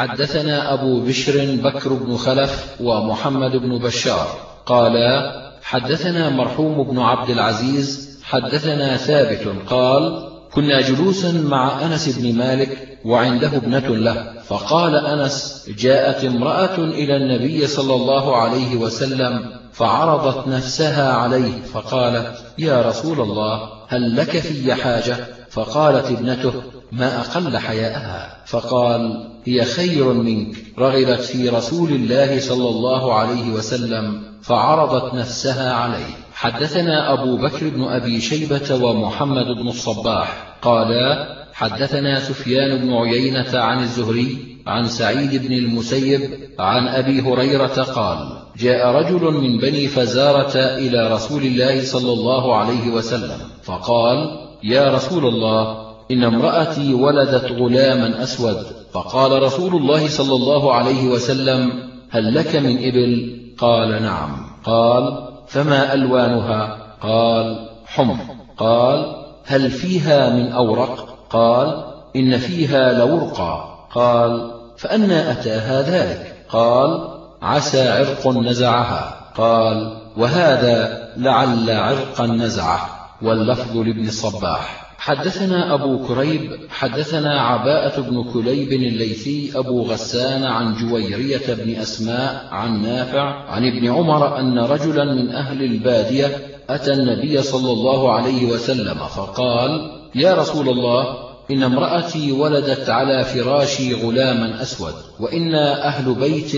حدثنا أبو بشر بكر بن خلف ومحمد بن بشار. قالا حدثنا مرحوم بن عبد العزيز حدثنا ثابت قال كنا جلوسا مع أنس بن مالك وعنده ابنة له فقال أنس جاءت امرأة إلى النبي صلى الله عليه وسلم فعرضت نفسها عليه فقالت يا رسول الله هل لك في حاجة؟ فقالت ابنته ما أقل حياءها. فقال هي خير منك. رغبت في رسول الله صلى الله عليه وسلم فعرضت نفسها عليه. حدثنا أبو بكر بن أبي شيبة ومحمد بن الصباح. قالا حدثنا سفيان بن عيينة عن الزهري عن سعيد بن المسيب عن أبي هريرة قال جاء رجل من بني فزارة إلى رسول الله صلى الله عليه وسلم فقال يا رسول الله إن امرأتي ولدت غلاما أسود. فقال رسول الله صلى الله عليه وسلم هل لك من إبل؟ قال نعم. قال فما ألوانها؟ قال حمر. قال هل فيها من أورق؟ قال إن فيها لورقا. قال فأنا أتاها ذلك. قال عسى عرق نزعها. قال وهذا لعل عرقا نزعه. واللفظ لابن الصباح حدثنا أبو كريب حدثنا عباءة بن كليب الليثي أبو غسان عن جويرية بن أسماء عن نافع عن ابن عمر أن رجلا من أهل البادية أتى النبي صلى الله عليه وسلم فقال يا رسول الله إن امرأتي ولدت على فراشي غلاما أسود وإنا أهل بيت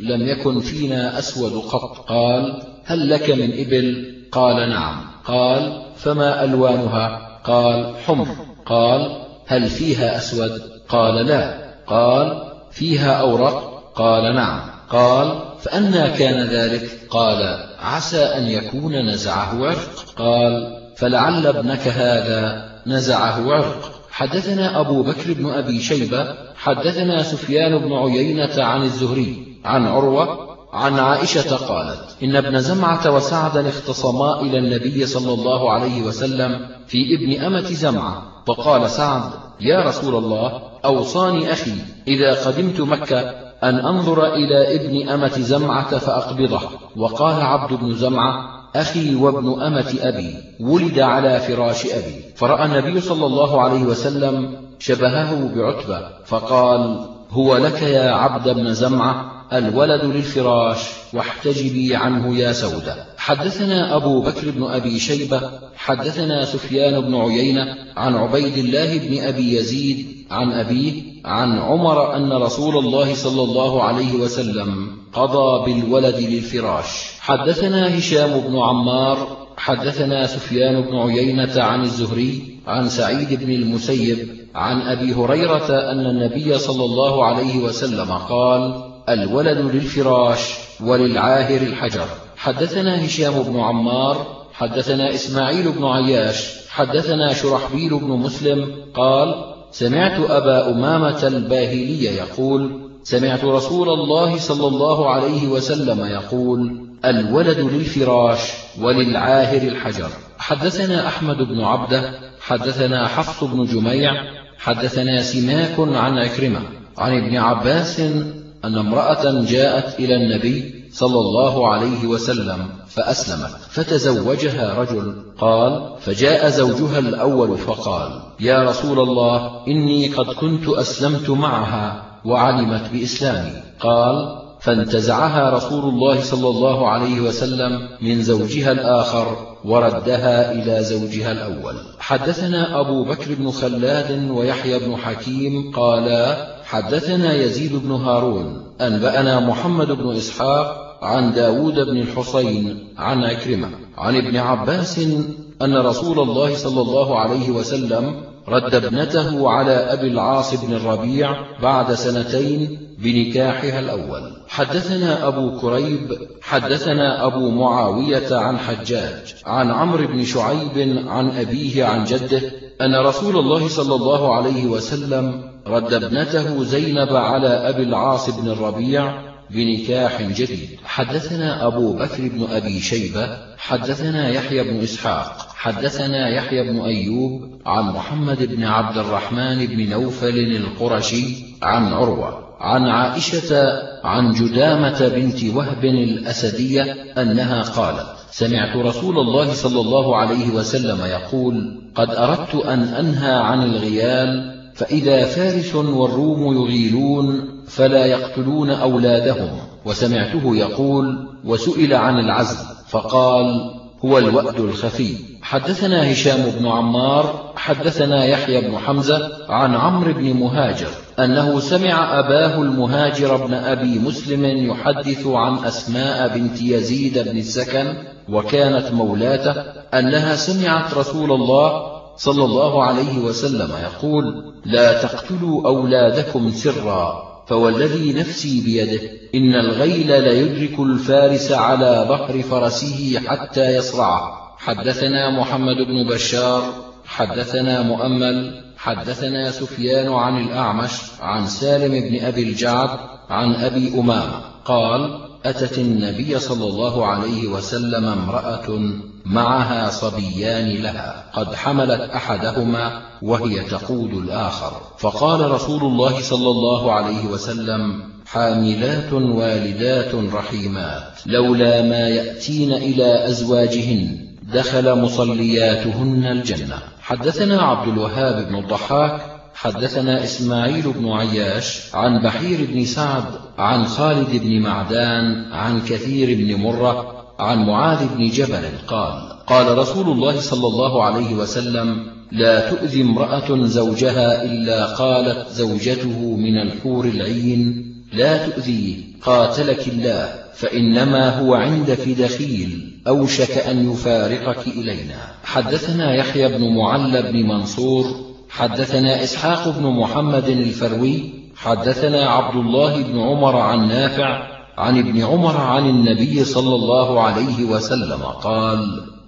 لم يكن فينا أسود قط. قال هل لك من إبل؟ قال نعم. قال فما ألوانها؟ قال حمر قال هل فيها أسود؟ قال لا. قال فيها أورق؟ قال نعم. قال فأنا كان ذلك؟ قال عسى أن يكون نزعه عرق. قال فلعل ابنك هذا نزعه عرق. حدثنا أبو بكر بن أبي شيبة حدثنا سفيان بن عيينة عن الزهري عن عروة عن عائشة قالت إن ابن زمعة وسعدا اختصما إلى النبي صلى الله عليه وسلم في ابن أمة زمعة فقال سعد يا رسول الله أوصاني أخي إذا قدمت مكة أن أنظر إلى ابن أمة زمعة فأقبضه. وقال عبد بن زمعة أخي وابن أمة أبي ولد على فراش أبي. فرأى النبي صلى الله عليه وسلم شبهه بعتبة فقال هو لك يا عبد بن زمعة الولد للفراش واحتجبي عنه يا سودة. حدثنا أبو بكر بن أبي شيبة حدثنا سفيان بن عيينة عن عبيد الله بن أبي يزيد عن أبيه عن عمر أن رسول الله صلى الله عليه وسلم قضى بالولد للفراش. حدثنا هشام بن عمار حدثنا سفيان بن عيينة عن الزهري عن سعيد بن المسيب عن أبي هريرة أن النبي صلى الله عليه وسلم قال الولد للفراش وللعاهر الحجر. حدثنا هشام بن عمار حدثنا إسماعيل بن عياش حدثنا شرحبيل بن مسلم قال سمعت أبا أمامة الباهلي يقول سمعت رسول الله صلى الله عليه وسلم يقول الولد للفراش وللعاهر الحجر. حدثنا أحمد بن عبده حدثنا حفص بن جميع حدثنا سماك عن عكرمة عن ابن عباس أن امرأة جاءت إلى النبي صلى الله عليه وسلم فأسلمت فتزوجها رجل قال فجاء زوجها الأول فقال يا رسول الله إني قد كنت أسلمت معها وعلمت بإسلامي. قال فانتزعها رسول الله صلى الله عليه وسلم من زوجها الآخر وردها إلى زوجها الأول. حدثنا أبو بكر بن خلاد ويحيى بن حكيم قالا حدثنا يزيد بن هارون أنبأنا محمد بن إسحاق عن داود بن الحسين عن عكرمة عن ابن عباس أن رسول الله صلى الله عليه وسلم رد ابنته على أبي العاص بن الربيع بعد سنتين بنكاحها الأول. حدثنا أبو كريب حدثنا أبو معاوية عن حجاج عن عمرو بن شعيب عن أبيه عن جده أن رسول الله صلى الله عليه وسلم رد ابنته زينب على أبي العاص بن الربيع بنكاح جديد. حدثنا أبو بكر بن أبي شيبة حدثنا يحيى بن إسحاق حدثنا يحيى بن أيوب عن محمد بن عبد الرحمن بن نوفل القرشي عن عروة. عن عائشة عن جدامة بنت وهب الأسدية أنها قالت سمعت رسول الله صلى الله عليه وسلم يقول قد أردت أن أنهى عن الغيال فإذا فارس والروم يغيلون فلا يقتلون أولادهم. وسمعته يقول وسئل عن العزل فقال هو الوأد الخفي. حدثنا هشام بن عمار حدثنا يحيى بن حمزة عن عمرو بن مهاجر أنه سمع أباه المهاجر بن أبي مسلم يحدث عن أسماء بنت يزيد بن السكن وكانت مولاتة أنها سمعت رسول الله صلى الله عليه وسلم يقول لا تقتلوا أولادكم سرا فوالذي نفسي بيده إن الغيل ليدرك الفارس على ظهر فرسه حتى يصرعه. حدثنا محمد بن بشار حدثنا مؤمل حدثنا سفيان عن الأعمش عن سالم بن أبي الجعد عن أبي أمامة قال أتت النبي صلى الله عليه وسلم امرأة معها صبيان لها قد حملت أحدهما وهي تقود الآخر. فقال رسول الله صلى الله عليه وسلم حاملات والدات رحيمات لولا ما يأتين إلى أزواجهن دخل مصلياتهن الجنة. حدثنا عبد الوهاب بن الضحاك حدثنا إسماعيل بن عياش عن بحير بن سعد عن خالد بن معدان عن كثير بن مرة عن معاذ بن جبل قال قال رسول الله صلى الله عليه وسلم لا تؤذي امرأة زوجها إلا قالت زوجته من الحور العين لا تؤذيه قاتلك الله فإنما هو عندك دخيل أوشك أن يفارقك إلينا. حدثنا يحيى بن معل بن منصور حدثنا إسحاق بن محمد الفروي حدثنا عبد الله بن عمر عن نافع عن ابن عمر عن النبي صلى الله عليه وسلم قال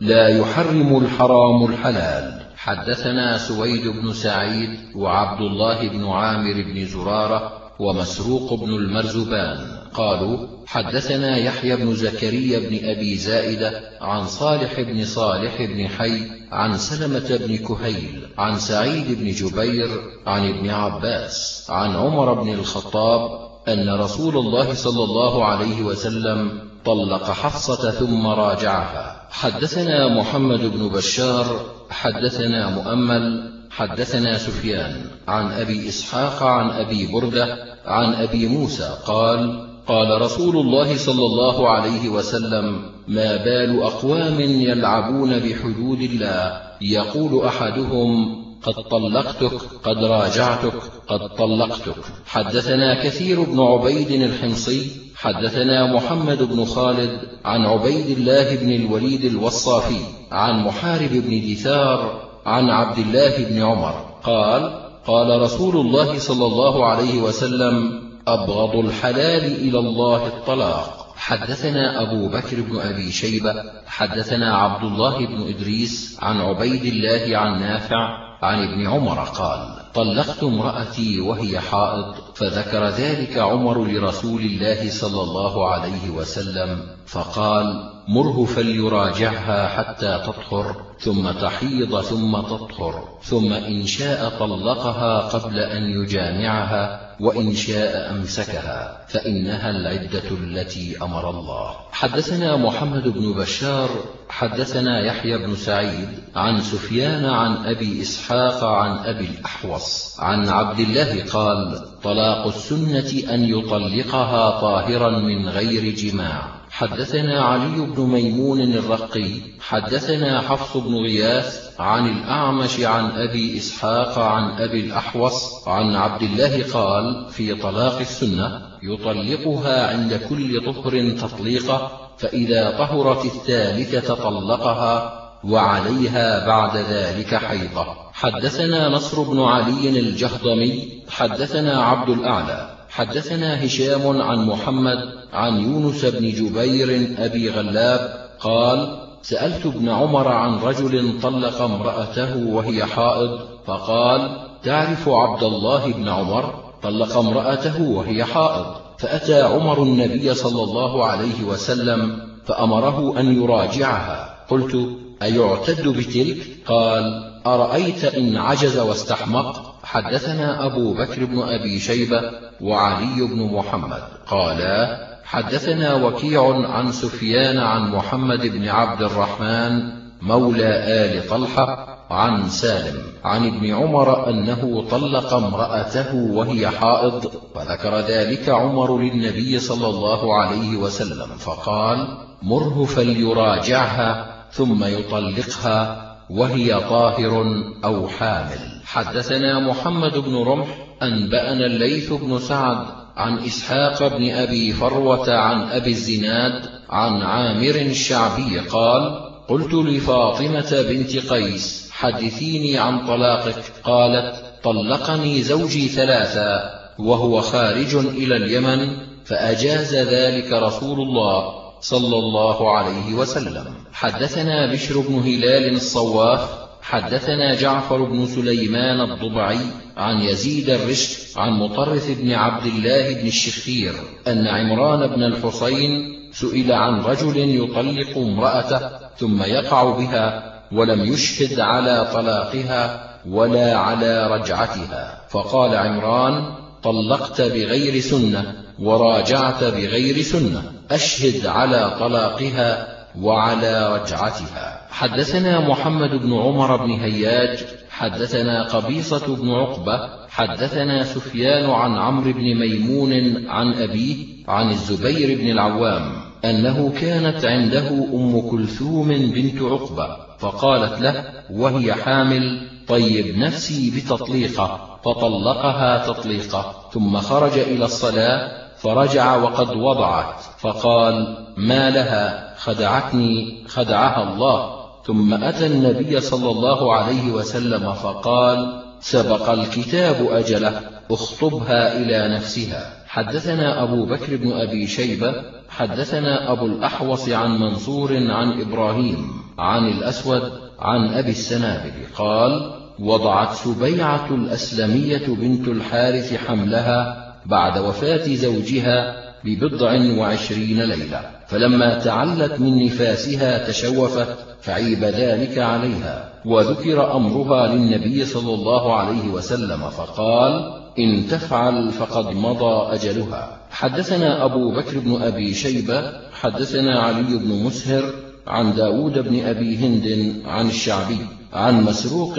لا يحرم الحرام الحلال. حدثنا سويد بن سعيد وعبد الله بن عامر بن زرارة ومسروق بن المرزبان. قالوا حدثنا يحيى بن زكريا بن أبي زائدة عن صالح بن صالح بن حي عن سلمة بن كهيل عن سعيد بن جبير عن ابن عباس عن عمر بن الخطاب أن رسول الله صلى الله عليه وسلم طلق حفصة ثم راجعها. حدثنا محمد بن بشار حدثنا مؤمل حدثنا سفيان عن أبي إسحاق عن أبي بردة عن أبي موسى قال قال رسول الله صلى الله عليه وسلم ما بال أقوام يلعبون بحدود الله؟ يقول أحدهم قد طلقتك قد راجعتك قد طلقتك. حدثنا كثير بن عبيد الحمصي حدثنا محمد بن خالد عن عبيد الله بن الوليد الوصافي عن محارب بن دثار عن عبد الله بن عمر قال قال رسول الله صلى الله عليه وسلم أبغض الحلال إلى الله الطلاق. حدثنا أبو بكر بن أبي شيبة حدثنا عبد الله بن إدريس عن عبيد الله عن نافع عن ابن عمر قال طلقت امرأتي وهي حائض فذكر ذلك عمر لرسول الله صلى الله عليه وسلم فقال مره فليراجعها حتى تطهر ثم تحيض ثم تطهر ثم إن شاء طلقها قبل أن يجامعها وإن شاء أمسكها فإنها العدة التي أمر الله. حدثنا محمد بن بشار حدثنا يحيى بن سعيد عن سفيان عن أبي إسحاق عن أبي الأحوص عن عبد الله قال طلاق السنة أن يطلقها طاهرا من غير جماع. حدثنا علي بن ميمون الرقي حدثنا حفص بن غياث عن الأعمش عن أبي إسحاق عن أبي الأحوص عن عبد الله قال في طلاق السنة يطلقها عند كل طهر تطليقه فإذا طهرت الثالثة طلقها وعليها بعد ذلك حيضة. حدثنا نصر بن علي الجهضمي حدثنا عبد الأعلى حدثنا هشام عن محمد عن يونس بن جبير أبي غلاب قال سألت ابن عمر عن رجل طلق امرأته وهي حائض فقال تعرف عبد الله بن عمر؟ طلق امرأته وهي حائض. فأتى عمر النبي صلى الله عليه وسلم فأمره أن يراجعها. قلت أيعتد بتلك؟ قال أرأيت إن عجز واستحمق حدثنا أبو بكر بن أبي شيبة وعلي بن محمد. قالا حدثنا وكيع عن سفيان عن محمد بن عبد الرحمن مولى آل طلحة عن سالم عن ابن عمر أنه طلق امرأته وهي حائض فذكر ذلك عمر للنبي صلى الله عليه وسلم فقال مره فليراجعها ثم يطلقها وهي طاهر أو حامل. حدثنا محمد بن رمح أنبأنا الليث بن سعد عن إسحاق بن أبي فروة عن أبي الزناد عن عامر الشعبي قال قلت لفاطمة بنت قيس حدثيني عن طلاقك. قالت طلقني زوجي ثلاثا وهو خارج إلى اليمن فأجاز ذلك رسول الله صلى الله عليه وسلم. حدثنا بشر بن هلال الصواف حدثنا جعفر بن سليمان الضبعي عن يزيد الرشد عن مطرف بن عبد الله بن الشخير أن عمران بن الحصين سئل عن رجل يطلق امرأته ثم يقع بها ولم يشهد على طلاقها ولا على رجعتها. فقال عمران طلقت بغير سنة وراجعت بغير سنة أشهد على طلاقها وعلى رجعتها. حدثنا محمد بن عمر بن هياج حدثنا قبيصة بن عقبة حدثنا سفيان عن عمرو بن ميمون عن أبيه عن الزبير بن العوام أنه كانت عنده أم كلثوم بنت عقبة فقالت له وهي حامل طيب نفسي بتطليقة. فطلقها تطليقة ثم خرج إلى الصلاة فرجع وقد وضعت فقال ما لها خدعتني خدعها الله. ثم أتى النبي صلى الله عليه وسلم فقال سبق الكتاب أجله اخطبها إلى نفسها. حدثنا أبو بكر بن أبي شيبة حدثنا أبو الأحوص عن منصور عن إبراهيم عن الأسود عن أبي السنابل قال وضعت سبيعة الأسلمية بنت الحارث حملها بعد وفاة زوجها ببضع وعشرين ليلة. فلما تعلت من نفاسها تشوفت فعيب ذلك عليها. وذكر أمرها للنبي صلى الله عليه وسلم فقال إن تفعل فقد مضى أجلها. حدثنا أبو بكر بن أبي شيبة حدثنا علي بن مسهر عن داود بن أبي هند عن الشعبي عن مسروق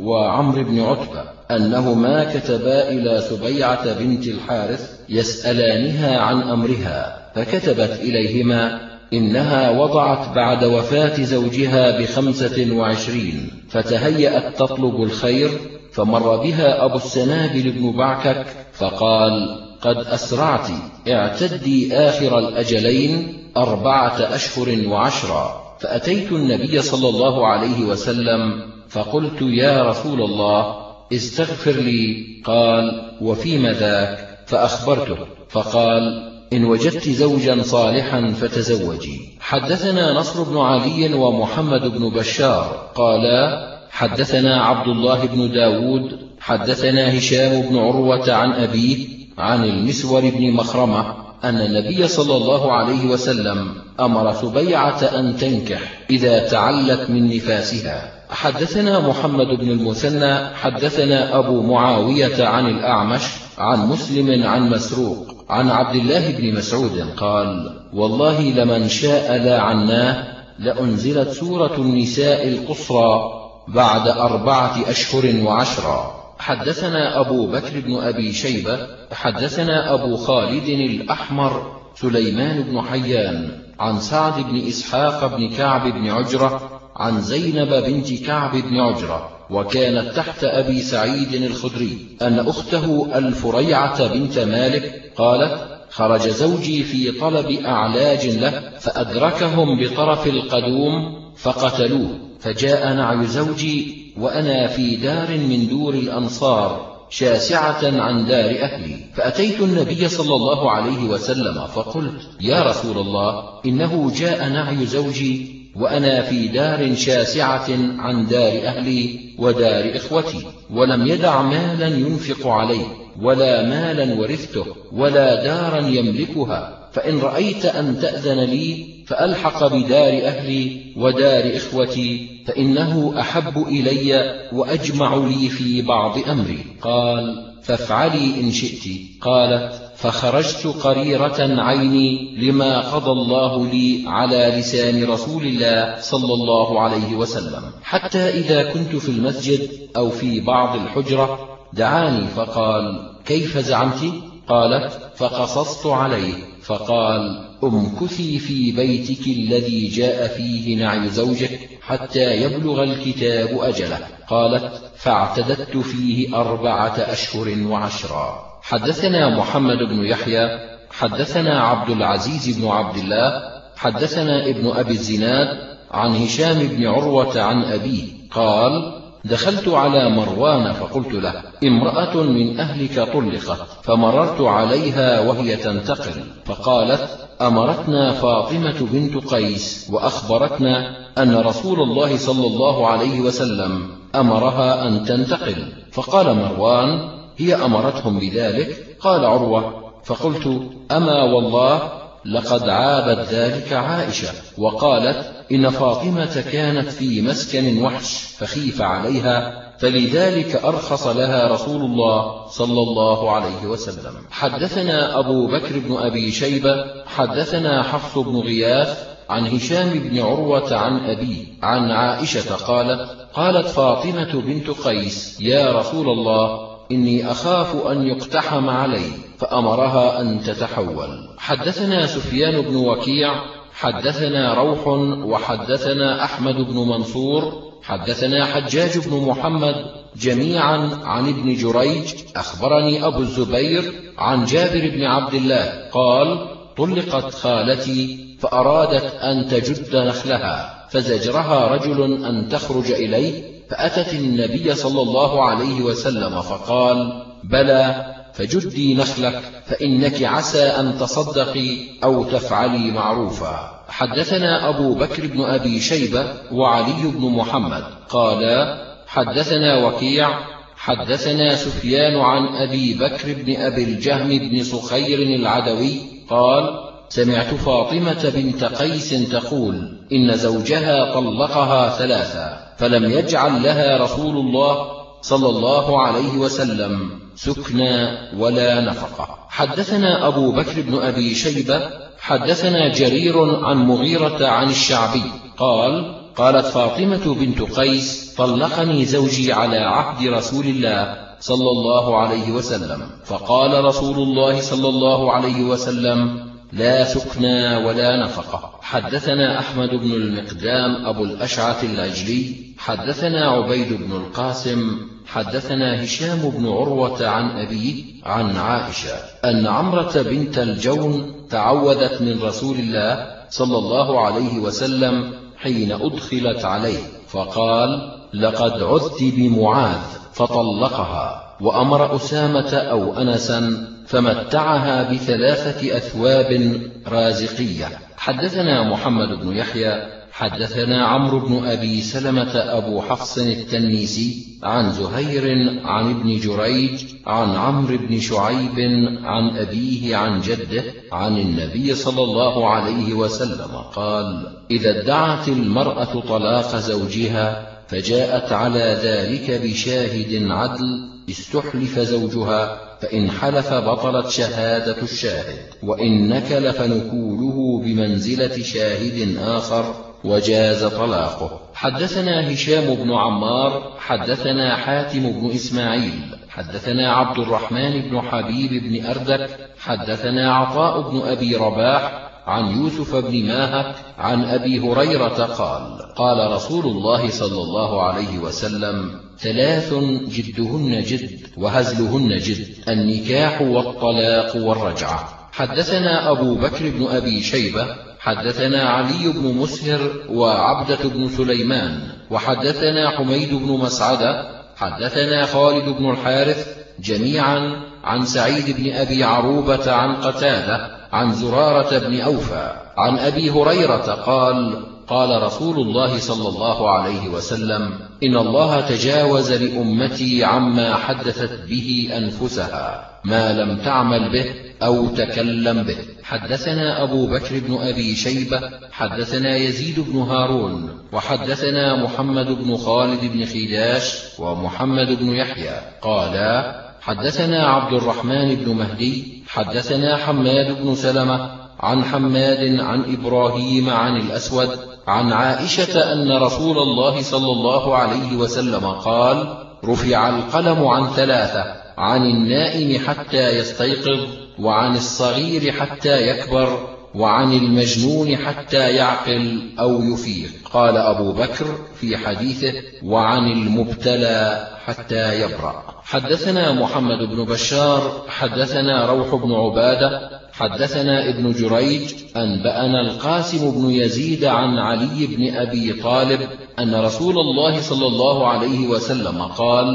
وعمر بن عتبة أنهما كتبا إلى سبيعة بنت الحارث يسألانها عن أمرها. فكتبت إليهما إنها وضعت بعد وفاة زوجها بخمسة وعشرين فتهيأت تطلب الخير فمر بها أبو السنابل بن بعكك فقال قد أسرعت اعتدي آخر الأجلين أربعة أشهر وعشرا فأتيت النبي صلى الله عليه وسلم فقلت يا رسول الله استغفر لي قال وفيم ذاك؟ فأخبرته فقال إن وجدت زوجا صالحا فتزوجي. حدثنا نصر بن علي ومحمد بن بشار. قالا حدثنا عبد الله بن داود. حدثنا هشام بن عروة عن أبيه عن المسور بن مخرمة أن النبي صلى الله عليه وسلم أمر سبيعة أن تنكح إذا تعلت من نفاسها. حدثنا محمد بن المثنى. حدثنا أبو معاوية عن الأعمش عن مسلم عن مسروق. عن عبد الله بن مسعود قال والله لمن شاء لا عناه لأنزلت سورة النساء القصرى بعد أربعة أشهر وعشرا حدثنا أبو بكر بن أبي شيبة حدثنا أبو خالد الأحمر سليمان بن حيان عن سعد بن إسحاق بن كعب بن عجرة عن زينب بنت كعب بن عجرة. وكانت تحت أبي سعيد الخدري أن أخته الفريعة بنت مالك قالت خرج زوجي في طلب أعلاج له فأدركهم بطرف القدوم فقتلوه. فجاء نعي زوجي وأنا في دار من دور الأنصار شاسعة عن دار أهلي. فأتيت النبي صلى الله عليه وسلم فقلت يا رسول الله إنه جاء نعي زوجي وأنا في دار شاسعة عن دار أهلي ودار إخوتي ولم يدع مالا ينفق عليه ولا مالا ورثته ولا دارا يملكها فإن رأيت أن تأذن لي فألحق بدار أهلي ودار إخوتي فإنه أحب إلي وأجمع لي في بعض أمري. قال فافعلي إن شئت. قالت فخرجت قريرة عيني لما قضى الله لي على لسان رسول الله صلى الله عليه وسلم. حتى إذا كنت في المسجد أو في بعض الحجرة دعاني فقال كيف زعمت؟ قالت فقصصت عليه. فقال امكثي في بيتك الذي جاء فيه نعي زوجك حتى يبلغ الكتاب أجله. قالت فاعتددت فيه أربعة أشهر وعشرا. حدثنا محمد بن يحيى حدثنا عبد العزيز بن عبد الله حدثنا ابن أبي الزناد عن هشام بن عروة عن أبيه قال دخلت على مروان فقلت له امرأة من أهلك طلقت فمررت عليها وهي تنتقل فقالت أمرتنا فاطمة بنت قيس وأخبرتنا أن رسول الله صلى الله عليه وسلم أمرها أن تنتقل فقال مروان هي أمرتهم بذلك؟ قال عروة فقلت أما والله لقد عابت ذلك عائشة وقالت إن فاطمة كانت في مسكن وحش فخيف عليها فلذلك أرخص لها رسول الله صلى الله عليه وسلم. حدثنا أبو بكر بن أبي شيبة حدثنا حفص بن غياث عن هشام بن عروة عن أبيه عن عائشة قالت قالت فاطمة بنت قيس يا رسول الله إني أخاف أن يقتحم علي فأمرها أن تتحول. حدثنا سفيان بن وكيع حدثنا روح وحدثنا أحمد بن منصور حدثنا حجاج بن محمد جميعا عن ابن جريج أخبرني أبو الزبير عن جابر بن عبد الله قال طلقت خالتي فأرادت أن تجد نخلها فزجرها رجل أن تخرج إليه فأتت النبي صلى الله عليه وسلم فقال بلى فجدي نخلك فإنك عسى أن تصدقي أو تفعلي معروفا. حدثنا أبو بكر بن أبي شيبة وعلي بن محمد قالا حدثنا وكيع حدثنا سفيان عن أبي بكر بن أبي الجهم بن صخير العدوي قال سمعت فاطمة بنت قيس تقول إن زوجها طلقها ثلاثا فلم يجعل لها رسول الله صلى الله عليه وسلم سكنى ولا نفقة. حدثنا أبو بكر بن أبي شيبة حدثنا جرير عن مغيرة عن الشعبي قال قالت فاطمة بنت قيس طلقني زوجي على عهد رسول الله صلى الله عليه وسلم. فقال رسول الله صلى الله عليه وسلم لا سكنى ولا نفقة حدثنا أحمد بن المقدام أبو الأشعث العجلي حدثنا عبيد بن القاسم حدثنا هشام بن عروة عن أبيه عن عائشة أن عمرة بنت الجون تعوذت من رسول الله صلى الله عليه وسلم حين أدخلت عليه فقال لقد عذت بمعاذ فطلقها وأمر أسامة أو أنسا فمتعها بثلاثة أثواب رازقية. حدثنا محمد بن يحيى حدثنا عمرو بن أبي سلمة أبو حفص التنيسي عن زهير عن ابن جريج عن عمرو بن شعيب عن أبيه عن جده عن النبي صلى الله عليه وسلم قال إذا ادعت المرأة طلاق زوجها فجاءت على ذلك بشاهد عدل استحلف زوجها فإن حلف بطلت شهادة الشاهد وإن نكل فنكوله بمنزلة شاهد آخر وجاز طلاقه. حدثنا هشام بن عمار حدثنا حاتم بن إسماعيل حدثنا عبد الرحمن بن حبيب بن أردك حدثنا عطاء بن أبي رباح عن يوسف بن ماهك عن أبي هريرة قال قال رسول الله صلى الله عليه وسلم ثلاث جدهن جد وهزلهن جد النكاح والطلاق والرجعة. حدثنا أبو بكر بن أبي شيبة حدثنا علي بن مسهر وعبدة بن سليمان وحدثنا حميد بن مسعدة حدثنا خالد بن الحارث جميعا عن سعيد بن أبي عروبة عن قتادة عن زرارة بن أوفى عن أبي هريرة قال قال رسول الله صلى الله عليه وسلم إن الله تجاوز لأمتي عما حدثت به أنفسها ما لم تعمل به أو تكلم به. حدثنا أبو بكر بن أبي شيبة حدثنا يزيد بن هارون وحدثنا محمد بن خالد بن خداش ومحمد بن يحيى. قالا حدثنا عبد الرحمن بن مهدي حدثنا حماد بن سلمة عن حماد عن إبراهيم عن الأسود عن عائشة أن رسول الله صلى الله عليه وسلم قال رفع القلم عن ثلاثة عن النائم حتى يستيقظ وعن الصغير حتى يكبر وعن المجنون حتى يعقل أو يفيق. قال أبو بكر في حديثه وعن المبتلى حتى يبرأ. حدثنا محمد بن بشار حدثنا روح بن عبادة حدثنا ابن جريج أنبأنا القاسم بن يزيد عن علي بن أبي طالب أن رسول الله صلى الله عليه وسلم قال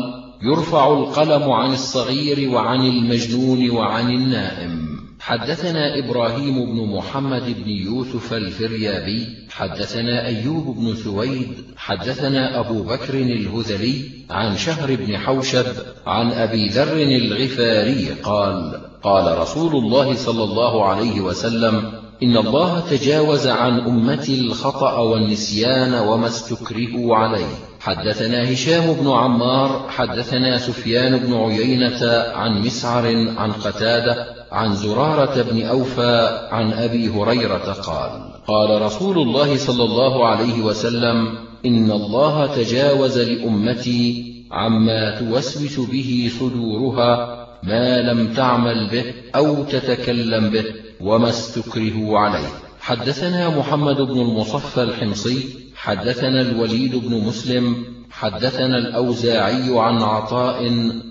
يرفع القلم عن الصغير وعن المجنون وعن النائم. حدثنا إبراهيم بن محمد بن يوسف الفريابي حدثنا أيوب بن سويد حدثنا أبو بكر الهذلي عن شهر بن حوشب عن أبي ذر الغفاري قال قال رسول الله صلى الله عليه وسلم إن الله تجاوز عن أمتي الخطأ والنسيان وما استكرهوا عليه. حدثنا هشام بن عمار حدثنا سفيان بن عيينة عن مسعر عن قتادة عن زرارة بن أوفى عن أبي هريرة قال قال رسول الله صلى الله عليه وسلم إن الله تجاوز لأمتي عما توسوس به صدورها ما لم تعمل به أو تتكلم به وما استكرهوا عليه. حدثنا محمد بن المصفى الحمصي حدثنا الوليد بن مسلم حدثنا الأوزاعي عن عطاء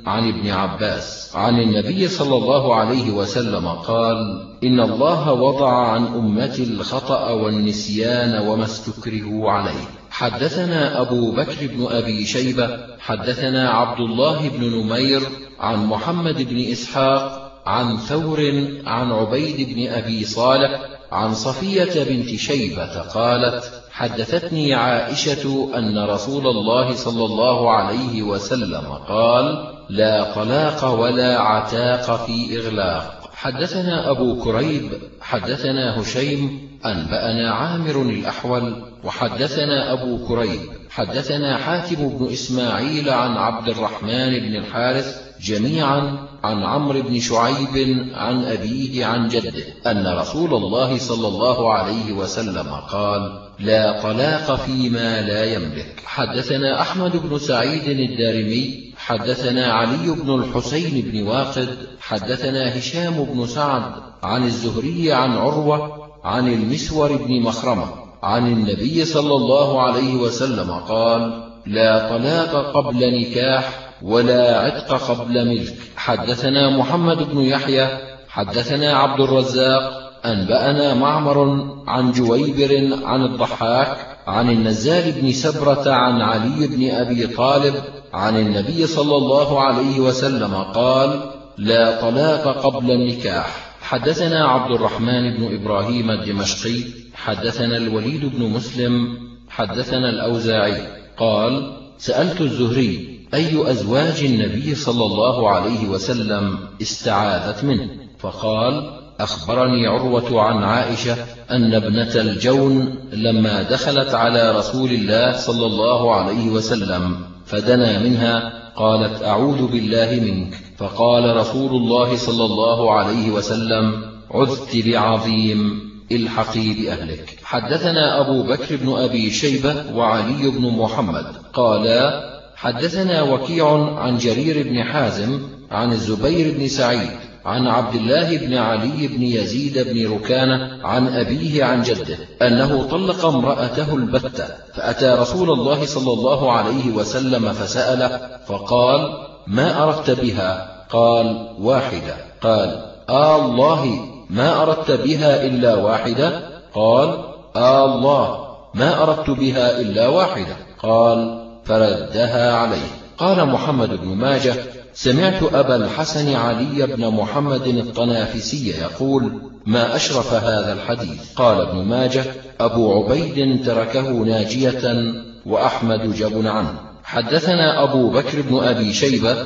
عن ابن عباس عن النبي صلى الله عليه وسلم قال إن الله وضع عن أمتي الخطأ والنسيان وما استكرهوا عليه. حدثنا أبو بكر بن أبي شيبة حدثنا عبد الله بن نمير عن محمد بن إسحاق عن ثور عن عبيد بن أبي صالح عن صفية بنت شيبة قالت حدثتني عائشة أن رسول الله صلى الله عليه وسلم قال لا طلاق ولا عتاق في إغلاق. حدثنا أبو كريب حدثنا هشيم أنبأنا عامر الأحول وحدثنا أبو كريب حدثنا حاتم بن إسماعيل عن عبد الرحمن بن الحارث جميعا عن عمرو بن شعيب عن أبيه عن جده أن رسول الله صلى الله عليه وسلم قال لا طلاق فيما لا يملك حدثنا أحمد بن سعيد الدارمي حدثنا علي بن الحسين بن واقد حدثنا هشام بن سعد عن الزهري عن عروة عن المسور بن مخرمة عن النبي صلى الله عليه وسلم قال لا طلاق قبل نكاح ولا عتق قبل ملك. حدثنا محمد بن يحيى حدثنا عبد الرزاق أنبأنا معمر عن جويبر عن الضحاك عن النزال بن سبرة عن علي بن أبي طالب عن النبي صلى الله عليه وسلم قال لا طلاق قبل النكاح. حدثنا عبد الرحمن بن إبراهيم الدمشقي حدثنا الوليد بن مسلم حدثنا الأوزاعي. قال سألت الزهري أي أزواج النبي صلى الله عليه وسلم استعاذت منه؟ فقال أخبرني عروة عن عائشة أن ابنة الجون لما دخلت على رسول الله صلى الله عليه وسلم فدنا منها قالت أعوذ بالله منك فقال رسول الله صلى الله عليه وسلم عذت بعظيم الحقي بأهلك. حدثنا أبو بكر بن أبي شيبة وعلي بن محمد قالا حدثنا وكيع عن جرير بن حازم عن الزبير بن سعيد عن عبد الله بن علي بن يزيد بن ركانة عن أبيه عن جده أنه طلق امرأته البتة فأتى رسول الله صلى الله عليه وسلم فسأله فقال ما أردت بها؟ قال واحدة. قال آه الله ما أردت بها إلا واحدة؟ قال آه الله ما أردت بها إلا واحدة. قال فردها عليه. قال محمد بن ماجه سمعت أبا الحسن علي بن محمد الطنافسي يقول ما أشرف هذا الحديث؟ قال ابن ماجه أبو عبيد تركه ناجية وأحمد جبن عنه. حدثنا أبو بكر بن أبي شيبة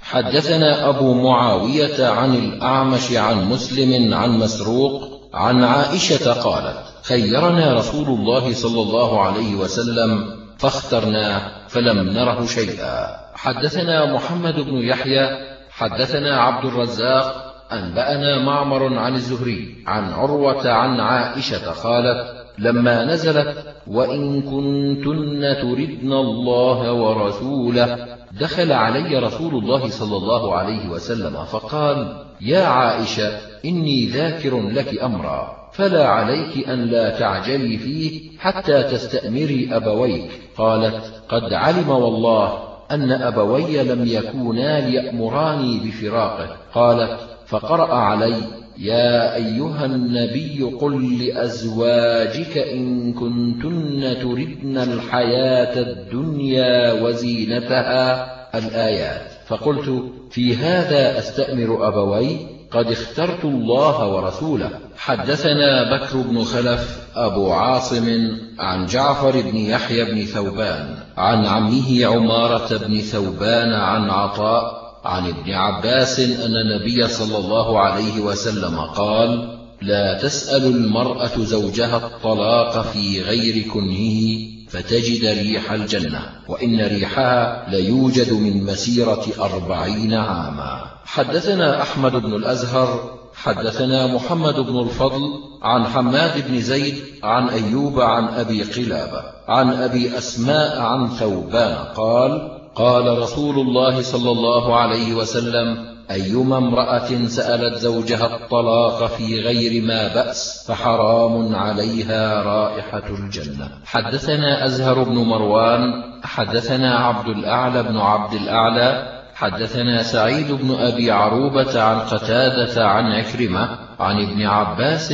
حدثنا أبو معاوية عن الأعمش عن مسلم عن مسروق عن عائشة قالت خيرنا رسول الله صلى الله عليه وسلم فاخترناه فلم نره شيئا. حدثنا محمد بن يحيى حدثنا عبد الرزاق أنبأنا معمر عن الزهري عن عروة عن عائشة قالت لما نزلت وإن كنتن تردن الله ورسوله دخل علي رسول الله صلى الله عليه وسلم فقال يا عائشة إني ذاكر لك أمرا. فلا عليك أن لا تعجلي فيه حتى تستأمري أبويك. قالت قد علم والله أن أبوي لم يكونا ليأمراني بفراقه. قالت فقرأ علي يا أيها النبي قل لأزواجك إن كنتن تردن الحياة الدنيا وزينتها الآيات. فقلت في هذا أستأمر أبوي؟ قد اخترت الله ورسوله. حدثنا بكر بن خلف أبو عاصم عن جعفر بن يحيى بن ثوبان عن عمه عمارة بن ثوبان عن عطاء عن ابن عباس أن النبي صلى الله عليه وسلم قال لا تسأل المرأة زوجها الطلاق في غير كنهه فتجد ريح الجنة وإن ريحها ليوجد من مسيرة أربعين عاما. حدثنا أحمد بن الأزهر حدثنا محمد بن الفضل عن حماد بن زيد عن أيوب عن أبي قلابة عن أبي أسماء عن ثوبان قال قال رسول الله صلى الله عليه وسلم أيما امرأة سألت زوجها الطلاق في غير ما بأس فحرام عليها رائحة الجنة. حدثنا أزهر بن مروان حدثنا عبد الأعلى بن عبد الأعلى حدثنا سعيد بن أبي عروبة عن قتادة عن عكرمة عن ابن عباس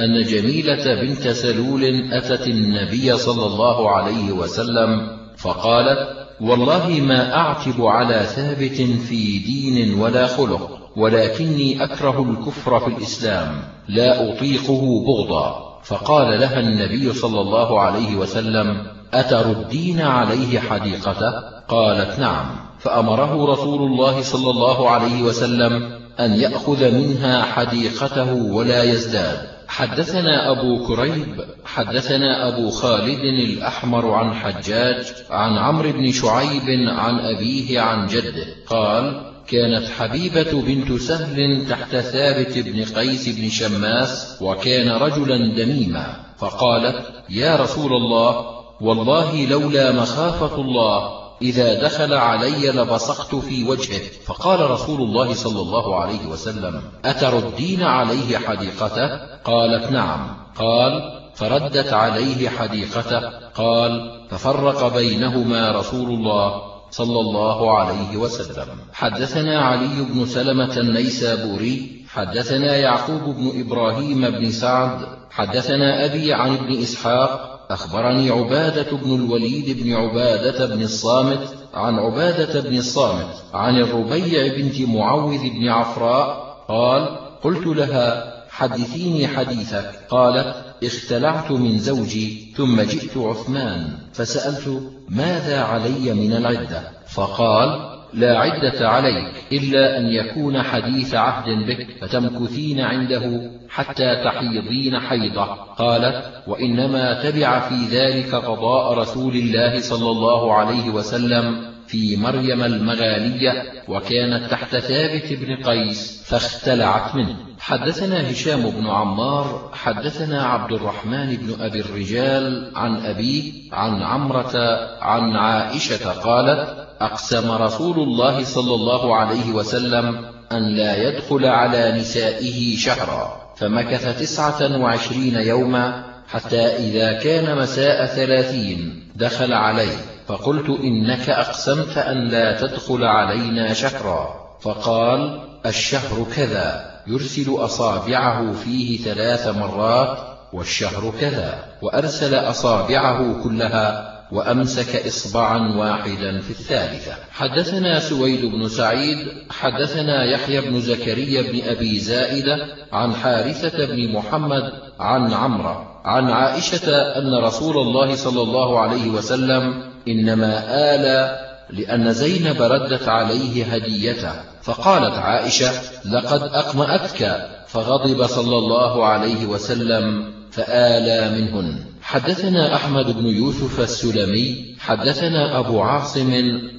أن جميلة بنت سلول أتت النبي صلى الله عليه وسلم فقالت والله ما أعتب على ثابت في دين ولا خلق ولكني أكره الكفر في الإسلام لا أطيقه بغضا. فقال لها النبي صلى الله عليه وسلم أتردين عليه حديقته؟ قالت نعم. فأمره رسول الله صلى الله عليه وسلم أن يأخذ منها حديقته ولا يزداد. حدثنا أبو كريب حدثنا أبو خالد الأحمر عن حجاج عن عمرو بن شعيب عن أبيه عن جده. قال كانت حبيبة بنت سهل تحت ثابت بن قيس بن شماس وكان رجلا دميما. فقالت يا رسول الله والله لولا مخافة الله إذا دخل علي لبصقت في وجهه. فقال رسول الله صلى الله عليه وسلم أتردين عليه حديقته؟ قالت نعم. قال فردت عليه حديقته. قال ففرق بينهما رسول الله صلى الله عليه وسلم. حدثنا علي بن سلمة النيسابوري حدثنا يعقوب بن إبراهيم بن سعد حدثنا أبي عن ابن إسحاق أخبرني عبادة بن الوليد بن عبادة بن الصامت عن عبادة بن الصامت عن الربيع بنت معوذ بن عفراء قال قلت لها حدثيني حديثك. قالت اختلعت من زوجي ثم جئت عثمان فسألت ماذا علي من العدة؟ فقال لا عدة عليك إلا أن يكون حديث عهد بك فتمكثين عنده حتى تحيضين حيضة. قالت وإنما تبع في ذلك قضاء رسول الله صلى الله عليه وسلم في مريم المغالية وكانت تحت ثابت بن قيس فاختلعت منه. حدثنا هشام بن عمار حدثنا عبد الرحمن بن أبي الرجال عن أبيه عن عمرة عن عائشة قالت أقسم رسول الله صلى الله عليه وسلم أن لا يدخل على نسائه شهرا فمكث تسعة وعشرين يوما حتى إذا كان مساء ثلاثين دخل عليه فقلت إنك أقسمت أن لا تدخل علينا شهرا فقال الشهر كذا يرسل أصابعه فيه ثلاث مرات والشهر كذا وأرسل أصابعه كلها وأمسك إصبعا واحدا في الثالثة. حدثنا سويد بن سعيد حدثنا يحيى بن زكريا بن أبي زائدة عن حارثة بن محمد عن عمرو عن عائشة أن رسول الله صلى الله عليه وسلم إنما آل لأن زينب ردت عليه هديته. فقالت عائشة لقد أقمأتك. فغضب صلى الله عليه وسلم فآلى منهن. حدثنا أحمد بن يوسف السلمي حدثنا أبو عاصم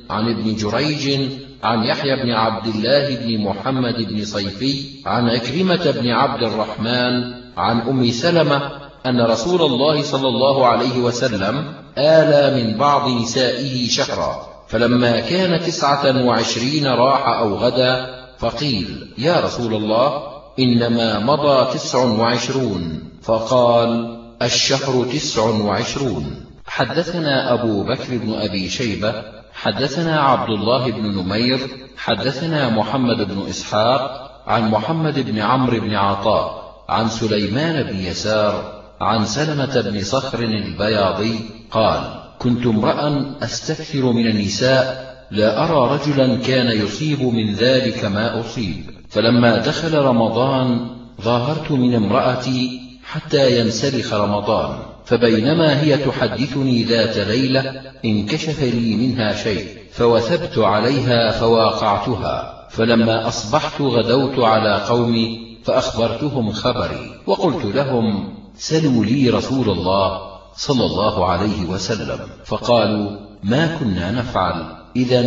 عن ابن جريج عن يحيى بن عبد الله بن محمد بن صيفي عن أكرمة بن عبد الرحمن عن أم سلمة أن رسول الله صلى الله عليه وسلم آلى من بعض نسائه شهرا فلما كان تسعة وعشرين راح أو غدا فقيل يا رسول الله إنما مضى تسع وعشرون. فقال الشهر تسع وعشرون. حدثنا أبو بكر بن أبي شيبة حدثنا عبد الله بن نمير حدثنا محمد بن إسحاق عن محمد بن عمرو بن عطاء عن سليمان بن يسار عن سلمة بن صخر البياضي قال كنت امرأ أستكثر من النساء لا أرى رجلا كان يصيب من ذلك ما أصيب فلما دخل رمضان ظاهرت من امرأتي حتى ينسلخ رمضان فبينما هي تحدثني ذات ليلة انكشف لي منها شيء فوثبت عليها فواقعتها فلما أصبحت غدوت على قومي فأخبرتهم خبري وقلت لهم سلوا لي رسول الله صلى الله عليه وسلم فقالوا ما كنا نفعل إذا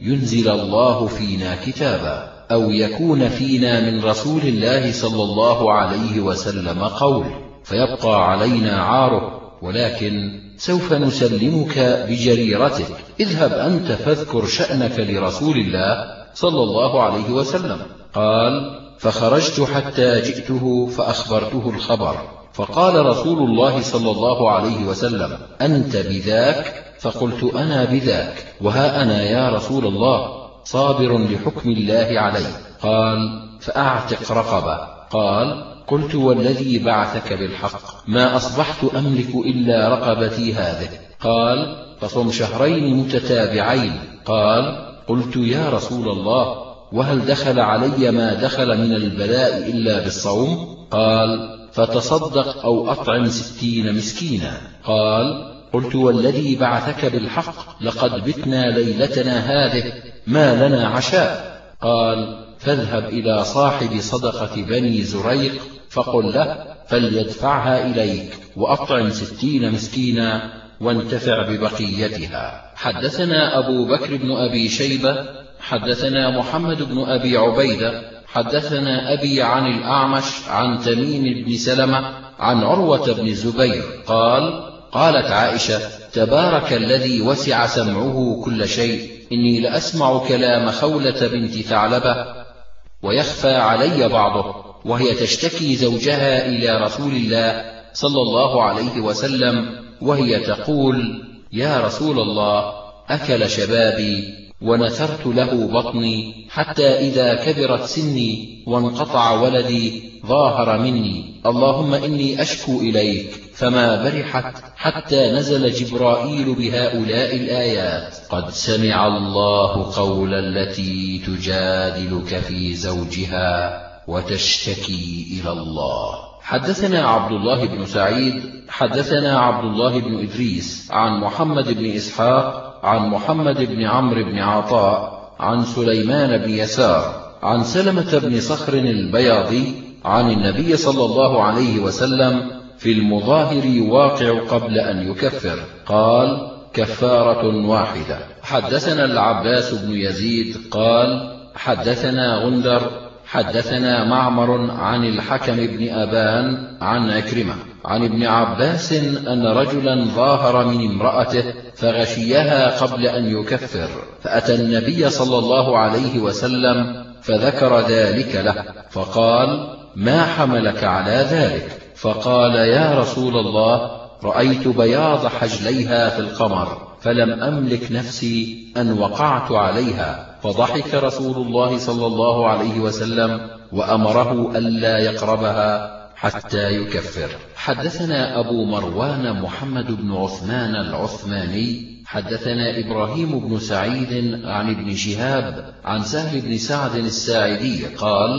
ينزل الله فينا كتابا أو يكون فينا من رسول الله صلى الله عليه وسلم قول فيبقى علينا عاره ولكن سوف نسلمك بجريرتك. اذهب أنت فاذكر شأنك لرسول الله صلى الله عليه وسلم. قال فخرجت حتى جئته فأخبرته الخبر. فقال رسول الله صلى الله عليه وسلم أنت بذاك؟ فقلت أنا بذاك. وها أنا يا رسول الله. صابر لحكم الله علي قال فأعتق رقبة. قال قلت والذي بعثك بالحق؟ ما أصبحت أملك إلا رقبتي هذه. قال فصم شهرين متتابعين. قال قلت يا رسول الله وهل دخل علي ما دخل من البلاء إلا بالصوم؟ قال فتصدق أو أطعم ستين مسكينا. قال قلت والذي بعثك بالحق؟ لقد بتنا ليلتنا هذه. ما لنا عشاء. قال فاذهب إلى صاحب صدقة بني زريق فقل له فليدفعها إليك وأطعم ستين مسكينا وانتفع ببقيتها. حدثنا أبو بكر بن أبي شيبة حدثنا محمد بن أبي عبيدة حدثنا أبي عن الأعمش عن تميم بن سلمة عن عروة بن الزبير قال قالت عائشة تبارك الذي وسع سمعه كل شيء. إني لأسمع كلام خولة بنت ثعلبة ويخفى علي بعضه وهي تشتكي زوجها إلى رسول الله صلى الله عليه وسلم وهي تقول يا رسول الله أكل شبابي؟ ونثرت له بطني حتى إذا كبرت سني وانقطع ولدي ظاهر مني. اللهم إني أشكو إليك. فما برحت حتى نزل جبرائيل بهؤلاء الآيات. قد سمع الله قول التي تجادلك في زوجها وتشتكي إلى الله. حدثنا عبد الله بن سعيد حدثنا عبد الله بن إدريس عن محمد بن إسحاق عن محمد بن عمرو بن عطاء عن سليمان بن يسار عن سلمة بن صخر البياضي عن النبي صلى الله عليه وسلم في المظاهر يواقع قبل أن يكفر. قال كفارة واحدة. حدثنا العباس بن يزيد قال حدثنا غندر حدثنا معمر عن الحكم بن أبان عن أكرمة عن ابن عباس أن رجلا ظاهر من امرأته فغشيها قبل أن يكفر فأتى النبي صلى الله عليه وسلم فذكر ذلك له فقال ما حملك على ذلك؟ فقال يا رسول الله رأيت بياض حجليها في القمر فلم أملك نفسي أن وقعت عليها. فضحك رسول الله صلى الله عليه وسلم وأمره ألا يقربها. حتى يكفر. حدثنا أبو مروان محمد بن عثمان العثماني حدثنا إبراهيم بن سعيد عن ابن شهاب عن سهل بن سعد الساعدي قال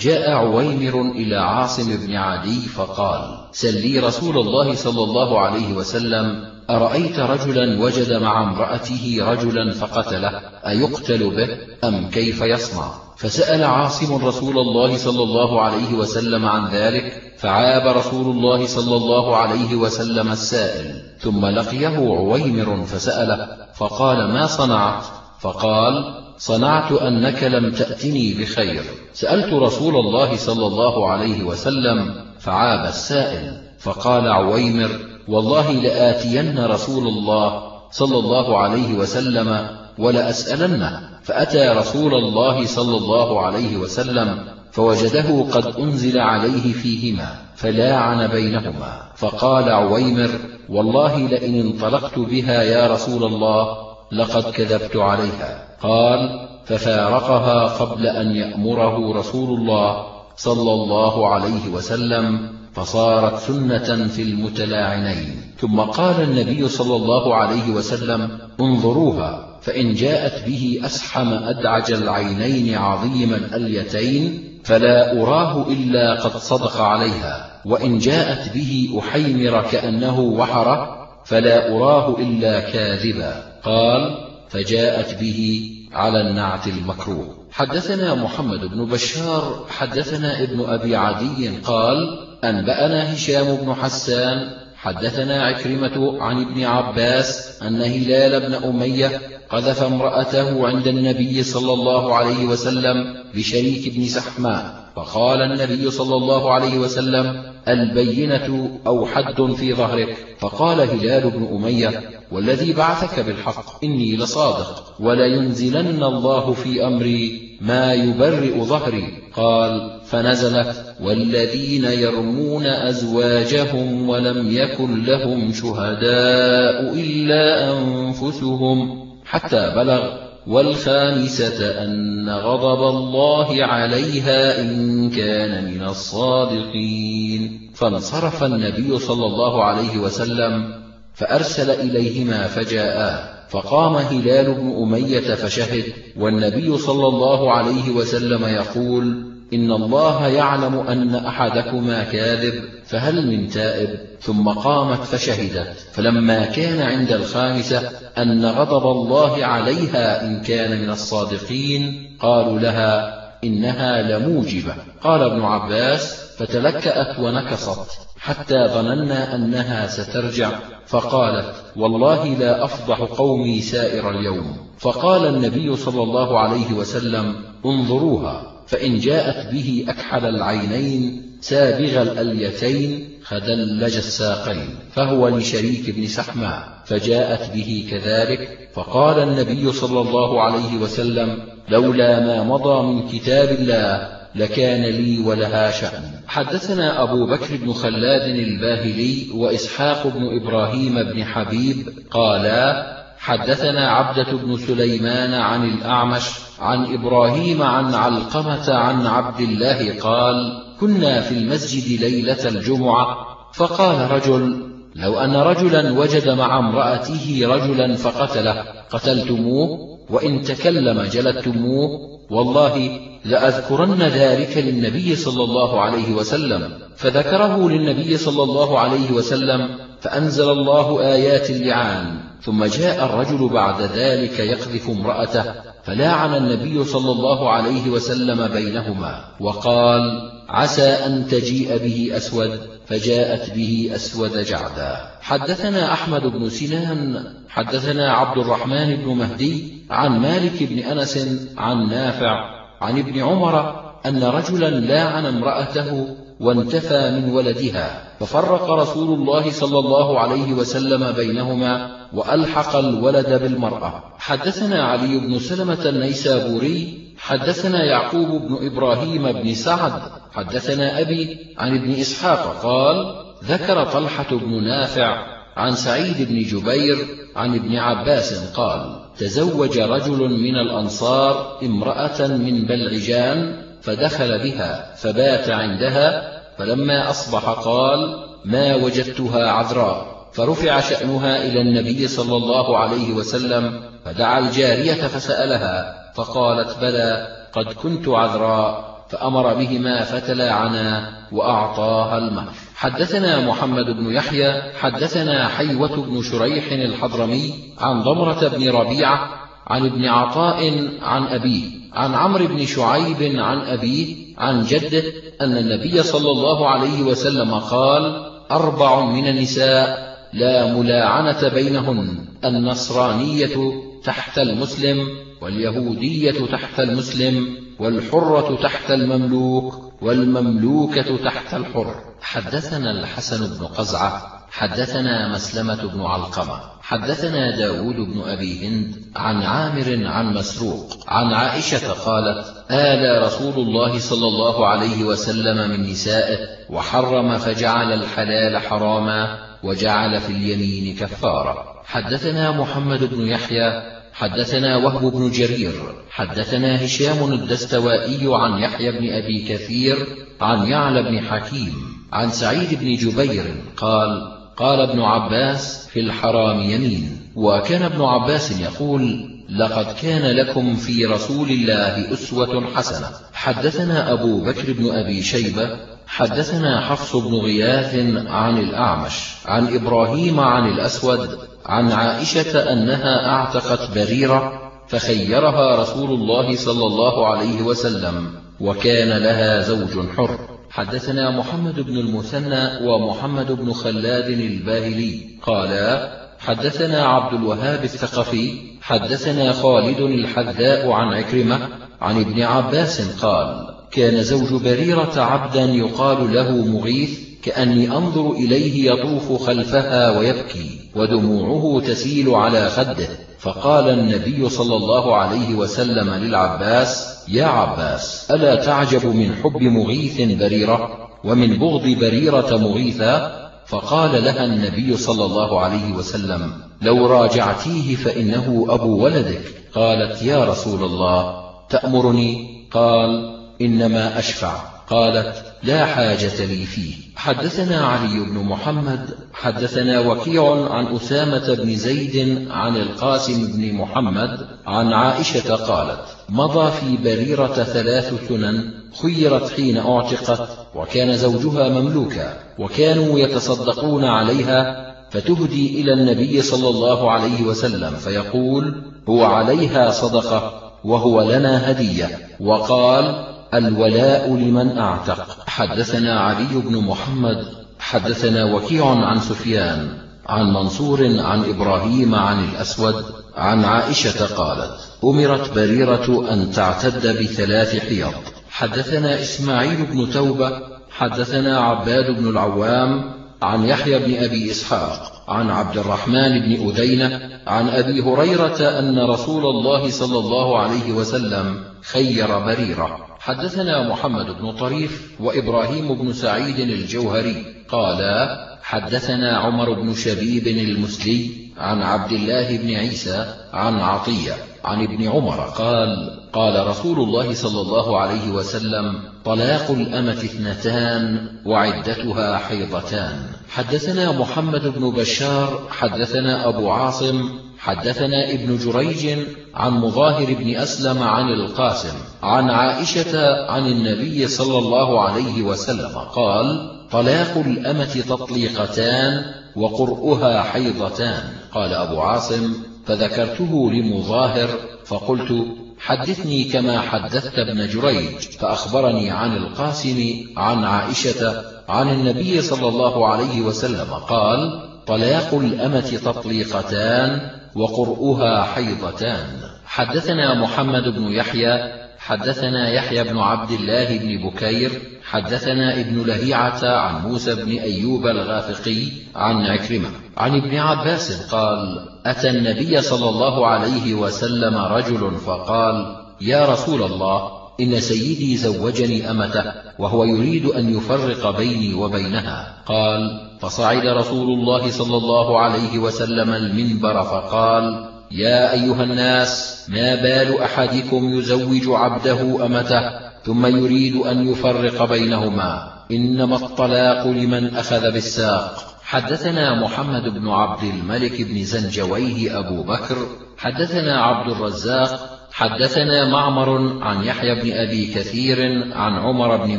جاء عويمر إلى عاصم بن عدي فقال سل لي رسول الله صلى الله عليه وسلم أرأيت رجلا وجد مع امرأته رجلا فقتله أيقتل به أم كيف يصنع؟ فسأل عاصم رسول الله صلى الله عليه وسلم عن ذلك فعاب رسول الله صلى الله عليه وسلم السائل ثم لقيه عويمر فسأله فقال ما صنعت؟ فقال صنعت أنك لم تأتني بخير. سألت رسول الله صلى الله عليه وسلم فعاب السائل فقال عويمر والله لآتين رسول الله صلى الله عليه وسلم ولأسألنه. فأتى رسول الله صلى الله عليه وسلم فوجده قد أنزل عليه فيهما فلاعن بينهما. فقال عويمر والله لئن انطلقت بها يا رسول الله لقد كذبت عليها. قال ففارقها قبل أن يأمره رسول الله صلى الله عليه وسلم فصارت سنة في المتلاعنين. ثم قال النبي صلى الله عليه وسلم انظروها. فإن جاءت به أسحم أدعج العينين عظيم الأليتين فلا أراه إلا قد صدق عليها وإن جاءت به أحيمر كأنه وحره فلا أراه إلا كاذبا. قال فجاءت به على النعت المكروه. حدثنا محمد بن بشار حدثنا ابن أبي عدي قال أنبأنا هشام بن حسان حدثنا عكرمة عن ابن عباس أن هلال بن أمية قذف امرأته عند النبي صلى الله عليه وسلم بشريك بن سحماء فقال النبي صلى الله عليه وسلم البينة أو حد في ظهرك. فقال هلال بن أمية والذي بعثك بالحق إني لصادق ولينزلن الله في أمري ما يبرئ ظهري قال فنزلت والذين يرمون أزواجهم ولم يكن لهم شهداء إلا أنفسهم حتى بلغ والخامسة أن غضب الله عليها إن كان من الصادقين. فانصرف النبي صلى الله عليه وسلم فأرسل إليهما فجاءا فقام هلال بن أمية فشهد والنبي صلى الله عليه وسلم يقول إن الله يعلم أن أحدكما كاذب فهل من تائب؟ ثم قامت فشهدت. فلما كان عند الخامسة أن غضب الله عليها إن كان من الصادقين قالوا لها إنها لموجبة. قال ابن عباس فتلكأت ونكصت. حتى ظننا أنها سترجع. فقالت والله لا أفضح قومي سائر اليوم. فقال النبي صلى الله عليه وسلم انظروها فإن جاءت به أكحل العينين سابغ الأليتين خدلج الساقين فهو لشريك بن سحماء فجاءت به كذلك. فقال النبي صلى الله عليه وسلم لولا ما مضى من كتاب الله لكان لي ولها شأن. حدثنا أبو بكر بن خلاد الباهلي وإسحاق بن إبراهيم بن حبيب قالا حدثنا عبدة بن سليمان عن الأعمش عن إبراهيم عن علقمة عن عبد الله قال كنا في المسجد ليلة الجمعة. فقال رجل لو أن رجلا وجد مع امرأته رجلا فقتله. قتلتموه؟ وإن تكلم جلدتموه والله لأذكرن ذلك للنبي صلى الله عليه وسلم. فذكره للنبي صلى الله عليه وسلم فأنزل الله آيات اللعان. ثم جاء الرجل بعد ذلك يقذف امرأته فلاعن النبي صلى الله عليه وسلم بينهما وقال عسى أن تجيء به أسود. فجاءت به أسود جعدا. حدثنا أحمد بن سنان حدثنا عبد الرحمن بن مهدي عن مالك بن أنس عن نافع عن ابن عمر أن رجلا لاعن امرأته وانتفى من ولدها ففرق رسول الله صلى الله عليه وسلم بينهما وألحق الولد بالمرأة. حدثنا علي بن سلمة النيسابوري حدثنا يعقوب بن إبراهيم بن سعد حدثنا أبي عن ابن إسحاق قال ذكر طلحة بن نافع عن سعيد بن جبير عن ابن عباس قال تزوج رجل من الأنصار امرأة من بلعجان فدخل بها فبات عندها فلما أصبح قال ما وجدتها عذراء. فرفع شأنها إلى النبي صلى الله عليه وسلم فدعا الجارية فسألها فقالت بلى قد كنت عذراء فأمر بهما فتلاعنا وأعطاها المهر. حدثنا محمد بن يحيى حدثنا حيوة بن شريح الحضرمي عن ضمرة بن ربيعة عن ابن عطاء عن أبيه عن عمرو بن شعيب عن أبيه عن جده أن النبي صلى الله عليه وسلم قال أربع من النساء لا ملاعنة بينهن النصرانية تحت المسلم واليهودية تحت المسلم والحرة تحت المملوك والمملوكة تحت الحر. حدثنا الحسن بن قزعة حدثنا مسلمة بن علقمة حدثنا داود بن أبي هند عن عامر عن مسروق عن عائشة قالت آلى رسول الله صلى الله عليه وسلم من نسائه وحرم فجعل الحلال حراما وجعل في اليمين كفارة حدثنا محمد بن يحيى حدثنا وهب بن جرير حدثنا هشام الدستوائي عن يحيى بن أبي كثير عن يعلى بن حكيم عن سعيد بن جبير قال قال ابن عباس في الحرام يمين وكان ابن عباس يقول لقد كان لكم في رسول الله أسوة حسنة. حدثنا أبو بكر بن أبي شيبة حدثنا حفص بن غياث عن الأعمش عن إبراهيم عن الأسود عن عائشة أنها أعتقت بريرة فخيرها رسول الله صلى الله عليه وسلم وكان لها زوج حر. حدثنا محمد بن المثنى ومحمد بن خلاد الباهلي. قالا حدثنا عبد الوهاب الثقفي حدثنا خالد الحذاء عن عكرمة عن ابن عباس قال كان زوج بريرة عبدا يقال له مغيث كأني أنظر إليه يطوف خلفها ويبكي ودموعه تسيل على خده. فقال النبي صلى الله عليه وسلم للعباس يا عباس ألا تعجب من حب مغيث بريرة ومن بغض بريرة مغيثا فقال لها النبي صلى الله عليه وسلم لو راجعتيه فإنه أبو ولدك. قالت يا رسول الله تأمرني؟ قال إنما أشفع. قالت لا حاجة لي فيه. حدثنا علي بن محمد حدثنا وكيع عن أسامة بن زيد عن القاسم بن محمد عن عائشة قالت مضى في بريرة ثلاث سنن خيرت حين أعتقت وكان زوجها مملوكا وكانوا يتصدقون عليها فتهدي إلى النبي صلى الله عليه وسلم فيقول هو عليها صدقة وهو لنا هدية. وقال الولاء لمن أعتق. حدثنا علي بن محمد حدثنا وكيع عن سفيان عن منصور عن إبراهيم عن الأسود عن عائشة قالت أمرت بريرة أن تعتد بثلاث حيض. حدثنا إسماعيل بن توبة حدثنا عباد بن العوام عن يحيى بن أبي إسحاق عن عبد الرحمن بن أدينة عن أبي هريرة أن رسول الله صلى الله عليه وسلم خير بريرة. حدثنا محمد بن طريف وإبراهيم بن سعيد الجوهري قالا حدثنا عمر بن شبيب المسلي عن عبد الله بن عيسى عن عطية عن ابن عمر قال قال رسول الله صلى الله عليه وسلم طلاق الأمة اثنتان وعدتها حيضتان. حدثنا محمد بن بشار حدثنا أبو عاصم حدثنا ابن جريج عن مظاهر بن أسلم عن القاسم عن عائشة عن النبي صلى الله عليه وسلم قال طلاق الأمة تطليقتان وقرؤها حيضتان. قال أبو عاصم فذكرته لمظاهر فقلت حدثني كما حدثت ابن جريج. فأخبرني عن القاسم عن عائشة عن النبي صلى الله عليه وسلم قال طلاق الأمة تطليقتان وقرؤها حيضتان. حدثنا محمد بن يحيى حدثنا يحيى بن عبد الله بن بكير حدثنا ابن لهيعة عن موسى بن أيوب الغافقي عن عكرمة. عن ابن عباس قال أتى النبي صلى الله عليه وسلم رجل فقال يا رسول الله إن سيدي زوجني أمته وهو يريد أن يفرق بيني وبينها. قال فصعد رسول الله صلى الله عليه وسلم المنبر فقال يا أيها الناس ما بال أحدكم يزوج عبده أمته ثم يريد أن يفرق بينهما؟ إنما الطلاق لمن أخذ بالساق. حدثنا محمد بن عبد الملك بن زنجويه أبو بكر حدثنا عبد الرزاق حدثنا معمر عن يحيى بن أبي كثير عن عمر بن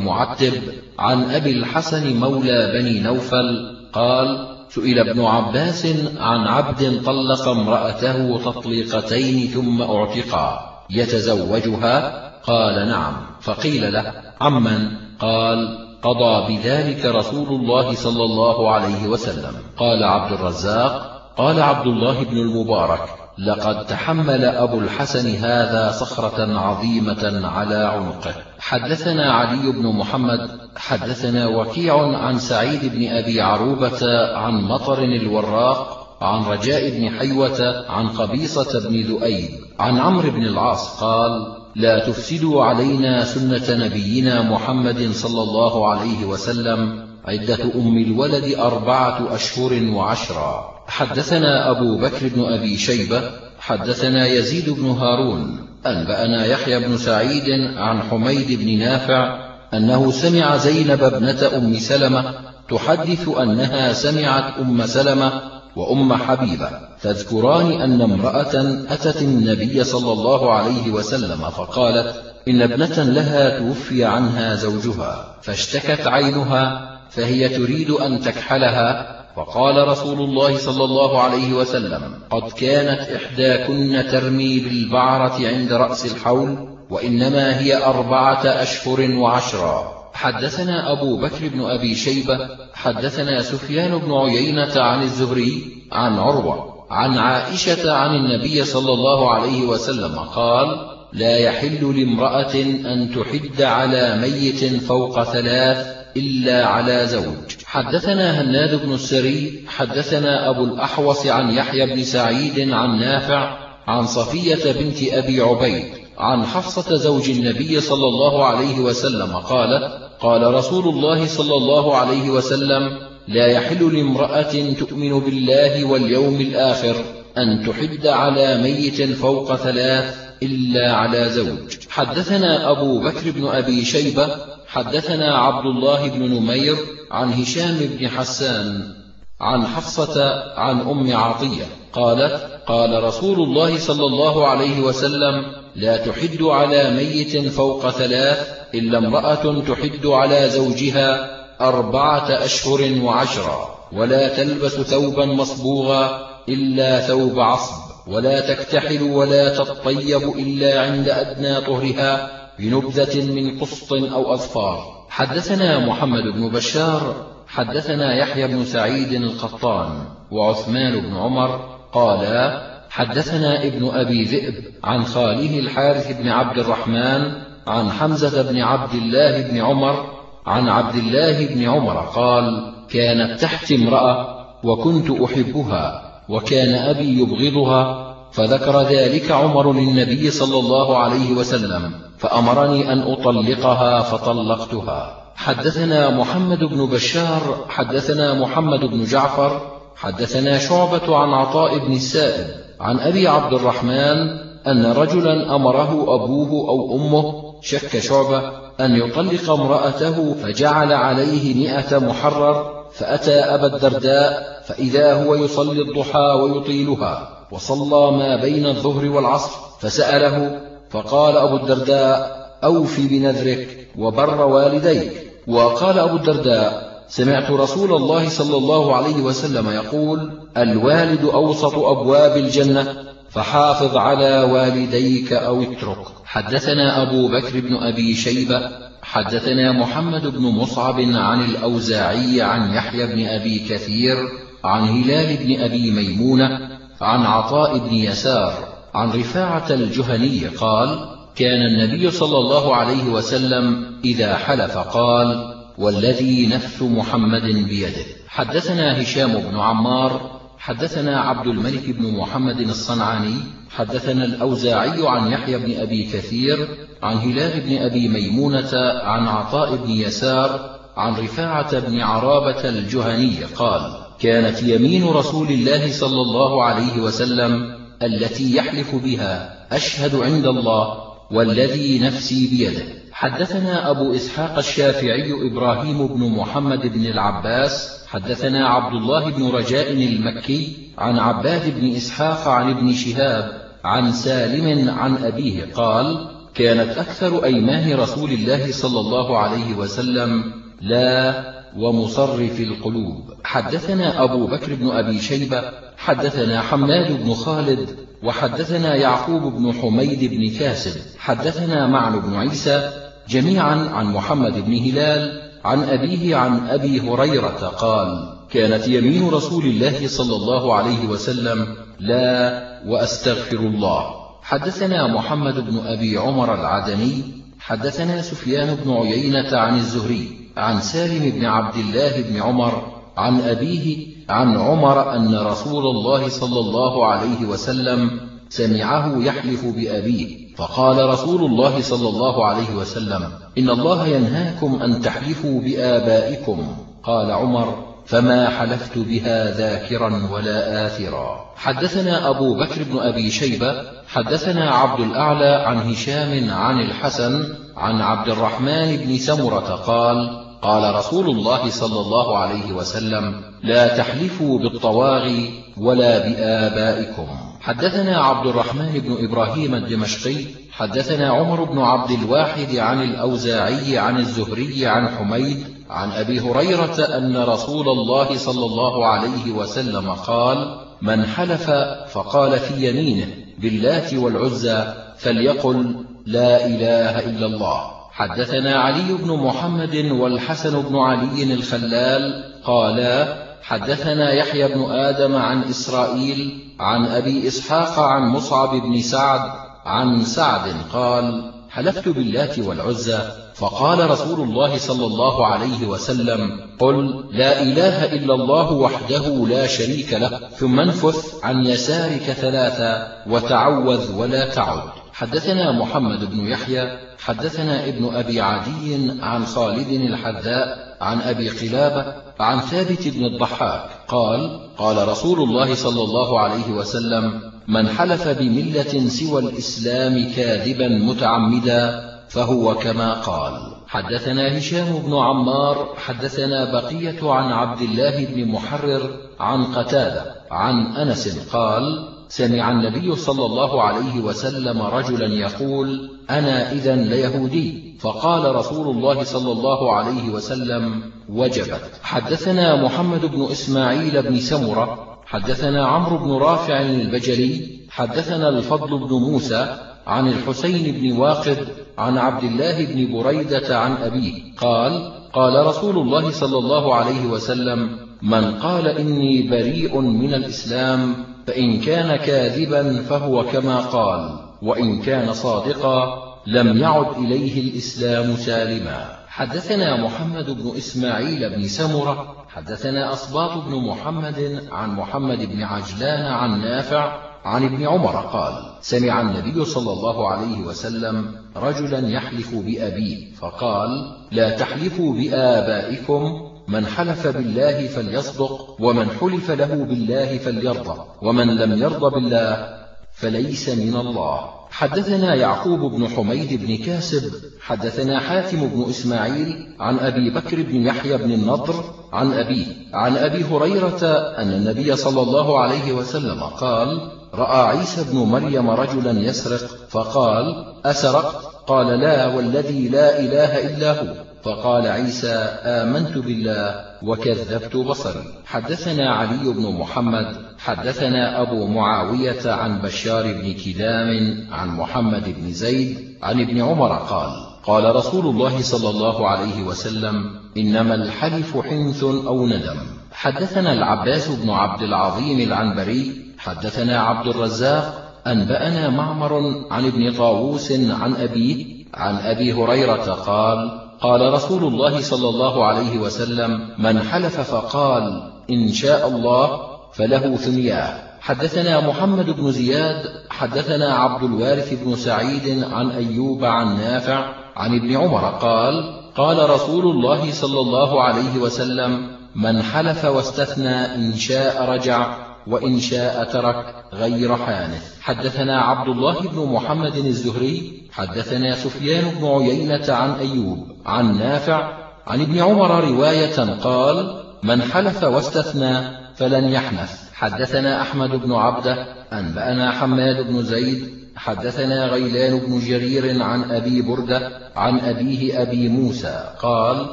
معتب عن أبي الحسن مولى بني نوفل قال سئل ابن عباس عن عبد طلق امرأته تطليقتين ثم اعتقا يتزوجها؟ قال نعم. فقيل له عمن؟ قال قضى بذلك رسول الله صلى الله عليه وسلم. قال عبد الرزاق قال عبد الله بن المبارك لقد تحمل أبو الحسن هذا صخرة عظيمة على عنقه. حدثنا علي بن محمد حدثنا وكيع عن سعيد بن أبي عروبة عن مطر الوراق عن رجاء بن حيوة عن قبيصة بن ذؤيب عن عمرو بن العاص قال لا تفسدوا علينا سنة نبينا محمد صلى الله عليه وسلم عدة أم الولد أربعة أشهر وعشرا. حدثنا أبو بكر بن أبي شيبة حدثنا يزيد بن هارون أنبأنا يحيى بن سعيد عن حميد بن نافع أنه سمع زينب ابنة أم سلمة تحدث أنها سمعت أم سلمة وأم حبيبة تذكران أن امرأة أتت النبي صلى الله عليه وسلم فقالت إن ابنة لها توفي عنها زوجها فاشتكت عينها فهي تريد أن تكحلها فقال رسول الله صلى الله عليه وسلم قد كانت إحداكن ترمي بالبعرة عند رأس الحول وإنما هي أربعة أشهر وعشرا حدثنا أبو بكر بن أبي شيبة حدثنا سفيان بن عيينة عن الزهري عن عروة عن عائشة عن النبي صلى الله عليه وسلم قال لا يحل لامرأة أن تحد على ميت فوق ثلاث إلا على زوج. حدثنا هناد بن السري حدثنا أبو الأحوص عن يحيى بن سعيد عن نافع عن صفية بنت أبي عبيد عن حفصة زوج النبي صلى الله عليه وسلم قالت قال رسول الله صلى الله عليه وسلم لا يحل لامرأة تؤمن بالله واليوم الآخر أن تحد على ميت فوق ثلاث إلا على زوج. حدثنا أبو بكر بن أبي شيبة حدثنا عبد الله بن نمير عن هشام بن حسان عن حفصة عن أم عطية قالت قال رسول الله صلى الله عليه وسلم لا تحد على ميت فوق ثلاث إلا امرأة تحد على زوجها أربعة أشهر وعشرا ولا تلبس ثوبا مصبوغا إلا ثوب عصب. ولا تكتحل ولا تطيب إلا عند أدنى طهرها بنبذة من قسط أو أظفار. حدثنا محمد بن بشار حدثنا يحيى بن سعيد القطان وعثمان بن عمر قالا حدثنا ابن أبي ذئب عن خاله الحارث بن عبد الرحمن عن حمزة بن عبد الله بن عمر عن عبد الله بن عمر قال كانت تحت امرأة وكنت أحبها. وكان أبي يبغضها فذكر ذلك عمر للنبي صلى الله عليه وسلم فأمرني أن أطلقها فطلقتها. حدثنا محمد بن بشار حدثنا محمد بن جعفر حدثنا شعبة عن عطاء بن السائب عن أبي عبد الرحمن أن رجلا أمره أبوه أو أمه شك شعبة أن يطلق امرأته فجعل عليه مئة محرر فأتى أبا الدرداء فإذا هو يصلي الضحى ويطيلها وصلى ما بين الظهر والعصر فسأله فقال أبو الدرداء أوف بنذرك وبر والديك. وقال أبو الدرداء سمعت رسول الله صلى الله عليه وسلم يقول الوالد أوسط أبواب الجنة فحافظ على والديك أو اترك. حدثنا أبو بكر بن أبي شيبة حدثنا محمد بن مصعب عن الأوزاعي عن يحيى بن أبي كثير عن هلال بن أبي ميمونة عن عطاء بن يسار عن رفاعة الجهني قال كان النبي صلى الله عليه وسلم إذا حلف قال والذي نفس محمد بيده. حدثنا هشام بن عمار حدثنا عبد الملك بن محمد الصنعاني حدثنا الأوزاعي عن يحيى بن أبي كثير عن هلال بن أبي ميمونة عن عطاء بن يسار عن رفاعة بن عرابة الجهني قال كانت يمين رسول الله صلى الله عليه وسلم التي يحلف بها أشهد عند الله والذي نفسي بيده. حدثنا أبو إسحاق الشافعي إبراهيم بن محمد بن العباس حدثنا عبد الله بن رجاء المكي عن عباد بن إسحاق عن ابن شهاب عن سالم عن أبيه قال كانت أكثر أيمان رسول الله صلى الله عليه وسلم لا ومصرف القلوب. حدثنا أبو بكر بن أبي شيبة حدثنا حماد بن خالد وحدثنا يعقوب بن حميد بن كاسب. حدثنا معن بن عيسى جميعا عن محمد بن هلال عن أبيه عن أبي هريرة قال كانت يمين رسول الله صلى الله عليه وسلم لا وأستغفر الله. حدثنا محمد بن أبي عمر العدني حدثنا سفيان بن عيينة عن الزهري عن سالم بن عبد الله بن عمر عن أبيه عن عمر أن رسول الله صلى الله عليه وسلم سمعه يحلف بأبيه. فقال رسول الله صلى الله عليه وسلم إن الله ينهاكم أن تحلفوا بآبائكم. قال عمر فما حلفت بها ذاكرا ولا آثرا. حدثنا أبو بكر بن أبي شيبة حدثنا عبد الأعلى عن هشام عن الحسن عن عبد الرحمن بن سمرة قال قال رسول الله صلى الله عليه وسلم لا تحلفوا بالطواغي ولا بآبائكم. حدثنا عبد الرحمن بن إبراهيم الدمشقي حدثنا عمر بن عبد الواحد عن الأوزاعي عن الزهري عن حميد عن أبي هريرة أن رسول الله صلى الله عليه وسلم قال من حلف فقال في يمينه باللات والعزى فليقل لا إله إلا الله. حدثنا علي بن محمد والحسن بن علي الخلال قالا حدثنا يحيى بن آدم عن إسرائيل عن أبي إسحاق عن مصعب بن سعد عن سعد قال حلفت باللات والعزى فقال رسول الله صلى الله عليه وسلم قل لا إله إلا الله وحده لا شريك له ثم انفث عن يسارك ثلاثا وتعوذ ولا تعد. حدثنا محمد بن يحيى حدثنا ابن أبي عدي عن خالد الحذاء عن أبي قلابة عن ثابت بن الضحاك قال قال رسول الله صلى الله عليه وسلم من حلف بملة سوى الإسلام كاذبا متعمدا فهو كما قال حدثنا هشام بن عمار حدثنا بقية عن عبد الله بن محرر عن قتادة عن أنس قال سمع النبي صلى الله عليه وسلم رجلا يقول أنا إذا ليهودي. فقال رسول الله صلى الله عليه وسلم وجبت. حدثنا محمد بن إسماعيل بن سمرة حدثنا عمرو بن رافع البجلي حدثنا الفضل بن موسى عن الحسين بن واقد عن عبد الله بن بريدة عن أبيه. قال قال رسول الله صلى الله عليه وسلم من قال إني بريء من الإسلام فإن كان كاذبا فهو كما قال وإن كان صادقا لم يعد إليه الإسلام سالما. حدثنا محمد بن إسماعيل بن سمرة حدثنا أصباط بن محمد عن محمد بن عجلان عن نافع عن ابن عمر قال سمع النبي صلى الله عليه وسلم رجلا يحلف بأبيه فقال لا تحلفوا بآبائكم من حلف بالله فليصدق ومن حلف له بالله فليرضى ومن لم يرضى بالله فليس من الله. حدثنا يعقوب بن حميد بن كاسب حدثنا حاتم بن إسماعيل عن أبي بكر بن يحيى بن النضر عن أبيه عن أبي هريرة أن النبي صلى الله عليه وسلم قال رأى عيسى بن مريم رجلا يسرق فقال أسرقت؟ قال لا والذي لا إله إلا هو. فقال عيسى آمنت بالله وكذبت بصري. حدثنا علي بن محمد حدثنا أبو معاوية عن بشار بن كدام عن محمد بن زيد عن ابن عمر قال قال رسول الله صلى الله عليه وسلم إنما الحلف حنث أو ندم. حدثنا العباس بن عبد العظيم العنبري حدثنا عبد الرزاق أنبأنا معمر عن ابن طاووس عن أبيه عن أبي هريرة قال قال رسول الله صلى الله عليه وسلم من حلف فقال إن شاء الله فله ثنياه. حدثنا محمد بن زياد حدثنا عبد الوارث بن سعيد عن أيوب عن نافع عن ابن عمر قال قال رسول الله صلى الله عليه وسلم من حلف واستثنى إن شاء رجع وإن شاء ترك غير حانث. حدثنا عبد الله بن محمد الزهري حدثنا سفيان بن عيينة عن أيوب عن نافع عن ابن عمر رواية قال من حلف واستثنى فلن يحنث. حدثنا أحمد بن عبده أنبأنا حماد بن زيد. حدثنا غيلان بن جرير عن أبي بردة عن أبيه أبي موسى قال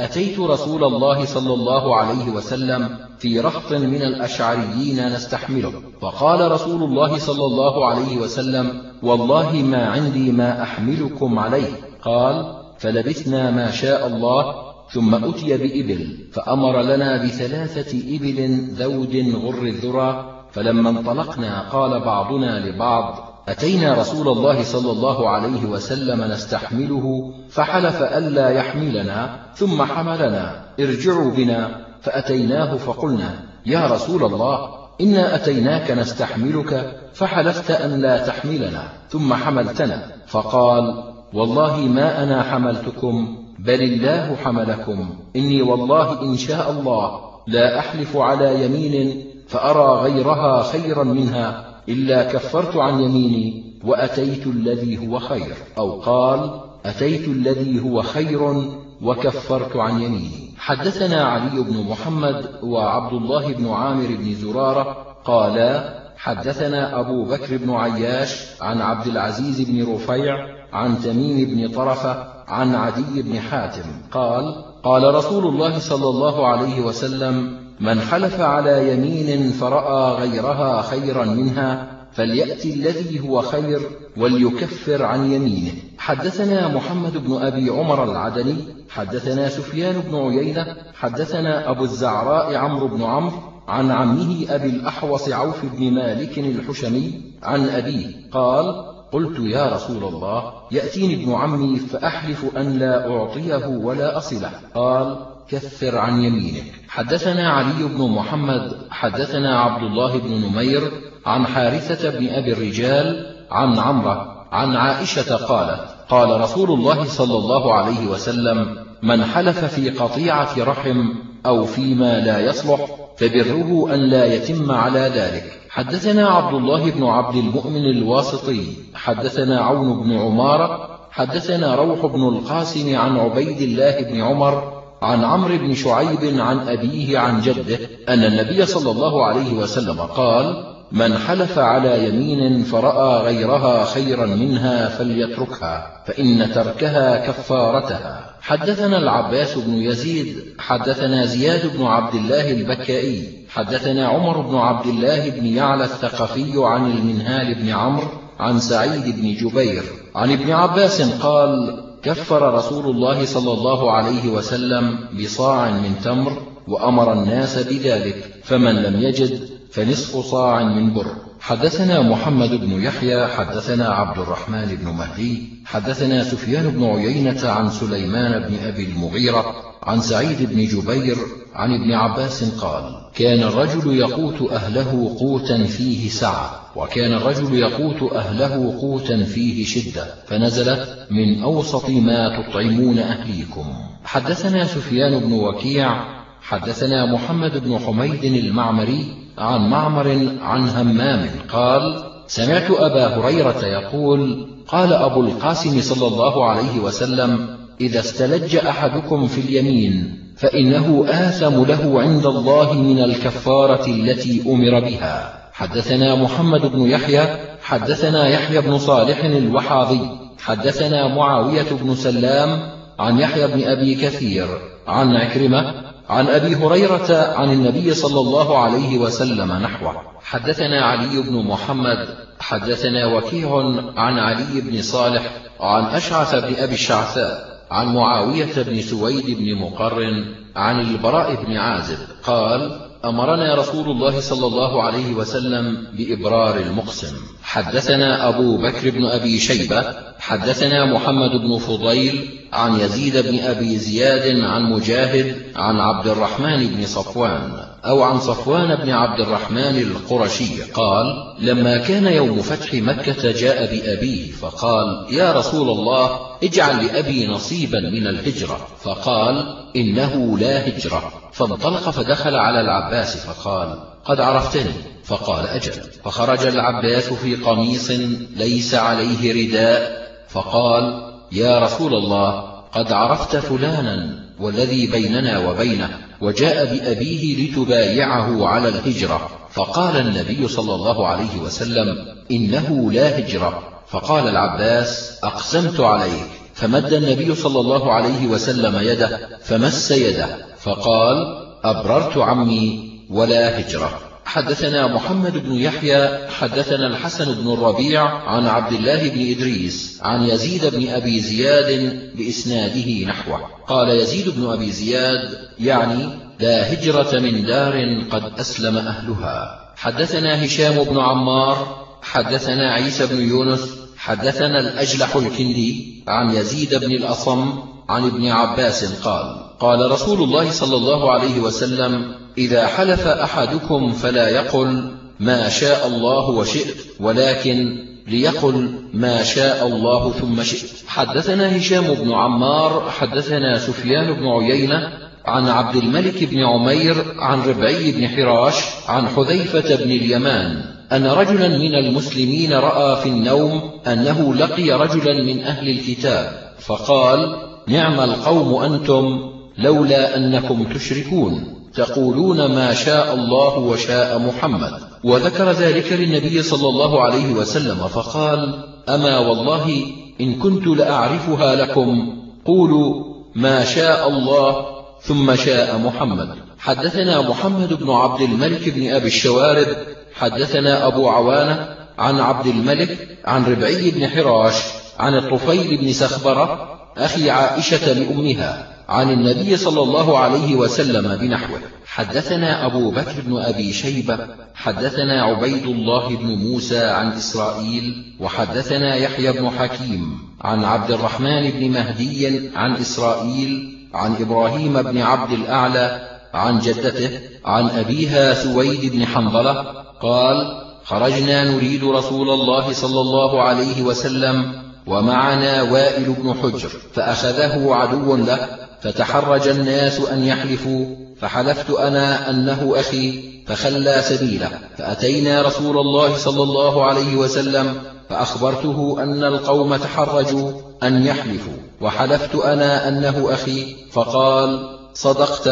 أتيت رسول الله صلى الله عليه وسلم في رهط من الأشعريين نستحمله. فقال رسول الله صلى الله عليه وسلم والله ما عندي ما أحملكم عليه. قال فلبثنا ما شاء الله ثم أتي بإبل فأمر لنا بثلاثة إبل ذود غر الذرى فلما انطلقنا قال بعضنا لبعض أتينا رسول الله صلى الله عليه وسلم نستحمله فحلف ألا يحملنا ثم حملنا ارجعوا بنا فأتيناه فقلنا يا رسول الله إنا أتيناك نستحملك فحلفت أن لا تحملنا ثم حملتنا فقال والله ما أنا حملتكم بل الله حملكم إني والله إن شاء الله لا أحلف على يمين فأرى غيرها خيرا منها إلا كفرت عن يميني وأتيت الذي هو خير أو قال أتيت الذي هو خير وكفرت عن يميني. حدثنا علي بن محمد وعبد الله بن عامر بن زرارة قالا حدثنا أبو بكر بن عياش عن عبد العزيز بن رفيع عن تميم بن طرفة عن عدي بن حاتم قال قال رسول الله صلى الله عليه وسلم من حلف على يمين فرأى غيرها خيرا منها فليأتي الذي هو خير وليكفر عن يمينه. حدثنا محمد بن أبي عمر العدني حدثنا سفيان بن عيينة حدثنا أبو الزعراء عمرو بن عمرو عن عمه أبي الأحوص عوف بن مالك الحشمي عن أبيه قال قلت يا رسول الله يأتيني ابن عمي فأحلف أن لا أعطيه ولا أصله. قال كفر عن يمينك حدثنا علي بن محمد حدثنا عبد الله بن نمير عن حارثة بن أبي الرجال عن عمرة عن عائشة قالت قال رسول الله صلى الله عليه وسلم من حلف في قطيعة رحم أو فيما لا يصلح فبره أن لا يتم على ذلك. حدثنا عبد الله بن عبد المؤمن الواسطي حدثنا عون بن عمارة حدثنا روح بن القاسم عن عبيد الله بن عمر عن عمرو بن شعيب عن أبيه عن جده أن النبي صلى الله عليه وسلم قال من حلف على يمين فرأى غيرها خيرا منها فليتركها فإن تركها كفارتها. حدثنا العباس بن يزيد حدثنا زياد بن عبد الله البكائي حدثنا عمر بن عبد الله بن يعلى الثقفي عن المنهال بن عمرو عن سعيد بن جبير. عن ابن عباس قال كفر رسول الله صلى الله عليه وسلم بصاع من تمر وأمر الناس بذلك فمن لم يجد فنصف صاع من بر. حدثنا محمد بن يحيى حدثنا عبد الرحمن بن مهدي حدثنا سفيان بن عيينة عن سليمان بن أبي المغيرة عن سعيد بن جبير عن ابن عباس قال كان الرجل يقوت أهله قوتا فيه سعة وكان الرجل يقوت أهله قوتا فيه شدة فنزلت من أوسط ما تطعمون أهليكم. حدثنا سفيان بن وكيع حدثنا محمد بن حميد المعمري عن معمر عن همام قال سمعت أبا هريرة يقول قال أبو القاسم صلى الله عليه وسلم إذا استلج أحدكم في اليمين فإنه آثم له عند الله من الكفارة التي أمر بها. حدثنا محمد بن يحيى حدثنا يحيى بن صالح الوحاضي حدثنا معاوية بن سلام عن يحيى بن أبي كثير عن عكرمة عن أبي هريرة عن النبي صلى الله عليه وسلم نحوه. حدثنا علي بن محمد حدثنا وكيع عن علي بن صالح عن أشعث بن أبي الشعثاء عن معاوية بن سويد بن مقرن عن البراء بن عازب قال أمرنا رسول الله صلى الله عليه وسلم بإبرار المقسم. حدثنا أبو بكر بن أبي شيبة حدثنا محمد بن فضيل عن يزيد بن أبي زياد عن مجاهد عن عبد الرحمن بن صفوان أو عن صفوان بن عبد الرحمن القرشي. قال لما كان يوم فتح مكة جاء بأبيه فقال يا رسول الله اجعل لأبي نصيبا من الهجرة. فقال إنه لا هجرة. فانطلق فدخل على العباس فقال قد عرفتني. فقال أجل. فخرج العباس في قميص ليس عليه رداء. فقال يا رسول الله قد عرفت فلانا والذي بيننا وبينه وجاء بأبيه لتبايعه على الهجرة. فقال النبي صلى الله عليه وسلم إنه لا هجرة. فقال العباس أقسمت عليك. فمد النبي صلى الله عليه وسلم يده فمس يده فقال أبررت عمي ولا هجرة. حدثنا محمد بن يحيى حدثنا الحسن بن الربيع عن عبد الله بن إدريس عن يزيد بن أبي زياد بإسناده نحوه. قال يزيد بن أبي زياد يعني لا هجرة من دار قد أسلم أهلها. حدثنا هشام بن عمار حدثنا عيسى بن يونس حدثنا الأجلح الكندي عن يزيد بن الأصم عن ابن عباس قال قال رسول الله صلى الله عليه وسلم إذا حلف أحدكم فلا يقل ما شاء الله وشئت ولكن ليقل ما شاء الله ثم شئت. حدثنا هشام بن عمار حدثنا سفيان بن عيينة عن عبد الملك بن عمير عن ربعي بن حراش عن حذيفة بن اليمان أن رجلا من المسلمين رأى في النوم أنه لقي رجلا من أهل الكتاب فقال نعم القوم أنتم لولا أنكم تشركون تقولون ما شاء الله وشاء محمد. وذكر ذلك للنبي صلى الله عليه وسلم فقال أما والله إن كنت لأعرفها لكم قولوا ما شاء الله ثم شاء محمد. حدثنا محمد بن عبد الملك بن أبي الشوارب حدثنا أبو عوانة عن عبد الملك عن ربعي بن حراش عن الطفيل بن سخبرة أخي عائشة لأمها عن النبي صلى الله عليه وسلم بنحوه. حدثنا أبو بكر بن أبي شيبة حدثنا عبيد الله بن موسى عن إسرائيل وحدثنا يحيى بن حكيم عن عبد الرحمن بن مهدي عن إسرائيل عن إبراهيم بن عبد الأعلى عن جدته عن أبيها سويد بن حنظلة قال خرجنا نريد رسول الله صلى الله عليه وسلم ومعنا وائل بن حجر فأخذه عدو له فتحرج الناس أن يحلفوا فحلفت أنا أنه أخي فخلى سبيله فأتينا رسول الله صلى الله عليه وسلم فأخبرته أن القوم تحرجوا أن يحلفوا وحلفت أنا أنه أخي فقال صدقت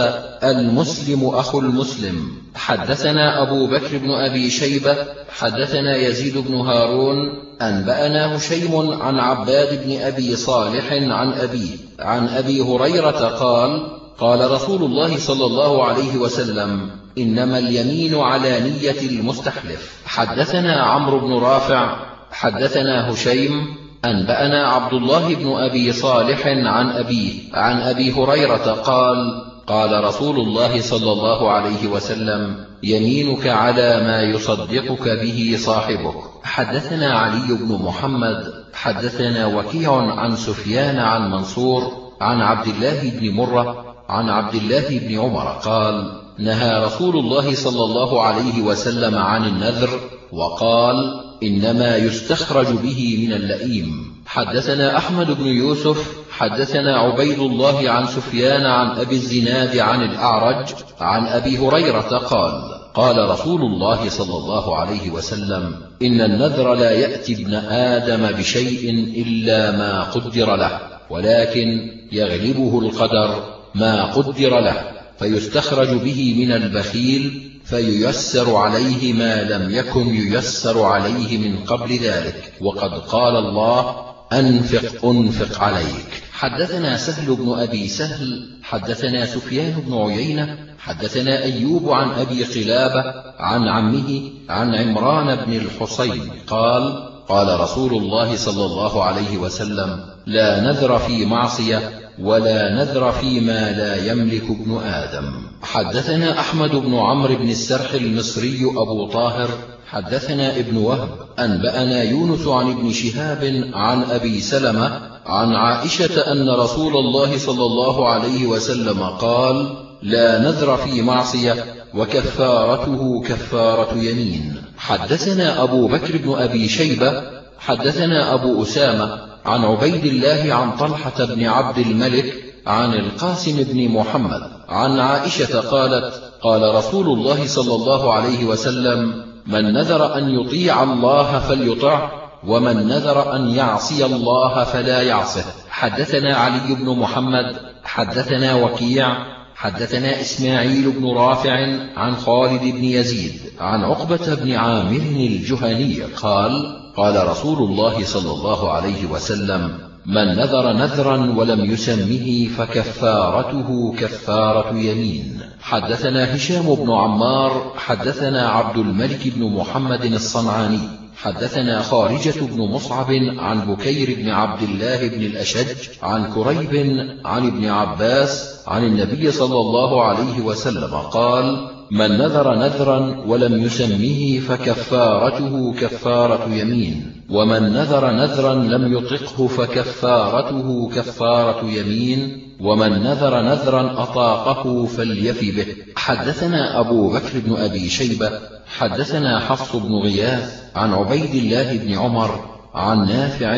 المسلم أخو المسلم. حدثنا أبو بكر بن أبي شيبة حدثنا يزيد بن هارون أنبأنا هشيم عن عباد بن أبي صالح عن أبيه عن أبي هريرة قال قال رسول الله صلى الله عليه وسلم إنما اليمين على نية المستحلف. حدثنا عمرو بن رافع حدثنا هشيم أنبأنا عبد الله بن أبي صالح عن أبيه عن أبي هريرة قال قال رسول الله صلى الله عليه وسلم يمينك على ما يصدقك به صاحبك. حدثنا علي بن محمد حدثنا وكيع عن سفيان عن منصور عن عبد الله بن مرة عن عبد الله بن عمر قال نهى رسول الله صلى الله عليه وسلم عن النذر وقال إنما يستخرج به من اللئيم. حدثنا أحمد بن يوسف حدثنا عبيد الله عن سفيان عن أبي الزناد عن الأعرج عن أبي هريرة قال قال رسول الله صلى الله عليه وسلم إن النذر لا يأتي ابن آدم بشيء إلا ما قدر له ولكن يغلبه القدر ما قدر له فيستخرج به من البخيل فييسر عليه ما لم يكن ييسر عليه من قبل ذلك. وقد قال الله أنفق أنفق عليك. حدثنا سهل بن أبي سهل حدثنا سفيان بن عيينة حدثنا أيوب عن أبي قلابة عن عمه عن عمران بن الحصين. قال قال رسول الله صلى الله عليه وسلم لا نذر في معصية ولا نذر فيما لا يملك ابن آدم. حدثنا أحمد بن عمرو بن السرح المصري أبو طاهر. حدثنا ابن وهب. أنبأنا يونس عن ابن شهاب عن أبي سلمة عن عائشة أن رسول الله صلى الله عليه وسلم قال لا نذر في معصية وكفارته كفارة يمين. حدثنا أبو بكر بن أبي شيبة. حدثنا أبو أسامة. عن عبيد الله عن طلحة بن عبد الملك عن القاسم بن محمد عن عائشة قالت قال رسول الله صلى الله عليه وسلم من نذر أن يطيع الله فليطع ومن نذر أن يعصي الله فلا يعصه. حدثنا علي بن محمد حدثنا وكيع حدثنا إسماعيل بن رافع عن خالد بن يزيد عن عقبة بن عامر الجهني قال قال رسول الله صلى الله عليه وسلم من نذر نذرا ولم يسمه فكفارته كفارة يمين. حدثنا هشام بن عمار حدثنا عبد الملك بن محمد الصنعاني حدثنا خارجة بن مصعب عن بكير بن عبد الله بن الأشج عن كريب عن ابن عباس عن النبي صلى الله عليه وسلم قال من نذر نذرا ولم يسمه فكفارته كفارة يمين ومن نذر نذرا لم يطقه فكفارته كفارة يمين ومن نذر نذرا أطاقه فليف به. حدثنا أبو بكر بن أبي شيبة حدثنا حفص بن غياث عن عبيد الله بن عمر عن نافع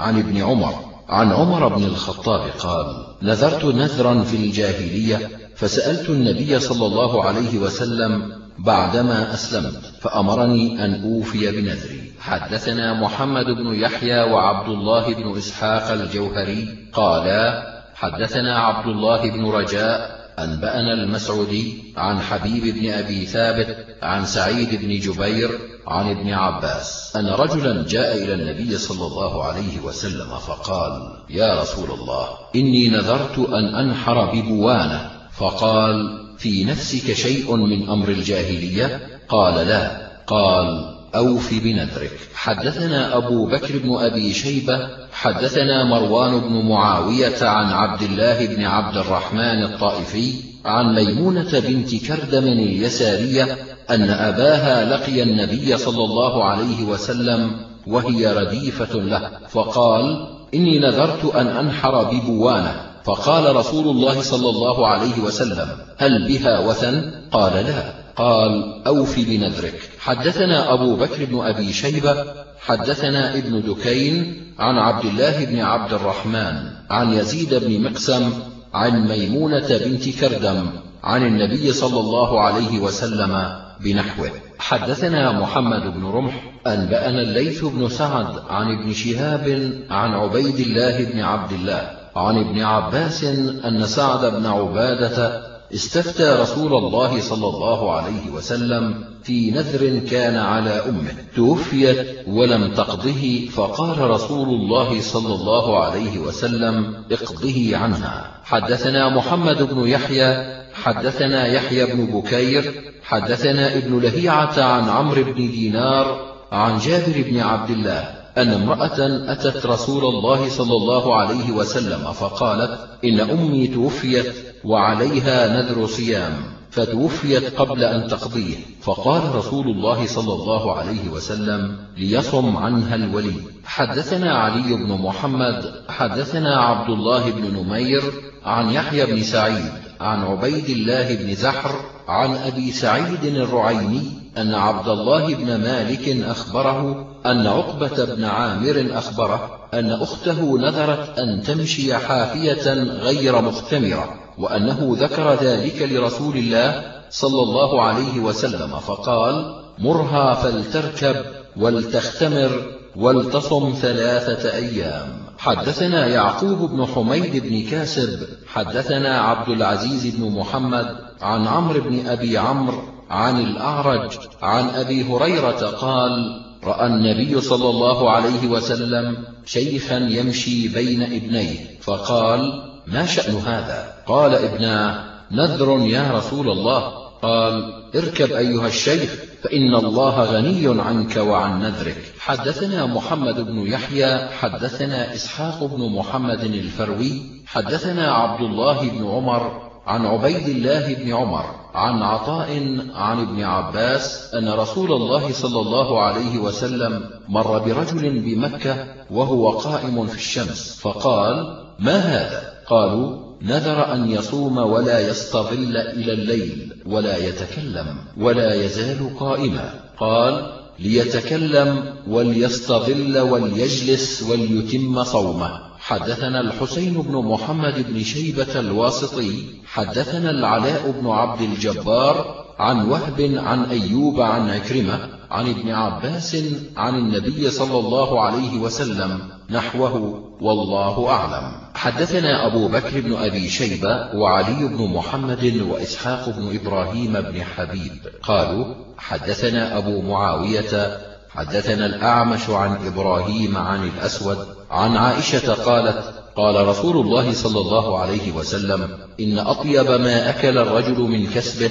عن ابن عمر عن عمر بن الخطاب قال نذرت نذرا في الجاهلية فسألت النبي صلى الله عليه وسلم بعدما أسلمت فأمرني أن أوفي بنذري. حدثنا محمد بن يحيى وعبد الله بن إسحاق الجوهري قالا حدثنا عبد الله بن رجاء أنبأنا المسعودي عن حبيب بن أبي ثابت عن سعيد بن جبير عن ابن عباس أن رجلا جاء إلى النبي صلى الله عليه وسلم فقال يا رسول الله إني نذرت أن أنحر ببوانة فقال في نفسك شيء من أمر الجاهلية؟ قال لا. قال أوف بنذرك. حدثنا أبو بكر بن أبي شيبة حدثنا مروان بن معاوية عن عبد الله بن عبد الرحمن الطائفي عن ميمونة بنت كردم اليسارية أن أباها لقي النبي صلى الله عليه وسلم وهي رديفة له فقال إني نذرت أن أنحر ببوانة. فقال رسول الله صلى الله عليه وسلم هل بها وثن؟ قال لا. قال أوف بنذرك. حدثنا أبو بكر بن أبي شيبة حدثنا ابن دكين عن عبد الله بن عبد الرحمن عن يزيد بن مقسم عن ميمونة بنت كردم عن النبي صلى الله عليه وسلم بنحوه. حدثنا محمد بن رمح أنبأنا الليث بن سعد عن ابن شهاب عن عبيد الله بن عبد الله عن ابن عباس أن سعد بن عبادة استفتى رسول الله صلى الله عليه وسلم في نذر كان على أمه. توفيت ولم تقضه فقال رسول الله صلى الله عليه وسلم اقضه عنها. حدثنا محمد بن يحيى حدثنا يحيى بن بكير حدثنا ابن لهيعة عن عمرو بن دينار عن جابر بن عبد الله أن امرأة أتت رسول الله صلى الله عليه وسلم فقالت إن أمي توفيت وعليها نذر صيام فتوفيت قبل أن تقضيه. فقال رسول الله صلى الله عليه وسلم ليصم عنها الولي. حدثنا علي بن محمد حدثنا عبد الله بن نمير عن يحيى بن سعيد عن عبيد الله بن زحر عن أبي سعيد الرعيني أن عبد الله بن مالك أخبره أن عقبة بن عامر أخبره أن أخته نذرت أن تمشي حافية غير مختمرة وأنه ذكر ذلك لرسول الله صلى الله عليه وسلم فقال مرها فلتركب ولتختمر ولتصم ثلاثة أيام. حدثنا يعقوب بن حميد بن كاسب حدثنا عبد العزيز بن محمد عن عمرو بن أبي عمرو عن الأعرج عن أبي هريرة قال رأى النبي صلى الله عليه وسلم شيخا يمشي بين ابنيه فقال ما شأن هذا؟ قال ابناه نذر يا رسول الله. قال اركب أيها الشيخ فإن الله غني عنك وعن نذرك. حدثنا محمد بن يحيى حدثنا إسحاق بن محمد الفروي حدثنا عبد الله بن عمر عن عبيد الله بن عمر عن عطاء عن ابن عباس أن رسول الله صلى الله عليه وسلم مر برجل بمكة وهو قائم في الشمس فقال ما هذا؟ قالوا نذر أن يصوم ولا يستظل إلى الليل ولا يتكلم ولا يزال قائما. قال ليتكلم وليستظل وليجلس وليتم صومه. حدثنا الحسين بن محمد بن شيبة الواسطي حدثنا العلاء بن عبد الجبار عن وهب عن أيوب عن عكرمة عن ابن عباس عن النبي صلى الله عليه وسلم نحوه والله أعلم. حدثنا أبو بكر بن أبي شيبة وعلي بن محمد وإسحاق بن إبراهيم بن حبيب. قالوا حدثنا أبو معاوية حدثنا الأعمش عن إبراهيم عن الأسود عن عائشة قالت قال رسول الله صلى الله عليه وسلم إن أطيب ما أكل الرجل من كسبه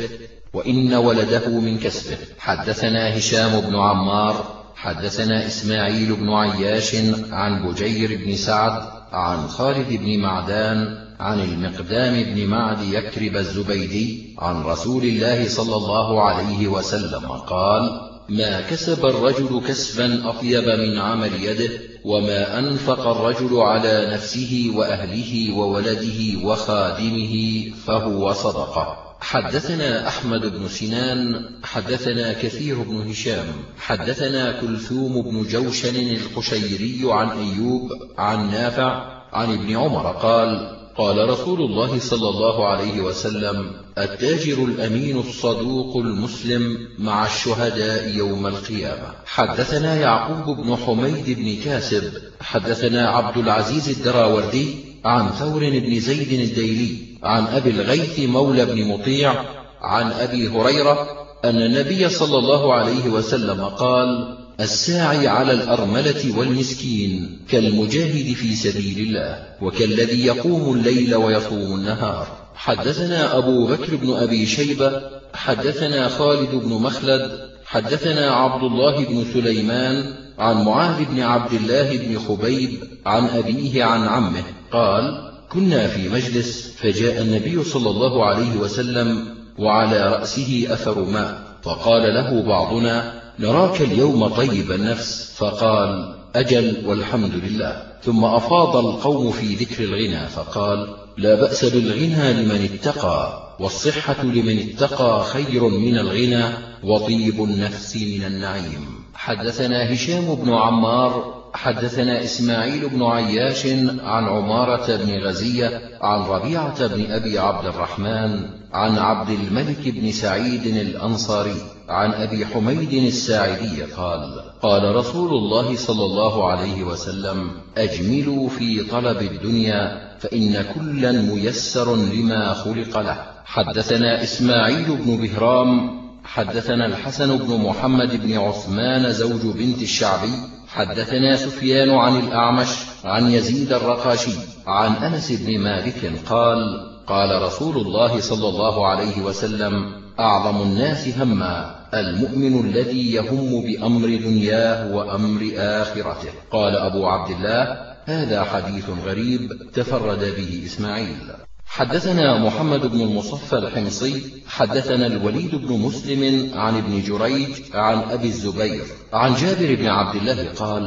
وإن ولده من كسبه. حدثنا هشام بن عمار حدثنا إسماعيل بن عياش عن بجير بن سعد عن خالد بن معدان عن المقدام بن معد يكرب الزبيدي عن رسول الله صلى الله عليه وسلم قال ما كسب الرجل كسبا أطيب من عمل يده وما أنفق الرجل على نفسه وأهله وولده وخادمه فهو صدقة. حدثنا أحمد بن سنان حدثنا كثير بن هشام حدثنا كلثوم بن جوشن القشيري عن أيوب عن نافع عن ابن عمر قال قال رسول الله صلى الله عليه وسلم التاجر الأمين الصدوق المسلم مع الشهداء يوم القيامة. حدثنا يعقوب بن حميد بن كاسب حدثنا عبد العزيز الدراوردي عن ثور بن زيد الديلي عن أبي الغيث مولى بن مطيع عن أبي هريرة أن النبي صلى الله عليه وسلم قال الساعي على الأرملة والمسكين كالمجاهد في سبيل الله وكالذي يقوم الليل ويصوم النهار. حدثنا أبو بكر بن أبي شيبة حدثنا خالد بن مخلد حدثنا عبد الله بن سليمان عن معاذ بن عبد الله بن خبيب عن أبيه عن عمه قال كنا في مجلس فجاء النبي صلى الله عليه وسلم وعلى رأسه أثر ماء فقال له بعضنا نراك اليوم طيب النفس؟ فقال أجل والحمد لله. ثم أفاض القوم في ذكر الغنى فقال لا بأس بالغنى لمن اتقى والصحة لمن اتقى خير من الغنى وطيب النفس من النعيم. حدثنا هشام بن عمار حدثنا إسماعيل بن عياش عن عمارة بن غزية عن ربيعة بن أبي عبد الرحمن عن عبد الملك بن سعيد الأنصاري. عن أبي حميد الساعدي قال قال رسول الله صلى الله عليه وسلم أجملوا في طلب الدنيا فإن كلا ميسر لما خلق له. حدثنا إسماعيل بن بهرام حدثنا الحسن بن محمد بن عثمان زوج بنت الشعبي حدثنا سفيان عن الأعمش عن يزيد الرقاشي عن أنس بن مالك قال قال رسول الله صلى الله عليه وسلم أعظم الناس هما المؤمن الذي يهم بأمر دنياه وأمر آخرته. قال أبو عبد الله هذا حديث غريب تفرد به إسماعيل. حدثنا محمد بن المصفى الحمصي حدثنا الوليد بن مسلم عن ابن جريج عن أبي الزبير عن جابر بن عبد الله قال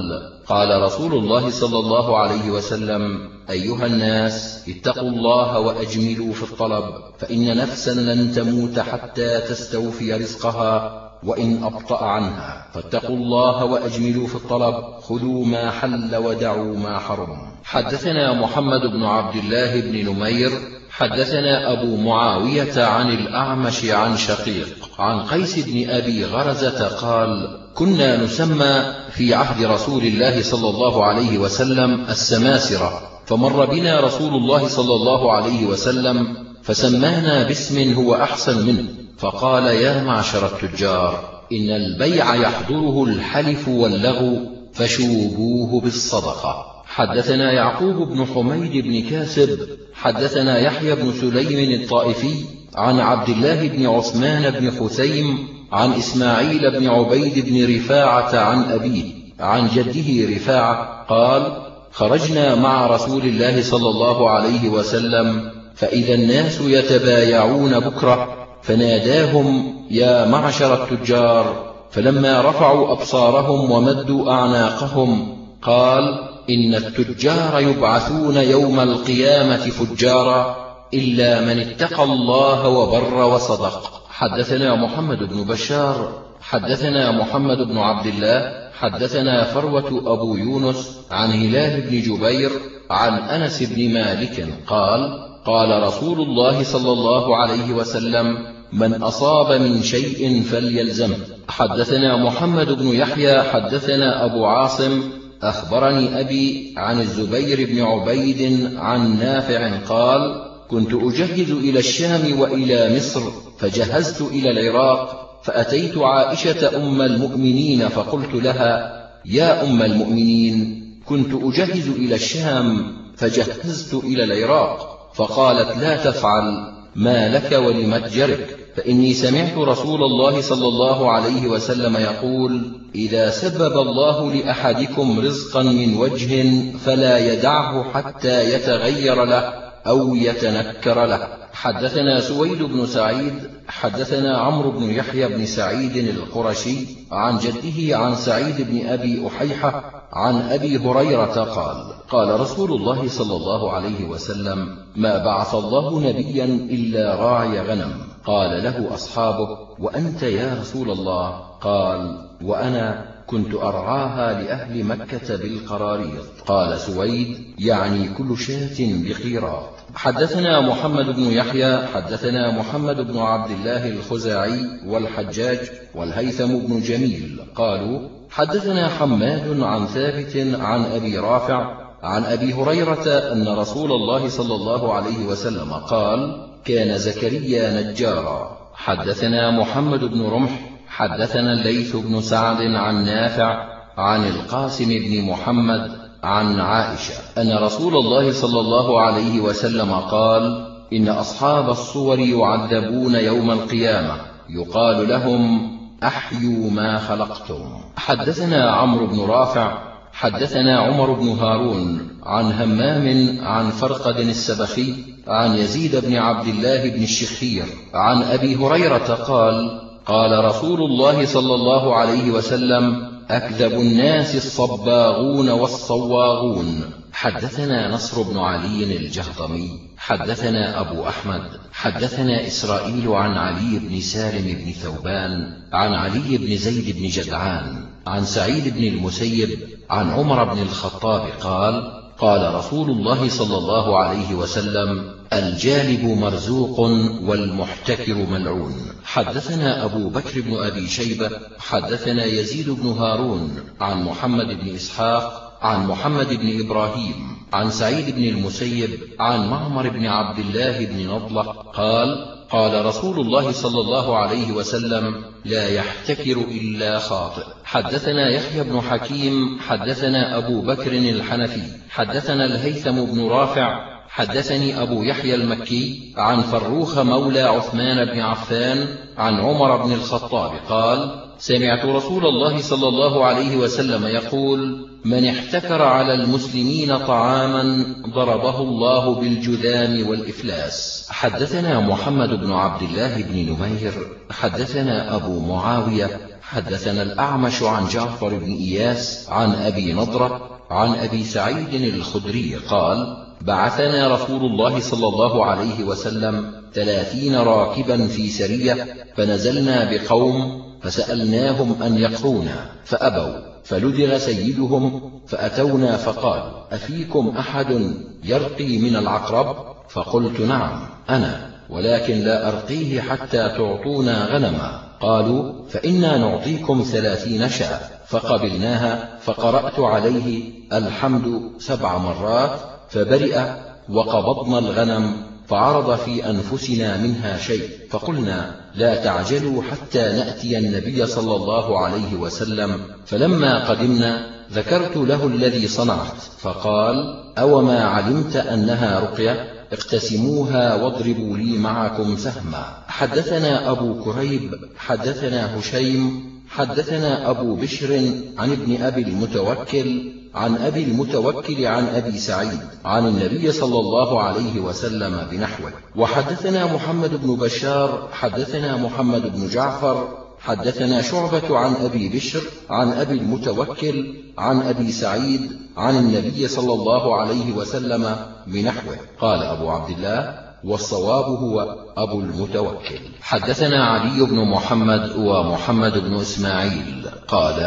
قال رسول الله صلى الله عليه وسلم أيها الناس اتقوا الله وأجملوا في الطلب فإن نفسا لن تموت حتى تستوفي رزقها وإن أبطأ عنها فاتقوا الله وأجملوا في الطلب خذوا ما حل ودعوا ما حرم. حدثنا محمد بن عبد الله بن نمير حدثنا أبو معاوية عن الأعمش عن شقيق عن قيس بن أبي غرزة قال كنا نسمى في عهد رسول الله صلى الله عليه وسلم السماسرة. فمر بنا رسول الله صلى الله عليه وسلم فسمانا باسم هو أحسن منه. فقال يا معشر التجار إن البيع يحضره الحلف واللغو فشوبوه بالصدقة. حدثنا يعقوب بن حميد بن كاسب حدثنا يحيى بن سليم الطائفي عن عبد الله بن عثمان بن خثيم عن إسماعيل بن عبيد بن رفاعة عن أبيه عن جده رفاعة قال خرجنا مع رسول الله صلى الله عليه وسلم فإذا الناس يتبايعون بكرة فناداهم يا معشر التجار فلما رفعوا أبصارهم ومدوا أعناقهم قال إن التجار يبعثون يوم القيامة فجارا إلا من اتقى الله وبر وصدق. حدثنا محمد بن بشار حدثنا محمد بن عبد الله حدثنا فروة أبو يونس عن هلال بن جبير عن أنس بن مالك قال قال رسول الله صلى الله عليه وسلم من أصاب من شيء فليلزمه. حدثنا محمد بن يحيى حدثنا أبو عاصم أخبرني أبي عن الزبير بن عبيد عن نافع قال كنت أجهز إلى الشام وإلى مصر فجهزت إلى العراق فأتيت عائشة أم المؤمنين فقلت لها يا أم المؤمنين كنت أجهز إلى الشام فجهزت إلى العراق. فقالت لا تفعل ما لك ولمتجرك فإني سمعت رسول الله صلى الله عليه وسلم يقول إذا سبب الله لأحدكم رزقا من وجه فلا يدعه حتى يتغير له. أو يتنكر له. حدثنا سويد بن سعيد حدثنا عمرو بن يحيى بن سعيد القرشي عن جده عن سعيد بن أبي أحيحة عن أبي هريرة قال قال رسول الله صلى الله عليه وسلم ما بعث الله نبيا إلا راعي غنم. قال له أصحابه وأنت يا رسول الله؟ قال وأنا كنت أرعاها لأهل مكة بالقراريط. قال سويد يعني كل شاة بقيراط حدثنا محمد بن يحيى حدثنا محمد بن عبد الله الخزاعي والحجاج والهيثم بن جميل. قالوا حدثنا حماد عن ثابت عن أبي رافع عن أبي هريرة أن رسول الله صلى الله عليه وسلم قال كان زكريا نجارا. حدثنا محمد بن رمح حدثنا الليث بن سعد عن نافع عن القاسم بن محمد عن عائشة أن رسول الله صلى الله عليه وسلم قال إن أصحاب الصور يعذبون يوم القيامة. يقال لهم أحيوا ما خلقتم. حدثنا عمرو بن رافع حدثنا عمر بن هارون عن همام عن فرقد السبخي عن يزيد بن عبد الله بن الشخير عن أبي هريرة قال قال رسول الله صلى الله عليه وسلم أكذب الناس الصباغون والصواغون. حدثنا نصر بن علي الجهضمي حدثنا أبو أحمد حدثنا إسرائيل عن علي بن سالم بن ثوبان عن علي بن زيد بن جدعان عن سعيد بن المسيب عن عمر بن الخطاب قال قال رسول الله صلى الله عليه وسلم الجالب مرزوق والمحتكر ملعون. حدثنا أبو بكر بن أبي شيبة حدثنا يزيد بن هارون عن محمد بن إسحاق عن محمد بن إبراهيم عن سعيد بن المسيب عن معمر بن عبد الله بن نضلة قال قال رسول الله صلى الله عليه وسلم لا يحتكر إلا خاطئ. حدثنا يحيى بن حكيم حدثنا أبو بكر الحنفي حدثنا الهيثم بن رافع حدثني أبو يحيى المكي عن فروخ مولى عثمان بن عفان عن عمر بن الخطاب قال سمعت رسول الله صلى الله عليه وسلم يقول من احتكر على المسلمين طعاما ضربه الله بالجذام والإفلاس. حدثنا محمد بن عبد الله بن نمير حدثنا أبو معاوية حدثنا الأعمش عن جعفر بن إياس عن أبي نضرة عن أبي سعيد الخدري قال بعثنا رسول الله صلى الله عليه وسلم ثلاثين راكبا في سرية فنزلنا بقوم فسألناهم أن يقرونا فأبوا فلدغ سيدهم فأتونا فقال أفيكم أحد يرقي من العقرب؟ فقلت نعم أنا ولكن لا أرقيه حتى تعطونا غنما. قالوا فإنا نعطيكم ثلاثين شاة. فقبلناها فقرأت عليه الحمد سبع مرات فبرئ وقبضنا الغنم. فعرض في أنفسنا منها شيء فقلنا لا تعجلوا حتى نأتي النبي صلى الله عليه وسلم. فلما قدمنا ذكرت له الذي صنعت فقال أوما علمت أنها رقية؟ اقتسموها واضربوا لي معكم سهما. حدثنا أبو كريب حدثنا هشيم حدثنا أبو بشر عن ابن أبي المتوكل عن أبي المتوكل عن أبي سعيد عن النبي صلى الله عليه وسلم بنحوه. وحدثنا محمد بن بشار حدثنا محمد بن جعفر حدثنا شعبة عن أبي بشر عن أبي المتوكل عن أبي سعيد عن النبي صلى الله عليه وسلم بنحوه. قال أبو عبد الله والصواب هو أبو المتوكل. حدثنا علي بن محمد ومحمد بن إسماعيل. قال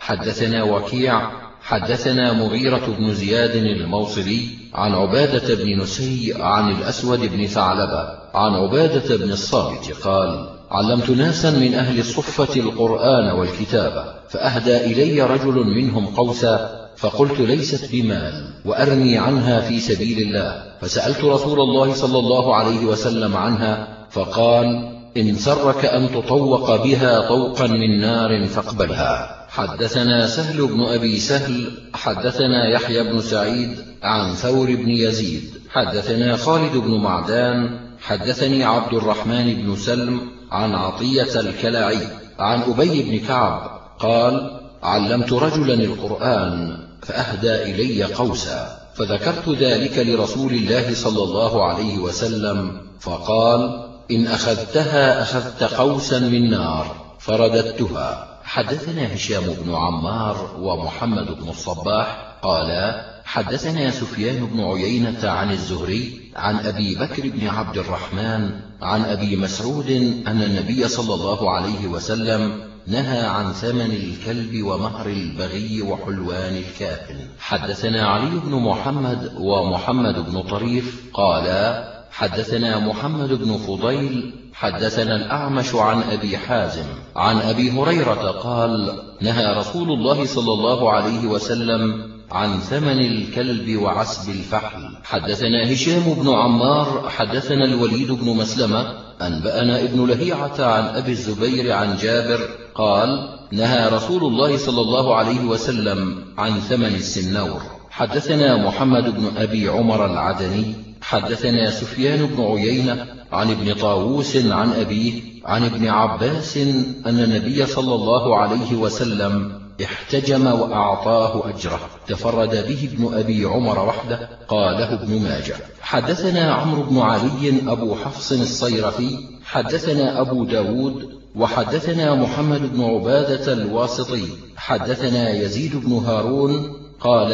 حدثنا وكيع حدثنا مغيرة بن زياد الموصلي عن عبادة بن نسي عن الأسود بن ثعلبة عن عبادة بن الصامت قال علمت ناسا من أهل الصفة القرآن والكتابة فأهدى إلي رجل منهم قوسا فقلت ليست بمال وأرمي عنها في سبيل الله فسألت رسول الله صلى الله عليه وسلم عنها فقال إن سرك أن تطوق بها طوقا من نار فاقبلها. حدثنا سهل بن أبي سهل حدثنا يحيى بن سعيد عن ثور بن يزيد حدثنا خالد بن معدان حدثني عبد الرحمن بن سلم عن عطية الكلاعي عن أبي بن كعب قال علمت رجلا القرآن فأهدى إلي قوسا فذكرت ذلك لرسول الله صلى الله عليه وسلم فقال إن أخذتها أخذت قوسا من نار فرددتها. حدثنا هشام بن عمار ومحمد بن الصباح قالا حدثنا سفيان بن عيينة عن الزهري عن أبي بكر بن عبد الرحمن عن أبي مسعود أن النبي صلى الله عليه وسلم نهى عن ثمن الكلب ومهر البغي وحلوان الكافن حدثنا علي بن محمد ومحمد بن طريف قالا حدثنا محمد بن فضيل حدثنا الأعمش عن أبي حازم عن أبي هريرة قال نهى رسول الله صلى الله عليه وسلم عن ثمن الكلب وعسب الفحل. حدثنا هشام بن عمار حدثنا الوليد بن مسلمة أنبأنا ابن لهيعة عن أبي الزبير عن جابر قال نهى رسول الله صلى الله عليه وسلم عن ثمن السنور. حدثنا محمد بن أبي عمر العدني حدثنا سفيان بن عيينة عن ابن طاووس عن أبيه عن ابن عباس أن النبي صلى الله عليه وسلم احتجم وأعطاه أجره. تفرد به ابن أبي عمر وحده قاله ابن ماجه. حدثنا عمرو بن علي أبو حفص الصيرفي حدثنا أبو داود وحدثنا محمد بن عبادة الواسطي. حدثنا يزيد بن هارون قال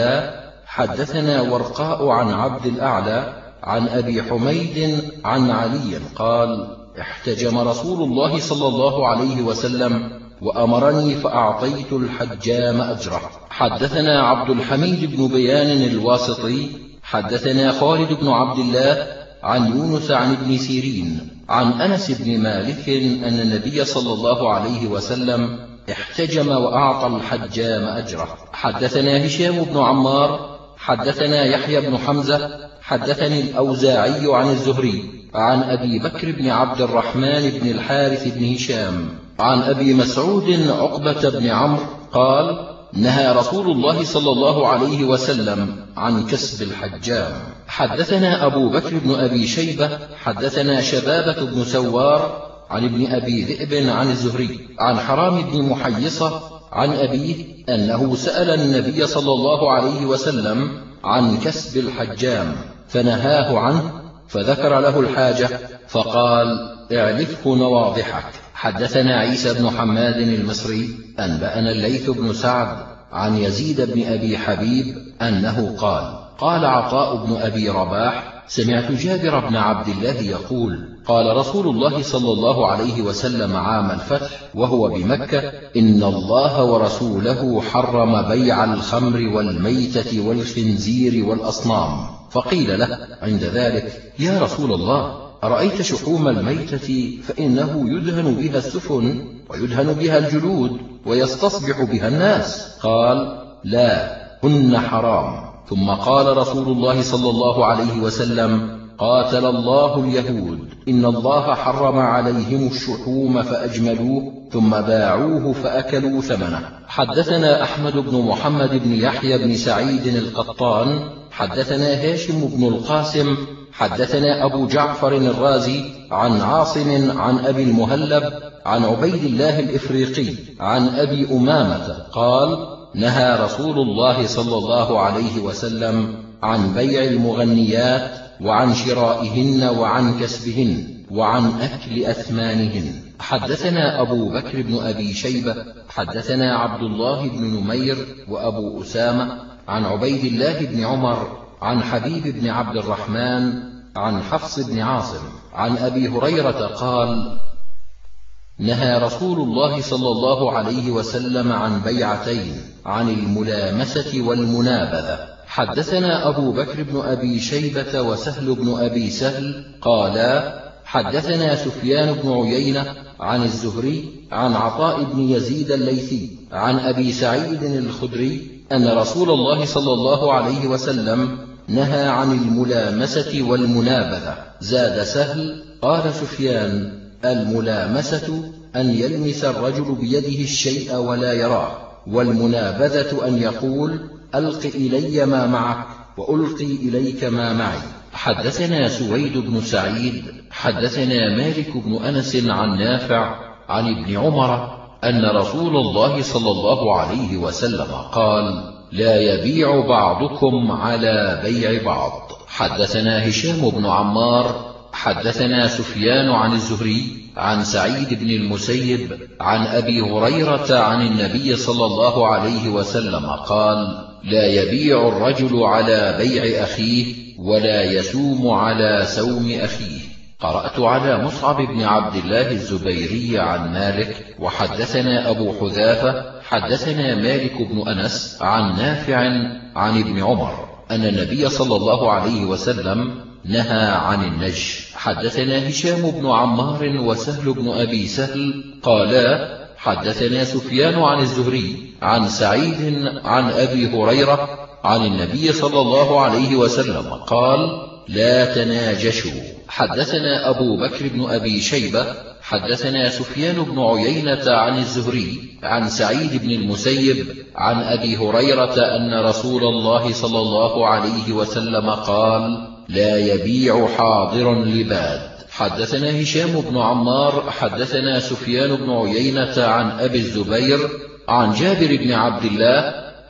حدثنا ورقاء عن عبد الأعلى عن أبي حميد عن علي قال احتجم رسول الله صلى الله عليه وسلم وأمرني فأعطيت الحجام أجره. حدثنا عبد الحميد بن بيان الواسطي حدثنا خالد بن عبد الله عن يونس عن ابن سيرين عن أنس بن مالك أن النبي صلى الله عليه وسلم احتجم وأعطى الحجام أجره. حدثنا هشام بن عمار حدثنا يحيى بن حمزة حدثني الأوزاعي عن الزهري عن أبي بكر بن عبد الرحمن بن الحارث بن هشام عن أبي مسعود عقبة بن عمرو قال نهى رسول الله صلى الله عليه وسلم عن كسب الحجام. حدثنا أبو بكر بن أبي شيبة حدثنا شبابة بن سوار عن ابن أبي ذئب عن الزهري عن حرام بن محيصة عن أبيه أنه سأل النبي صلى الله عليه وسلم عن كسب الحجام فنهاه عنه فذكر له الحاجة فقال اعلفه نواضحك. حدثنا عيسى بن حماد المصري أنبأنا الليث بن سعد عن يزيد بن أبي حبيب أنه قال قال عطاء بن أبي رباح سمعت جابر بن عبد الله يقول قال رسول الله صلى الله عليه وسلم عام الفتح وهو بمكة إن الله ورسوله حرم بيع الخمر والميتة والخنزير والأصنام. فقيل له عند ذلك يا رسول الله أرأيت شحوم الميتة؟ فإنه يدهن بها السفن ويدهن بها الجلود ويستصبح بها الناس. قال لا هن حرام. ثم قال رسول الله صلى الله عليه وسلم قاتل الله اليهود. إن الله حرم عليهم الشحوم فأجملوه ثم باعوه فأكلوا ثمنه. حدثنا أحمد بن محمد بن يحيى بن سعيد القطان. حدثنا هاشم بن القاسم. حدثنا أبو جعفر الرازي عن عاصم عن أبي المهلب عن عبيد الله الإفريقي عن أبي أمامة قال نهى رسول الله صلى الله عليه وسلم عن بيع المغنيات وعن شرائهن وعن كسبهن وعن أكل أثمانهن. حدثنا أبو بكر بن أبي شيبة حدثنا عبد الله بن نمير وأبو أسامة عن عبيد الله بن عمر عن حبيب بن عبد الرحمن عن حفص بن عاصم عن أبي هريرة قال نهى رسول الله صلى الله عليه وسلم عن بيعتين عن الملامسة والمنابذة. حدثنا أبو بكر بن أبي شيبة وسهل بن أبي سهل قالا حدثنا سفيان بن عيينة عن الزهري عن عطاء بن يزيد الليثي عن أبي سعيد الخدري أن رسول الله صلى الله عليه وسلم نهى عن الملامسة والمنابذة. زاد سهل قال سفيان الملامسة أن يلمس الرجل بيده الشيء ولا يراه والمنابذة أن يقول ألق إلي ما معك وألقي إليك ما معي. حدثنا سويد بن سعيد حدثنا مالك بن أنس عن نافع عن ابن عمر أن رسول الله صلى الله عليه وسلم قال لا يبيع بعضكم على بيع بعض. حدثنا هشام بن عمار حدثنا سفيان عن الزهري عن سعيد بن المسيب عن أبي هريرة عن النبي صلى الله عليه وسلم قال لا يبيع الرجل على بيع أخيه ولا يسوم على سوم أخيه. قرأت على مصعب بن عبد الله الزبيري عن مالك وحدثنا أبو حذافة حدثنا مالك بن أنس عن نافع عن ابن عمر أن النبي صلى الله عليه وسلم نهى عن النجش. حدثنا هشام بن عمار وسهل بن أبي سهل قالا حدثنا سفيان عن الزهري عن سعيد عن أبي هريرة عن النبي صلى الله عليه وسلم قال لا تناجشوا. حدثنا أبو بكر بن أبي شيبة حدثنا سفيان بن عيينة عن الزهري عن سعيد بن المسيب عن أبي هريرة أن رسول الله صلى الله عليه وسلم قال لا يبيع حاضر لباد. حدثنا هشام بن عمار حدثنا سفيان بن عيينة عن أبي الزبير عن جابر بن عبد الله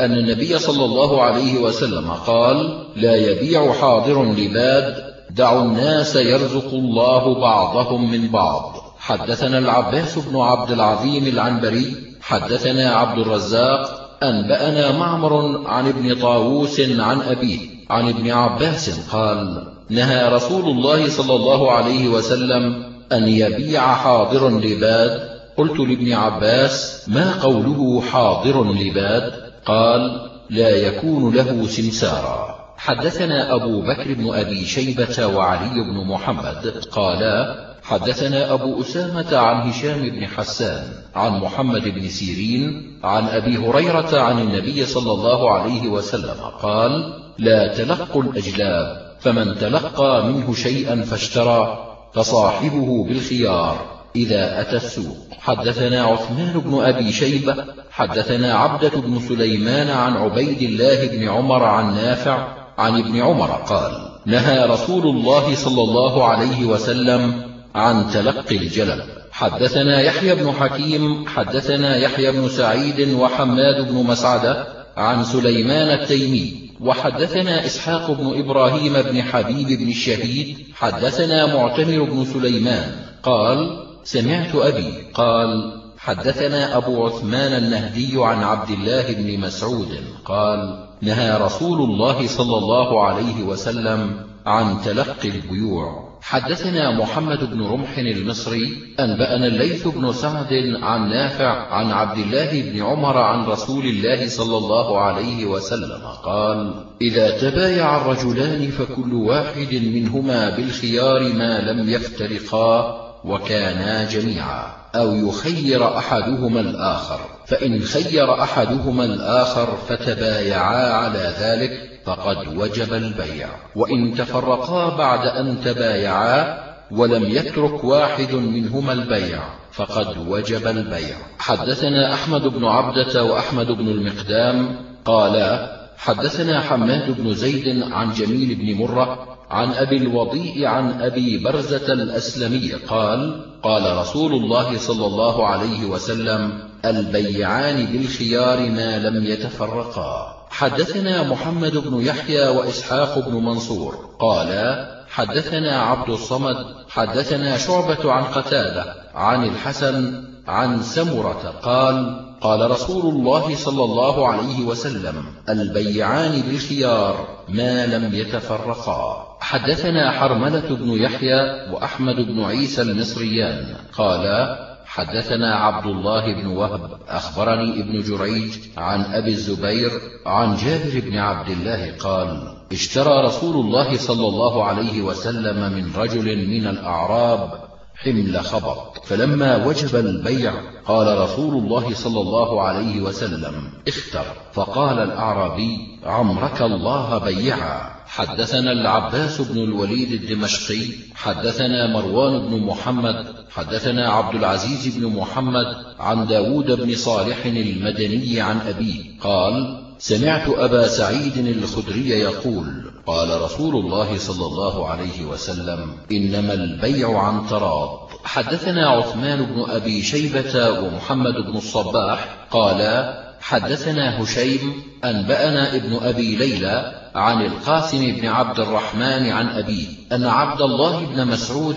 أن النبي صلى الله عليه وسلم قال لا يبيع حاضر لباد دعوا الناس يرزق الله بعضهم من بعض. حدثنا العباس بن عبد العظيم العنبري حدثنا عبد الرزاق أنبأنا معمر عن ابن طاووس عن أبيه عن ابن عباس قال نهى رسول الله صلى الله عليه وسلم أن يبيع حاضر لباد قلت لابن عباس ما قوله حاضر لباد قال لا يكون له سمسارا. حدثنا أبو بكر بن أبي شيبة وعلي بن محمد قالا حدثنا أبو أسامة عن هشام بن حسان عن محمد بن سيرين عن أبي هريرة عن النبي صلى الله عليه وسلم قال لا تلقوا الأجلاب فمن تلقى منه شيئا فاشترى فصاحبه بالخيار. إذا أتى السوق. حدثنا عثمان بن أبي شيبة حدثنا عبدة بن سليمان عن عبيد الله بن عمر عن نافع عن ابن عمر قال نهى رسول الله صلى الله عليه وسلم عن تلقي الجلب حدثنا يحيى بن حكيم حدثنا يحيى بن سعيد وحماد بن مسعدة عن سليمان التيمي. وحدثنا إسحاق بن إبراهيم بن حبيب بن الشهيد. حدثنا معتمر بن سليمان قال سمعت أبي قال حدثنا أبو عثمان النهدي عن عبد الله بن مسعود قال نهى رسول الله صلى الله عليه وسلم عن تلقي البيوع. حدثنا محمد بن رمح المصري أنبأنا الليث بن سعد عن نافع عن عبد الله بن عمر عن رسول الله صلى الله عليه وسلم قال إذا تبايع الرجلان فكل واحد منهما بالخيار ما لم يفترقا وكانا جميعا أو يخير أحدهما الآخر. فإن خير أحدهما الآخر فتبايعا على ذلك فقد وجب البيع. وإن تفرقا بعد أن تبايعا ولم يترك واحد منهما البيع فقد وجب البيع. حدثنا أحمد بن عبدة وأحمد بن المقدام قالا حدثنا حماد بن زيد عن جميل بن مرة عن أبي الوضيء عن أبي برزة الأسلمي قال قال رسول الله صلى الله عليه وسلم البيعان بالخيار ما لم يتفرقا. حدثنا محمد بن يحيى وإسحاق بن منصور قالا حدثنا عبد الصمد حدثنا شعبة عن قتادة عن الحسن عن سمرة قال قال رسول الله صلى الله عليه وسلم البيعان بالخيار ما لم يتفرقا. حدثنا حرملة بن يحيى وأحمد بن عيسى المصريان. قالا حدثنا عبد الله بن وهب أخبرني ابن جريج عن أبي الزبير عن جابر بن عبد الله قال اشترى رسول الله صلى الله عليه وسلم من رجل من الأعراب حمل خبط فلما وجب البيع قال رسول الله صلى الله عليه وسلم اختر. فقال الأعرابي عمرك الله بيعا حدثنا العباس بن الوليد الدمشقي حدثنا مروان بن محمد حدثنا عبد العزيز بن محمد عن داود بن صالح المدني عن أبيه قال سمعت أبا سعيد الخدري يقول قال رسول الله صلى الله عليه وسلم إنما البيع عن تراض. حدثنا عثمان بن أبي شيبة ومحمد بن الصباح قالا حدثنا هشيم أنبأنا ابن أبي ليلى عن القاسم بن عبد الرحمن عن أبيه أن عبد الله بن مسعود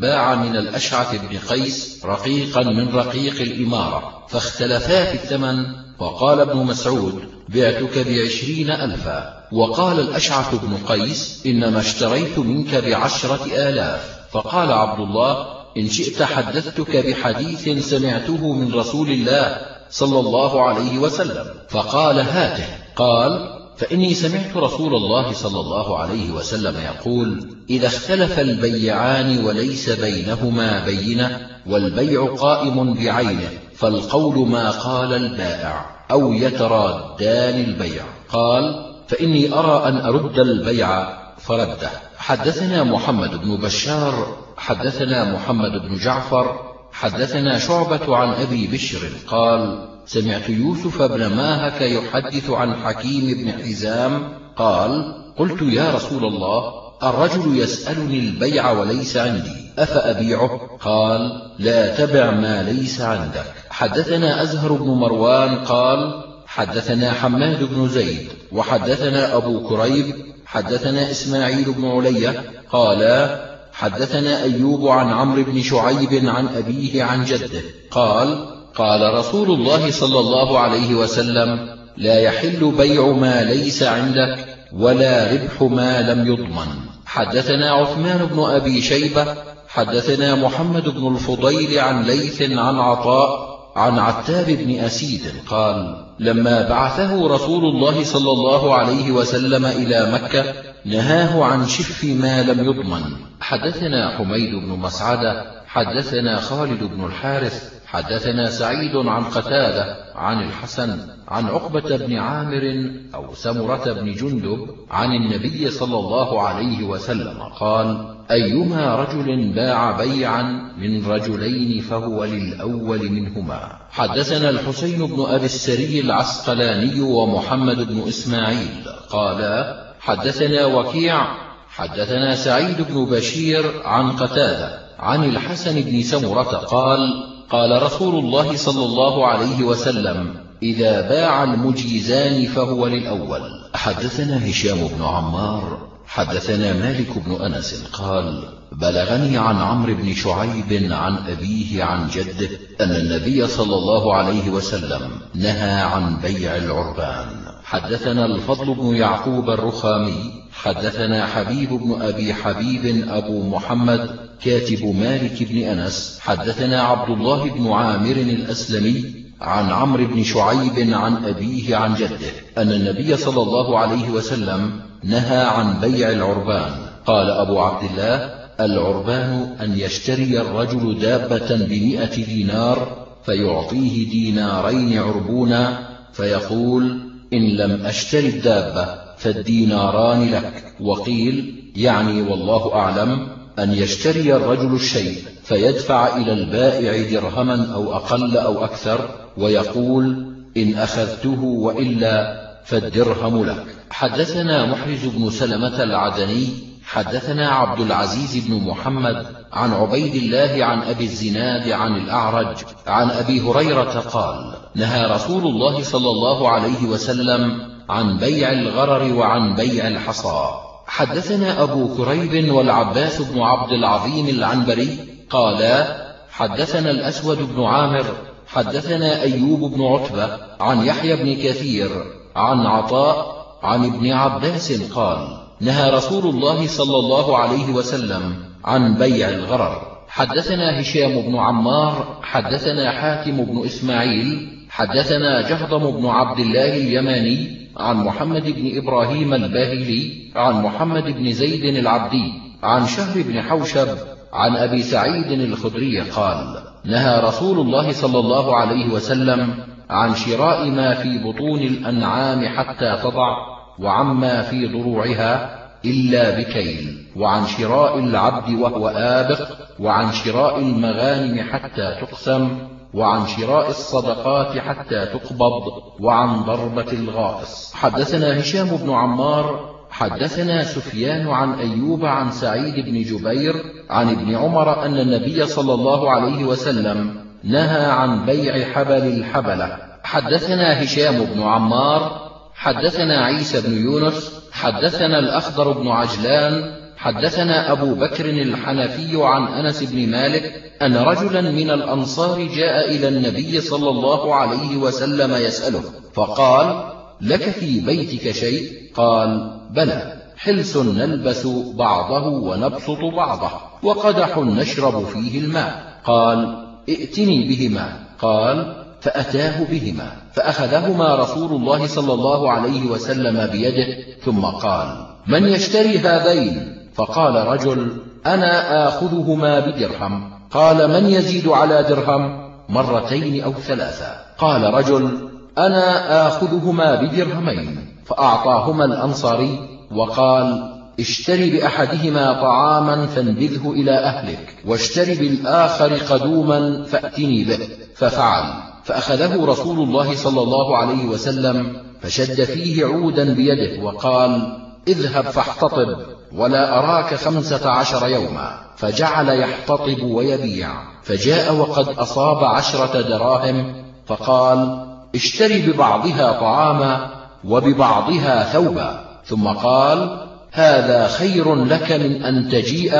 باع من الأشعث بن قيس رقيقا من رقيق الإمارة فاختلفا في الثمن فقال ابن مسعود بعتك بعشرين ألفا. وقال الأشعث بن قيس إنما اشتريت منك بعشرة آلاف. فقال عبد الله إن شئت حدثتك بحديث سمعته من رسول الله صلى الله عليه وسلم. فقال هاته. قال فإني سمعت رسول الله صلى الله عليه وسلم يقول إذا اختلف البيعان وليس بينهما بينة والبيع قائم بعينه فالقول ما قال البائع. أو يترادان البيع. قال فإني أرى أن أرد البيع فرده. حدثنا محمد بن بشار حدثنا محمد بن جعفر حدثنا شعبة عن أبي بشر. قال سمعت يوسف بن ماهك يحدث عن حكيم بن حزام. قال قلت يا رسول الله الرجل يسألني البيع وليس عندي. أفأبيعه؟ قال لا تبع ما ليس عندك. حدثنا أزهر بن مروان قال حدثنا حماد بن زيد وحدثنا أبو كريب حدثنا إسماعيل بن علية قالا حدثنا أيوب عن عمرو بن شعيب عن أبيه عن جده. قال قال رسول الله صلى الله عليه وسلم لا يحل بيع ما ليس عندك ولا ربح ما لم يضمن. حدثنا عثمان بن أبي شيبة حدثنا محمد بن الفضيل عن ليث عن عطاء عن عتاب بن أسيد قال لما بعثه رسول الله صلى الله عليه وسلم إلى مكة نهاه عن شف ما لم يضمن. حدثنا حميد بن مسعدة حدثنا خالد بن الحارث حدثنا سعيد عن قتادة عن الحسن عن عقبة بن عامر أو سمرة بن جندب عن النبي صلى الله عليه وسلم قال أيما رجل باع بيعا من رجلين فهو للأول منهما. حدثنا الحسين بن أبي السري العسقلاني ومحمد بن إسماعيل. قالا حدثنا وكيع. حدثنا سعيد بن بشير عن قتادة عن الحسن بن سمرة قال قال رسول الله صلى الله عليه وسلم إذا باع المجيزان فهو للأول. حدثنا هشام بن عمار حدثنا مالك بن أنس قال بلغني عن عمرو بن شعيب عن أبيه عن جده أن النبي صلى الله عليه وسلم نهى عن بيع العربان. حدثنا الفضل بن يعقوب الرخامي حدثنا حبيب بن أبي حبيب أبو محمد كاتب مالك بن أنس حدثنا عبد الله بن عامر الأسلمي عن عمرو بن شعيب عن أبيه عن جده أن النبي صلى الله عليه وسلم نهى عن بيع العربان. قال أبو عبد الله العربان أن يشتري الرجل دابة بمئة دينار فيعطيه دينارين عربونا فيقول إن لم أشتري الدابة فالديناران لك. وقيل يعني والله أعلم أن يشتري الرجل الشيء فيدفع إلى البائع درهما أو أقل أو أكثر ويقول إن أخذته وإلا فالدرهم لك. حدثنا محرز بن سلمة العدني حدثنا عبد العزيز بن محمد عن عبيد الله عن أبي الزناد عن الأعرج عن أبي هريرة قال نهى رسول الله صلى الله عليه وسلم عن بيع الغرر وعن بيع الحصى. حدثنا أبو كريب والعباس بن عبد العظيم العنبري قالا حدثنا الأسود بن عامر حدثنا أيوب بن عتبة عن يحيى بن كثير عن عطاء عن ابن عباس قال نهى رسول الله صلى الله عليه وسلم عن بيع الغرر. حدثنا هشام بن عمار حدثنا حاتم بن إسماعيل حدثنا جهضم بن عبد الله اليماني عن محمد بن إبراهيم الباهلي عن محمد بن زيد العبدي عن شهر بن حوشب عن أبي سعيد الخدري قال نهى رسول الله صلى الله عليه وسلم عن شراء ما في بطون الأنعام حتى تضع وعما في ضروعها إلا بكيل وعن شراء العبد وهو آبق وعن شراء المغانم حتى تقسم وعن شراء الصدقات حتى تقبض وعن ضربة الغائص. حدثنا هشام بن عمار حدثنا سفيان عن أيوب عن سعيد بن جبير عن ابن عمر أن النبي صلى الله عليه وسلم نهى عن بيع حبل الحبلة. حدثنا هشام بن عمار حدثنا عيسى بن يونس حدثنا الأخضر بن عجلان حدثنا أبو بكر الحنفي عن أنس بن مالك أن رجلا من الأنصار جاء إلى النبي صلى الله عليه وسلم يسأله فقال لك في بيتك شيء؟ قال بلى حلس نلبس بعضه ونبسط بعضه وقدح نشرب فيه الماء. قال ائتني بهما. قال فأتاه بهما. فأخذهما رسول الله صلى الله عليه وسلم بيده ثم قال من يشتري هذين؟ فقال رجل أنا آخذهما بدرهم. قال من يزيد على درهم؟ مرتين أو ثلاثة. قال رجل أنا آخذهما بدرهمين. فأعطاهما الأنصاري وقال اشتري بأحدهما طعاما فانبذه إلى أهلك واشتري بالآخر قدوما فأتني به. ففعل. فأخذه رسول الله صلى الله عليه وسلم فشد فيه عودا بيده وقال اذهب فاحتطب. ولا أراك خمسة عشر يوما فجعل يحتطب ويبيع. فجاء وقد أصاب عشرة دراهم فقال اشتري ببعضها طعاما وببعضها ثوبا. ثم قال هذا خير لك من أن تجيء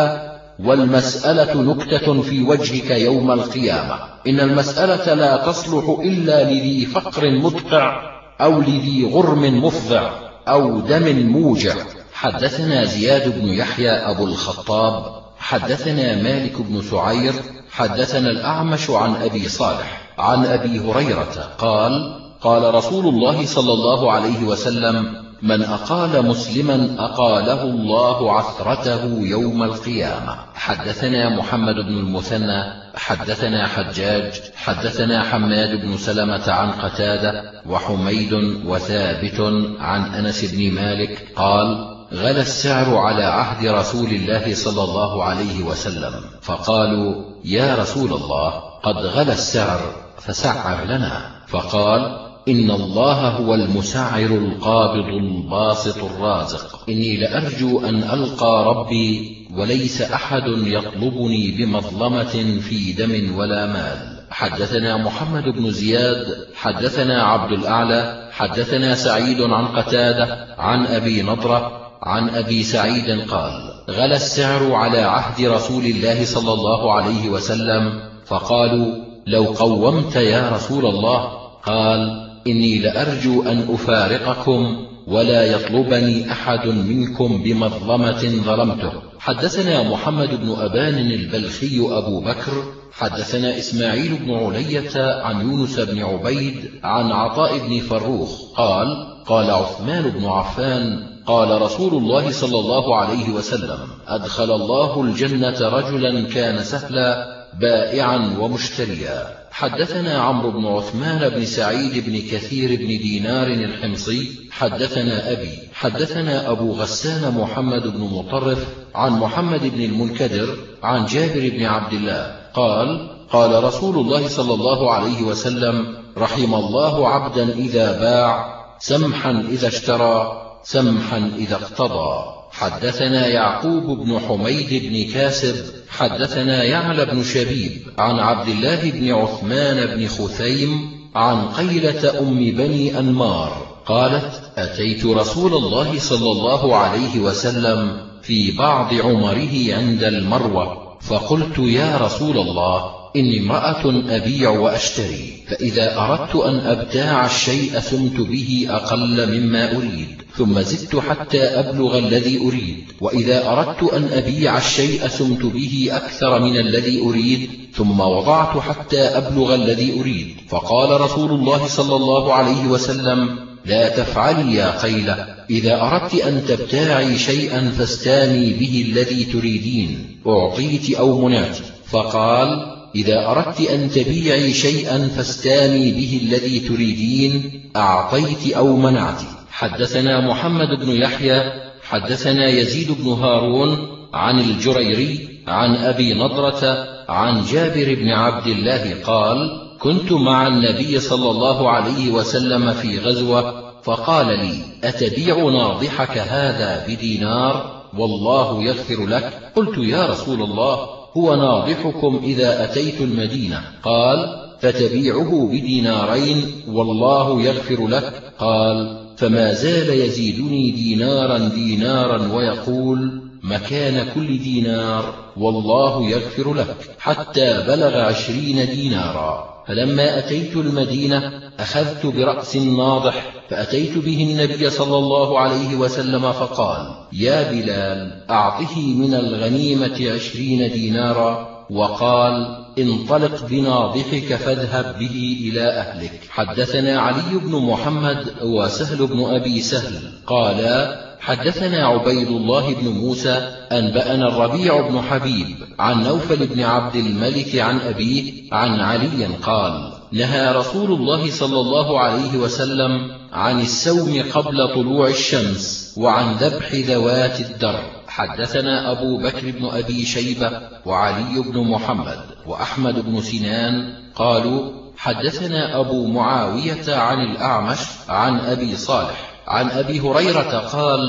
والمسألة نكتة في وجهك يوم القيامة. إن المسألة لا تصلح إلا لذي فقر مدقع أو لذي غرم مفضع أو دم موجع. حدثنا زياد بن يحيى أبو الخطاب حدثنا مالك بن سعير حدثنا الأعمش عن أبي صالح عن أبي هريرة قال قال رسول الله صلى الله عليه وسلم من أقال مسلما أقاله الله عثرته يوم القيامة. حدثنا محمد بن المثنى حدثنا حجاج حدثنا حماد بن سلمة عن قتادة وحميد وثابت عن أنس بن مالك قال غلى السعر على عهد رسول الله صلى الله عليه وسلم. فقالوا يا رسول الله قد غلى السعر فسعر لنا. فقال إن الله هو المسعر القابض الباسط الرازق. إني لأرجو أن ألقى ربي وليس أحد يطلبني بمظلمة في دم ولا مال. حدثنا محمد بن زياد حدثنا عبد الأعلى حدثنا سعيد عن قتادة عن أبي نضرة عن أبي سعيد قال غلى السعر على عهد رسول الله صلى الله عليه وسلم فقالوا لو قومت يا رسول الله قال إني لأرجو أن أفارقكم ولا يطلبني أحد منكم بمظلمة ظلمته. حدثنا محمد بن أبان البلخي أبو بكر حدثنا إسماعيل بن علية عن يونس بن عبيد عن عطاء بن فروخ قال قال عثمان بن عفان قال رسول الله صلى الله عليه وسلم أدخل الله الجنة رجلا كان سهلا بائعا ومشتريا. حدثنا عمرو بن عثمان بن سعيد بن كثير بن دينار الحمصي. حدثنا أبي حدثنا أبو غسان محمد بن مطرف عن محمد بن المنكدر عن جابر بن عبد الله قال قال رسول الله صلى الله عليه وسلم رحم الله عبدا إذا باع سمحا إذا اشترى سمحا إذا اقتضى. حدثنا يعقوب بن حميد بن كاسب حدثنا يعلى بن شبيب عن عبد الله بن عثمان بن خثيم عن قيلة أم بني أنمار قالت أتيت رسول الله صلى الله عليه وسلم في بعض عمره عند المروة. فقلت يا رسول الله إني امرأة أبيع وأشتري فإذا أردت أن أبتاع الشيء ثمت به أقل مما أريد ثم زدت حتى أبلغ الذي أريد وإذا أردت أن أبيع الشيء ثمت به أكثر من الذي أريد ثم وضعت حتى أبلغ الذي أريد فقال رسول الله صلى الله عليه وسلم لا تفعلي يا قيلة. إذا أردت أن تبتاعي شيئا فاستاني به الذي تريدين. أعطيت أو منعت. فقال إذا أردت أن تبيعي شيئا فاستاني به الذي تريدين أعطيت أو منعت. حدثنا محمد بن يحيى حدثنا يزيد بن هارون عن الجريري عن أبي نضرة عن جابر بن عبد الله قال كنت مع النبي صلى الله عليه وسلم في غزوة فقال لي أتبيع ناضحك هذا بدينار؟ والله يغفر لك. قلت يا رسول الله هو ناضحكم إذا أتيت المدينة. قال فتبيعه بدينارين والله يغفر لك. قال فما زال يزيدني دينارا دينارا ويقول مكان كل دينار والله يغفر لك. حتى بلغ عشرين دينارا. فلما أتيت المدينة أخذت برأس ناضح فأتيت به النبي صلى الله عليه وسلم فقال يا بلال أعطه من الغنيمة عشرين دينارا وقال انطلق بناضحك فاذهب به إلى أهلك. حدثنا علي بن محمد وسهل بن أبي سهل قالا حدثنا عبيد الله بن موسى أنبأنا الربيع بن حبيب عن نوفل بن عبد الملك عن أبيه عن علي قال نهى رسول الله صلى الله عليه وسلم عن السوم قبل طلوع الشمس وعن ذبح ذوات الدر. حدثنا أبو بكر بن أبي شيبة وعلي بن محمد وأحمد بن سنان قالوا حدثنا أبو معاوية عن الأعمش عن أبي صالح عن أبي هريرة قال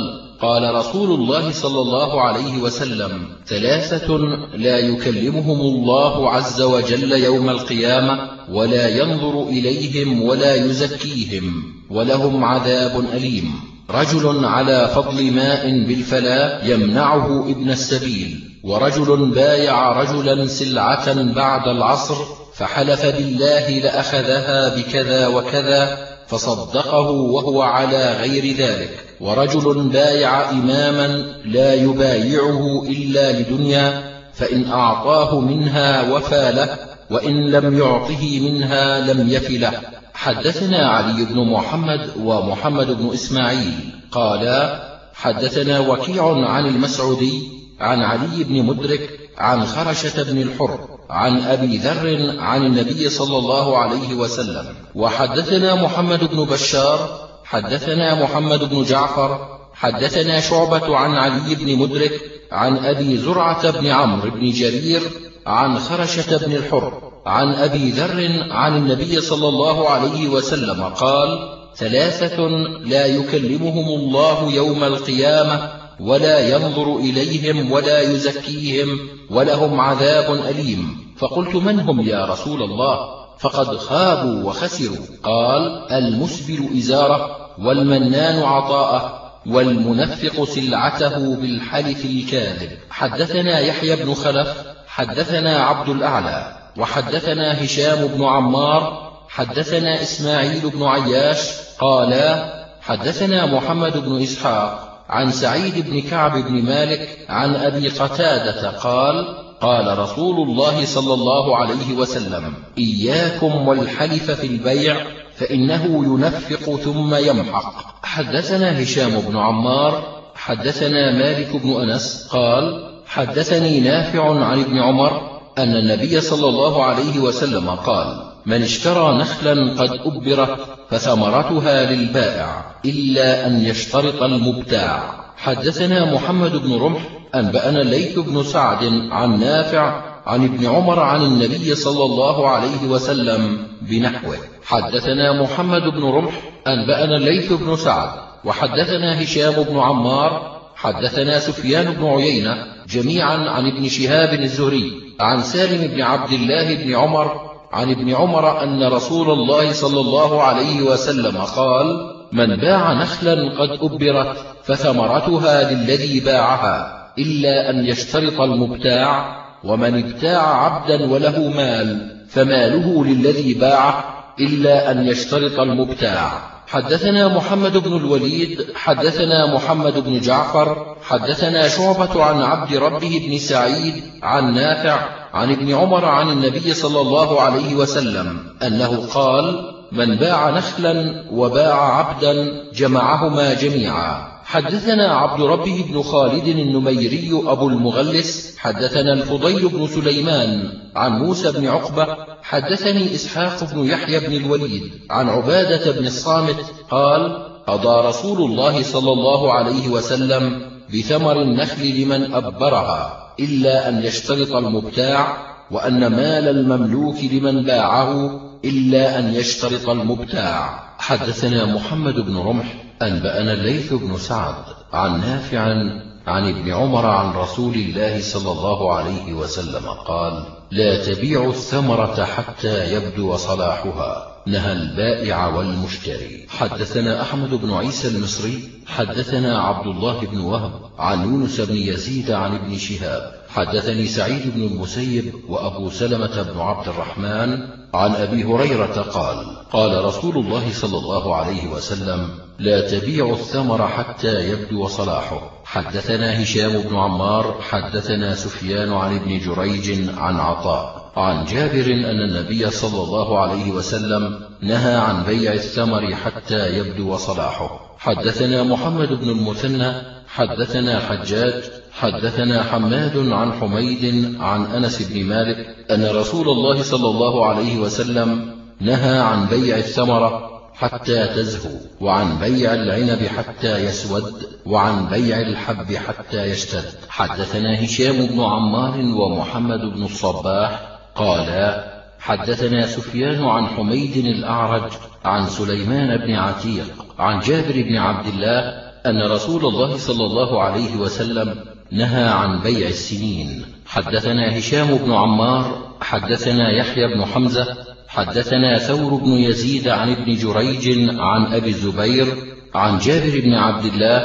قال رسول الله صلى الله عليه وسلم ثلاثة لا يكلمهم الله عز وجل يوم القيامة ولا ينظر إليهم ولا يزكيهم ولهم عذاب أليم. رجل على فضل ماء بالفلاة يمنعه ابن السبيل ورجل بايع رجلا سلعة بعد العصر فحلف بالله لأخذها بكذا وكذا فصدقه وهو على غير ذلك. ورجل بايع إماما لا يبايعه إلا لدنيا فإن أعطاه منها وفى له وإن لم يعطه منها لم يف له. حدثنا علي بن محمد ومحمد بن إسماعيل. قالا حدثنا وكيع عن المسعودي عن علي بن مدرك عن خرشة بن الحر عن أبي ذر عن النبي صلى الله عليه وسلم وحدثنا محمد بن بشار حدثنا محمد بن جعفر حدثنا شعبة عن علي بن مدرك عن أبي زرعة بن عمرو بن جرير عن خرشة بن الحر عن أبي ذر عن النبي صلى الله عليه وسلم قال ثلاثة لا يكلمهم الله يوم القيامة ولا ينظر إليهم ولا يزكيهم ولهم عذاب أليم. فقلت من هم يا رسول الله؟ فقد خابوا وخسروا. قال المسبل إزاره والمنان عطاءه والمنفق سلعته بالحلف الكاذب. حدثنا يحيى بن خلف حدثنا عبد الأعلى وحدثنا هشام بن عمار حدثنا إسماعيل بن عياش قالا حدثنا محمد بن إسحاق عن سعيد بن كعب بن مالك عن أبي قتادة قال قال رسول الله صلى الله عليه وسلم إياكم والحلف في البيع فإنه ينفق ثم يمحق. حدثنا هشام بن عمار حدثنا مالك بن أنس قال حدثني نافع عن ابن عمر أن النبي صلى الله عليه وسلم قال من اشترى نخلا قد أبرت فثمرتها للبائع إلا أن يشترط المبتاع. حدثنا محمد بن رمح أنبأنا الليث بن سعد عن نافع عن ابن عمر عن النبي صلى الله عليه وسلم بنحوه. حدثنا محمد بن رمح أنبأنا الليث بن سعد وحدثنا هشام بن عمار حدثنا سفيان بن عيينة جميعا عن ابن شهاب الزهري عن سالم بن عبد الله بن عمر عن ابن عمر أن رسول الله صلى الله عليه وسلم قال من باع نخلا قد أبرت فثمرتها للذي باعها إلا أن يشترط المبتاع ومن ابتاع عبدا وله مال فماله للذي باعه إلا أن يشترط المبتاع. حدثنا محمد بن الوليد حدثنا محمد بن جعفر حدثنا شعبة عن عبد ربه بن سعيد عن نافع عن ابن عمر عن النبي صلى الله عليه وسلم أنه قال من باع نخلا وباع عبدا جمعهما جميعا. حدثنا عبد ربه بن خالد النميري أبو المغلس حدثنا الفضيل بن سليمان عن موسى بن عقبة حدثني إسحاق بن يحيى بن الوليد عن عبادة بن الصامت قال قضى رسول الله صلى الله عليه وسلم بثمر النخل لمن أبرها. إلا أن يشترط المبتاع وأن مال المملوك لمن باعه إلا أن يشترط المبتاع. حدثنا محمد بن رمح أنبأنا الليث بن سعد عن نافع عن ابن عمر عن رسول الله صلى الله عليه وسلم قال لا تبيع الثمرة حتى يبدو صلاحها. نهى البائع والمشتري. حدثنا أحمد بن عيسى المصري حدثنا عبد الله بن وهب عن يونس بن يزيد عن ابن شهاب. حدثني سعيد بن المسيب وأبو سلمة بن عبد الرحمن عن أبي هريرة قال قال رسول الله صلى الله عليه وسلم لا تبيع الثمر حتى يبدو صلاحه. حدثنا هشام بن عمار حدثنا سفيان عن ابن جريج عن عطاء. عن جابر أن النبي صلى الله عليه وسلم نهى عن بيع الثمر حتى يبدو صلاحه. حدثنا محمد بن المثنى حدثنا حجاج حدثنا حماد عن حميد عن أنس بن مالك أن رسول الله صلى الله عليه وسلم نهى عن بيع الثمرة حتى تزهو وعن بيع العنب حتى يسود وعن بيع الحب حتى يشتد. حدثنا هشام بن عمار ومحمد بن الصباح قالا حدثنا سفيان عن حميد الأعرج عن سليمان بن عتيق عن جابر بن عبد الله أن رسول الله صلى الله عليه وسلم نهى عن بيع السنين. حدثنا هشام بن عمار حدثنا يحيى بن حمزة حدثنا ثور بن يزيد عن ابن جريج عن أبي الزبير عن جابر بن عبد الله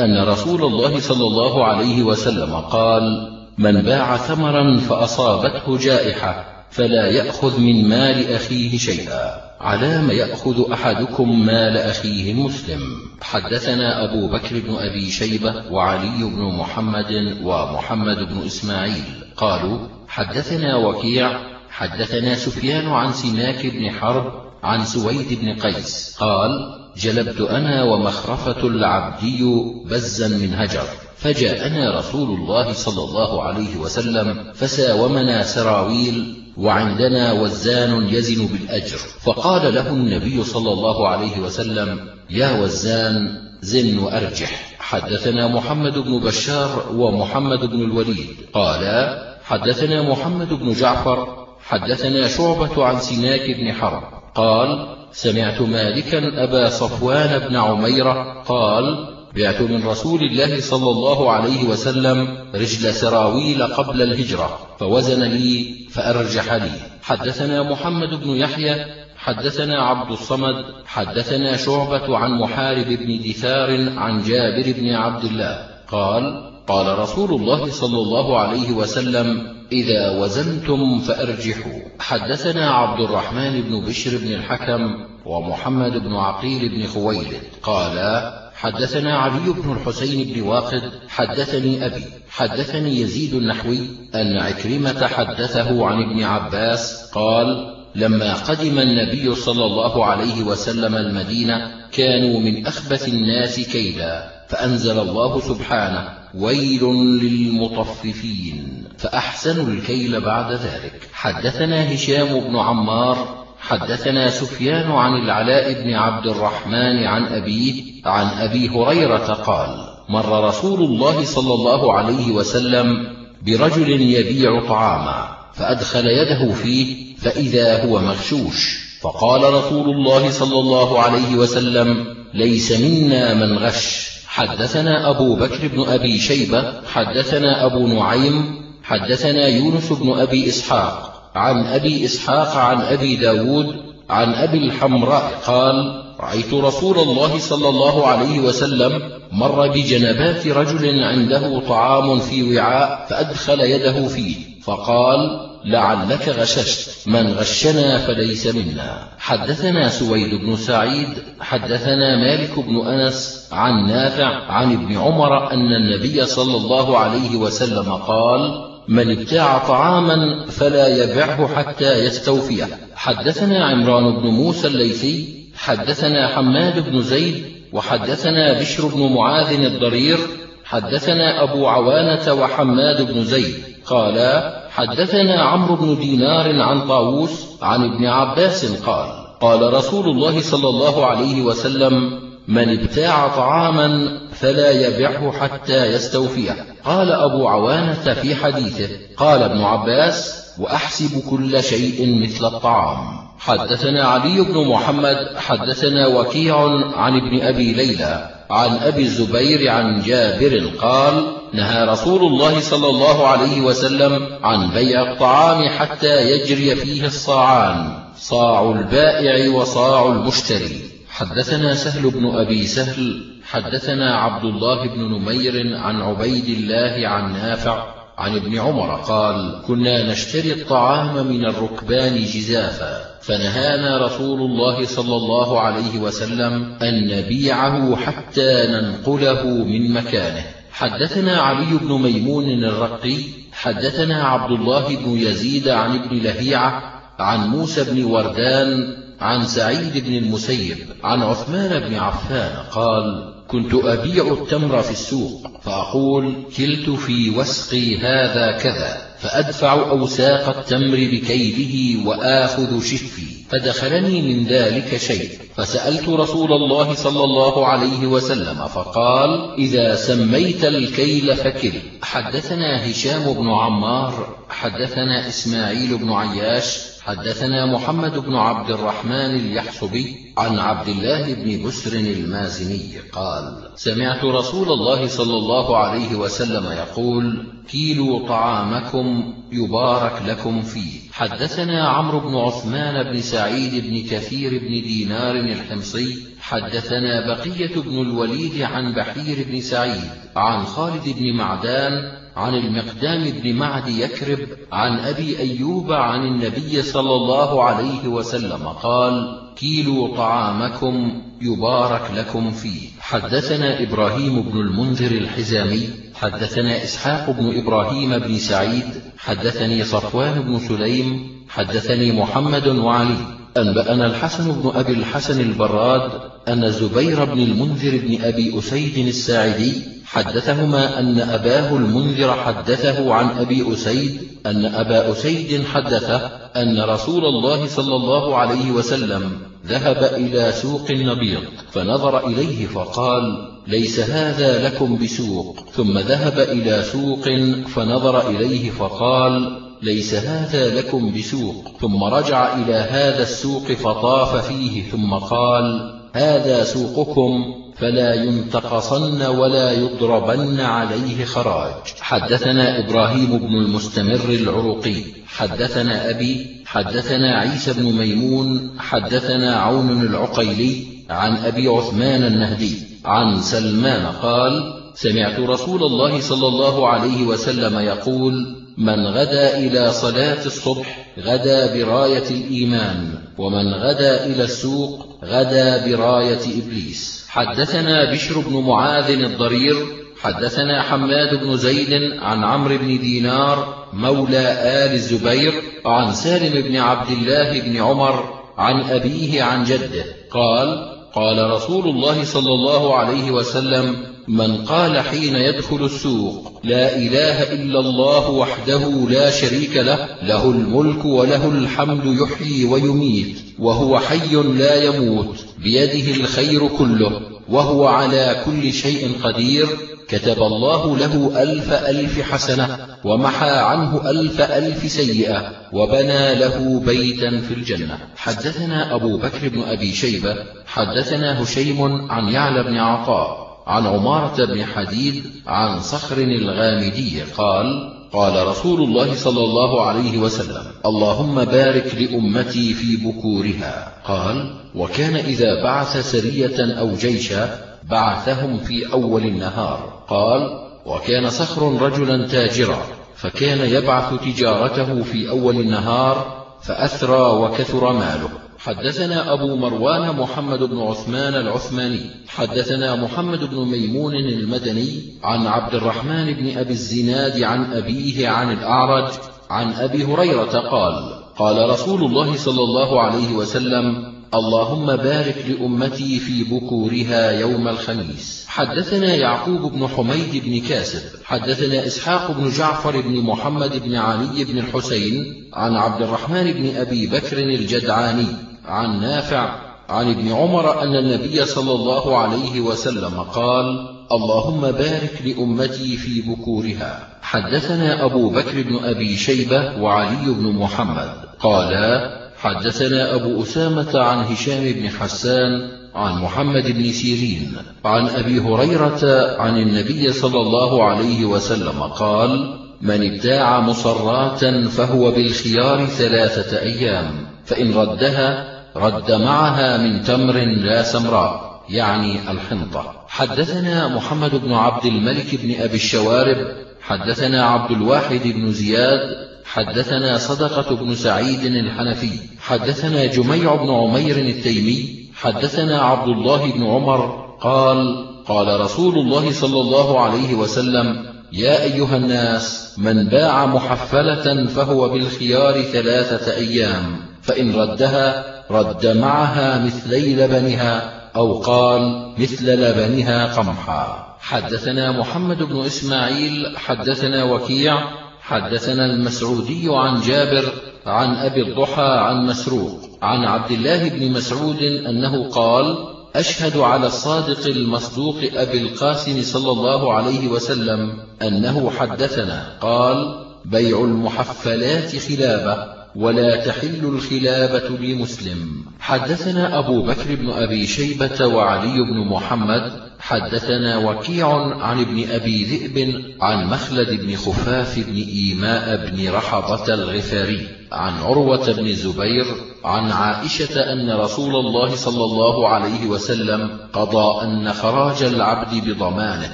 أن رسول الله صلى الله عليه وسلم قال من باع ثمرا فأصابته جائحة فلا يأخذ من مال أخيه شيئا. على ما يأخذ أحدكم مال أخيه المسلم حدثنا أبو بكر بن أبي شيبة وعلي بن محمد ومحمد بن إسماعيل. قالوا حدثنا وكيع حدثنا سفيان عن سماك بن حرب عن سويد بن قيس. قال جلبت أنا ومخرفة العبدي بزا من هجر. فجاءنا رسول الله صلى الله عليه وسلم فساومنا سراويل وعندنا وزان يزن بالأجر. فقال له النبي صلى الله عليه وسلم يا وزان زن وأرجح. حدثنا محمد بن بشار ومحمد بن الوليد. قالا حدثنا محمد بن جعفر حدثنا شعبة عن سناك بن حرب. قال سمعت مالكا أبا صفوان بن عميرة قال بعت من رسول الله صلى الله عليه وسلم رجل سراويل قبل الهجرة فوزن لي فأرجح لي. حدثنا محمد بن يحيى حدثنا عبد الصمد حدثنا شعبة عن محارب بن دثار عن جابر بن عبد الله قال قال رسول الله صلى الله عليه وسلم إذا وزنتم فأرجحوا. حدثنا عبد الرحمن بن بشر بن الحكم ومحمد بن عقيل بن خويلد. قالا حدثنا علي بن الحسين بن واقد حدثني أبي حدثني يزيد النحوي أن عكرمة حدثه عن ابن عباس قال لما قدم النبي صلى الله عليه وسلم المدينة كانوا من أخبث الناس كيدا فأنزل الله سبحانه ويل للمطففين فأحسنوا الكيل بعد ذلك. حدثنا هشام بن عمار حدثنا سفيان عن العلاء بن عبد الرحمن عن أبيه عن أبي هريرة قال مر رسول الله صلى الله عليه وسلم برجل يبيع طعاما فأدخل يده فيه فإذا هو مغشوش. فقال رسول الله صلى الله عليه وسلم ليس منا من غش. حدثنا أبو بكر بن أبي شيبة حدثنا أبو نعيم حدثنا يونس بن أبي إسحاق عن أبي إسحاق عن أبي داود عن أبي الحمراء قال رأيت رسول الله صلى الله عليه وسلم مر بجنبات رجل عنده طعام في وعاء فأدخل يده فيه فقال لعلك غششت. من غشنا فليس منا. حدثنا سويد بن سعيد حدثنا مالك بن أنس عن نافع عن ابن عمر أن النبي صلى الله عليه وسلم قال من ابتاع طعاما فلا يبعه حتى يستوفيه. حدثنا عمران بن موسى الليثي حدثنا حماد بن زيد وحدثنا بشر بن معاذ الضرير حدثنا أبو عوانة وحماد بن زيد. قالا حدثنا عمرو بن دينار عن طاووس عن ابن عباس قال قال رسول الله صلى الله عليه وسلم من ابتاع طعاما فلا يبعه حتى يستوفيه. قال أبو عوانة في حديثه قال ابن عباس وأحسب كل شيء مثل الطعام. حدثنا علي بن محمد حدثنا وكيع عن ابن أبي ليلى عن أبي الزبير عن جابر قال نهى رسول الله صلى الله عليه وسلم عن بيع الطعام حتى يجري فيه الصاعان صاع البائع وصاع المشتري. حدثنا سهل بن أبي سهل حدثنا عبد الله بن نمير عن عبيد الله عن نافع عن ابن عمر قال كنا نشتري الطعام من الركبان جزافا فنهانا رسول الله صلى الله عليه وسلم أن نبيعه حتى ننقله من مكانه. حدثنا علي بن ميمون الرقي حدثنا عبد الله بن يزيد عن ابن لهيعة عن موسى بن وردان عن سعيد بن المسيب عن عثمان بن عفان قال كنت أبيع التمر في السوق فأقول كلت في وسقي هذا كذا. فأدفع أوساق التمر بكيله وآخذ شفي فدخلني من ذلك شيء. فسألت رسول الله صلى الله عليه وسلم فقال إذا سميت الكيل فكل. حدثنا هشام بن عمار حدثنا إسماعيل بن عياش حدثنا محمد بن عبد الرحمن اليحصبي عن عبد الله بن بسر المازني قال سمعت رسول الله صلى الله عليه وسلم يقول كيلوا طعامكم يبارك لكم فيه. حدثنا عمرو بن عثمان بن سعيد بن كثير بن دينار الحمصي. حدثنا بقية بن الوليد عن بحير بن سعيد عن خالد بن معدان عن المقدام بن معد يكرب عن أبي أيوب عن النبي صلى الله عليه وسلم قال كيلوا طعامكم يبارك لكم فيه. حدثنا إبراهيم بن المنذر الحزامي حدثنا إسحاق بن إبراهيم بن سعيد حدثني صفوان بن سليم حدثني محمد وعلي. أنبأنا الحسن بن أبي الحسن البراد أن الزبير بن المنذر بن أبي أسيد الساعدي حدثهما أن أباه المنذر حدثه عن أبي أسيد أن أبا أسيد حدثه أن رسول الله صلى الله عليه وسلم ذهب إلى سوق النبيض فنظر إليه فقال ليس هذا لكم بسوق. ثم ذهب إلى سوق فنظر إليه فقال ليس هذا لكم بسوق. ثم رجع إلى هذا السوق فطاف فيه ثم قال هذا سوقكم فلا ينتقصن ولا يضربن عليه خراج. حدثنا إبراهيم بن المستمر العرقي حدثنا أبي حدثنا عيسى بن ميمون حدثنا عون العقيلي عن أبي عثمان النهدي عن سلمان قال سمعت رسول الله صلى الله عليه وسلم يقول من غدا إلى صلاة الصبح غدا براية الإيمان ومن غدا إلى السوق غدا براية إبليس. حدثنا بشر بن معاذ الضرير حدثنا حماد بن زيد عن عمرو بن دينار مولى آل الزبير عن سالم بن عبد الله بن عمر عن أبيه عن جده. قال قال رسول الله صلى الله عليه وسلم من قال حين يدخل السوق لا إله إلا الله وحده لا شريك له له الملك وله الحمد يحيي ويميت وهو حي لا يموت بيده الخير كله وهو على كل شيء قدير كتب الله له ألف ألف حسنة ومحى عنه ألف ألف سيئة وبنى له بيتا في الجنة. حدثنا أبو بكر بن أبي شيبة حدثنا هشيم عن يعلى بن عطاء عن عمارة بن حديد عن صخر الغامدي قال قال رسول الله صلى الله عليه وسلم اللهم بارك لأمتي في بكورها. قال وكان إذا بعث سرية أو جيشا بعثهم في أول النهار. قال وكان صخر رجلا تاجرا فكان يبعث تجارته في أول النهار فأثرى وكثر ماله. حدثنا أبو مروان محمد بن عثمان العثماني حدثنا محمد بن ميمون المدني عن عبد الرحمن بن أبي الزناد عن أبيه عن الأعرج عن أبي هريرة قال قال رسول الله صلى الله عليه وسلم اللهم بارك لأمتي في بكورها يوم الخميس. حدثنا يعقوب بن حميد بن كاسب. حدثنا إسحاق بن جعفر بن محمد بن علي بن الحسين عن عبد الرحمن بن أبي بكر الجدعاني عن نافع عن ابن عمر أن النبي صلى الله عليه وسلم قال اللهم بارك لأمتي في بكورها. حدثنا أبو بكر بن أبي شيبة وعلي بن محمد. قالا حدثنا أبو أسامة عن هشام بن حسان عن محمد بن سيرين عن أبي هريرة عن النبي صلى الله عليه وسلم قال من ابتاع مصرات فهو بالخيار ثلاثة أيام فإن ردها رد معها من تمر لا سمراء يعني الحنطة. حدثنا محمد بن عبد الملك بن أبي الشوارب حدثنا عبد الواحد بن زياد حدثنا صدقة بن سعيد الحنفي حدثنا جميع بن عمير التيمي حدثنا عبد الله بن عمر قال قال رسول الله صلى الله عليه وسلم يا أيها الناس من باع محفلة فهو بالخيار ثلاثة أيام فإن ردها رد معها مثلي لبنها أو قال مثل لبنها قمحا. حدثنا محمد بن إسماعيل حدثنا وكيع حدثنا المسعودي عن جابر عن أبي الضحى عن مسروق عن عبد الله بن مسعود أنه قال أشهد على الصادق المصدوق أبي القاسم صلى الله عليه وسلم أنه حدثنا قال بيع المحفلات خلابة. ولا تحل الخلابة لمسلم. حدثنا أبو بكر بن أبي شيبة وعلي بن محمد. حدثنا وكيع عن ابن أبي ذئب عن مخلد بن خفاف بن إيماء بن رحضة الغفاري. عن عروة بن الزبير عن عائشة أن رسول الله صلى الله عليه وسلم قضى أن خراج العبد بضمانه.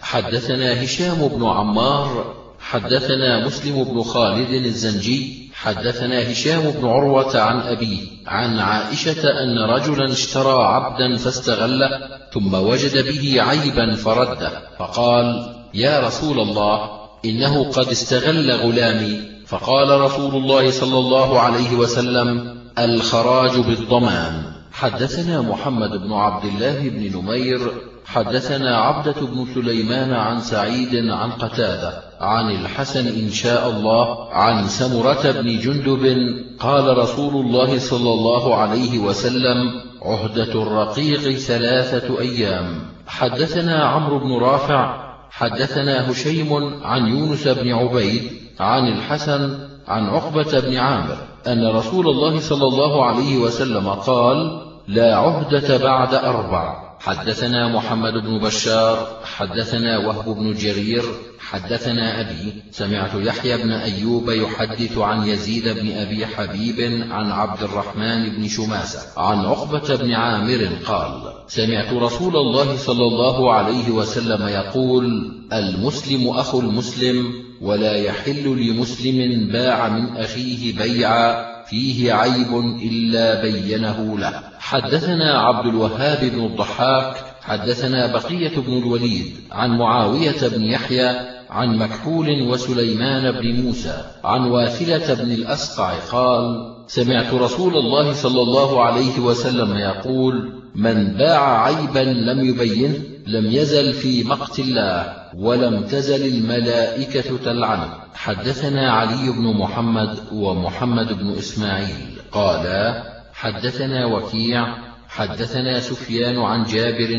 حدثنا هشام بن عمار. حدثنا مسلم بن خالد الزنجي. حدثنا هشام بن عروة عن أبيه عن عائشة أن رجلا اشترى عبدا فاستغله ثم وجد به عيبا فرده فقال يا رسول الله إنه قد استغل غلامي. فقال رسول الله صلى الله عليه وسلم الخراج بالضمان. حدثنا محمد بن عبد الله بن نمير حدثنا عبدة بن سليمان عن سعيد عن قتادة عن الحسن إن شاء الله عن سمرة بن جندب قال رسول الله صلى الله عليه وسلم عهدة الرقيق ثلاثة أيام. حدثنا عمرو بن رافع حدثنا هشيم عن يونس بن عبيد عن الحسن عن عقبة بن عامر أن رسول الله صلى الله عليه وسلم قال لا عهدة بعد أربع. حدثنا محمد بن بشار حدثنا وهب بن جرير حدثنا أبي سمعت يحيى بن أيوب يحدث عن يزيد بن أبي حبيب عن عبد الرحمن بن شماسة عن عقبة بن عامر قال سمعت رسول الله صلى الله عليه وسلم يقول المسلم أخو المسلم ولا يحل لمسلم باع من أخيه بيعا فيه عيب إلا بينه له. حدثنا عبد الوهاب بن الضحاك حدثنا بقية بن الوليد عن معاوية بن يحيى عن مكحول وسليمان بن موسى عن واثلة بن الأسقع قال سمعت رسول الله صلى الله عليه وسلم يقول من باع عيبا لم يبينه لم يزل في مقت الله ولم تزل الملائكة تلعنه. حدثنا علي بن محمد ومحمد بن إسماعيل. قالا حدثنا وكيع حدثنا سفيان عن جابر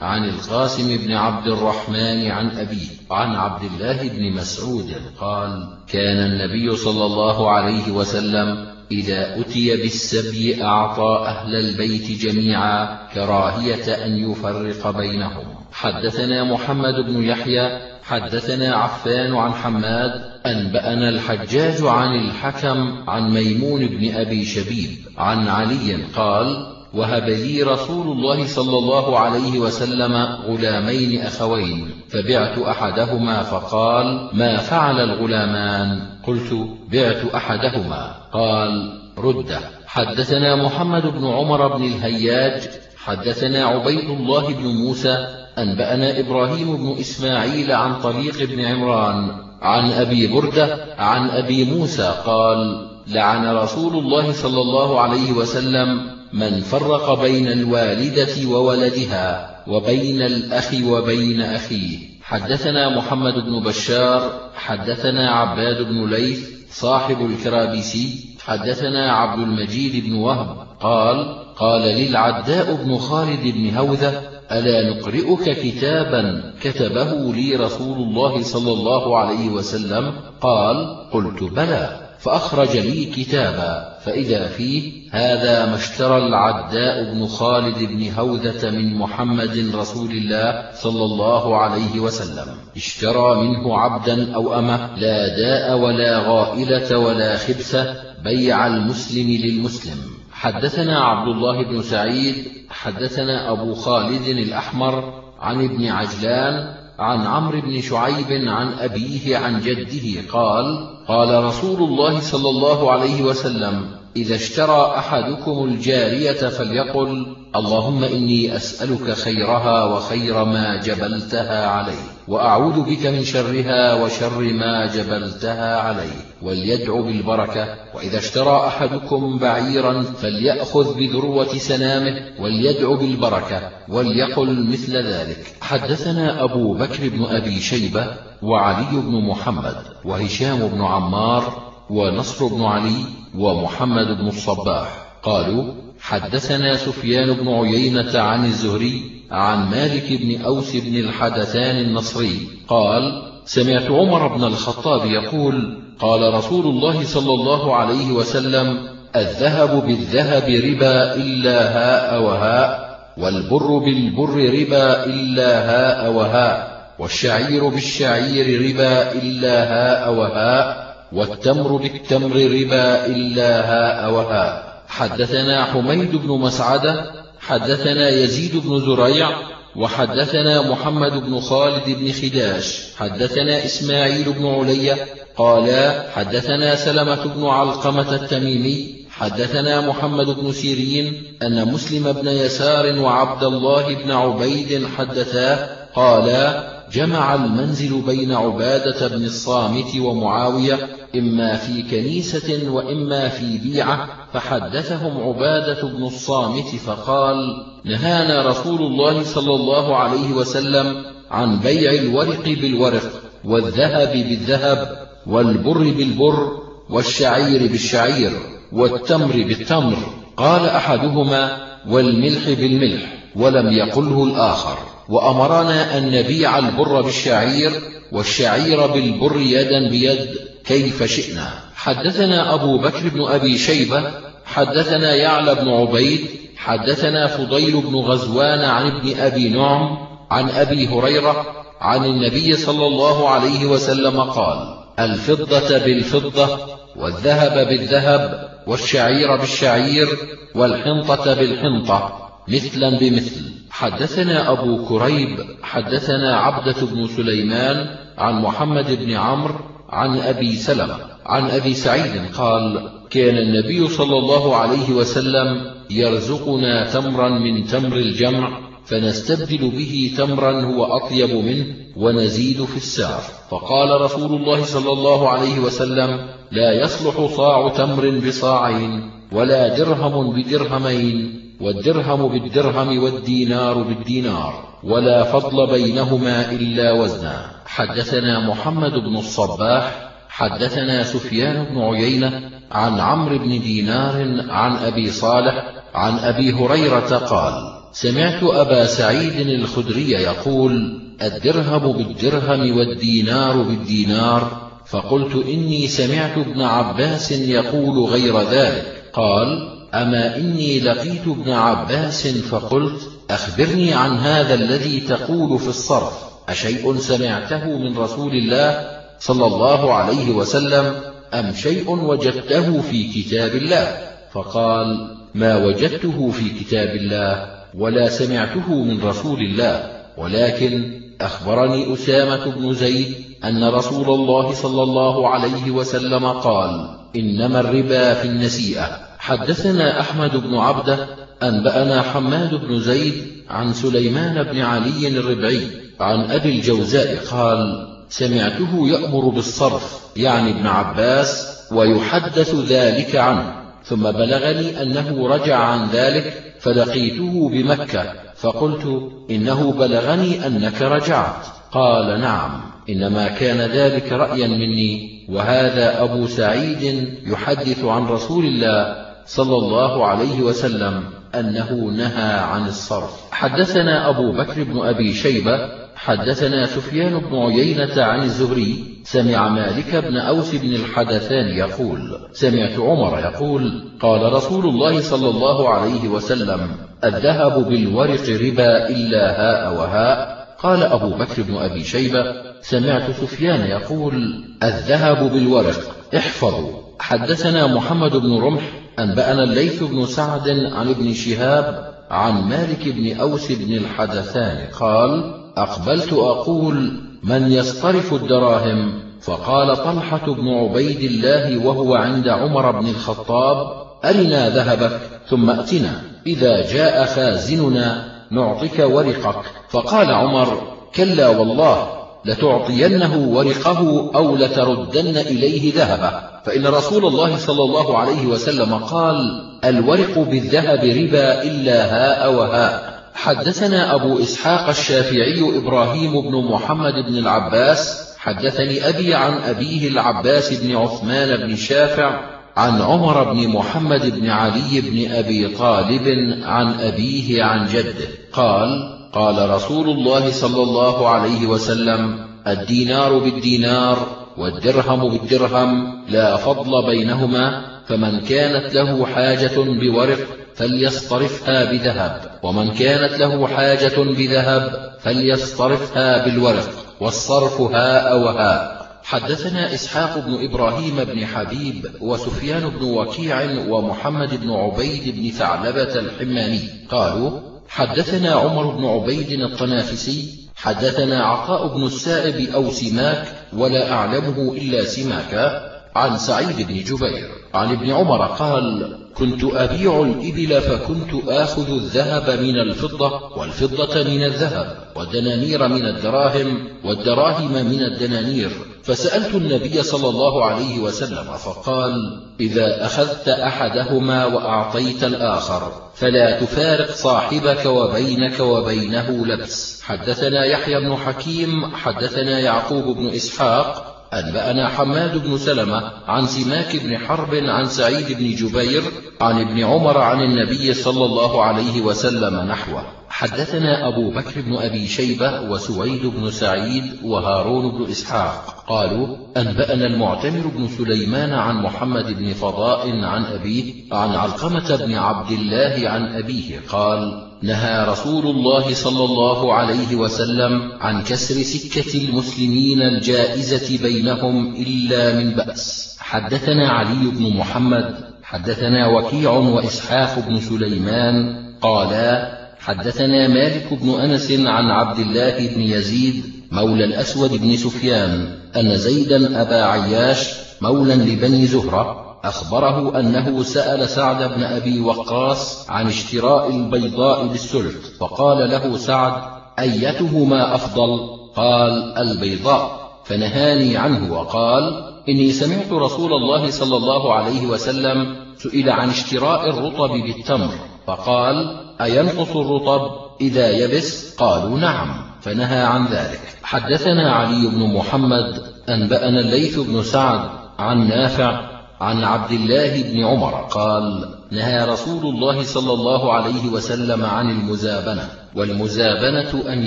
عن القاسم بن عبد الرحمن عن أبيه عن عبد الله بن مسعود قال كان النبي صلى الله عليه وسلم إذا أتي بالسبي أعطى أهل البيت جميعا كراهية أن يفرق بينهم. حدثنا محمد بن يحيى حدثنا عفان عن حماد أنبأنا الحجاج عن الحكم عن ميمون بن أبي شبيب عن علي قال وهب لي رسول الله صلى الله عليه وسلم غلامين أخوين فبعت أحدهما فقال ما فعل الغلامان؟ قلت بعت أحدهما. قال رده. حدثنا محمد بن عمر بن الهياج حدثنا عبيد الله بن موسى أنبأنا إبراهيم بن إسماعيل عن طريق بن عمران عن أبي بردة عن أبي موسى قال لعن رسول الله صلى الله عليه وسلم من فرق بين الوالدة وولدها وبين الأخ وبين أخيه. حدثنا محمد بن بشار حدثنا عباد بن ليث صاحب الكرابيسي حدثنا عبد المجيد بن وهب قال قال للعداء بن خالد بن هوذة ألا نقرئك كتابا كتبه لي رسول الله صلى الله عليه وسلم؟ قال قلت بلى. فأخرج لي كتابا فإذا فيه هذا ما اشترى العداء بن خالد بن هوذة من محمد رسول الله صلى الله عليه وسلم. اشترى منه عبدا أو أمة لا داء ولا غائلة ولا خبثة بيع المسلم للمسلم. حدثنا عبد الله بن سعيد حدثنا أبو خالد الأحمر عن ابن عجلان عن عمرو بن شعيب عن أبيه عن جده قال قال رسول الله صلى الله عليه وسلم إذا اشترى أحدكم الجارية فليقل اللهم إني أسألك خيرها وخير ما جبلتها عليه وأعوذ بك من شرها وشر ما جبلتها عليه وليدعو بالبركة وإذا اشترى أحدكم بعيرا فليأخذ بذروة سنامه وليدعو بالبركة وليقل مثل ذلك. حدثنا أبو بكر بن أبي شيبة وعلي بن محمد وهشام بن عمار ونصر بن علي ومحمد بن الصباح قالوا حدثنا سفيان بن عيينة عن الزهري عن مالك بن أوس بن الحدثان النصري قال سمعت عمر بن الخطاب يقول قال رسول الله صلى الله عليه وسلم الذهب بالذهب ربا إلا هاء وهاء والبر بالبر ربا إلا هاء وهاء. والشعير بالشعير ربا إلا هاء وهاء والتمر بالتمر ربا إلا هاء وهاء حدثنا حميد بن مسعدة حدثنا يزيد بن زريع وحدثنا محمد بن خالد بن خداش. حدثنا إسماعيل بن علي قال حدثنا سلمة بن علقمة التميمي. حدثنا محمد بن سيرين أن مسلم بن يسار وعبد الله بن عبيد حدثاه قالا جمع المنزل بين عبادة بن الصامت ومعاوية إما في كنيسة وإما في بيعة فحدثهم عبادة بن الصامت فقال نهانا رسول الله صلى الله عليه وسلم عن بيع الورق بالورق والذهب بالذهب والبر بالبر والشعير بالشعير والتمر بالتمر. قال أحدهما والملح بالملح ولم يقله الآخر. وأمرنا أن نبيع البر بالشعير والشعير بالبر يدا بيد كيف شئنا. حدثنا أبو بكر بن أبي شيبة حدثنا يعلى بن عبيد حدثنا فضيل بن غزوان عن ابن أبي نعم عن أبي هريرة عن النبي صلى الله عليه وسلم قال الفضة بالفضة والذهب بالذهب والشعير بالشعير والحنطة بالحنطة. مثلا بمثل. حدثنا أبو كريب حدثنا عبدة بن سليمان عن محمد بن عمرو عن أبي سلمة عن أبي سعيد قال كان النبي صلى الله عليه وسلم يرزقنا تمرا من تمر الجمع فنستبدل به تمرا هو أطيب منه ونزيد في السعر. فقال رسول الله صلى الله عليه وسلم لا يصلح صاع تمر بصاعين ولا درهم بدرهمين. والدرهم بالدرهم والدينار بالدينار ولا فضل بينهما إلا وزنا. حدثنا محمد بن الصباح حدثنا سفيان بن عيينة عن عمرو بن دينار عن أبي صالح عن أبي هريرة قال سمعت أبا سعيد الخدري يقول الدرهم بالدرهم والدينار بالدينار فقلت إني سمعت ابن عباس يقول غير ذلك. قال أما إني لقيت ابن عباس فقلت أخبرني عن هذا الذي تقول في الصرف أشيء سمعته من رسول الله صلى الله عليه وسلم أم شيء وجدته في كتاب الله؟ فقال ما وجدته في كتاب الله ولا سمعته من رسول الله ولكن أخبرني أسامة بن زيد أن رسول الله صلى الله عليه وسلم قال إنما الربا في النسيئة. حدثنا أحمد بن عبدة أنبأنا حماد بن زيد عن سليمان بن علي الربعي عن أبي الجوزاء قال سمعته يأمر بالصرف يعني ابن عباس ويحدث ذلك عنه ثم بلغني أنه رجع عن ذلك فلقيته بمكة فقلت إنه بلغني أنك رجعت. قال نعم إنما كان ذلك رأيا مني وهذا أبو سعيد يحدث عن رسول الله صلى الله عليه وسلم أنه نهى عن الصرف. حدثنا أبو بكر بن أبي شيبة حدثنا سفيان بن عيينة عن الزهري سمع مالك بن أوس بن الحدثان يقول سمعت عمر يقول قال رسول الله صلى الله عليه وسلم الذهب بالورق ربا إلا هاء وهاء. قال أبو بكر بن أبي شيبة سمعت سفيان يقول الذهب بالورق احفظوا. حدثنا محمد بن رمح أنبأنا الليث بن سعد عن ابن شهاب عن مالك بن أوس بن الحدثان قال أقبلت أقول من يصطرف الدراهم؟ فقال طلحة بن عبيد الله وهو عند عمر بن الخطاب أرنا ذهبك ثم أتنا إذا جاء خازننا نعطيك ورقك. فقال عمر كلا والله لتعطينه ورقه أو لتردن إليه ذهبه. فإن رسول الله صلى الله عليه وسلم قال الورق بالذهب ربا إلا هاء وهاء حدثنا أبو إسحاق الشافعي إبراهيم بن محمد بن العباس حدثني أبي عن أبيه العباس بن عثمان بن شافع عن عمر بن محمد بن علي بن أبي طالب عن أبيه عن جده. قال قال رسول الله صلى الله عليه وسلم الدينار بالدينار والدرهم بالدرهم لا فضل بينهما فمن كانت له حاجة بورق فليصطرفها بذهب ومن كانت له حاجة بذهب فليصطرفها بالورق والصرف هاء وهاء. حدثنا إسحاق بن إبراهيم بن حبيب وسفيان بن وكيع ومحمد بن عبيد بن ثعلبة الحماني قالوا حدثنا عمر بن عبيد الطنافسي حدثنا عطاء بن السائب أو سماك ولا أعلمه إلا سماكا عن سعيد بن جبير عن ابن عمر قال كنت أبيع الإبل فكنت آخذ الذهب من الفضة والفضة من الذهب والدنانير من الدراهم والدراهم من الدنانير. فسألت النبي صلى الله عليه وسلم فقال إذا أخذت أحدهما وأعطيت الآخر فلا تفارق صاحبك وبينك وبينه لبس. حدثنا يحيى بن حكيم حدثنا يعقوب بن إسحاق أنبأنا حماد بن سلمة عن سماك بن حرب عن سعيد بن جبير عن ابن عمر عن النبي صلى الله عليه وسلم نحوه. حدثنا أبو بكر بن أبي شيبة وسويد بن سعيد وهارون بن إسحاق. قالوا أنبأنا المعتمر بن سليمان عن محمد بن فضاء عن أبيه عن علقمة بن عبد الله عن أبيه. قال نهى رسول الله صلى الله عليه وسلم عن كسر سكة المسلمين الجائزة بينهم إلا من بأس. حدثنا علي بن محمد حدثنا وكيع وإسحاق بن سليمان قالا حدثنا مالك بن أنس عن عبد الله بن يزيد مولى الأسود بن سفيان أن زيدا أبا عياش مولى لبني زهرة أخبره أنه سأل سعد بن أبي وقاص عن اشتراء البيضاء بالسلف فقال له سعد أيتهما أفضل؟ قال البيضاء. فنهاني عنه وقال إني سمعت رسول الله صلى الله عليه وسلم سئل عن اشتراء الرطب بالتمر فقال أينقص الرطب إذا يبس؟ قالوا نعم. فنهى عن ذلك. حدثنا علي بن محمد أنبأنا الليث بن سعد عن نافع عن عبد الله بن عمر قال نهى رسول الله صلى الله عليه وسلم عن المزابنة والمزابنة أن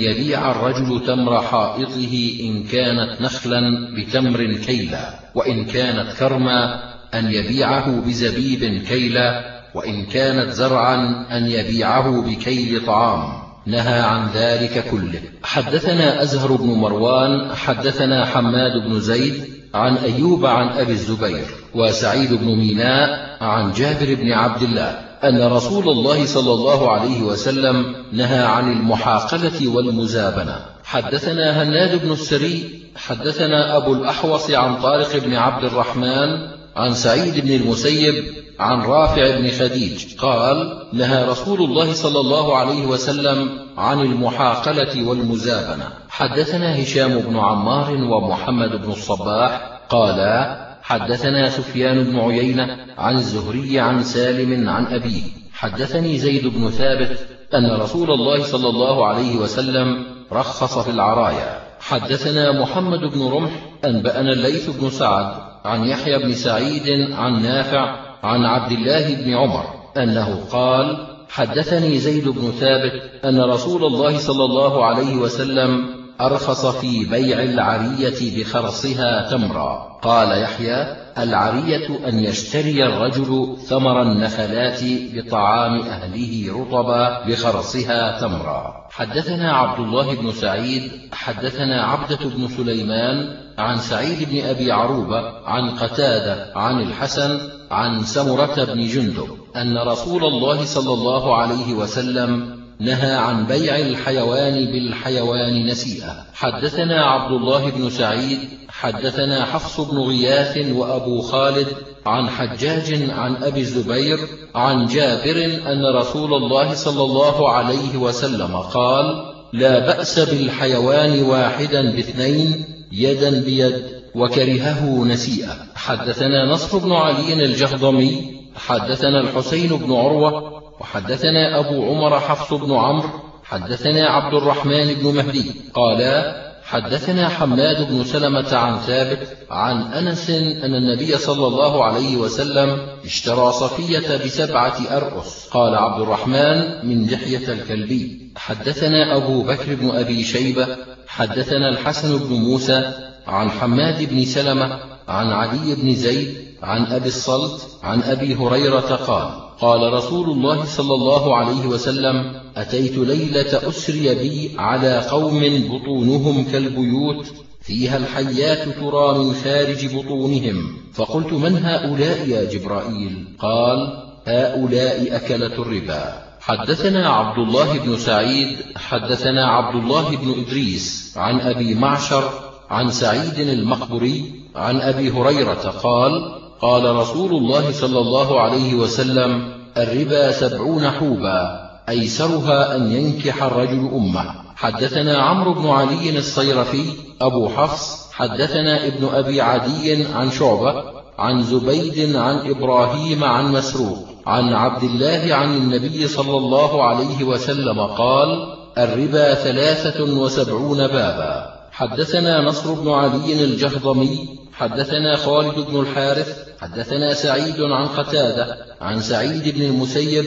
يبيع الرجل تمر حائطه إن كانت نخلا بتمر كيلا وإن كانت كرما أن يبيعه بزبيب كيلا وإن كانت زرعا أن يبيعه بكيل طعام. نهى عن ذلك كله. حدثنا أزهر بن مروان حدثنا حماد بن زيد عن أيوب عن أبي الزبير وسعيد بن ميناء عن جابر بن عبد الله أن رسول الله صلى الله عليه وسلم نهى عن المحاقلة والمزابنة. حدثنا هناد بن السري حدثنا أبو الأحوص عن طارق بن عبد الرحمن عن سعيد بن المسيب عن رافع بن خديج قال نهى رسول الله صلى الله عليه وسلم عن المحاقلة والمزابنة. حدثنا هشام بن عمار ومحمد بن الصباح قالا حدثنا سفيان بن عيينة عن الزهري عن سالم عن أبيه. حدثني زيد بن ثابت أن رسول الله صلى الله عليه وسلم رخص في العرايا. حدثنا محمد بن رمح أنبأنا الليث بن سعد عن يحيى بن سعيد عن نافع عن عبد الله بن عمر أنه قال حدثني زيد بن ثابت أن رسول الله صلى الله عليه وسلم أرخص في بيع العرية بخرصها تمرا. قال يحيى العرية أن يشتري الرجل ثمر النخلات بطعام أهله رطبا بخرصها تمرا. حدثنا عبد الله بن سعيد حدثنا عبدة بن سليمان عن سعيد بن أبي عروبة عن قتادة عن الحسن عن سمرة بن جندب أن رسول الله صلى الله عليه وسلم نهى عن بيع الحيوان بالحيوان نسيئة. حدثنا عبد الله بن سعيد حدثنا حفص بن غياث وأبو خالد عن حجاج عن أبي الزبير عن جابر أن رسول الله صلى الله عليه وسلم قال لا بأس بالحيوان واحدا باثنين يدا بيد وكرهه نسيئة. حدثنا نصر بن علي الجهضمي حدثنا الحسين بن عروة وحدثنا أبو عمر حفص بن عمرو حدثنا عبد الرحمن بن مهدي قالا حدثنا حماد بن سلمة عن ثابت عن أنس أن النبي صلى الله عليه وسلم اشترى صفية بسبعة أرؤس قال عبد الرحمن من دحية الكلبي حدثنا أبو بكر بن أبي شيبة حدثنا الحسن بن موسى عن حماد بن سلمة عن علي بن زيد عن أبي الصلت عن أبي هريرة قال قال رسول الله صلى الله عليه وسلم أتيت ليلة أسري بي على قوم بطونهم كالبيوت فيها الحيات ترى من خارج بطونهم. فقلت من هؤلاء يا جبرائيل؟ قال هؤلاء أكلة الربا. حدثنا عبد الله بن سعيد حدثنا عبد الله بن إدريس عن أبي معشر عن سعيد المقبري عن أبي هريرة قال قال رسول الله صلى الله عليه وسلم الربا سبعون حوبا أيسرها أن ينكح الرجل أمه. حدثنا عمرو بن علي الصيرفي أبو حفص حدثنا ابن أبي عدي عن شعبة عن زبيد عن إبراهيم عن مسروق عن عبد الله عن النبي صلى الله عليه وسلم قال الربا ثلاثة وسبعون بابا. حدثنا نصر بن علي الجهضمي حدثنا خالد بن الحارث حدثنا سعيد عن قتادة عن سعيد بن المسيب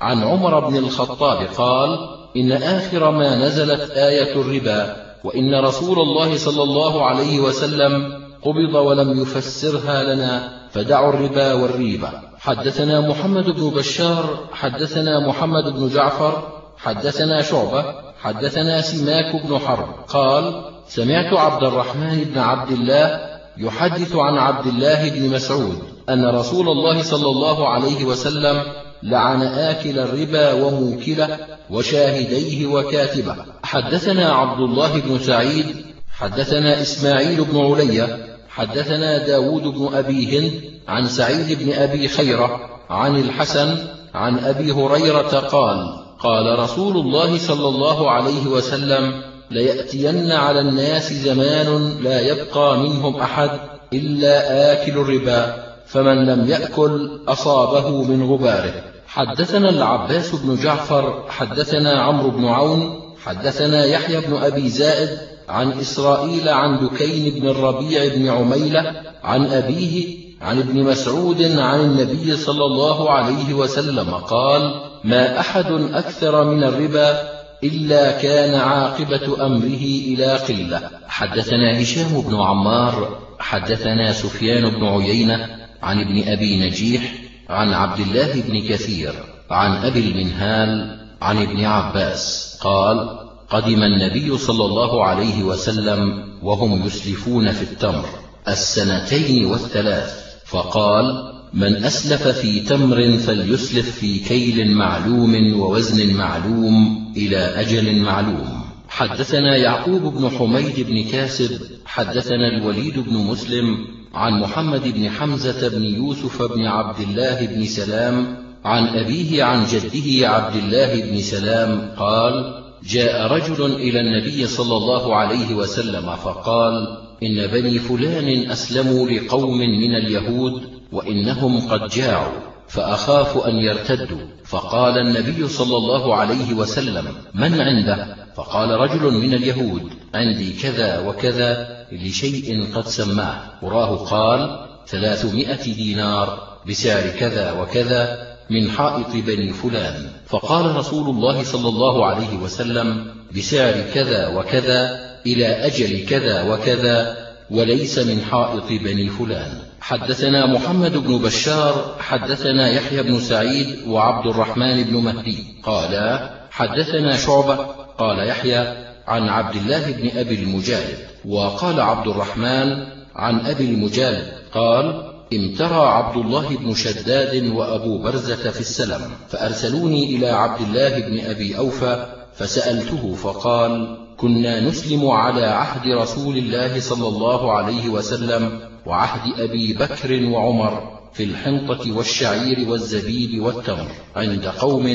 عن عمر بن الخطاب قال إن آخر ما نزلت آية الربا وإن رسول الله صلى الله عليه وسلم قبض ولم يفسرها لنا فدعوا الربا والريبة. حدثنا محمد بن بشار حدثنا محمد بن جعفر حدثنا شعبة حدثنا سماك بن حرب. قال سمعت عبد الرحمن بن عبد الله يحدث عن عبد الله بن مسعود أن رسول الله صلى الله عليه وسلم لعن آكل الربا وموكله وشاهديه وكاتبه. حدثنا عبد الله بن سعيد حدثنا إسماعيل بن عليا حدثنا داود بن أبي هند عن سعيد بن أبي خيرة عن الحسن عن أبي هريرة قال قال رسول الله صلى الله عليه وسلم ليأتين على الناس زمان لا يبقى منهم أحد إلا آكل الربا فمن لم يأكل أصابه من غباره. حدثنا العباس بن جعفر حدثنا عمرو بن عون حدثنا يحيى بن أبي زائد عن إسرائيل عن دكين بن الربيع بن عميلة عن أبيه عن ابن مسعود عن النبي صلى الله عليه وسلم قال ما أحد أكثر من الربا إلا كان عاقبة أمره إلى قلة. حدثنا هشام بن عمار حدثنا سفيان بن عيينة عن ابن أبي نجيح عن عبد الله بن كثير عن أبي المنهال عن ابن عباس. قال قدم النبي صلى الله عليه وسلم وهم يسلفون في التمر السنتين والثلاث. فقال من أسلف في تمر فليسلف في كيل معلوم ووزن معلوم إلى أجل معلوم. حدثنا يعقوب بن حميد بن كاسب حدثنا الوليد بن مسلم عن محمد بن حمزة بن يوسف بن عبد الله بن سلام عن أبيه عن جده عبد الله بن سلام قال جاء رجل إلى النبي صلى الله عليه وسلم فقال إن بني فلان أسلموا لقوم من اليهود وإنهم قد جاعوا فأخاف أن يرتدوا. فقال النبي صلى الله عليه وسلم من عنده؟ فقال رجل من اليهود عندي كذا وكذا لشيء قد سماه. وراه قال ثلاثمائة دينار بسعر كذا وكذا من حائط بني فلان. فقال رسول الله صلى الله عليه وسلم بسعر كذا وكذا إلى أجل كذا وكذا وليس من حائط بني فلان. حدثنا محمد بن بشار حدثنا يحيى بن سعيد وعبد الرحمن بن مهدي. قال حدثنا شعبة قال يحيى عن عبد الله بن أبي المجالد وقال عبد الرحمن عن أبي المجالد قال امترى عبد الله بن شداد وأبو برزة في السلم فأرسلوني إلى عبد الله بن أبي أوفى فسألته فقال كنا نسلم على عهد رسول الله صلى الله عليه وسلم وعهد أبي بكر وعمر في الحنطة والشعير والزبيب والتمر عند قوم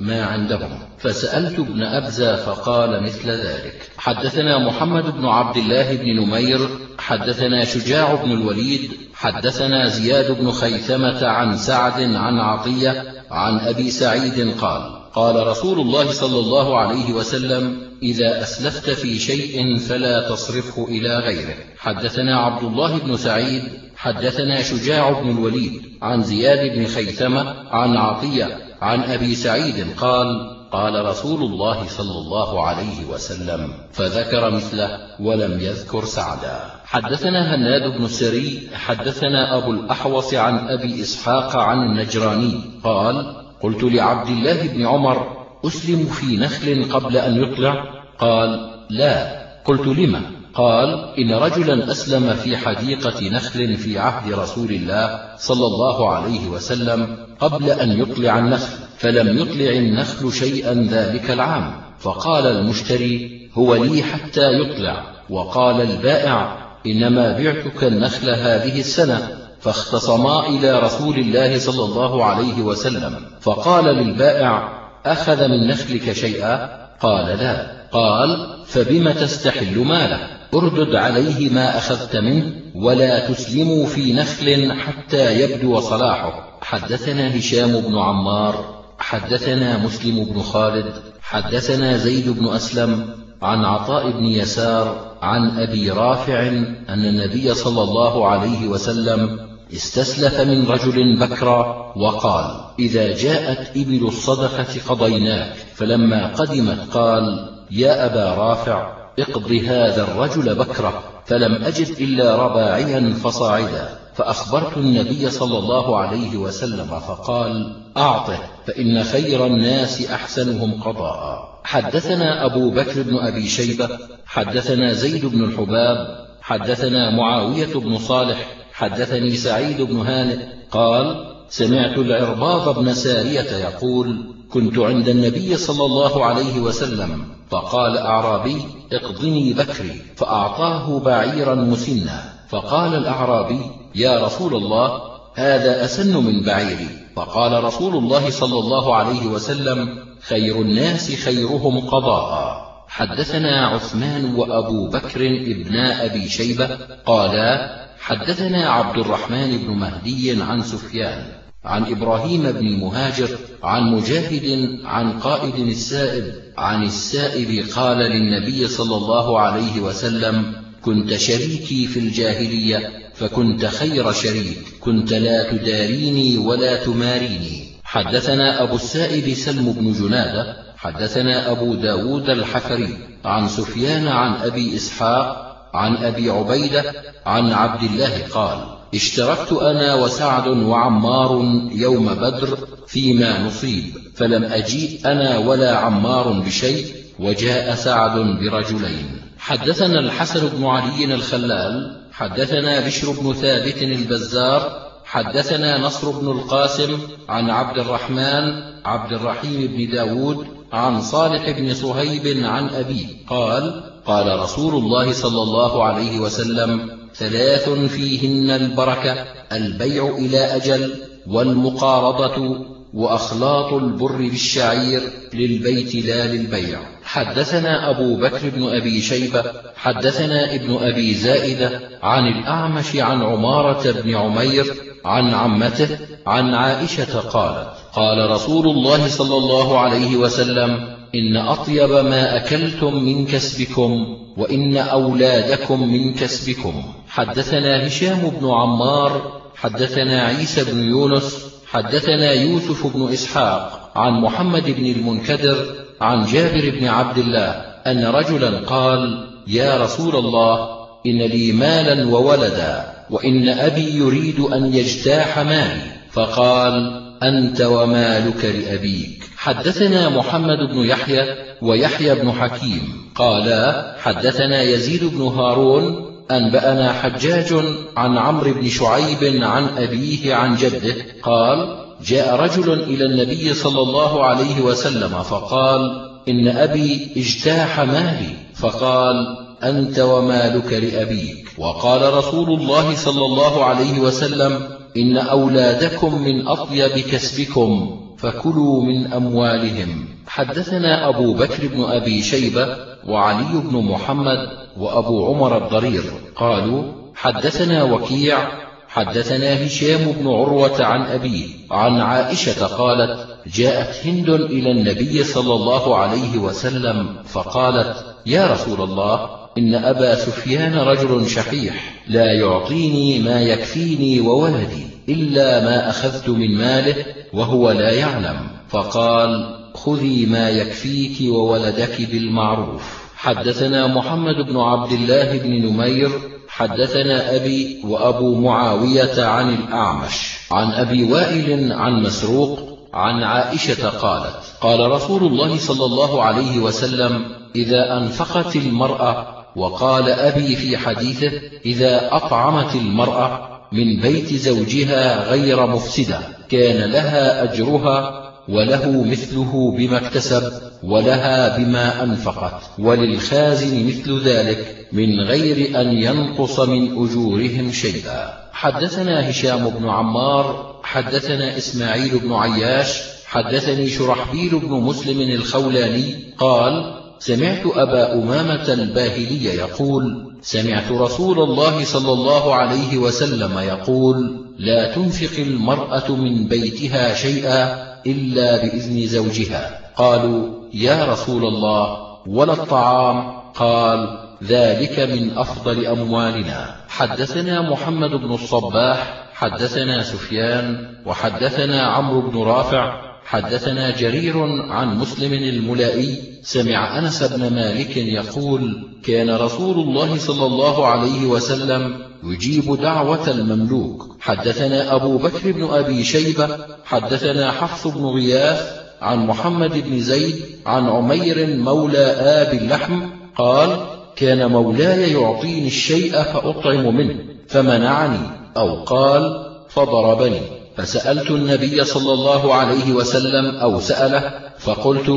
ما عندهم. فسألت ابن أبزى فقال مثل ذلك. حدثنا محمد بن عبد الله بن نمير حدثنا شجاع بن الوليد حدثنا زياد بن خيثمة عن سعد عن عطية عن أبي سعيد قال قال رسول الله صلى الله عليه وسلم إذا أسلفت في شيء فلا تصرفه إلى غيره. حدثنا عبد الله بن سعيد حدثنا شجاع بن الوليد عن زياد بن خيثمة عن عطية عن أبي سعيد قال قال رسول الله صلى الله عليه وسلم فذكر مثله ولم يذكر سعدا. حدثنا هناد بن السري حدثنا أبو الأحوص عن أبي إسحاق عن النجراني قال قلت لعبد الله بن عمر أسلم في نخل قبل أن يطلع قال لا. قلت لم؟ قال إن رجلا أسلم في حديقة نخل في عهد رسول الله صلى الله عليه وسلم قبل أن يطلع النخل فلم يطلع النخل شيئا ذلك العام. فقال المشتري هو لي حتى يطلع وقال البائع إنما بعتك النخل هذه السنة. فاختصما إلى رسول الله صلى الله عليه وسلم. فقال للبائع أخذ من نخلك شيئا؟ قال لا. قال فبم تستحل ماله؟ أردد عليه ما أخذت منه ولا تسلموا في نخل حتى يبدو صلاحه. حدثنا هشام بن عمار حدثنا مسلم بن خالد حدثنا زيد بن أسلم عن عطاء بن يسار عن أبي رافع أن النبي صلى الله عليه وسلم استسلف من رجل بكرا وقال إذا جاءت إبل الصدقة قضيناك. فلما قدمت قال يا أبا رافع اقض هذا الرجل بكرة فلم أجد إلا رباعيا فصاعدا. فأخبرت النبي صلى الله عليه وسلم فقال أعطه فإن خير الناس أحسنهم قضاء. حدثنا أبو بكر بن أبي شيبة حدثنا زيد بن الحباب حدثنا معاوية بن صالح حدثني سعيد بن هانئ قال سمعت العرباض بن سارية يقول كنت عند النبي صلى الله عليه وسلم فقال أعرابي اقضني بكري فأعطاه بعيرا مسنا. فقال الأعرابي يا رسول الله هذا أسن من بعيري. فقال رسول الله صلى الله عليه وسلم خير الناس خيرهم قضاء. حدثنا عثمان وأبو بكر ابنا أبي شيبة قالا حدثنا عبد الرحمن بن مهدي عن سفيان عن إبراهيم بن مهاجر عن مجاهد عن قائد السائب عن السائب قال للنبي صلى الله عليه وسلم كنت شريكي في الجاهلية فكنت خير شريك كنت لا تداريني ولا تماريني. حدثنا أبو السائب سلم بن جنادة حدثنا أبو داود الحفري عن سفيان عن أبي إسحاق عن أبي عبيدة عن عبد الله قال اشتركت أنا وسعد وعمار يوم بدر فيما نصيب فلم أجيء أنا ولا عمار بشيء وجاء سعد برجلين. حدثنا الحسن بن علي الخلال حدثنا بشر بن ثابت البزار حدثنا نصر بن القاسم عن عبد الرحمن عبد الرحيم بن داود عن صالح بن صهيب عن أبيه قال قال رسول الله صلى الله عليه وسلم ثلاث فيهن البركة البيع إلى أجل والمقارضة وأخلاط البر بالشعير للبيت لا للبيع. حدثنا أبو بكر بن أبي شيبة حدثنا ابن أبي زائدة عن الأعمش عن عمارة بن عمير عن عمته عن عائشة قالت قال رسول الله صلى الله عليه وسلم إن أطيب ما أكلتم من كسبكم وإن أولادكم من كسبكم. حدثنا هشام بن عمار حدثنا عيسى بن يونس حدثنا يوسف بن إسحاق عن محمد بن المنكدر عن جابر بن عبد الله أن رجلا قال يا رسول الله إن لي مالا وولدا وإن أبي يريد أن يجتاح مالي. فقال أنت ومالك لأبيك. حدثنا محمد بن يحيى ويحيى بن حكيم. قالا حدثنا يزيد بن هارون أنبأنا حجاج عن عمرو بن شعيب عن أبيه عن جده قال جاء رجل إلى النبي صلى الله عليه وسلم فقال إن أبي اجتاح مالي. فقال أنت ومالك لأبيك. وقال رسول الله صلى الله عليه وسلم إن أولادكم من أطيب كسبكم فكلوا من أموالهم. حدثنا أبو بكر بن أبي شيبة وعلي بن محمد وأبو عمر الضرير. قالوا حدثنا وكيع حدثنا هشام بن عروة عن أبيه عن عائشة قالت جاءت هند إلى النبي صلى الله عليه وسلم فقالت يا رسول الله إن أبا سفيان رجل شحيح لا يعطيني ما يكفيني وولدي إلا ما أخذت من ماله وهو لا يعلم. فقال خذي ما يكفيك وولدك بالمعروف. حدثنا محمد بن عبد الله بن نمير حدثنا أبي وأبو معاوية عن الأعمش عن أبي وائل عن مسروق عن عائشة قالت قال رسول الله صلى الله عليه وسلم إذا أنفقت المرأة وقال أبي في حديثه إذا أطعمت المرأة من بيت زوجها غير مفسدة كان لها أجرها وله مثله بما اكتسب ولها بما أنفقت وللخازن مثل ذلك من غير أن ينقص من أجورهم شيئا. حدثنا هشام بن عمار حدثنا إسماعيل بن عياش حدثني شرحبيل بن مسلم الخولاني قال سمعت أبا أمامة الباهلي يقول سمعت رسول الله صلى الله عليه وسلم يقول لا تنفق المرأة من بيتها شيئا إلا بإذن زوجها. قالوا يا رسول الله ولا الطعام؟ قال ذلك من أفضل أموالنا. حدثنا محمد بن الصباح حدثنا سفيان وحدثنا عمرو بن رافع حدثنا جرير عن مسلم الملائي سمع أنس بن مالك يقول كان رسول الله صلى الله عليه وسلم يجيب دعوة المملوك. حدثنا أبو بكر بن أبي شيبة حدثنا حفص بن غياث عن محمد بن زيد عن عمير مولى آب اللحم قال كان مولاي يعطيني الشيء فأطعم منه فمنعني أو قال فضربني. فسألت النبي صلى الله عليه وسلم أو سأله فقلت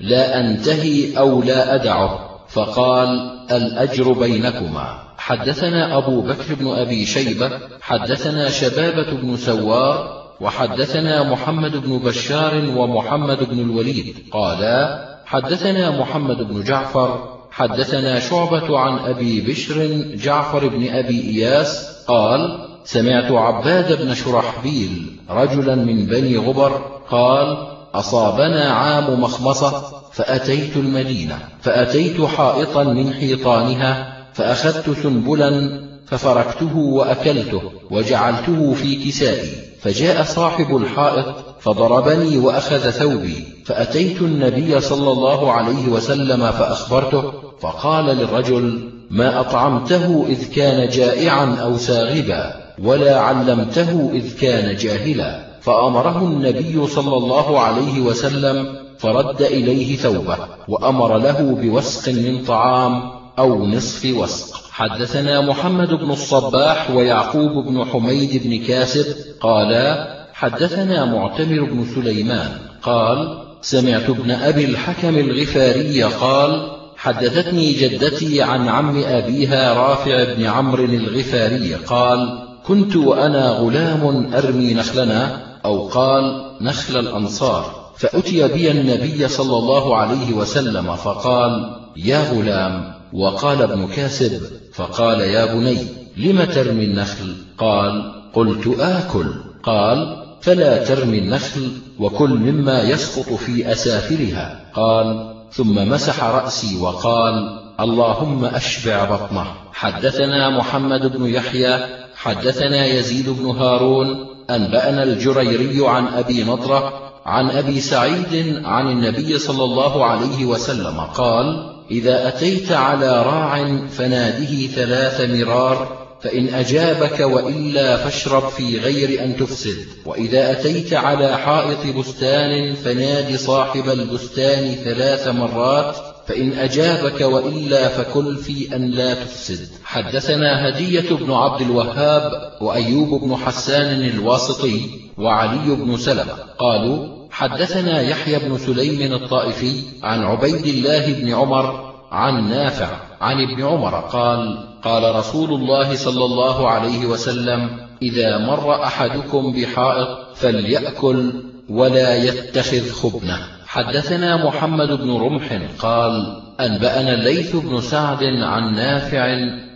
لا أنتهي أو لا أدعه فقال الأجر بينكما. حدثنا أبو بكر بن أبي شيبة حدثنا شبابة بن سوار وحدثنا محمد بن بشار ومحمد بن الوليد. قالا حدثنا محمد بن جعفر حدثنا شعبة عن أبي بشر جعفر بن أبي إياس قال سمعت عباد بن شرحبيل رجلا من بني غبر قال أصابنا عام مخمصة فأتيت المدينة فأتيت حائطا من حيطانها فأخذت سنبلا ففركته وأكلته وجعلته في كسائي فجاء صاحب الحائط فضربني وأخذ ثوبي فأتيت النبي صلى الله عليه وسلم فأخبرته فقال للرجل ما أطعمته إذ كان جائعا أو ساغبا. ولا علمته إذ كان جاهلا. فأمره النبي صلى الله عليه وسلم فرد إليه ثوبه وأمر له بوسق من طعام أو نصف وسق. حدثنا محمد بن الصباح ويعقوب بن حميد بن كاسب قالا حدثنا معتمر بن سليمان قال سمعت ابن أبي الحكم الغفاري قال حدثتني جدتي عن عم أبيها رافع بن عمرو الغفاري قال كنت وأنا غلام أرمي نخلنا أو قال نخل الأنصار فأتي بي النبي صلى الله عليه وسلم فقال يا غلام وقال ابن كاسب فقال يا بني لم ترمي النخل؟ قال قلت آكل. قال فلا ترمي النخل وكل مما يسقط في أسافلها. قال ثم مسح رأسي وقال اللهم أشبع بطنه. حدثنا محمد بن يحيى حدثنا يزيد بن هارون أنبأنا الجريري عن أبي نضرة عن أبي سعيد عن النبي صلى الله عليه وسلم قال إذا أتيت على راع فناده ثلاث مرار فإن أجابك وإلا فاشرب في غير أن تفسد وإذا أتيت على حائط بستان فناد صاحب البستان ثلاث مرات فإن أجابك وإلا فكل في أن لا تفسد. حدثنا هدية بن عبد الوهاب وأيوب بن حسان الواسطي وعلي بن سلمة. قالوا حدثنا يحيى بن سليم الطائفي عن عبيد الله بن عمر عن نافع عن ابن عمر قال قال رسول الله صلى الله عليه وسلم إذا مر أحدكم بحائط فليأكل ولا يتخذ خبنة. حدثنا محمد بن رمح قال أنبأنا الليث بن سعد عن نافع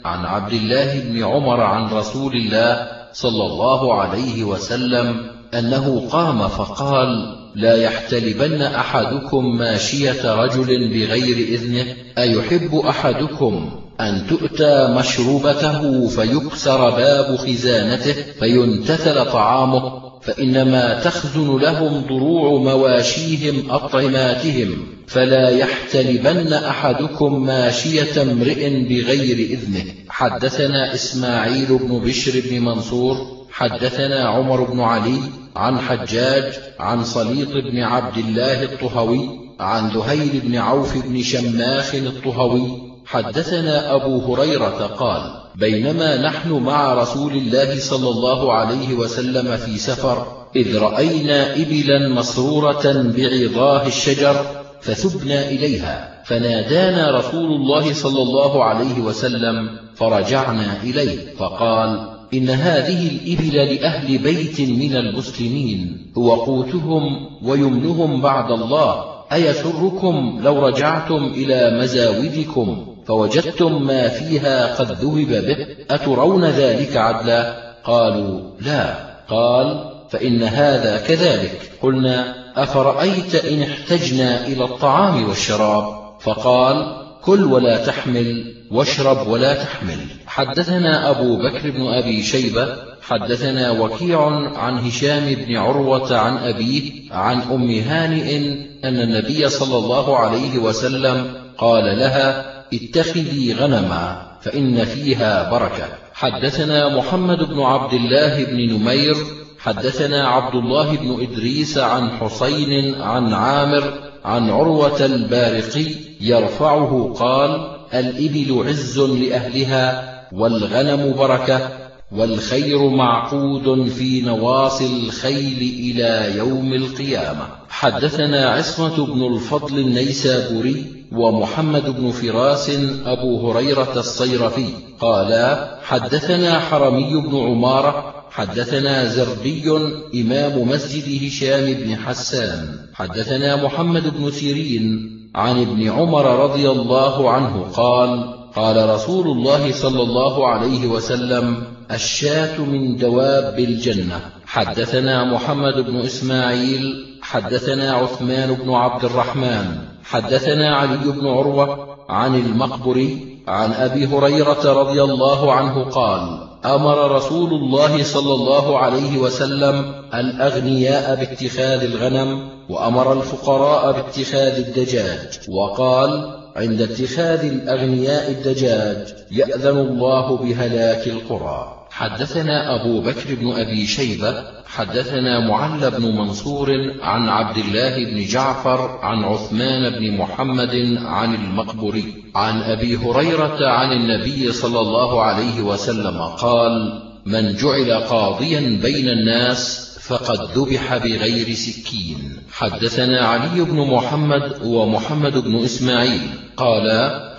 عن عبد الله بن عمر عن رسول الله صلى الله عليه وسلم أنه قام فقال لا يحتلبن أحدكم ماشية رجل بغير إذنه أيحب أحدكم أن تؤتى مشروبته فيكسر باب خزانته فينتثل طعامه؟ فإنما تخزن لهم ضروع مواشيهم أطعماتهم فلا يحتلبن أحدكم ماشية امرئ بغير إذنه. حدثنا إسماعيل بن بشر بن منصور حدثنا عمر بن علي عن حجاج عن صليط بن عبد الله الطهوي عن ذهيل بن عوف بن شماخ الطهوي. حدثنا أبو هريرة قال بينما نحن مع رسول الله صلى الله عليه وسلم في سفر إذ رأينا إبلا مسرورة بعظاه الشجر فثبنا إليها فنادانا رسول الله صلى الله عليه وسلم فرجعنا إليه فقال إن هذه الإبل لأهل بيت من المسلمين هو قوتهم ويمنهم بعد الله أيسركم لو رجعتم إلى مزاودكم؟ فوجدتم ما فيها قد ذهب به أترون ذلك عدلا؟ قالوا لا. قال فإن هذا كذلك. قلنا أفرأيت إن احتجنا إلى الطعام والشراب؟ فقال كل ولا تحمل واشرب ولا تحمل. حدثنا أبو بكر بن أبي شيبة حدثنا وكيع عن هشام بن عروة عن أبيه عن أم هانئ أن النبي صلى الله عليه وسلم قال لها اتخذي غنما فإن فيها بركة. حدثنا محمد بن عبد الله بن نمير حدثنا عبد الله بن إدريس عن حسين عن عامر عن عروة البارقي يرفعه قال الإبل عز لأهلها والغنم بركة والخير معقود في نواصي الخيل إلى يوم القيامة. حدثنا عصمة بن الفضل النيسابوري ومحمد بن فراس أبو هريرة الصيرفي قالا حدثنا حرمي بن عمارة حدثنا زربي إمام مسجد هشام بن حسان حدثنا محمد بن سيرين عن ابن عمر رضي الله عنه قال قال رسول الله صلى الله عليه وسلم الشاة من دواب الجنة. حدثنا محمد بن إسماعيل حدثنا عثمان بن عبد الرحمن حدثنا علي بن عروة عن المقبري عن أبي هريرة رضي الله عنه قال أمر رسول الله صلى الله عليه وسلم الأغنياء باتخاذ الغنم وأمر الفقراء باتخاذ الدجاج وقال عند اتخاذ الأغنياء الدجاج يأذن الله بهلاك القرى. حدثنا أبو بكر بن أبي شيبة حدثنا معل بن منصور عن عبد الله بن جعفر عن عثمان بن محمد عن المقبري عن أبي هريرة عن النبي صلى الله عليه وسلم قال من جعل قاضيا بين الناس فقد ذبح بغير سكين حدثنا علي بن محمد ومحمد بن إسماعيل. قال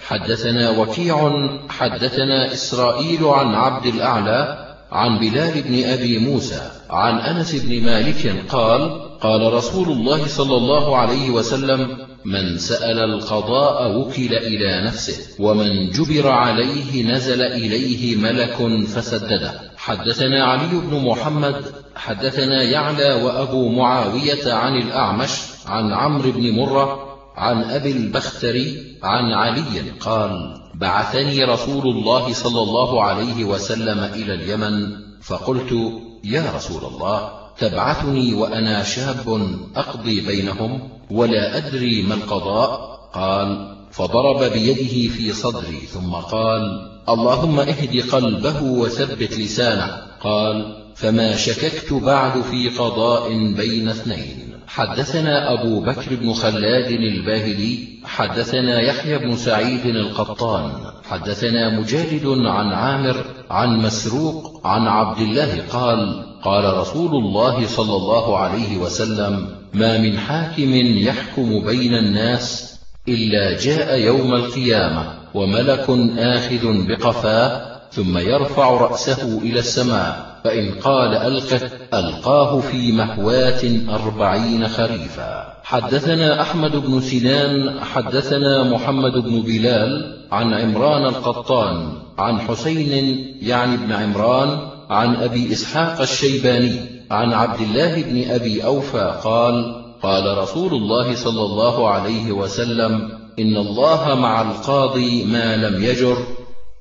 حدثنا وكيع حدثنا إسرائيل عن عبد الأعلى عن بلال بن أبي موسى عن أنس بن مالك قال قال رسول الله صلى الله عليه وسلم من سأل القضاء وكل إلى نفسه ومن جبر عليه نزل إليه ملك فسدده. حدثنا علي بن محمد حدثنا يعلى وأبو معاوية عن الأعمش عن عمرو بن مرة عن أبي البختري عن علي قال بعثني رسول الله صلى الله عليه وسلم إلى اليمن فقلت يا رسول الله تبعثني وأنا شاب أقضي بينهم ولا أدري ما القضاء؟ قال فضرب بيده في صدري ثم قال اللهم اهد قلبه وثبت لسانه. قال فما شككت بعد في قضاء بين اثنين. حدثنا أبو بكر بن خلاد الباهلي حدثنا يحيى بن سعيد القطان حدثنا مجالد عن عامر عن مسروق عن عبد الله قال قال رسول الله صلى الله عليه وسلم ما من حاكم يحكم بين الناس إلا جاء يوم القيامة وملك آخذ بقفاه ثم يرفع رأسه إلى السماء. فإن قال ألقه ألقاه في مهوات أربعين خريفا. حدثنا أحمد بن سنان حدثنا محمد بن بلال عن عمران القطان عن حسين يعني بن عمران عن أبي إسحاق الشيباني عن عبد الله بن أبي أوفى قال قال رسول الله صلى الله عليه وسلم إن الله مع القاضي ما لم يجر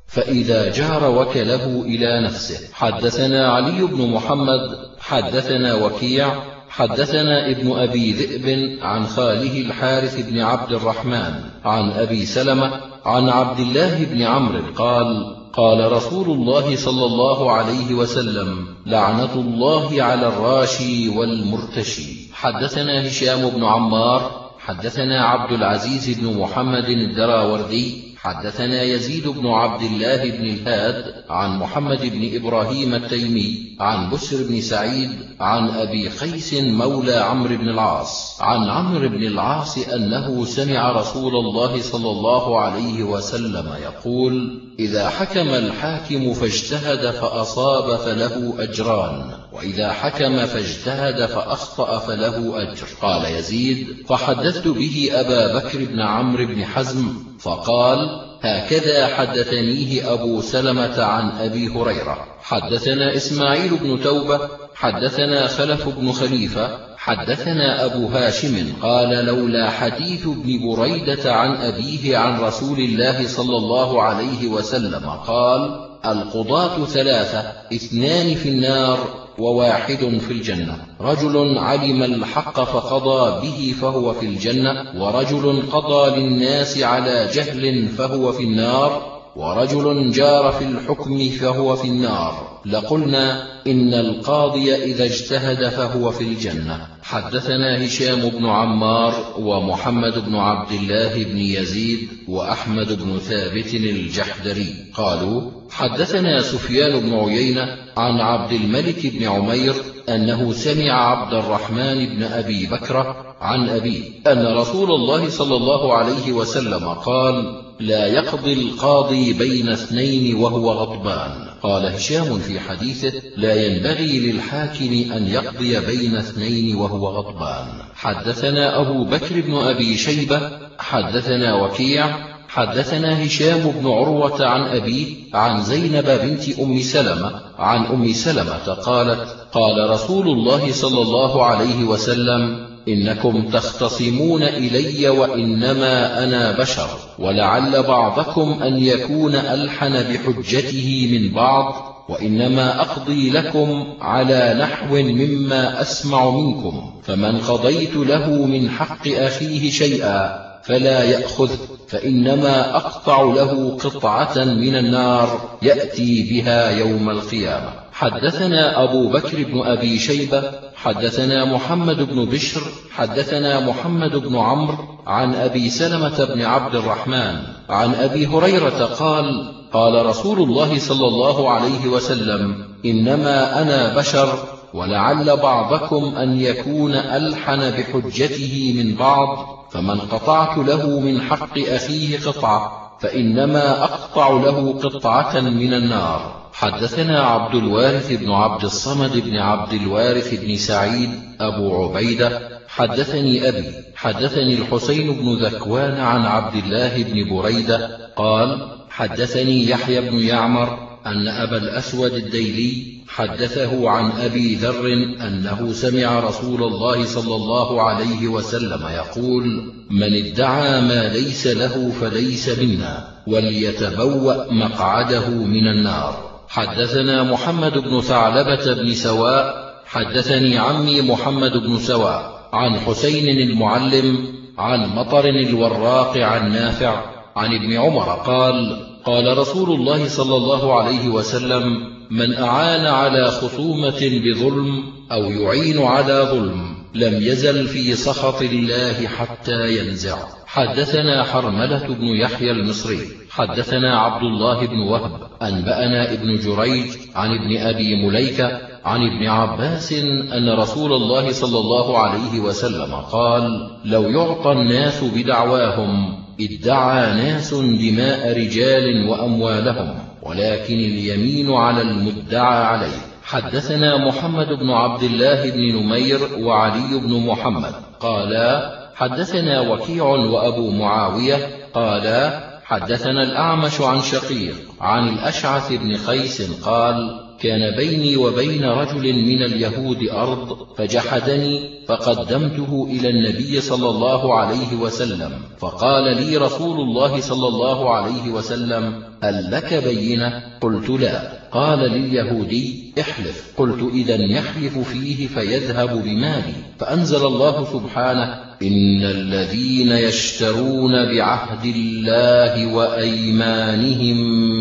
فإذا جار وكله إلى نفسه حدثنا علي بن محمد حدثنا وكيع حدثنا ابن أبي ذئب عن خاله الحارث بن عبد الرحمن عن أبي سلمة عن عبد الله بن عمرو قال قال رسول الله صلى الله عليه وسلم لعنة الله على الراشي والمرتشي. حدثنا هشام بن عمار حدثنا عبد العزيز بن محمد الدراوردي حدثنا يزيد بن عبد الله بن الهاد عن محمد بن إبراهيم التيمي عن بسر بن سعيد عن أبي قيس مولى عمرو بن العاص عن عمرو بن العاص أنه سمع رسول الله صلى الله عليه وسلم يقول إذا حكم الحاكم فاجتهد فأصاب فله أجران وإذا حكم فاجتهد فأخطأ فله أجر. قال يزيد فحدثت به أبا بكر بن عمرو بن حزم فقال هكذا حدثنيه أبو سلمة عن أبي هريرة. حدثنا إسماعيل بن توبة حدثنا خلف بن خليفة حدثنا أبو هاشم قال لولا حديث ابن بريدة عن أبيه عن رسول الله صلى الله عليه وسلم قال القضاة ثلاثة اثنان في النار وواحد في الجنة. رجل علم الحق فقضى به فهو في الجنة ورجل قضى للناس على جهل فهو في النار ورجل جار في الحكم فهو في النار. لقلنا إن القاضي إذا اجتهد فهو في الجنة. حدثنا هشام بن عمار ومحمد بن عبد الله بن يزيد وأحمد بن ثابت الجحدري. قالوا حدثنا سفيان بن عيينة عن عبد الملك بن عمير أنه سمع عبد الرحمن بن أبي بكر عن أبيه أن رسول الله صلى الله عليه وسلم قال لا يقضي القاضي بين اثنين وهو غضبان. قال هشام في حديثه لا ينبغي للحاكم أن يقضي بين اثنين وهو غضبان. حدثنا أبو بكر بن أبي شيبة حدثنا وكيع حدثنا هشام بن عروة عن أبيه عن زينب بنت أم سلمة عن أم سلمة قالت قال رسول الله صلى الله عليه وسلم إنكم تختصمون إلي وإنما أنا بشر ولعل بعضكم أن يكون ألحن بحجته من بعض وإنما أقضي لكم على نحو مما أسمع منكم فمن قضيت له من حق أخيه شيئا فلا يأخذ فإنما أقطع له قطعة من النار يأتي بها يوم القيامة. حدثنا أبو بكر بن أبي شيبة حدثنا محمد بن بشر حدثنا محمد بن عمرو عن أبي سلمة بن عبد الرحمن عن أبي هريرة قال قال رسول الله صلى الله عليه وسلم إنما أنا بشر ولعل بعضكم أن يكون ألحن بحجته من بعض فمن قطعت له من حق أخيه قطعة فإنما أقطع له قطعة من النار. حدثنا عبد الوارث بن عبد الصمد بن عبد الوارث بن سعيد أبو عبيدة حدثني أبي حدثني الحسين بن ذكوان عن عبد الله بن بريدة قال حدثني يحيى بن يعمر أن أبا الأسود الديلي حدثه عن أبي ذر أنه سمع رسول الله صلى الله عليه وسلم يقول من ادعى ما ليس له فليس منا وليتبوأ مقعده من النار. حدثنا محمد بن ثعلبة بن سواء حدثني عمي محمد بن سواء عن حسين المعلم عن مطر الوراق عن نافع عن ابن عمر قال قال رسول الله صلى الله عليه وسلم من أعان على خصومة بظلم أو يعين على ظلم لم يزل في سخط الله حتى ينزع. حدثنا حرملة بن يحيى المصري حدثنا عبد الله بن وهب أنبأنا ابن جريج عن ابن أبي مليكة عن ابن عباس أن رسول الله صلى الله عليه وسلم قال لو يعطى الناس بدعواهم ادعى ناس دماء رجال وأموالهم ولكن اليمين على المدعى عليه. حدثنا محمد بن عبد الله بن نمير وعلي بن محمد قالا حدثنا وكيع وأبو معاوية قالا حدثنا الأعمش عن شقيق عن الأشعث بن قيس قال كان بيني وبين رجل من اليهود أرض فجحدني فقدمته إلى النبي صلى الله عليه وسلم فقال لي رسول الله صلى الله عليه وسلم هل لك بينة؟ قلت لا. قال لليهودي احلف. قلت إذا يحلف فيه فيذهب بمالي فأنزل الله سبحانه إن الذين يشترون بعهد الله وأيمانهم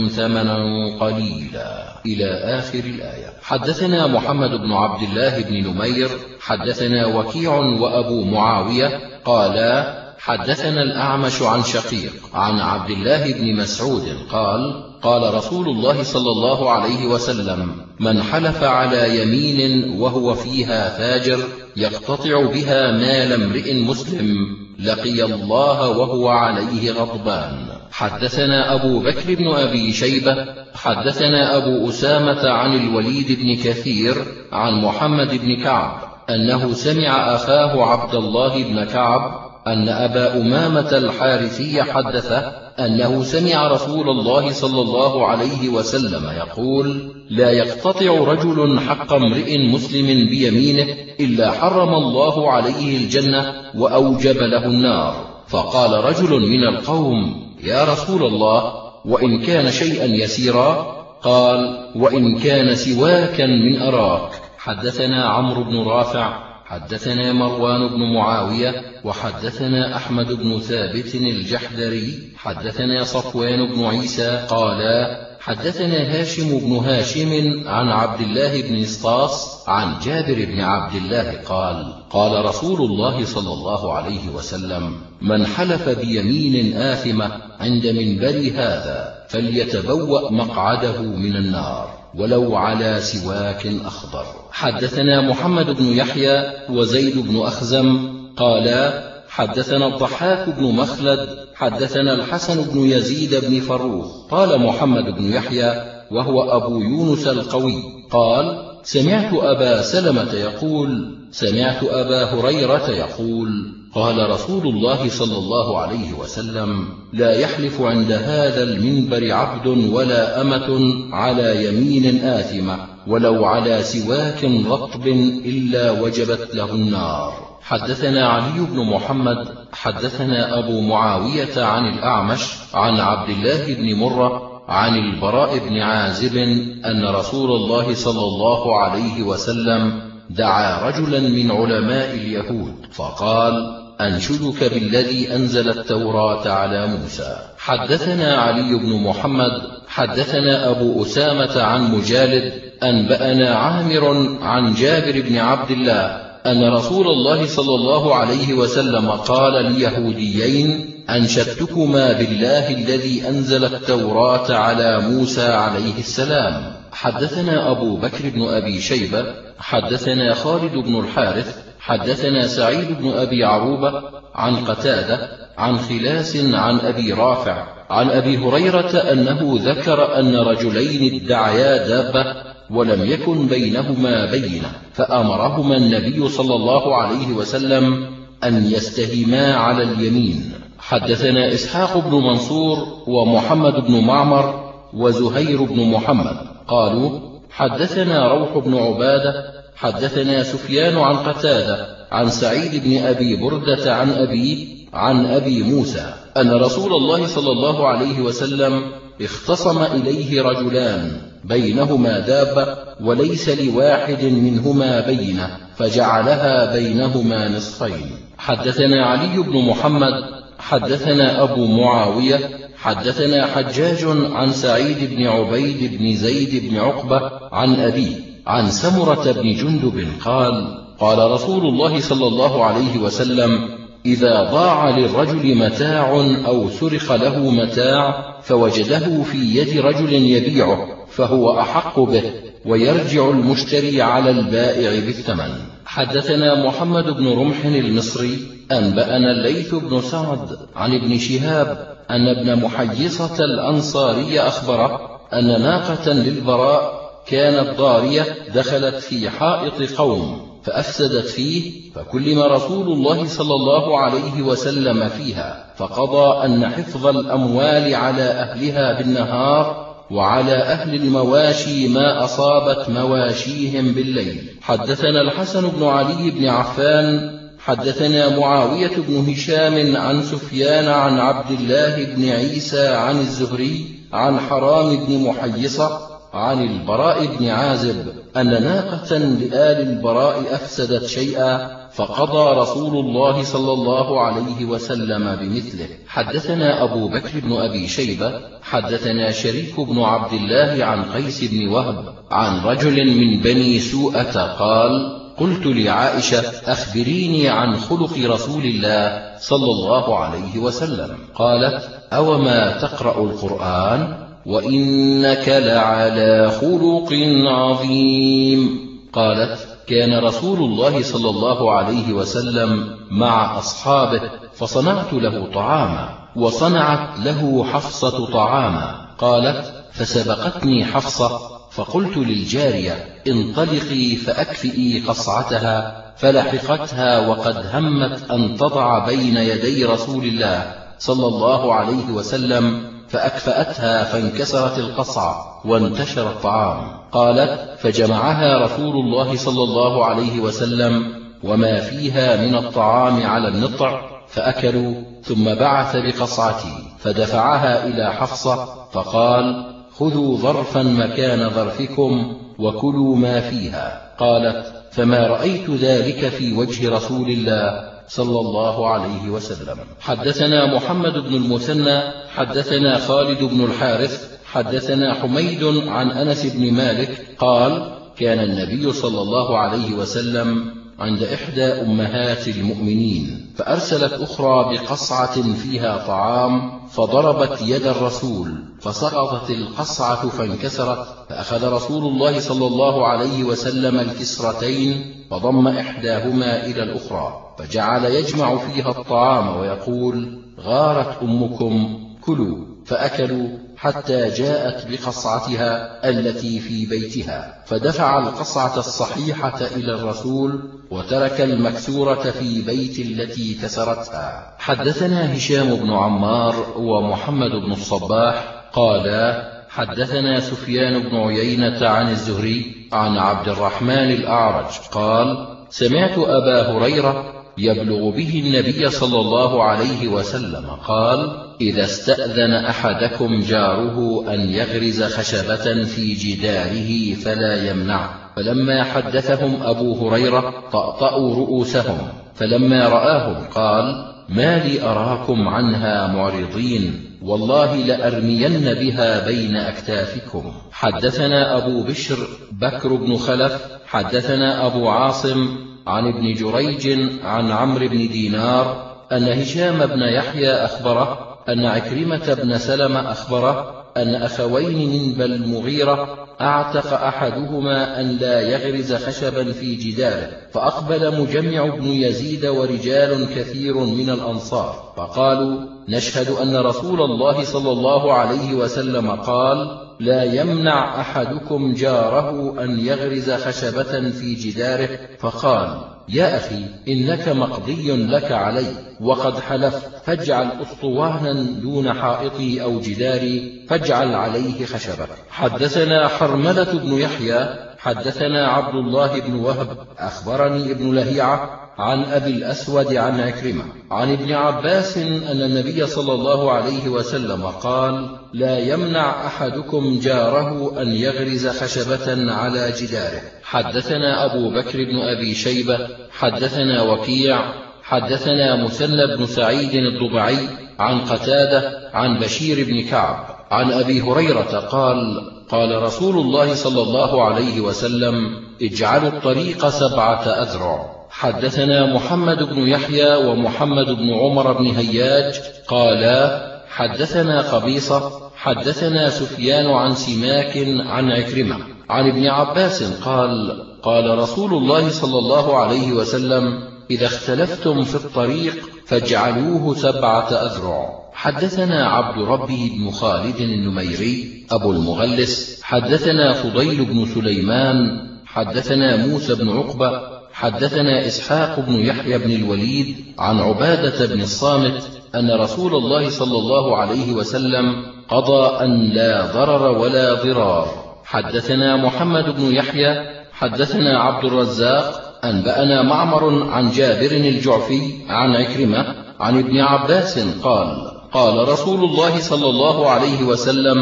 ثمنا قليلا. إلى آخر الآية. حدثنا محمد بن عبد الله بن نمير حدثنا وكيع وأبو معاوية قالا حدثنا الأعمش عن شقيق عن عبد الله بن مسعود قال قال رسول الله صلى الله عليه وسلم من حلف على يمين وهو فيها فاجر يقتطع بها مال امرئ مسلم لقي الله وهو عليه غضبان. حدثنا أبو بكر بن أبي شيبة حدثنا أبو أسامة عن الوليد بن كثير عن محمد بن كعب أنه سمع أخاه عبد الله بن كعب أن أبا أمامة الحارثي حدثه أنه سمع رسول الله صلى الله عليه وسلم يقول لا يقتطع رجل حق امرئ مسلم بيمينه إلا حرم الله عليه الجنة وأوجب له النار. فقال رجل من القوم يا رسول الله وإن كان شيئا يسيرا؟ قال وإن كان سواكا من أراك. حدثنا عمرو بن رافع حدثنا مروان بن معاوية وحدثنا أحمد بن ثابت الجحدري حدثنا صفوان بن عيسى قالا حدثنا هاشم بن هاشم عن عبد الله بن اسطاس عن جابر بن عبد الله قال قال رسول الله صلى الله عليه وسلم من حلف بيمين آثمة عند منبر هذا فليتبوأ مقعده من النار. ولو على سواك أخضر حدثنا محمد بن يحيى وزيد بن أخزم قالا حدثنا الضحاك بن مخلد حدثنا الحسن بن يزيد بن فروخ. قال محمد بن يحيى وهو أبو يونس القوي قال سمعت أبا سلمة يقول سمعت أبا هريرة يقول قال رسول الله صلى الله عليه وسلم لا يحلف عند هذا المنبر عبد ولا أمة على يمين آثمة ولو على سواك رطب إلا وجبت له النار. حدثنا علي بن محمد حدثنا أبو معاوية عن الأعمش عن عبد الله بن مرة عن البراء بن عازب أن رسول الله صلى الله عليه وسلم دعا رجلا من علماء اليهود فقال أنشدك بالذي أنزل التوراة على موسى. حدثنا علي بن محمد حدثنا أبو أسامة عن مجالد أنبأنا عامر عن جابر بن عبد الله أن رسول الله صلى الله عليه وسلم قال ليهوديين أنشدتكما بالله الذي أنزل التوراة على موسى عليه السلام. حدثنا أبو بكر بن أبي شيبة حدثنا خالد بن الحارث حدثنا سعيد بن أبي عروبة عن قتادة عن خلاس عن أبي رافع عن أبي هريرة أنه ذكر أن رجلين ادعيا دابة ولم يكن بينهما بينة فأمرهما النبي صلى الله عليه وسلم أن يستهما على اليمين. حدثنا إسحاق بن منصور ومحمد بن معمر وزهير بن محمد قالوا حدثنا روح بن عبادة حدثنا سفيان عن قتادة عن سعيد بن أبي بردة عن أبي عن أبي موسى أن رسول الله صلى الله عليه وسلم اختصم إليه رجلان بينهما دابة وليس لواحد منهما بينة فجعلها بينهما نصفين. حدثنا علي بن محمد حدثنا أبو معاوية حدثنا حجاج عن سعيد بن عبيد بن زيد بن عقبة عن أبيه. عن سمرة بن جندب قال قال رسول الله صلى الله عليه وسلم إذا ضاع للرجل متاع أو سرق له متاع فوجده في يد رجل يبيعه فهو أحق به ويرجع المشتري على البائع بالثمن. حدثنا محمد بن رمح المصري أنبأنا الليث بن سعد عن ابن شهاب أن ابن محيصة الأنصاري أخبره أن ناقة للبراء كانت ضارية دخلت في حائط قوم فأفسدت فيه فكلم رسول الله صلى الله عليه وسلم فيها فقضى أن حفظ الأموال على أهلها بالنهار وعلى أهل المواشي ما أصابت مواشيهم بالليل. حدثنا الحسن بن علي بن عفان حدثنا معاوية بن هشام عن سفيان عن عبد الله بن عيسى عن الزهري عن حرام بن محيصة عن البراء بن عازب أن ناقة لآل البراء أفسدت شيئا فقضى رسول الله صلى الله عليه وسلم بمثله. حدثنا أبو بكر بن أبي شيبة حدثنا شريك بن عبد الله عن قيس بن وهب عن رجل من بني سوءة قال قلت لعائشة أخبريني عن خلق رسول الله صلى الله عليه وسلم. قالت أوما تقرأ القرآن؟ وإنك لعلى خلق عظيم. قالت كان رسول الله صلى الله عليه وسلم مع أصحابه فصنعت له طعاما وصنعت له حفصة طعاما. قالت فسبقتني حفصة فقلت للجارية انطلقي فأكفئي قصعتها فلحقتها وقد همت أن تضع بين يدي رسول الله صلى الله عليه وسلم فأكفأتها فانكسرت القصع وانتشر الطعام. قالت فجمعها رسول الله صلى الله عليه وسلم وما فيها من الطعام على النطع فأكلوا ثم بعث بقصعتي فدفعها إلى حفصة فقال خذوا ظرفا مكان ظرفكم وكلوا ما فيها. قالت فما رأيت ذلك في وجه رسول الله صلى الله عليه وسلم. حدثنا محمد بن المثنى حدثنا خالد بن الحارث حدثنا حميد عن أنس بن مالك قال كان النبي صلى الله عليه وسلم عند إحدى أمهات المؤمنين فأرسلت أخرى بقصعة فيها طعام فضربت يد الرسول فسقطت القصعة فانكسرت فأخذ رسول الله صلى الله عليه وسلم الكسرتين فضم إحداهما إلى الأخرى فجعل يجمع فيها الطعام ويقول غارت أمكم كلوا فأكلوا حتى جاءت بقصعتها التي في بيتها فدفع القصعة الصحيحة إلى الرسول وترك المكسورة في بيت التي كسرتها. حدثنا هشام بن عمار ومحمد بن الصباح قالا حدثنا سفيان بن عيينة عن الزهري عن عبد الرحمن الأعرج قال سمعت أبا هريرة يبلغ به النبي صلى الله عليه وسلم قال إذا استأذن أحدكم جاره أن يغرز خشبة في جداره فلا يمنع. فلما حدثهم أبو هريرة طأطأوا رؤوسهم فلما رآهم قال ما لي أراكم عنها معرضين والله لأرمين بها بين أكتافكم. حدثنا أبو بشر بكر بن خلف حدثنا أبو عاصم عن ابن جريج عن عمرو بن دينار أن هشام بن يحيى أخبره أن عكرمة بن سلمة أخبره أن أخوين من بل المغيرة أعتق أحدهما أن لا يغرز خشبا في جداره فأقبل مجمع بن يزيد ورجال كثير من الأنصار فقالوا نشهد أن رسول الله صلى الله عليه وسلم قال لا يمنع أحدكم جاره أن يغرز خشبة في جداره فقال يا أخي إنك مقضي لك علي وقد حلفت فاجعل أسطوانا دون حائطي أو جداري فاجعل عليه خشبة. حدثنا حرملة بن يحيى حدثنا عبد الله بن وهب أخبرني ابن لهيعة عن أبي الأسود عن عكرمة عن ابن عباس أن النبي صلى الله عليه وسلم قال لا يمنع أحدكم جاره أن يغرز خشبة على جداره. حدثنا أبو بكر بن أبي شيبة حدثنا وكيع حدثنا مثنى بن سعيد الضبعي عن قتادة عن بشير بن كعب عن أبي هريرة قال قال رسول الله صلى الله عليه وسلم اجعلوا الطريق سبعة أذرع. حدثنا محمد بن يحيى ومحمد بن عمر بن هياج قالا حدثنا قبيصة حدثنا سفيان عن سماك عن عكرمة عن ابن عباس قال قال رسول الله صلى الله عليه وسلم إذا اختلفتم في الطريق فاجعلوه سبعة أذرع. حدثنا عبد ربه بن خالد النميري أبو المغلس. حدثنا فضيل بن سليمان. حدثنا موسى بن عقبة. حدثنا إسحاق بن يحيى بن الوليد عن عبادة بن الصامت أن رسول الله صلى الله عليه وسلم قضى أن لا ضرر ولا ضرار. حدثنا محمد بن يحيى حدثنا عبد الرزاق أنبأنا معمر عن جابر الجعفي عن عكرمة عن ابن عباس قال قال رسول الله صلى الله عليه وسلم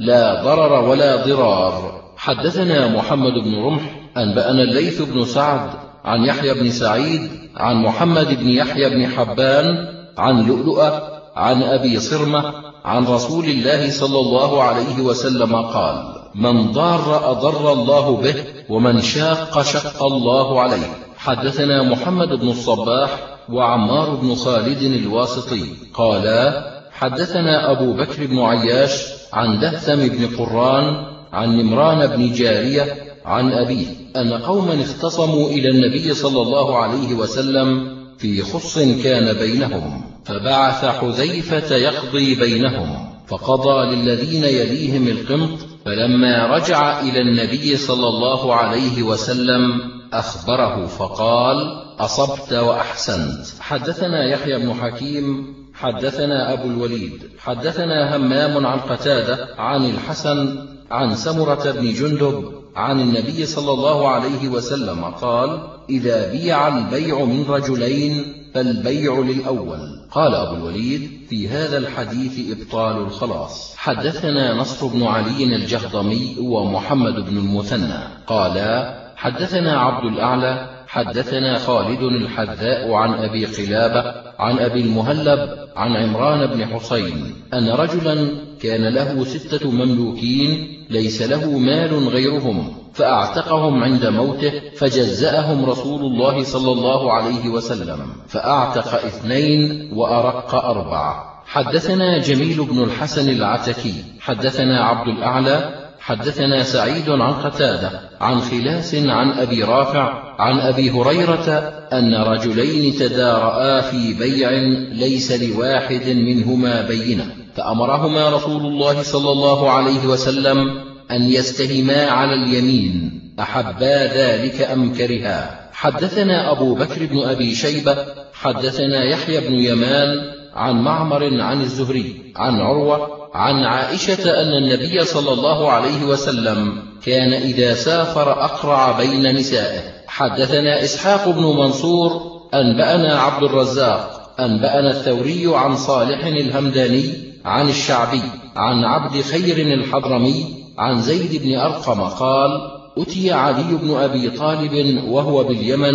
لا ضرر ولا ضرار. حدثنا محمد بن رمح أنبأنا الليث بن سعد عن يحيى بن سعيد عن محمد بن يحيى بن حبان عن لؤلؤة عن أبي صرمة عن رسول الله صلى الله عليه وسلم قال من ضار أضر الله به ومن شاق شق الله عليه. حدثنا محمد بن الصباح وعمار بن خالد الواسطي قالا حدثنا أبو بكر بن عياش عن دهثم بن قران عن نمران بن جارية عن أبيه أن قوما اختصموا إلى النبي صلى الله عليه وسلم في خص كان بينهم فبعث حذيفة يقضي بينهم فقضى للذين يليهم القمط فلما رجع إلى النبي صلى الله عليه وسلم أخبره فقال أصبت وأحسنت. حدثنا يحيى بن حكيم حدثنا أبو الوليد حدثنا همام عن قتادة عن الحسن عن سمرة بن جندب عن النبي صلى الله عليه وسلم قال إذا بيع البيع من رجلين فالبيع للأول. قال أبو الوليد في هذا الحديث إبطال الخلاص. حدثنا نصر بن علي الجهضمي ومحمد بن المثنى. قالا حدثنا عبد الأعلى حدثنا خالد الحذاء عن أبي قلابة عن أبي المهلب عن عمران بن حسين أن رجلا كان له ستة مملوكين ليس له مال غيرهم فأعتقهم عند موته فجزأهم رسول الله صلى الله عليه وسلم فأعتق اثنين وأرق أربعة. حدثنا جميل بن الحسن العتكي حدثنا عبد الأعلى حدثنا سعيد عن قتادة عن خلاس عن أبي رافع عن أبي هريرة أن رجلين تدارآ في بيع ليس لواحد منهما بينة فأمرهما رسول الله صلى الله عليه وسلم أن يستهما على اليمين أحبا ذلك أم كرها. حدثنا أبو بكر بن أبي شيبة حدثنا يحيى بن يمان عن معمر عن الزهري عن عروة عن عائشة أن النبي صلى الله عليه وسلم كان إذا سافر أقرع بين نسائه. حدثنا إسحاق بن منصور أنبأنا عبد الرزاق أنبأنا الثوري عن صالح الهمداني عن الشعبي عن عبد خير الحضرمي عن زيد بن أرقم قال أتي علي بن أبي طالب وهو باليمن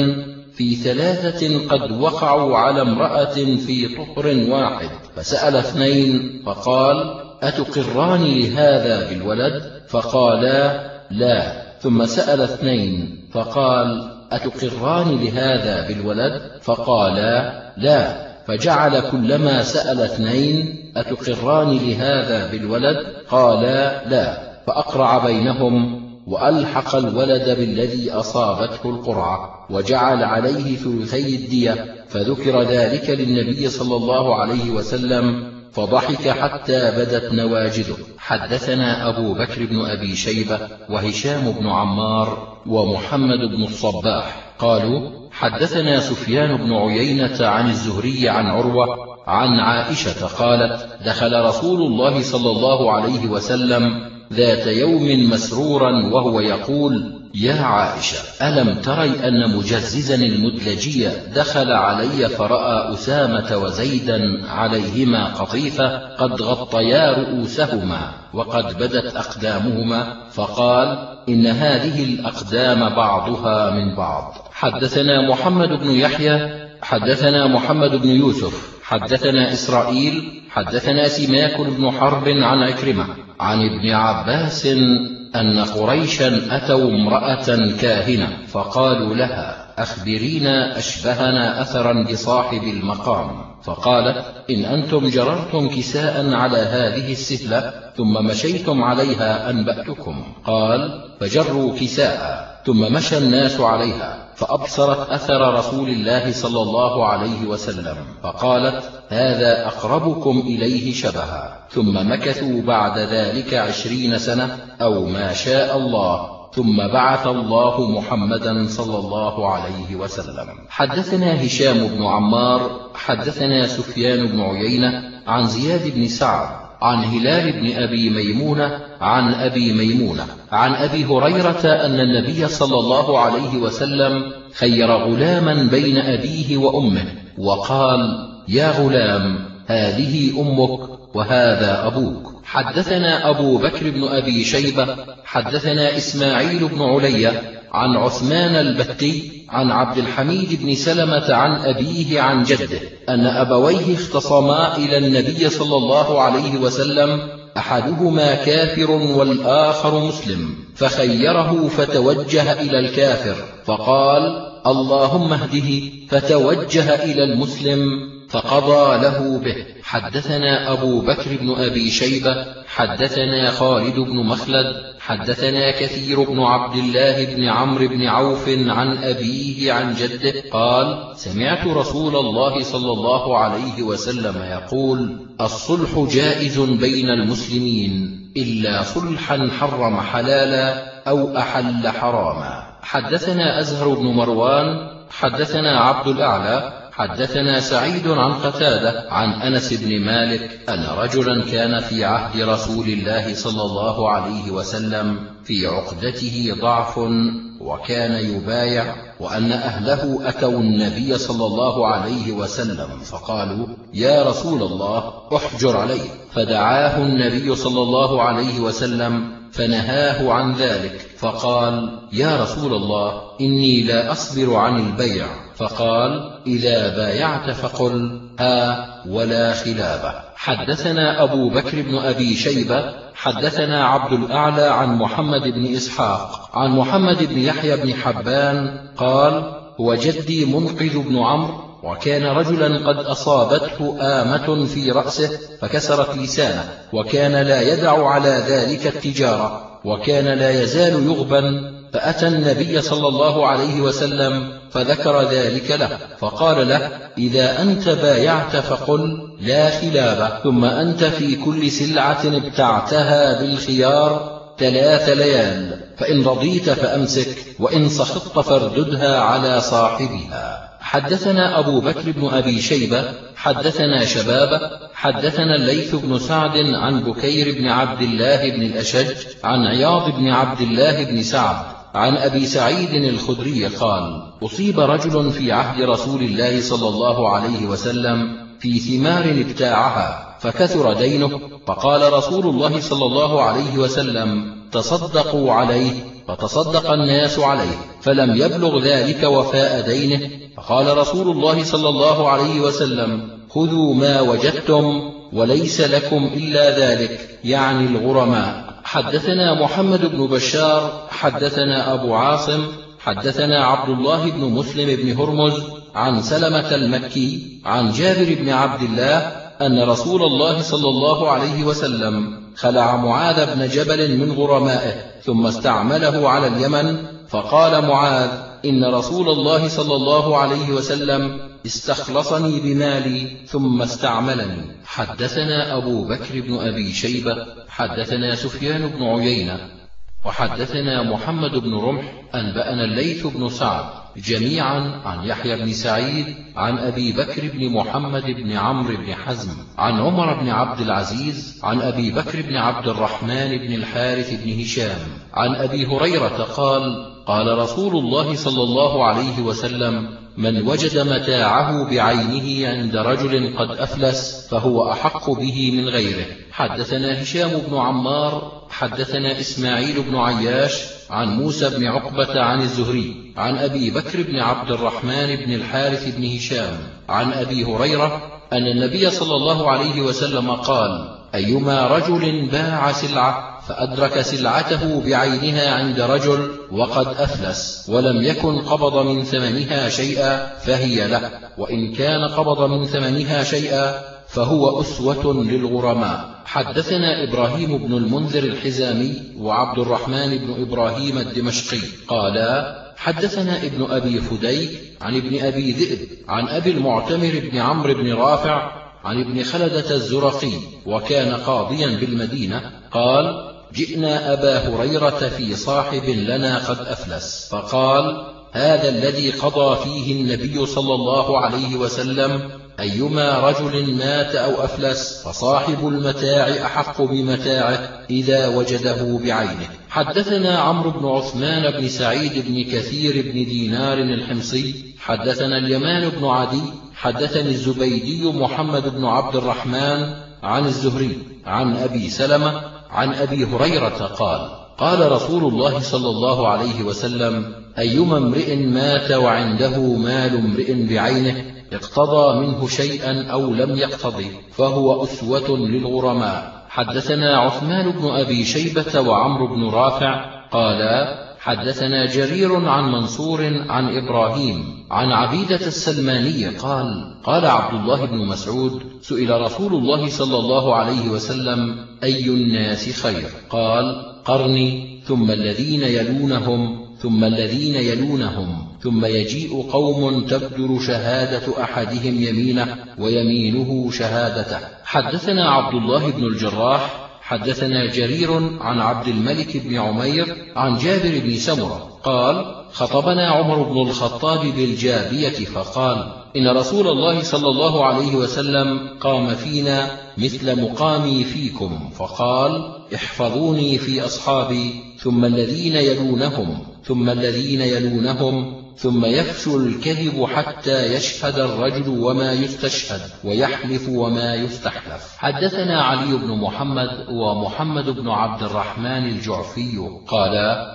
في ثلاثة قد وقعوا على امرأة في طهر واحد فسأل اثنين فقال أتقران لهذا بالولد؟ فقالا لا. ثم سأل اثنين فقال أتقران لهذا بالولد؟ فقالا لا. فجعل كلما سأل اثنين أتقران لهذا بالولد؟ قالا لا. فأقرع بينهم وألحق الولد بالذي أصابته القرعة وجعل عليه ثلثي الدية فذكر ذلك للنبي صلى الله عليه وسلم. فضحك حتى بدت نواجذه. حدثنا أبو بكر بن أبي شيبة وهشام بن عمار ومحمد بن الصباح. قالوا حدثنا سفيان بن عيينة عن الزهري عن عروة عن عائشة قالت دخل رسول الله صلى الله عليه وسلم ذات يوم مسرورا وهو يقول يا عائشة ألم تري أن مجززا المدلجي دخل علي فرأى أسامة وزيدا عليهما قطيفة قد غطيا رؤوسهما وقد بدت أقدامهما فقال إن هذه الأقدام بعضها من بعض. حدثنا محمد بن يحيى حدثنا محمد بن يوسف حدثنا إسرائيل حدثنا سماك بن حرب عن عكرمة عن ابن عباس أن قريشا أتوا امرأة كاهنة فقالوا لها أخبرينا أشبهنا أثرا بصاحب المقام. فقالت إن أنتم جررتم كساء على هذه السهلة ثم مشيتم عليها أنبأتكم. قال فجروا كساء ثم مشى الناس عليها فأبصرت أثر رسول الله صلى الله عليه وسلم. فقالت هذا أقربكم إليه شبها. ثم مكثوا بعد ذلك عشرين سنة أو ما شاء الله. ثم بعث الله محمدا صلى الله عليه وسلم. حدثنا هشام بن عمار حدثنا سفيان بن عيينة عن زياد بن سعد عن هلال بن أبي ميمونة عن أبي ميمونة عن أبي هريرة أن النبي صلى الله عليه وسلم خير غلاما بين أبيه وأمه وقال يا غلام هذه أمك وهذا أبوك. حدثنا أبو بكر بن أبي شيبة حدثنا إسماعيل بن علية عن عثمان البتي عن عبد الحميد بن سلمة عن أبيه عن جده أن أبويه اختصما إلى النبي صلى الله عليه وسلم أحدهما كافر والآخر مسلم فخيره فتوجه إلى الكافر فقال اللهم اهده فتوجه إلى المسلم فقضى له به. حدثنا أبو بكر بن أبي شيبة حدثنا خالد بن مخلد حدثنا كثير بن عبد الله بن عمرو بن عوف عن أبيه عن جده قال سمعت رسول الله صلى الله عليه وسلم يقول الصلح جائز بين المسلمين إلا صلحا حرم حلالا أو أحل حراما. حدثنا أزهر بن مروان حدثنا عبد الأعلى حدثنا سعيد عن قتادة عن أنس بن مالك أن رجلا كان في عهد رسول الله صلى الله عليه وسلم في عقدته ضعف وكان يبايع وأن أهله أتوا النبي صلى الله عليه وسلم فقالوا يا رسول الله احجر عليه. فدعاه النبي صلى الله عليه وسلم فنهاه عن ذلك فقال يا رسول الله إني لا أصبر عن البيع. فقال إذا بايعت فقل ها ولا خلابة حدثنا أبو بكر بن أبي شيبة حدثنا عبد الأعلى عن محمد بن إسحاق عن محمد بن يحيى بن حبان قال هو جدي منقذ بن عمرو وكان رجلا قد أصابته آمة في رأسه فكسرت لسانه وكان لا يدع على ذلك التجارة وكان لا يزال يغبن فأتى النبي صلى الله عليه وسلم فذكر ذلك له فقال له إذا أنت بايعت فقل لا خلاب ثم أنت في كل سلعة ابتعتها بالخيار ثلاث ليال فإن رضيت فأمسك وإن سخطت فارددها على صاحبها. حدثنا أبو بكر بن أبي شيبة حدثنا شبابة حدثنا الليث بن سعد عن بكير بن عبد الله بن الأشج عن عياض بن عبد الله بن سعد عن أبي سعيد الخدري قال أصيب رجل في عهد رسول الله صلى الله عليه وسلم في ثمار ابتاعها فكثر دينه فقال رسول الله صلى الله عليه وسلم تصدقوا عليه فتصدق الناس عليه فلم يبلغ ذلك وفاء دينه فقال رسول الله صلى الله عليه وسلم خذوا ما وجدتم وليس لكم إلا ذلك يعني الغرماء. حدثنا محمد بن بشار حدثنا أبو عاصم حدثنا عبد الله بن مسلم بن هرمز عن سلمة المكي عن جابر بن عبد الله أن رسول الله صلى الله عليه وسلم خلع معاذ بن جبل من غرمائه ثم استعمله على اليمن فقال معاذ إن رسول الله صلى الله عليه وسلم استخلصني بمالي ثم استعملني. حدثنا أبو بكر بن أبي شيبة حدثنا سفيان بن عيينة وحدثنا محمد بن رمح أنبأنا الليث بن سعد جميعا عن يحيى بن سعيد عن أبي بكر بن محمد بن عمرو بن حزم عن عمر بن عبد العزيز عن أبي بكر بن عبد الرحمن بن الحارث بن هشام عن أبي هريرة قال قال رسول الله صلى الله عليه وسلم من وجد متاعه بعينه عند رجل قد أفلس فهو أحق به من غيره. حدثنا هشام بن عمار حدثنا إسماعيل بن عياش عن موسى بن عقبة عن الزهري عن أبي بكر بن عبد الرحمن بن الحارث بن هشام عن أبي هريرة أن النبي صلى الله عليه وسلم قال أيما رجل باع سلعة فأدرك سلعته بعينها عند رجل وقد أفلس ولم يكن قبض من ثمنها شيئا فهي له وإن كان قبض من ثمنها شيئا فهو أسوة للغرماء. حدثنا إبراهيم بن المنذر الحزامي وعبد الرحمن بن إبراهيم الدمشقي قالا حدثنا ابن أبي فديك عن ابن أبي ذئب عن أبي المعتمر بن عمرو بن رافع عن ابن خلدة الزرقي وكان قاضيا بالمدينة قال جئنا أبا هريرة في صاحب لنا قد أفلس. فقال هذا الذي قضى فيه النبي صلى الله عليه وسلم أيما رجل مات أو أفلس فصاحب المتاع أحق بمتاعه إذا وجده بعينه. حدثنا عمرو بن عثمان بن سعيد بن كثير بن دينار الحمصي حدثنا اليمان بن عدي حدثني الزبيدي محمد بن عبد الرحمن عن الزهري عن أبي سلمة عن أبي هريرة قال قال رسول الله صلى الله عليه وسلم أيما امرئ مات وعنده مال امرئ بعينه اقتضى منه شيئا أو لم يقتضي فهو أسوة للغرماء. حدثنا عثمان بن أبي شيبة وعمرو بن رافع قالا حدثنا جرير عن منصور عن إبراهيم عن عبيدة السلماني قال قال عبد الله بن مسعود سئل رسول الله صلى الله عليه وسلم أي الناس خير؟ قال قرني ثم الذين يلونهم ثم الذين يلونهم ثم يجيء قوم تبدر شهادة أحدهم يمينه ويمينه شهادته. حدثنا عبد الله بن الجراح حدثنا جرير عن عبد الملك بن عمير عن جابر بن سمرة قال خطبنا عمر بن الخطاب بالجابية فقال إن رسول الله صلى الله عليه وسلم قام فينا مثل مقامي فيكم فقال احفظوني في أصحابي ثم الذين يلونهم ثم الذين يلونهم ثم يفشو الكذب حتى يشهد الرجل وما يستشهد ويحلف وما يستحلف. حدثنا علي بن محمد ومحمد بن عبد الرحمن الجعفي قال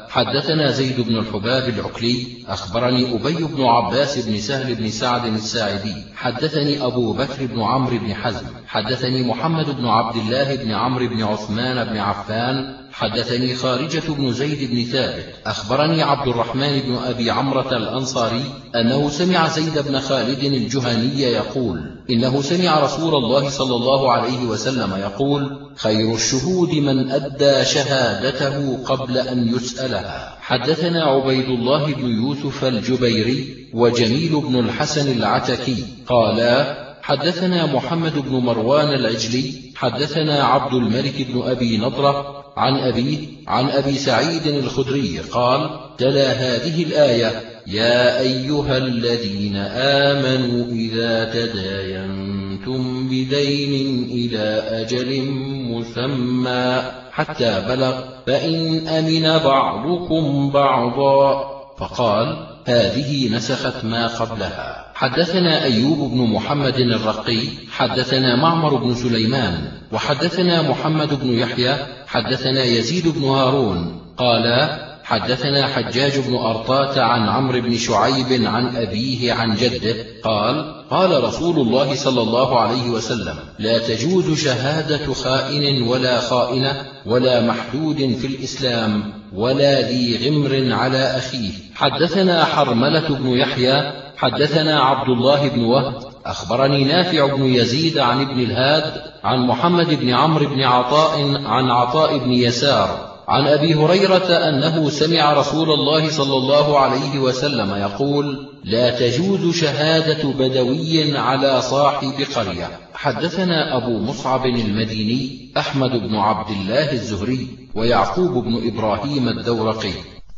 حدثنا زيد بن الحباب العكلي أخبرني أبي بن عباس بن سهل بن سعد الساعدي. حدثني أبو بكر بن عمرو بن حزم. حدثني محمد بن عبد الله بن عمرو بن عثمان بن عفان حدثني خارجة بن زيد بن ثابت أخبرني عبد الرحمن بن أبي عمرة الأنصاري أنه سمع زيد بن خالد الجهني يقول إنه سمع رسول الله صلى الله عليه وسلم يقول خير الشهود من أدى شهادته قبل أن يسألها. حدثنا عبيد الله بن يوسف الجبيري وجميل بن الحسن العتكي قالا حدثنا محمد بن مروان العجلي حدثنا عبد الملك بن أبي نضرة عن أبيه عن أبي سعيد الخدري قال تلا هذه الآية يا أيها الذين آمنوا إذا تداينتم بدين إلى أجل مسمى حتى بلغ فإن أمن بعضكم بعضا. فقال هذه نسخت ما قبلها. حدثنا أيوب بن محمد الرقي حدثنا معمر بن سليمان وحدثنا محمد بن يحيى حدثنا يزيد بن هارون قال حدثنا حجاج بن أرطاة عن عمرو بن شعيب عن أبيه عن جده قال قال رسول الله صلى الله عليه وسلم لا تجوز شهادة خائن ولا خائنة ولا محدود في الإسلام ولا ذي غمر على أخيه. حدثنا حرملة بن يحيى حدثنا عبد الله بن وهب. أخبرني نافع بن يزيد عن ابن الهاد عن محمد بن عمرو بن عطاء عن عطاء بن يسار عن أبي هريرة أنه سمع رسول الله صلى الله عليه وسلم يقول لا تجوز شهادة بدوي على صاحب قرية. حدثنا أبو مصعب المديني أحمد بن عبد الله الزهري ويعقوب بن إبراهيم الدورقي.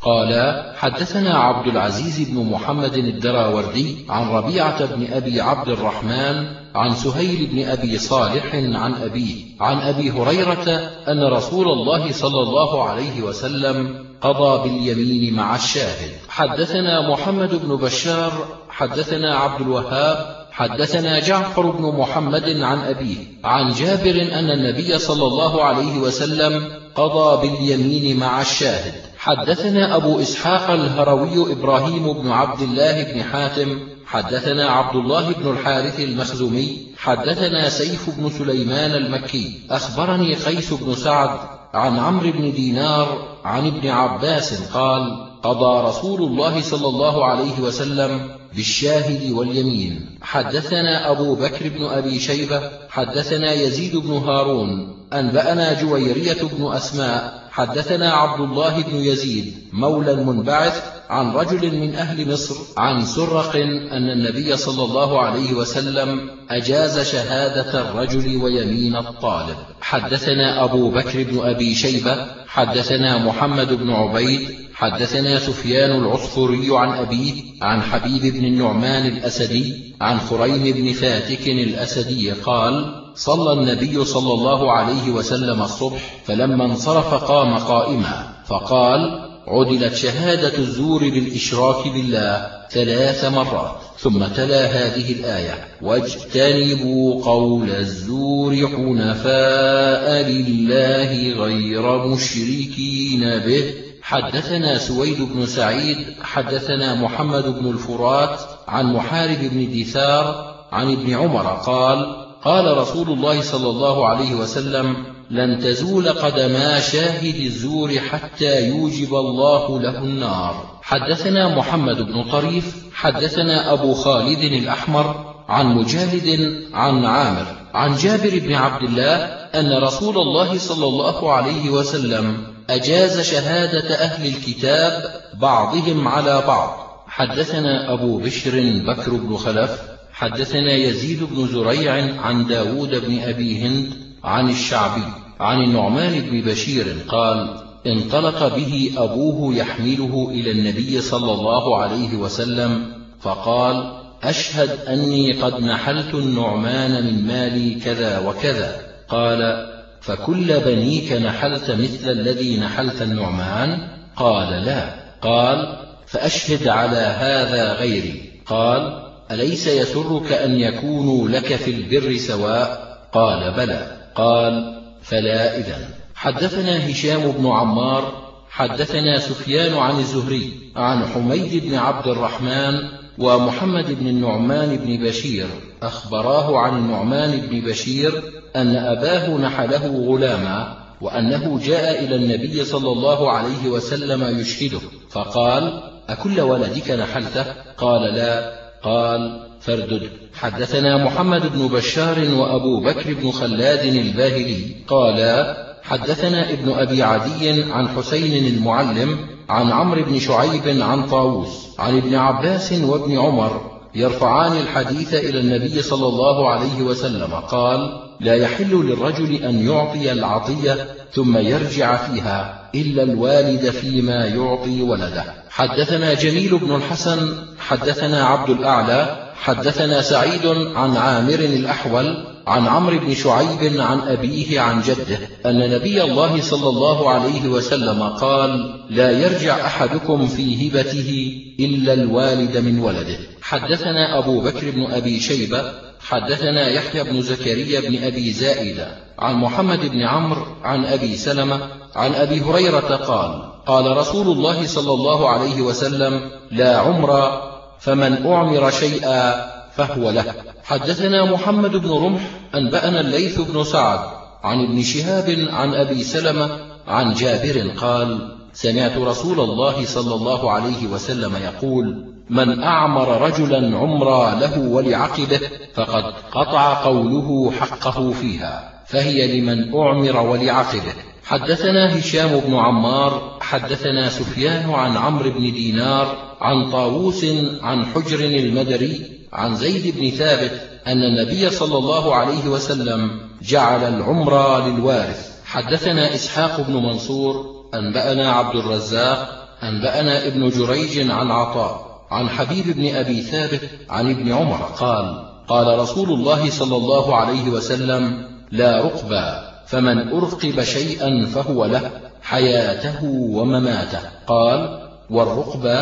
قال حدثنا عبد العزيز بن محمد الدراوردي عن ربيعة بن أبي عبد الرحمن عن سهيل بن أبي صالح عن أبيه عن أبي هريرة أن رسول الله صلى الله عليه وسلم قضى باليمين مع الشاهد. حدثنا محمد بن بشار حدثنا عبد الوهاب حدثنا جعفر بن محمد عن أبيه عن جابر أن النبي صلى الله عليه وسلم قضى باليمين مع الشاهد. حدثنا أبو إسحاق الهروي إبراهيم بن عبد الله بن حاتم حدثنا عبد الله بن الحارث المخزومي حدثنا سيف بن سليمان المكي أخبرني قيس بن سعد عن عمرو بن دينار عن ابن عباس قال قضى رسول الله صلى الله عليه وسلم بالشاهد واليمين. حدثنا أبو بكر بن أبي شيبة حدثنا يزيد بن هارون أنبأنا جويرية بن أسماء حدثنا عبد الله بن يزيد مولى المنبعث عن رجل من أهل مصر عن سرق أن النبي صلى الله عليه وسلم أجاز شهادة الرجل ويمين الطالب. حدثنا أبو بكر بن أبي شيبة حدثنا محمد بن عبيد حدثنا سفيان العصفري عن أبيه عن حبيب بن النعمان الأسدي عن خريم بن فاتك الأسدي قال صلى النبي صلى الله عليه وسلم الصبح فلما انصرف قام قائما فقال عدلت شهادة الزور بالإشراك بالله ثلاث مرات ثم تلا هذه الآية واجتنبوا قول الزور حنفاء لله غير مشركين به. حدثنا سويد بن سعيد حدثنا محمد بن الفرات عن محارب بن دثار عن ابن عمر قال قال رسول الله صلى الله عليه وسلم لن تزول قدما شاهد الزور حتى يوجب الله له النار. حدثنا محمد بن طريف حدثنا أبو خالد الأحمر عن مجالد عن عامر عن جابر بن عبد الله أن رسول الله صلى الله عليه وسلم أجاز شهادة أهل الكتاب بعضهم على بعض. حدثنا أبو بشر بكر بن خلف حدثنا يزيد بن زريع عن داود بن أبي هند عن الشعبي عن النعمان بن بشير قال انطلق به أبوه يحمله إلى النبي صلى الله عليه وسلم فقال أشهد أني قد نحلت النعمان من مالي كذا وكذا. قال فكل بنيك نحلت مثل الذي نحلت النعمان؟ قال لا. قال فأشهد على هذا غيري. قال أليس يسرك أن يكونوا لك في البر سواء؟ قال بلى. قال فلا إذن. حدثنا هشام بن عمار حدثنا سفيان عن الزهري عن حميد بن عبد الرحمن ومحمد بن النعمان بن بشير أخبراه عن النعمان بن بشير أن أباه نحله غلاما وأنه جاء إلى النبي صلى الله عليه وسلم يشهده فقال أكل ولدك نحلته؟ قال لا. قال فاردد. حدثنا محمد بن بشار وأبو بكر بن خلاد الباهلي قال حدثنا ابن أبي عدي عن حسين المعلم عن عمرو بن شعيب عن طاووس عن ابن عباس وابن عمر يرفعان الحديث إلى النبي صلى الله عليه وسلم قال لا يحل للرجل أن يعطي العطية ثم يرجع فيها إلا الوالد فيما يعطي ولده. حدثنا جميل بن الحسن حدثنا عبد الأعلى حدثنا سعيد عن عامر الأحول عن عمرو بن شعيب عن أبيه عن جده أن نبي الله صلى الله عليه وسلم قال لا يرجع أحدكم في هبته إلا الوالد من ولده. حدثنا أبو بكر بن أبي شيبة حدثنا يحيى بن زكريا بن أبي زائدة عن محمد بن عمرو عن أبي سلمة عن أبي هريرة قال قال رسول الله صلى الله عليه وسلم لا عمر فمن أعمر شيئا فهو له. حدثنا محمد بن رمح أنبأنا الليث بن سعد عن ابن شهاب عن أبي سلمة عن جابر قال سمعت رسول الله صلى الله عليه وسلم يقول من أعمر رجلا عمرا له ولعقبه فقد قطع قوله حقه فيها فهي لمن أعمر ولعقبه حدثنا هشام بن عمار حدثنا سفيان عن عمرو بن دينار عن طاووس عن حجر المدري عن زيد بن ثابت أن النبي صلى الله عليه وسلم جعل العمر للوارث. حدثنا إسحاق بن منصور أنبأنا عبد الرزاق أنبأنا ابن جريج عن عطاء. عن حبيب بن أبي ثابت عن ابن عمر قال قال رسول الله صلى الله عليه وسلم لا رقبى فمن أرقب شيئا فهو له حياته ومماته. قال والرقبى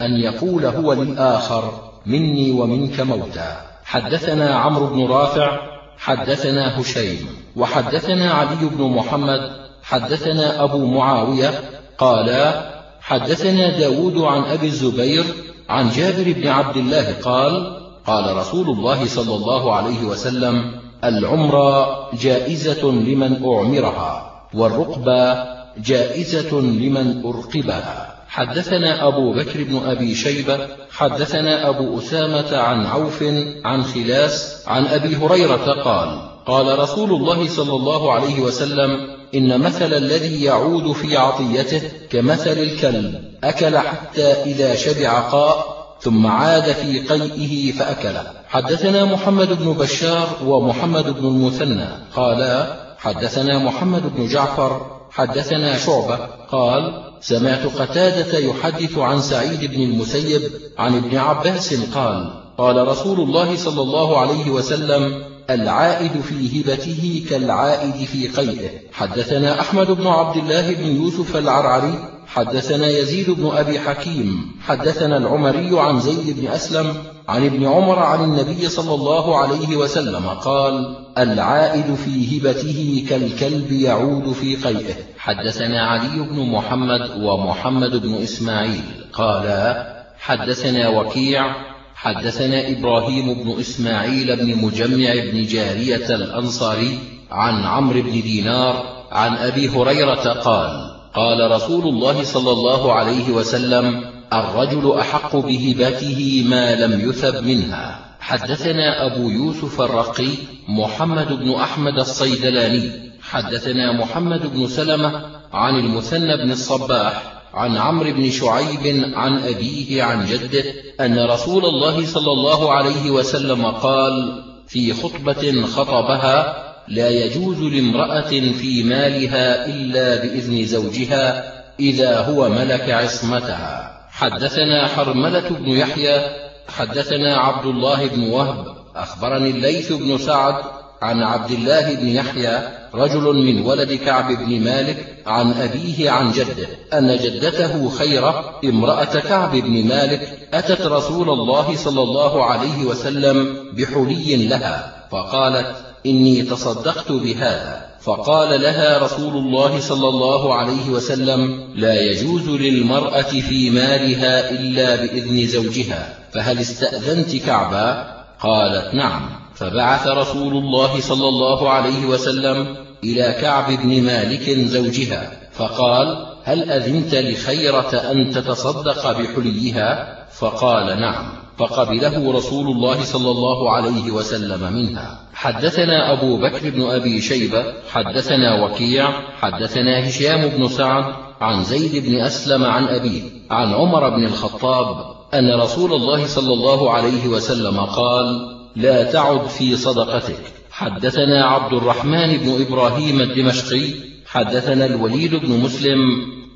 أن يقول هو للآخر مني ومنك موتا حدثنا عمرو بن رافع حدثنا هشيم وحدثنا علي بن محمد حدثنا أبو معاوية قالا حدثنا داود عن أبي الزبير عن جابر بن عبد الله قال قال رسول الله صلى الله عليه وسلم العمرة جائزة لمن أعمرها والرقبة جائزة لمن أرقبها. حدثنا أبو بكر بن أبي شيبة حدثنا أبو أسامة عن عوف عن خلاس عن أبي هريرة قال قال رسول الله صلى الله عليه وسلم إن مثل الذي يعود في عطيته كمثل الكلب أكل حتى إذا شبع قاء ثم عاد في قيئه فأكله. حدثنا محمد بن بشار ومحمد بن المثنى قالا حدثنا محمد بن جعفر حدثنا شعبة قال سمعت قتادة يحدث عن سعيد بن المسيب عن ابن عباس قال قال رسول الله صلى الله عليه وسلم العائد في هبته كالعائد في قيئه حدثنا أحمد بن عبد الله بن يوسف العرعري حدثنا يزيد بن أبي حكيم حدثنا العمري عن زيد بن أسلم عن ابن عمر عن النبي صلى الله عليه وسلم قال العائد في هبته كالكلب يعود في قيئه حدثنا علي بن محمد ومحمد بن إسماعيل قالا حدثنا وكيع حدثنا إبراهيم بن إسماعيل بن مجمع بن جارية الأنصاري عن عمرو بن دينار عن أبي هريرة قال قال رسول الله صلى الله عليه وسلم الرجل أحق بهبته ما لم يثب منها. حدثنا أبو يوسف الرقي محمد بن أحمد الصيدلاني. حدثنا محمد بن سلمة عن المثنى بن الصباح عن عمرو بن شعيب عن أبيه عن جده أن رسول الله صلى الله عليه وسلم قال في خطبة خطبها لا يجوز لامرأة في مالها إلا بإذن زوجها إذا هو ملك عصمتها. حدثنا حرملة بن يحيى حدثنا عبد الله بن وهب أخبرني الليث بن سعد عن عبد الله بن يحيى رجل من ولد كعب بن مالك عن أبيه عن جده أن جدته خيرة امرأة كعب بن مالك أتت رسول الله صلى الله عليه وسلم بحلي لها فقالت إني تصدقت بهذا. فقال لها رسول الله صلى الله عليه وسلم لا يجوز للمرأة في مالها إلا بإذن زوجها فهل استأذنت كعبا؟ قالت نعم. فبعث رسول الله صلى الله عليه وسلم إلى كعب بن مالك زوجها فقال هل أذنت لخيرة أن تتصدق بحليها؟ فقال نعم. فقبله رسول الله صلى الله عليه وسلم منها. حدثنا أبو بكر بن أبي شيبة حدثنا وكيع حدثنا هشام بن سعد عن زيد بن أسلم عن أبيه عن عمر بن الخطاب أن رسول الله صلى الله عليه وسلم قال لا تعد في صدقتك. حدثنا عبد الرحمن بن إبراهيم الدمشقي حدثنا الوليد بن مسلم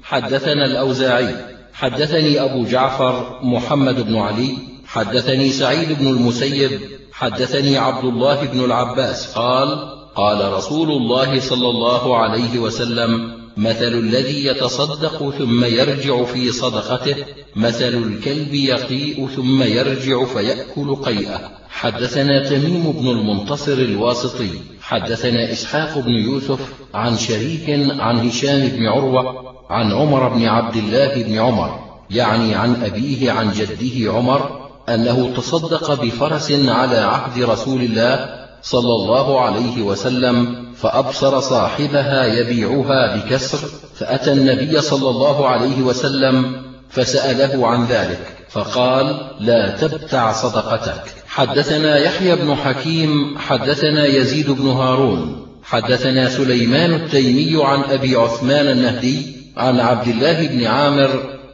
حدثنا الأوزاعي. حدثني أبو جعفر محمد بن علي حدثني سعيد بن المسيب حدثني عبد الله بن العباس. قال قال رسول الله صلى الله عليه وسلم مثل الذي يتصدق ثم يرجع في صدقته مثل الكلب يقيء ثم يرجع فيأكل قيئة. حدثنا تميم بن المنتصر الواسطي. حدثنا إسحاق بن يوسف عن شريك عن هشام بن عروة عن عمر بن عبد الله بن عمر يعني عن أبيه عن جده عمر أنه تصدق بفرس على عهد رسول الله صلى الله عليه وسلم فأبصر صاحبها يبيعها بكسر فأتى النبي صلى الله عليه وسلم فسأله عن ذلك فقال لا تبتع صدقتك. حدثنا يحيى بن حكيم حدثنا يزيد بن هارون. حدثنا سليمان التيمي عن أبي عثمان النهدي عن عبد الله بن عامر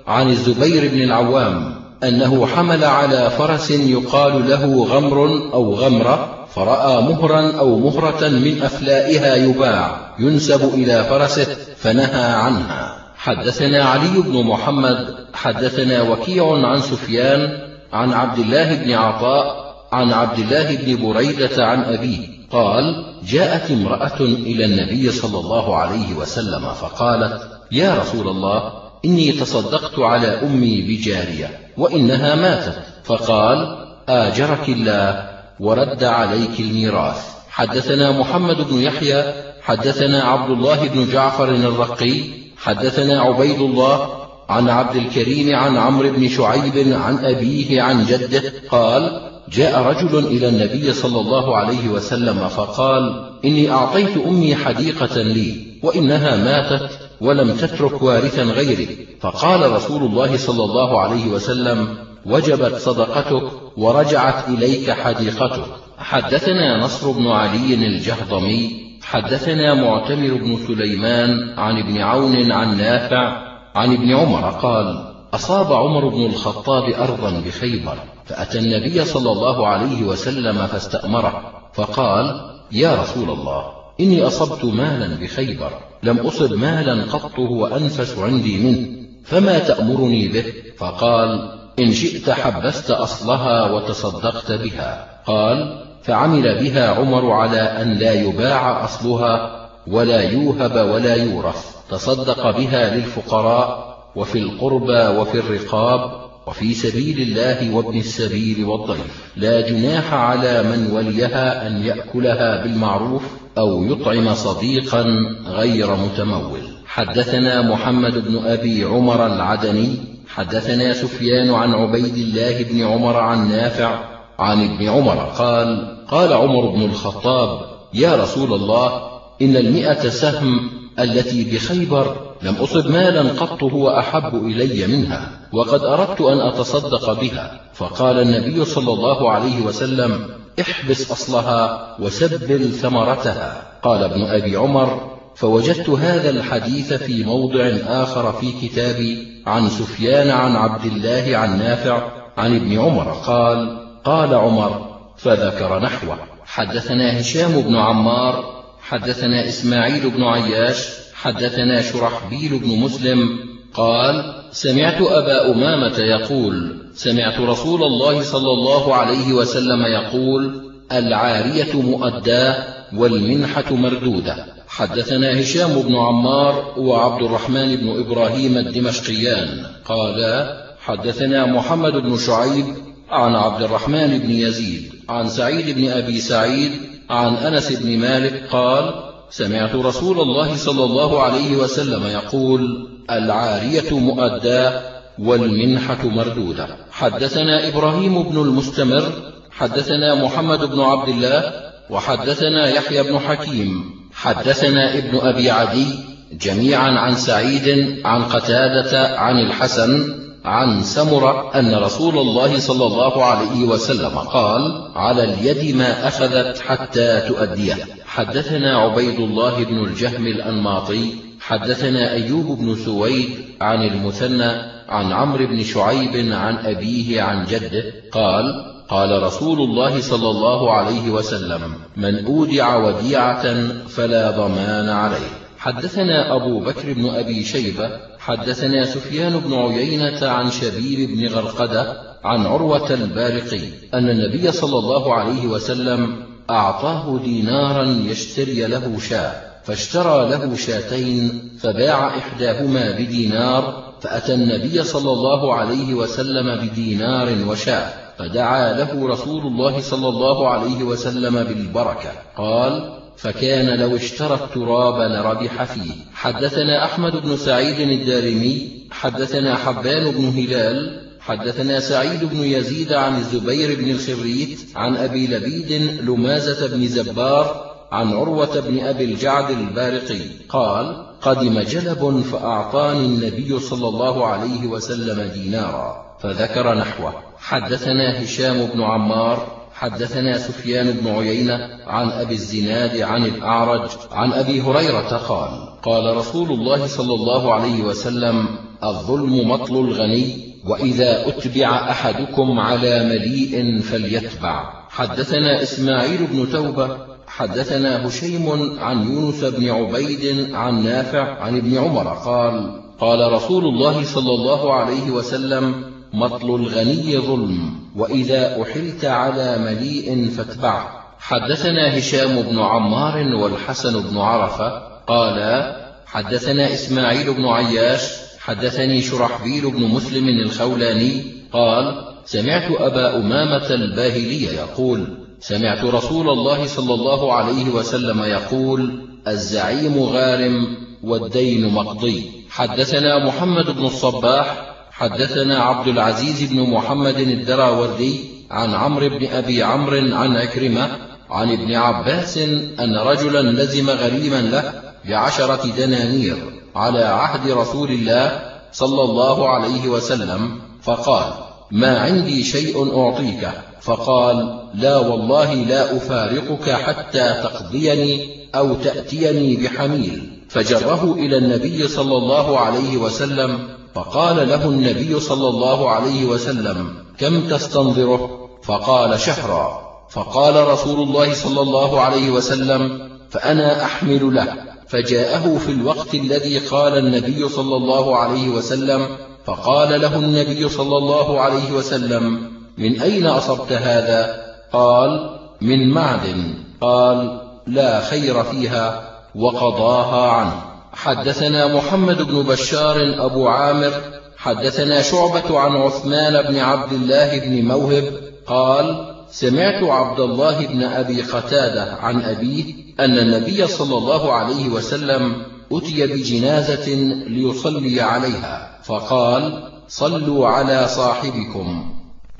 عن الزبير بن العوام أنه حمل على فرس يقال له غمر أو غمرة فرأى مهرا أو مهرة من أفلائها يباع ينسب إلى فرسه فنهى عنها. حدثنا علي بن محمد حدثنا وكيع عن سفيان عن عبد الله بن عطاء عن عبد الله بن بريدة عن أبيه قال جاءت امرأة إلى النبي صلى الله عليه وسلم فقالت يا رسول الله إني تصدقت على أمي بجارية وإنها ماتت. فقال آجرك الله ورد عليك الميراث. حدثنا محمد بن يحيى حدثنا عبد الله بن جعفر الرقي حدثنا عبيد الله عن عبد الكريم عن عمرو بن شعيب عن أبيه عن جده قال جاء رجل إلى النبي صلى الله عليه وسلم فقال إني أعطيت أمي حديقة لي وإنها ماتت ولم تترك وارثا غيري. فقال رسول الله صلى الله عليه وسلم وجبت صدقتك ورجعت إليك حديقتك. حدثنا نصر بن علي الجهضمي حدثنا معتمر بن سليمان عن ابن عون عن نافع عن ابن عمر قال أصاب عمر بن الخطاب أرضا بخيبر فأتى النبي صلى الله عليه وسلم فاستأمره فقال يا رسول الله إني أصبت مالا بخيبر لم أصب مالا قط هو أنفس عندي منه فما تأمرني به؟ فقال إن شئت حبست أصلها وتصدقت بها. قال فعمل بها عمر على أن لا يباع أصلها ولا يوهب ولا يورث تصدق بها للفقراء وفي القربى وفي الرقاب وفي سبيل الله وابن السبيل والضيف. لا جناح على من وليها أن يأكلها بالمعروف أو يطعم صديقا غير متمول. حدثنا محمد بن أبي عمر العدني حدثنا سفيان عن عبيد الله بن عمر عن نافع عن ابن عمر قال قال عمر بن الخطاب يا رسول الله إن المئة سهم التي بخيبر لم أصب مالا قط هو أحب إلي منها وقد أردت أن أتصدق بها. فقال النبي صلى الله عليه وسلم احبس أصلها وسبل ثمرتها. قال ابن أبي عمر فوجدت هذا الحديث في موضع آخر في كتابي عن سفيان عن عبد الله عن نافع عن ابن عمر. قال قال عمر فذكر نحوه. حدثنا هشام بن عمار حدثنا إسماعيل بن عياش حدثنا شرحبيل بن مسلم قال سمعت أبا أمامة يقول سمعت رسول الله صلى الله عليه وسلم يقول العارية مؤداة والمنحة مردودة. حدثنا هشام بن عمار وعبد الرحمن بن إبراهيم الدمشقيان قالا حدثنا محمد بن شعيب عن عبد الرحمن بن يزيد عن سعيد بن أبي سعيد عن أنس بن مالك قال سمعت رسول الله صلى الله عليه وسلم يقول العارية مؤداة والمنحة مردودة. حدثنا إبراهيم بن المستمر حدثنا محمد بن عبد الله وحدثنا يحيى بن حكيم. حدثنا ابن أبي عدي جميعا عن سعيد عن قتادة عن الحسن عن سمرة أن رسول الله صلى الله عليه وسلم قال على اليد ما أخذت حتى تؤديه. حدثنا عبيد الله بن الجهم الأنماطي حدثنا أيوب بن سويد عن المثنى عن عمرو بن شعيب عن أبيه عن جده قال قال رسول الله صلى الله عليه وسلم من أودع وديعة فلا ضمان عليه. حدثنا أبو بكر بن أبي شيبة حدثنا سفيان بن عيينة عن شبيب بن غرقدة عن عروة البارقي أن النبي صلى الله عليه وسلم أعطاه دينارا يشتري له شاة فاشترى له شاتين فباع إحداهما بدينار فأتى النبي صلى الله عليه وسلم بدينار وشاة فدعا له رسول الله صلى الله عليه وسلم بالبركة. قال فكان لو اشترى التراب لربح فيه. حدثنا أحمد بن سعيد الدارمي حدثنا حبان بن هلال حدثنا سعيد بن يزيد عن الزبير بن الخريت عن أبي لبيد لمازة بن زبار عن عروة بن أبي الجعد البارقي. قال قدم جلب فأعطاني النبي صلى الله عليه وسلم دينارا فذكر نحوه. حدثنا هشام بن عمار حدثنا سفيان بن عيينة عن أبي الزناد عن الأعرج عن أبي هريرة قال قال رسول الله صلى الله عليه وسلم الظلم مطل الغني وإذا أتبع أحدكم على مليء فليتبع. حدثنا إسماعيل بن توبة حدثنا هشيم عن يونس بن عبيد عن نافع عن ابن عمر قال قال رسول الله صلى الله عليه وسلم مطل الغني ظلم. وإذا أحلت على مليء فاتبعه. حدثنا هشام بن عمار والحسن بن عرفة قالا حدثنا إسماعيل بن عياش حدثني شرحبيل بن مسلم الخولاني قال سمعت أبا أمامة الباهلي يقول سمعت رسول الله صلى الله عليه وسلم يقول الزعيم غارم والدين مقضي. حدثنا محمد بن الصباح حدثنا عبد العزيز بن محمد الدراوردي عن عمرو بن أبي عمرو عن عكرمة عن ابن عباس أن رجلا لزم غريما له بعشرة دنانير على عهد رسول الله صلى الله عليه وسلم فقال ما عندي شيء أعطيك. فقال لا والله لا أفارقك حتى تقضيني أو تأتيني بحميل. فجره إلى النبي صلى الله عليه وسلم فقال له النبي صلى الله عليه وسلم كم تستنظره؟ فقال شهرا. فقال رسول الله صلى الله عليه وسلم فأنا أحمل له. فجاءه في الوقت الذي قال النبي صلى الله عليه وسلم فقال له النبي صلى الله عليه وسلم من أين أصبت هذا؟ قال من معدن. قال لا خير فيها وقضاها عنه. حدثنا محمد بن بشار أبو عامر حدثنا شعبة عن عثمان بن عبد الله بن موهب قال سمعت عبد الله بن أبي قتادة عن أبيه أن النبي صلى الله عليه وسلم أتي بجنازة ليصلي عليها فقال صلوا على صاحبكم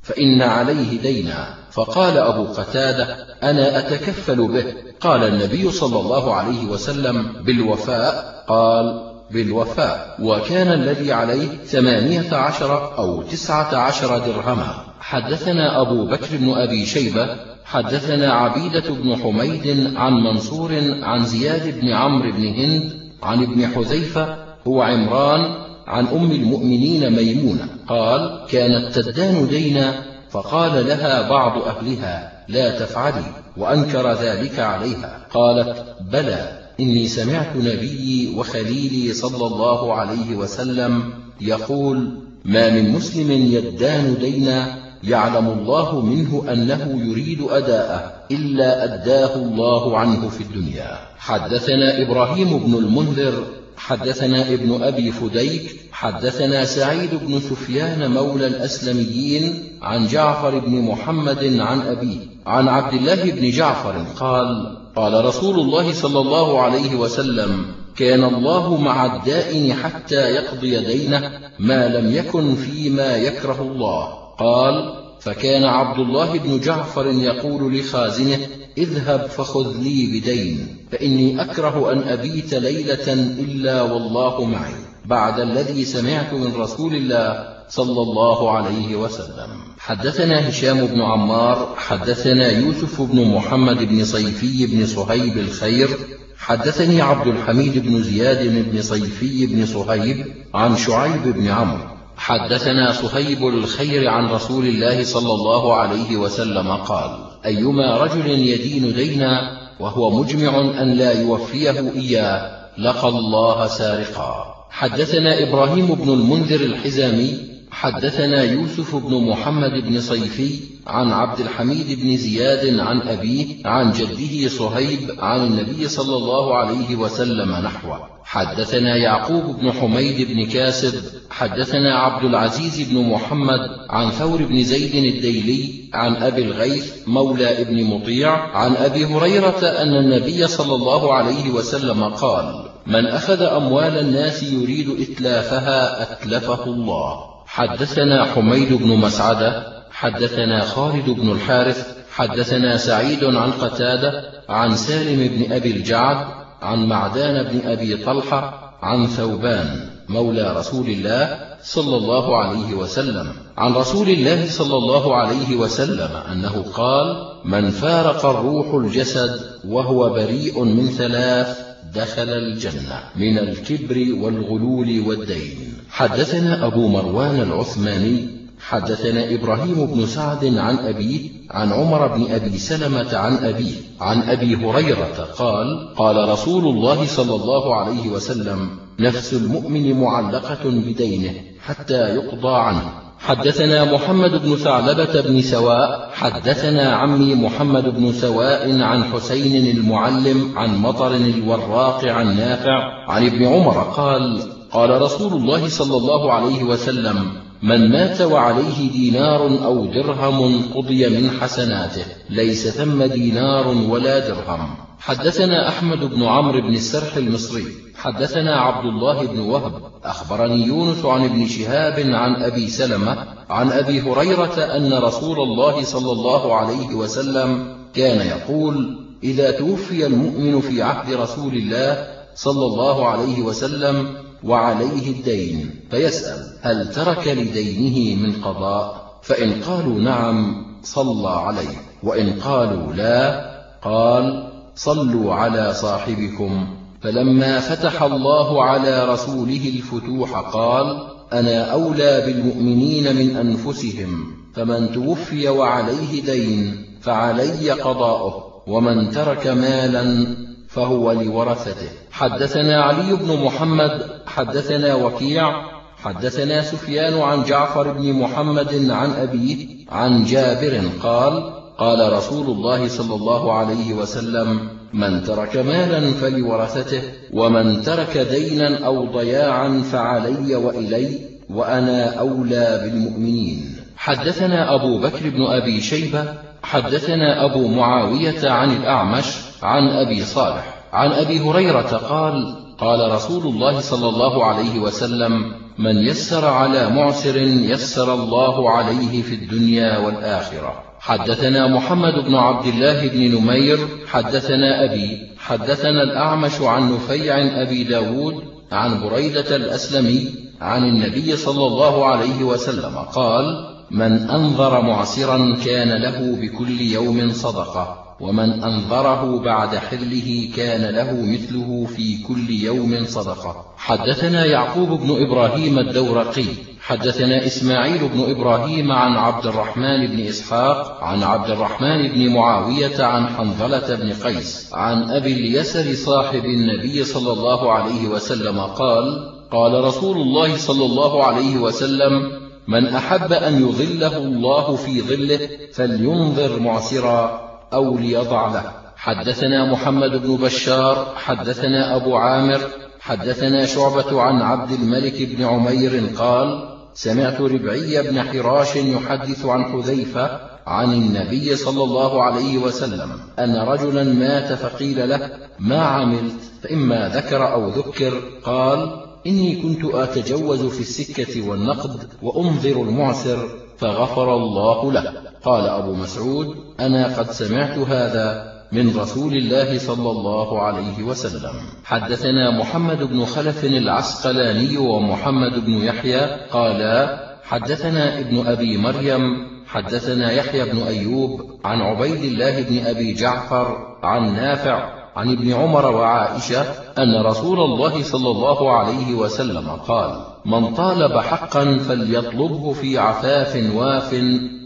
فإن عليه دينا. فقال أبو قتادة أنا أتكفل به. قال النبي صلى الله عليه وسلم بالوفاء قال بالوفاء. وكان الذي عليه ثمانية عشر أو تسعة عشر درهما. حدثنا أبو بكر بن أبي شيبة حدثنا عبيدة بن حميد عن منصور عن زياد بن عمرو بن هند عن ابن حذيفة هو عمران عن أم المؤمنين ميمونة. قال كانت تدان دينا فقال لها بعض أهلها لا تفعلي وأنكر ذلك عليها. قالت بلى إني سمعت نبيي وخليلي صلى الله عليه وسلم يقول ما من مسلم يدان دينا يعلم الله منه أنه يريد أداءه إلا أداه الله عنه في الدنيا. حدثنا إبراهيم بن المنذر حدثنا ابن أبي فديك حدثنا سعيد بن سفيان مولى الأسلميين عن جعفر بن محمد عن أبيه عن عبد الله بن جعفر قال قال رسول الله صلى الله عليه وسلم كان الله مع الدائن حتى يقضي دينه ما لم يكن فيما يكره الله. قال فكان عبد الله بن جعفر يقول لخازنه اذهب فخذ لي بدين فإني أكره أن أبيت ليلة إلا والله معي بعد الذي سمعت من رسول الله صلى الله عليه وسلم. حدثنا هشام بن عمار حدثنا يوسف بن محمد بن صيفي بن صهيب الخير حدثني عبد الحميد بن زياد بن صيفي بن صهيب عن شعيب بن عمرو. حدثنا صهيب الخير عن رسول الله صلى الله عليه وسلم قال أيما رجل يدين دينا وهو مجمع أن لا يوفيه إياه لقى الله سارقا. حدثنا إبراهيم بن المنذر الحزامي حدثنا يوسف بن محمد بن صيفي عن عبد الحميد بن زياد عن أبيه عن جده صهيب عن النبي صلى الله عليه وسلم نحوه. حدثنا يعقوب بن حميد بن كاسب حدثنا عبد العزيز بن محمد عن ثور بن زيد الديلي عن أبي الغيث مولى ابن مطيع عن أبي هريرة أن النبي صلى الله عليه وسلم قال من أخذ أموال الناس يريد إتلافها أتلفه الله. حدثنا حميد بن مسعدة حدثنا خالد بن الحارث حدثنا سعيد عن قتادة عن سالم بن أبي الجعد عن معدان بن أبي طلحة عن ثوبان مولى رسول الله صلى الله عليه وسلم. عن رسول الله صلى الله عليه وسلم أنه قال من فارق الروح الجسد وهو بريء من ثلاث دخل الجنة من الكبر والغلول والدين. حدثنا أبو مروان العثماني حدثنا إبراهيم بن سعد عن أبيه عن عمر بن أبي سلمة عن أبيه عن أبي هريرة قال قال رسول الله صلى الله عليه وسلم نفس المؤمن معلقة بدينه حتى يقضى عنه. حدثنا محمد بن ثعلبة بن سواء حدثنا عمي محمد بن سواء عن حسين المعلم عن مطر الوراق عن نافع عن ابن عمر قال قال رسول الله صلى الله عليه وسلم من مات وعليه دينار أو درهم قضي من حسناته ليس ثم دينار ولا درهم. حدثنا أحمد بن عمرو بن السرح المصري حدثنا عبد الله بن وهب أخبرني يونس عن ابن شهاب عن أبي سلمة عن أبي هريرة أن رسول الله صلى الله عليه وسلم كان يقول إذا توفي المؤمن في عهد رسول الله صلى الله عليه وسلم وعليه الدين فيسأل هل ترك لدينه من قضاء؟ فإن قالوا نعم صلى عليه وإن قالوا لا قال صلوا على صاحبكم. فلما فتح الله على رسوله الفتوح قال أنا أولى بالمؤمنين من أنفسهم فمن توفي وعليه دين فعلي قضاؤه ومن ترك مالا فهو لورثته. حدثنا علي بن محمد حدثنا وكيع حدثنا سفيان عن جعفر بن محمد عن أبيه عن جابر قال قال رسول الله صلى الله عليه وسلم من ترك مالا فلورثته ومن ترك دينا أو ضياعا فعلي وإلي وأنا أولى بالمؤمنين. حدثنا أبو بكر بن أبي شيبة حدثنا أبو معاوية عن الأعمش عن أبي صالح عن أبي هريرة قال قال رسول الله صلى الله عليه وسلم من يسر على معسر يسر الله عليه في الدنيا والآخرة. حدثنا محمد بن عبد الله بن نمير حدثنا أبي حدثنا الأعمش عن نفيع أبي داود عن بريدة الأسلمي عن النبي صلى الله عليه وسلم قال من أنظر معسرا كان له بكل يوم صدقة ومن أنظره بعد حله كان له مثله في كل يوم صدقة. حدثنا يعقوب بن إبراهيم الدورقي حدثنا إسماعيل بن إبراهيم عن عبد الرحمن بن إسحاق عن عبد الرحمن بن معاوية عن حنظلة بن قيس عن أبي اليسر صاحب النبي صلى الله عليه وسلم قال قال رسول الله صلى الله عليه وسلم من أحب أن يظله الله في ظله فلينظر معسرا أو ليضع له. حدثنا محمد بن بشار حدثنا أبو عامر حدثنا شعبة عن عبد الملك بن عمير قال سمعت ربعي بن حراش يحدث عن حذيفة عن النبي صلى الله عليه وسلم أن رجلا مات فقيل له ما عملت؟ فإما ذكر أو ذكر. قال إني كنت أتجوز في السكة والنقد وأنظر المعسر فغفر الله له. قال أبو مسعود أنا قد سمعت هذا. من رسول الله صلى الله عليه وسلم. حدثنا محمد بن خلف العسقلاني ومحمد بن يحيى قالا حدثنا ابن أبي مريم حدثنا يحيى بن أيوب عن عبيد الله بن أبي جعفر عن نافع عن ابن عمر وعائشة أن رسول الله صلى الله عليه وسلم قال من طالب حقا فليطلبه في عفاف واف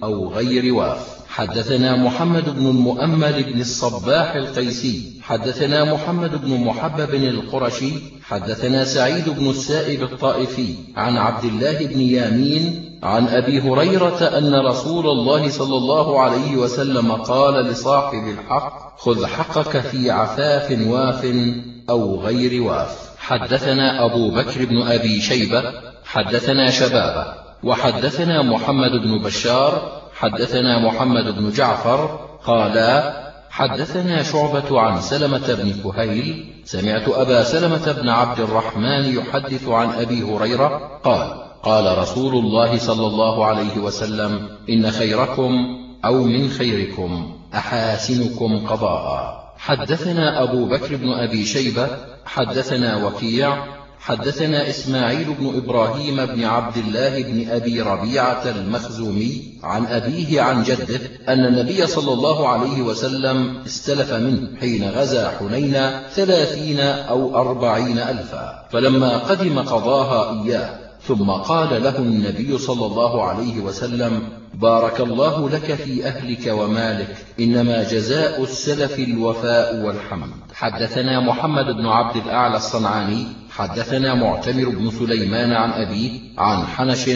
أو غير واف. حدثنا محمد بن المؤمل بن الصباح القيسي حدثنا محمد بن محبب القرشي حدثنا سعيد بن السائب الطائفي عن عبد الله بن يامين عن أبي هريرة أن رسول الله صلى الله عليه وسلم قال لصاحب الحق خذ حقك في عفاف واف أو غير واف. حدثنا أبو بكر بن أبي شيبة حدثنا شبابة وحدثنا محمد بن بشار حدثنا محمد بن جعفر قالا حدثنا شعبة عن سلمة بن كهيل سمعت أبا سلمة بن عبد الرحمن يحدث عن أبي هريرة قال قال رسول الله صلى الله عليه وسلم إن خيركم أو من خيركم أحاسنكم قضاء. حدثنا أبو بكر بن أبي شيبة حدثنا وكيع حدثنا إسماعيل بن إبراهيم بن عبد الله بن أبي ربيعة المخزومي عن أبيه عن جده أن النبي صلى الله عليه وسلم استلف منه حين غزا حنين ثلاثين أو أربعين ألفا فلما قدم قضاها إياه ثم قال له النبي صلى الله عليه وسلم بارك الله لك في أهلك ومالك إنما جزاء السلف الوفاء والحمد. حدثنا محمد بن عبد الأعلى الصنعاني حدثنا معتمر بن سليمان عن أبيه عن حنش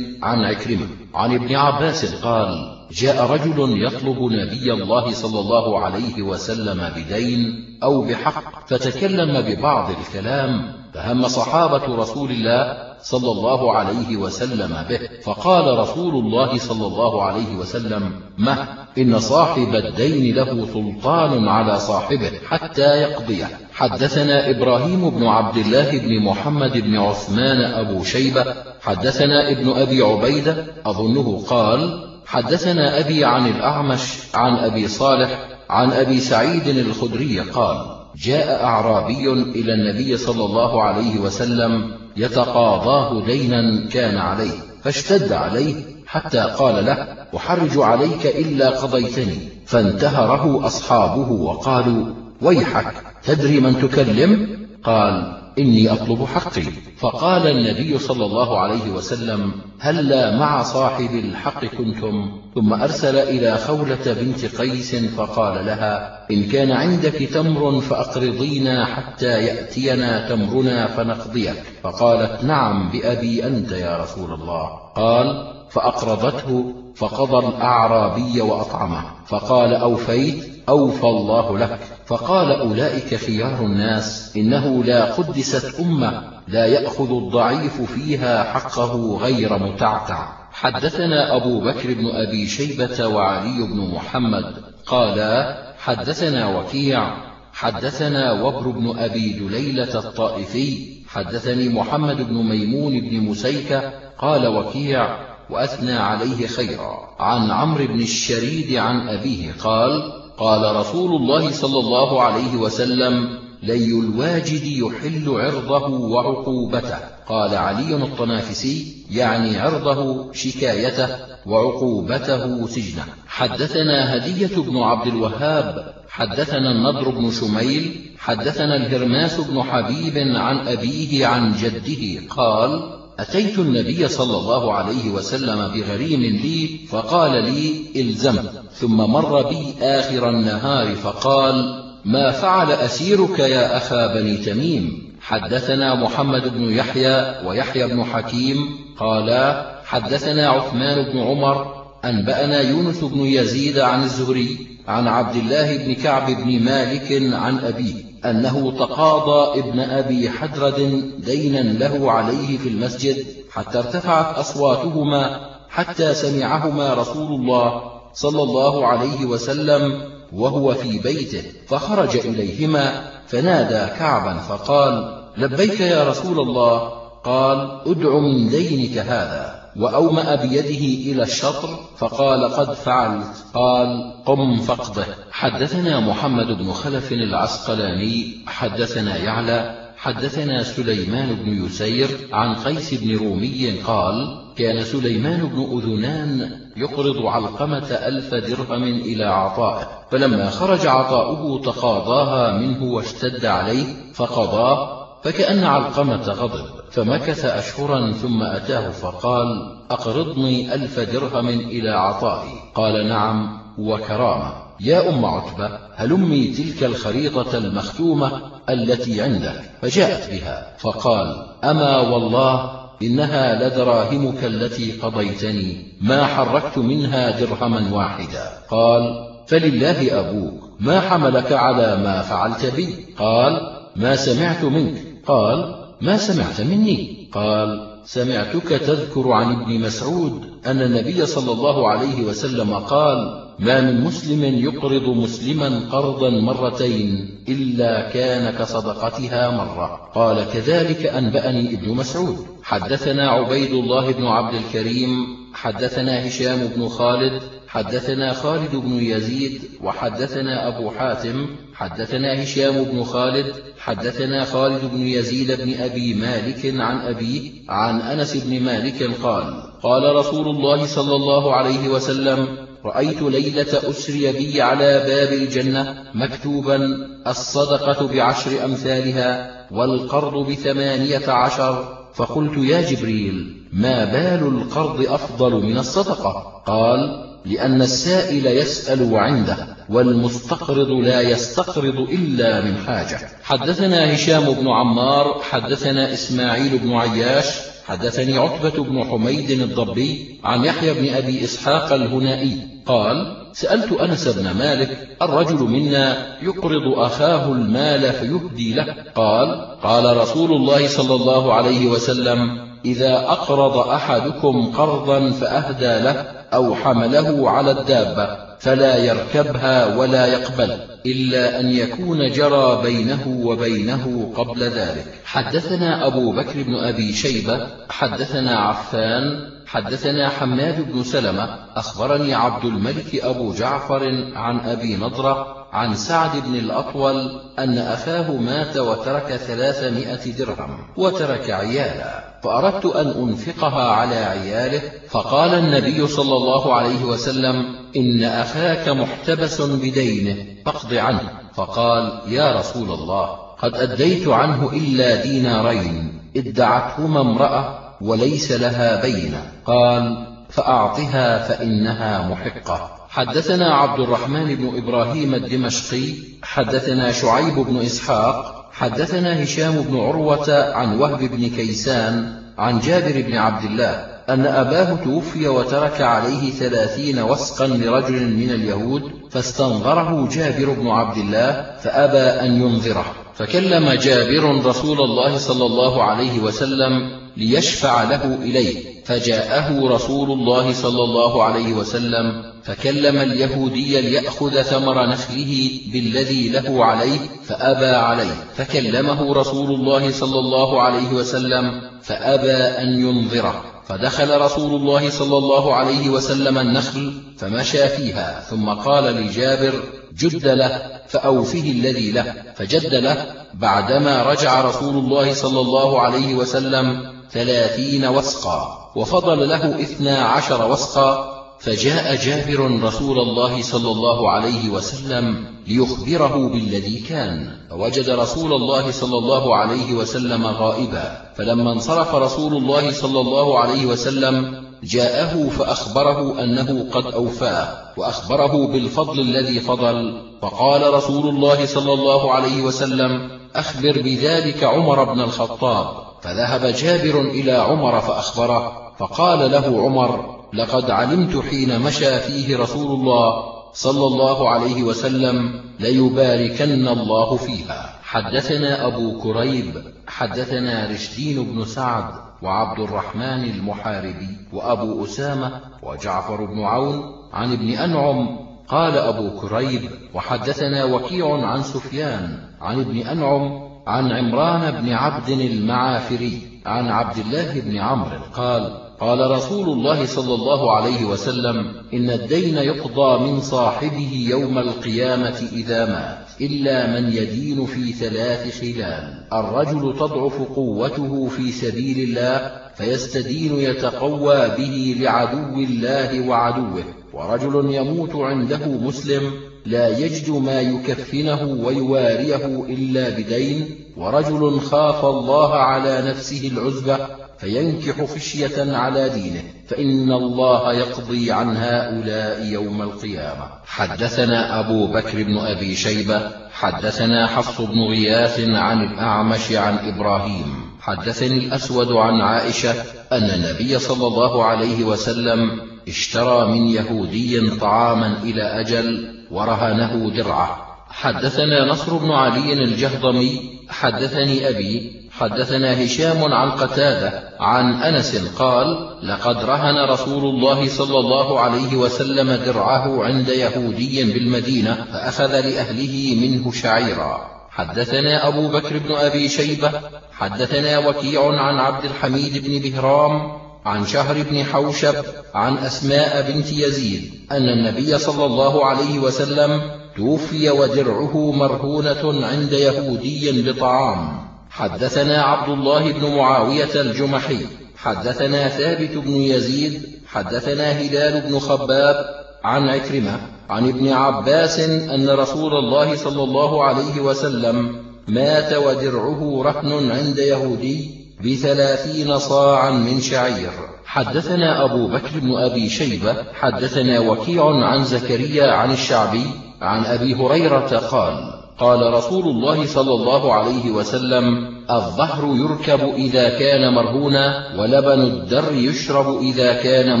عن عكرمة عن ابن عباس قال جاء رجل يطلب نبي الله صلى الله عليه وسلم بدين أو بحق فتكلم ببعض الكلام فهم صحابة رسول الله صلى الله عليه وسلم به. فقال رسول الله صلى الله عليه وسلم مه إن صاحب الدين له سلطان على صاحبه حتى يقضيه. حدثنا إبراهيم بن عبد الله بن محمد بن عثمان أبو شيبة. حدثنا ابن أبي عبيدة أظنه قال حدثنا أبي عن الأعمش عن أبي صالح عن أبي سعيد الخدري قال جاء أعرابي إلى النبي صلى الله عليه وسلم يتقاضاه دينا كان عليه فاشتد عليه حتى قال له أحرج عليك إلا قضيتني. فانتهره أصحابه وقالوا ويحك تدري من تكلم؟ قال إني أطلب حقي. فقال النبي صلى الله عليه وسلم هلا مع صاحب الحق كنتم. ثم أرسل إلى خولة بنت قيس فقال لها إن كان عندك تمر فأقرضينا حتى يأتينا تمرنا فنقضيك. فقالت نعم بأبي أنت يا رسول الله. قال فأقرضته فقضى الأعرابي وأطعمه. فقال أوفيت أوفى الله لك. فقال أولئك خيار الناس إنه لا قدست أمة لا يأخذ الضعيف فيها حقه غير متعتع. حدثنا أبو بكر بن أبي شيبة وعلي بن محمد قالا حدثنا وكيع حدثنا وبر بن أبي دليلة الطائفي حدثني محمد بن ميمون بن مسيكة قال وكيع وأثنى عليه خيرا. عن عمرو بن الشريد عن أبيه قال قال رسول الله صلى الله عليه وسلم لي الواجد يحل عرضه وعقوبته. قال علي الطنافسي يعني عرضه شكايته وعقوبته سجنه. حدثنا هدية بن عبد الوهاب حدثنا النضر بن شميل حدثنا الهرماس بن حبيب عن أبيه عن جده قال أتيت النبي صلى الله عليه وسلم بغريم لي فقال لي إلزم ثم مر بي آخر النهار فقال ما فعل أسيرك يا أخا بني تميم؟ حدثنا محمد بن يحيى ويحيى بن حكيم قالا حدثنا عثمان بن عمر أنبأنا يونس بن يزيد عن الزهري عن عبد الله بن كعب بن مالك عن أبيه أنه تقاضى ابن أبي حدرد دينا له عليه في المسجد حتى ارتفعت أصواتهما حتى سمعهما رسول الله صلى الله عليه وسلم وهو في بيته فخرج إليهما فنادى كعبا فقال لبيك يا رسول الله. قال أدع من دينك هذا. وأومأ بيده إلى الشطر فقال قد فعلت. قال قم فاقضه. حدثنا محمد بن خلف العسقلاني حدثنا يعلى حدثنا سليمان بن يسير عن قيس بن رومي قال كان سليمان بن أذنان يقرض علقمة ألف درهم إلى عطائه فلما خرج عطاؤه تقاضاها منه واشتد عليه فقضاه فكأن علقمة غضب. فمكث أشهرا ثم أتاه فقال أقرضني ألف درهم إلى عطائي. قال نعم وكرامة. يا أم عتبة هلمي تلك الخريطة المختومة التي عندك. فجاءت بها فقال أما والله إنها لدراهمك التي قضيتني ما حركت منها درهما واحدا. قال فلله أبوك ما حملك على ما فعلت بي؟ قال ما سمعت منك. قال ما سمعت مني؟ قال سمعتك تذكر عن ابن مسعود أن النبي صلى الله عليه وسلم قال ما من مسلم يقرض مسلما قرضا مرتين إلا كان كصدقتها مرة. قال كذلك أنبأني ابن مسعود. حدثنا عبيد الله بن عبد الكريم حدثنا هشام بن خالد حدثنا خالد بن يزيد وحدثنا أبو حاتم حدثنا هشام بن خالد حدثنا خالد بن يزيد بن أبي مالك عن أبيه عن أنس بن مالك قال قال رسول الله صلى الله عليه وسلم رأيت ليلة أسري بي على باب الجنة مكتوبا الصدقة بعشر أمثالها والقرض بثمانية عشر. فقلت يا جبريل ما بال القرض أفضل من الصدقة؟ قال لأن السائل يسأل وعنده والمستقرض لا يستقرض إلا من حاجة. حدثنا هشام بن عمار حدثنا إسماعيل بن عياش حدثني عتبة بن حميد الضبي عن يحيى بن أبي إسحاق الهنائي. قال سألت أنس بن مالك الرجل منا يقرض أخاه المال فيهدي له. قال قال رسول الله صلى الله عليه وسلم إذا أقرض أحدكم قرضا فأهدى له. أو حمله على الدابة. فلا يركبها ولا يقبل إلا أن يكون جرى بينه وبينه قبل ذلك. حدثنا أبو بكر بن أبي شيبة حدثنا عفان حدثنا حماد بن سلمة أخبرني عبد الملك أبو جعفر عن أبي نضرة عن سعد بن الأطول أن أخاه مات وترك ثلاثمائة درهم وترك عيالا فأردت أن أنفقها على عياله فقال النبي صلى الله عليه وسلم إن أخاك محتبس بدينه فاقض عنه. فقال يا رسول الله قد أديت عنه إلا دينارين ادعتهما امرأة وليس لها بين قال فأعطها فإنها محقة. حدثنا عبد الرحمن بن إبراهيم الدمشقي حدثنا شعيب بن إسحاق حدثنا هشام بن عروة عن وهب بن كيسان عن جابر بن عبد الله أن أباه توفي وترك عليه ثلاثين وسقا لرجل من اليهود فاستنظره جابر بن عبد الله فأبى أن ينظره. فكلم جابر رسول الله صلى الله عليه وسلم ليشفع له إليه. فجاءه رسول الله صلى الله عليه وسلم فكلم اليهودي ليأخذ ثمر نخله بالذي له عليه فأبى عليه. فكلمه رسول الله صلى الله عليه وسلم فأبى أن ينظره. فدخل رسول الله صلى الله عليه وسلم النخل فمشى فيها ثم قال لجابر جد له فأوفه الذي له. فجد له بعدما رجع رسول الله صلى الله عليه وسلم ثلاثين وسقا وفضل له اثنا عشر وسقا فجاء جابر رسول الله صلى الله عليه وسلم ليخبره بالذي كان. فوجد رسول الله صلى الله عليه وسلم غائبا. فلما انصرف رسول الله صلى الله عليه وسلم جاءه فأخبره أنه قد أوفاه وأخبره بالفضل الذي فضل. فقال رسول الله صلى الله عليه وسلم أخبر بذلك عمر بن الخطاب. فذهب جابر إلى عمر فأخبره فقال له عمر لقد علمت حين مشى فيه رسول الله صلى الله عليه وسلم ليباركن الله فيها. حدثنا أبو كريب حدثنا رشدين بن سعد وعبد الرحمن المحاربي وأبو أسامة وجعفر بن عون عن ابن أنعم قال أبو كريب وحدثنا وكيع عن سفيان عن ابن أنعم عن عمران بن عبد المعافري عن عبد الله بن عمرو قال قال رسول الله صلى الله عليه وسلم إن الدين يقضى من صاحبه يوم القيامة إذا مات إلا من يدين في ثلاث خلال. الرجل تضعف قوته في سبيل الله فيستدين يتقوى به لعدو الله وعدوه. ورجل يموت عنده مسلم لا يجد ما يكفنه ويواريه إلا بدين. ورجل خاف الله على نفسه العزبة فينكح خشية على دينه فإن الله يقضي عن هؤلاء يوم القيامة. حدثنا أبو بكر بن أبي شيبة حدثنا حفص بن غياث عن الأعمش عن إبراهيم. حدثني الأسود عن عائشة أن النبي صلى الله عليه وسلم اشترى من يهودي طعاما إلى أجل ورهنه درعه. حدثنا نصر بن علي الجهضمي حدثني أبي حدثنا هشام عن قتادة عن أنس قال لقد رهن رسول الله صلى الله عليه وسلم درعه عند يهودي بالمدينة فأخذ لأهله منه شعيرا. حدثنا أبو بكر بن أبي شيبة حدثنا وكيع عن عبد الحميد بن بهرام عن شهر بن حوشب عن أسماء بنت يزيد أن النبي صلى الله عليه وسلم توفي ودرعه مرهونة عند يهودي بطعام. حدثنا عبد الله بن معاوية الجمحي حدثنا ثابت بن يزيد حدثنا هلال بن خباب عن عكرمة عن ابن عباس أن رسول الله صلى الله عليه وسلم مات ودرعه رهن عند يهودي بثلاثين صاعا من شعير. حدثنا أبو بكر بن أبي شيبة حدثنا وكيع عن زكريا عن الشعبي عن أبي هريرة قال قال رسول الله صلى الله عليه وسلم الظهر يركب إذا كان مرهونا ولبن الدر يشرب إذا كان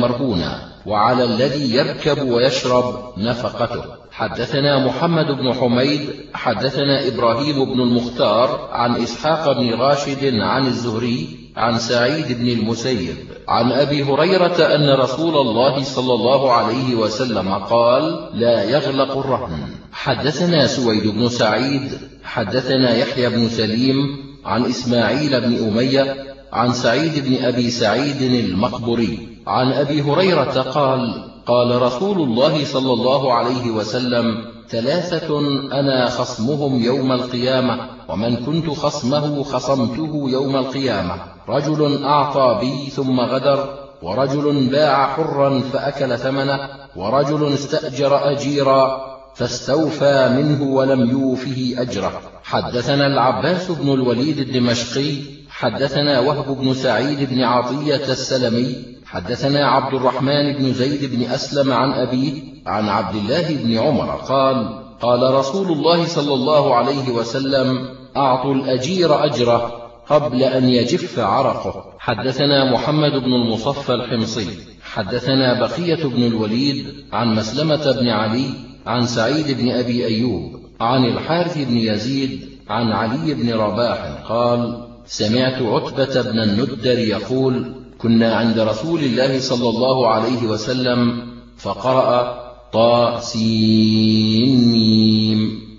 مرهونا وعلى الذي يركب ويشرب نفقته. حدثنا محمد بن حميد حدثنا إبراهيم بن المختار عن إسحاق بن راشد عن الزهري عن سعيد بن المسيب عن أبي هريرة أن رسول الله صلى الله عليه وسلم قال لا يغلق الرهن. حدثنا سويد بن سعيد حدثنا يحيى بن سليم عن إسماعيل بن أمية عن سعيد بن أبي سعيد المقبري عن أبي هريرة قال قال رسول الله صلى الله عليه وسلم ثلاثة أنا خصمهم يوم القيامة ومن كنت خصمه خصمته يوم القيامة. رجل أعطى بي ثم غدر ورجل باع حرا فأكل ثمنه ورجل استأجر أجيرا فاستوفى منه ولم يوفه أجره. حدثنا العباس بن الوليد الدمشقي حدثنا وهب بن سعيد بن عطية السلمي حدثنا عبد الرحمن بن زيد بن أسلم عن أبيه عن عبد الله بن عمر قال قال رسول الله صلى الله عليه وسلم أعطوا الأجير أجره قبل أن يجف عرقه. حدثنا محمد بن المصفى الحمصي. حدثنا بقية بن الوليد عن مسلمة بن علي عن سعيد بن أبي أيوب عن الحارث بن يزيد عن علي بن رباح قال سمعت عتبة بن الندر يقول كنا عند رسول الله صلى الله عليه وسلم فقرأ طاسين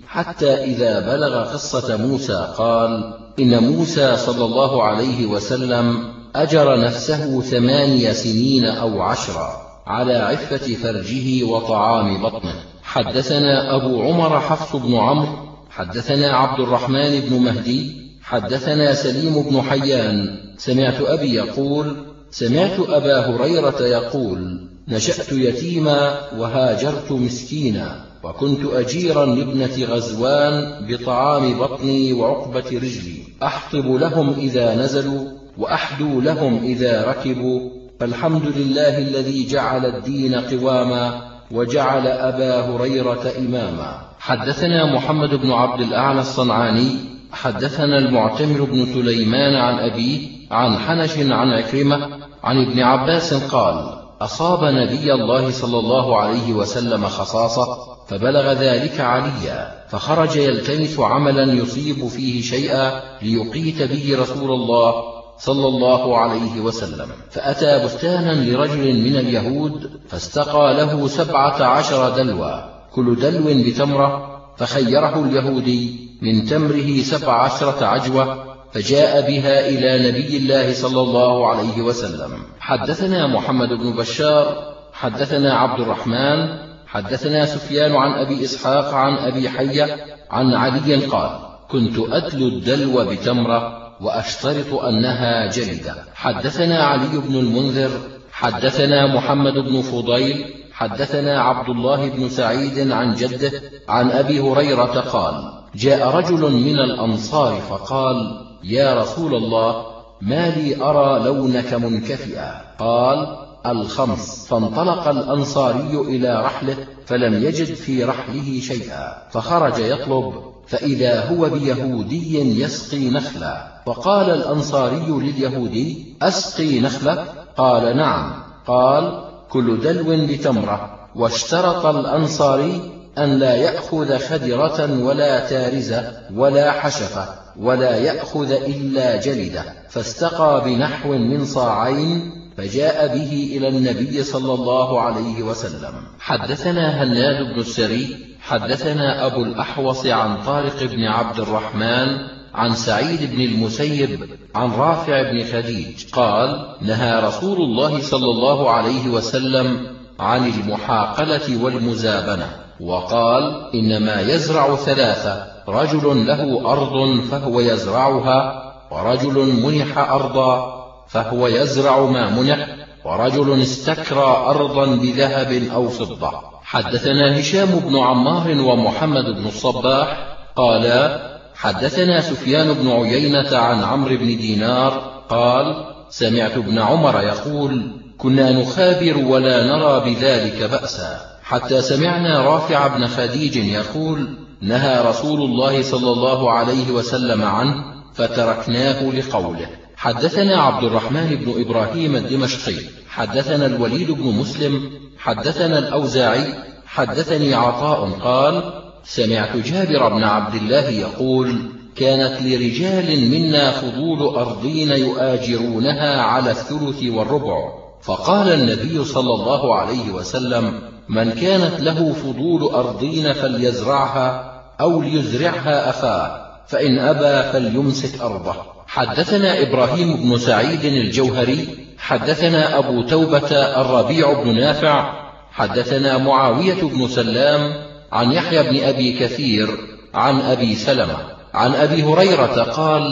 حتى إذا بلغ قصة موسى قال إن موسى صلى الله عليه وسلم أجر نفسه ثماني سنين أو عشرا على عفة فرجه وطعام بطنه. حدثنا أبو عمر حفص بن عمرو حدثنا عبد الرحمن بن مهدي حدثنا سليم بن حيان. سمعت أبي يقول سمعت أبا هريرة يقول نشأت يتيما وهاجرت مسكينا وكنت أجيرا لابنة غزوان بطعام بطني وعقبة رجلي. أحطب لهم إذا نزلوا وأحدو لهم إذا ركبوا. فالحمد لله الذي جعل الدين قواما وجعل أبا هريرة إماما. حدثنا محمد بن عبد الأعلى الصنعاني حدثنا المعتمر بن سليمان عن أبيه عن حنش عن عكرمة عن ابن عباس قال أصاب نبي الله صلى الله عليه وسلم خصاصة فبلغ ذلك عليا فخرج يلتمس عملا يصيب فيه شيئا ليقيت به رسول الله صلى الله عليه وسلم. فأتى بستانا لرجل من اليهود فاستقى له سبعة عشر دلوى كل دلو بتمرة فخيره اليهودي من تمره سبع عشرة عجوة فجاء بها إلى نبي الله صلى الله عليه وسلم. حدثنا محمد بن بشار حدثنا عبد الرحمن حدثنا سفيان عن أبي إسحاق عن أبي حية عن علي قال كنت أتلو الدلو بتمرة وأشترط أنها جلدة. حدثنا علي بن المنذر حدثنا محمد بن فضيل حدثنا عبد الله بن سعيد عن جده عن أبي هريرة قال جاء رجل من الأنصار فقال يا رسول الله ما لي أرى لونك منكفئا. قال الخمس. فانطلق الأنصاري إلى رحله فلم يجد في رحله شيئا. فخرج يطلب فإذا هو بيهودي يسقي نخلا. فقال الأنصاري لليهودي أسقي نخلة قال نعم. قال كل دلو بتمرة واشترط الأنصاري أن لا يأخذ خدرة ولا تارزة ولا حشفة. ولا يأخذ إلا جلدة. فاستقى بنحو من صاعين فجاء به إلى النبي صلى الله عليه وسلم. حدثنا هناد بن السري حدثنا أبو الأحوص عن طارق بن عبد الرحمن عن سعيد بن المسيب عن رافع بن خديج. قال نهى رسول الله صلى الله عليه وسلم عن المحاقلة والمزابنة وقال إنما يزرع ثلاثة رجل له أرض فهو يزرعها ورجل منح أرضا فهو يزرع ما منح ورجل استكرى أرضا بذهب أو فضة. حدثنا هشام بن عمار ومحمد بن الصباح قالا حدثنا سفيان بن عيينة عن عمرو بن دينار قال سمعت ابن عمر يقول كنا نخابر ولا نرى بذلك بأسا. حتى سمعنا رافع بن خديج يقول نهى رسول الله صلى الله عليه وسلم عنه فتركناه لقوله. حدثنا عبد الرحمن بن إبراهيم الدمشقي حدثنا الوليد بن مسلم حدثنا الأوزاعي حدثني عطاء قال سمعت جابر بن عبد الله يقول كانت لرجال منا فضول أرضين يؤاجرونها على الثلث والربع. فقال النبي صلى الله عليه وسلم من كانت له فضول أرضين فليزرعها أو ليزرعها أخاه فإن أبى فليمسك أرضه. حدثنا إبراهيم بن سعيد الجوهري حدثنا أبو توبة الربيع بن نافع حدثنا معاوية بن سلام عن يحيى بن أبي كثير عن أبي سلمة عن أبي هريرة قال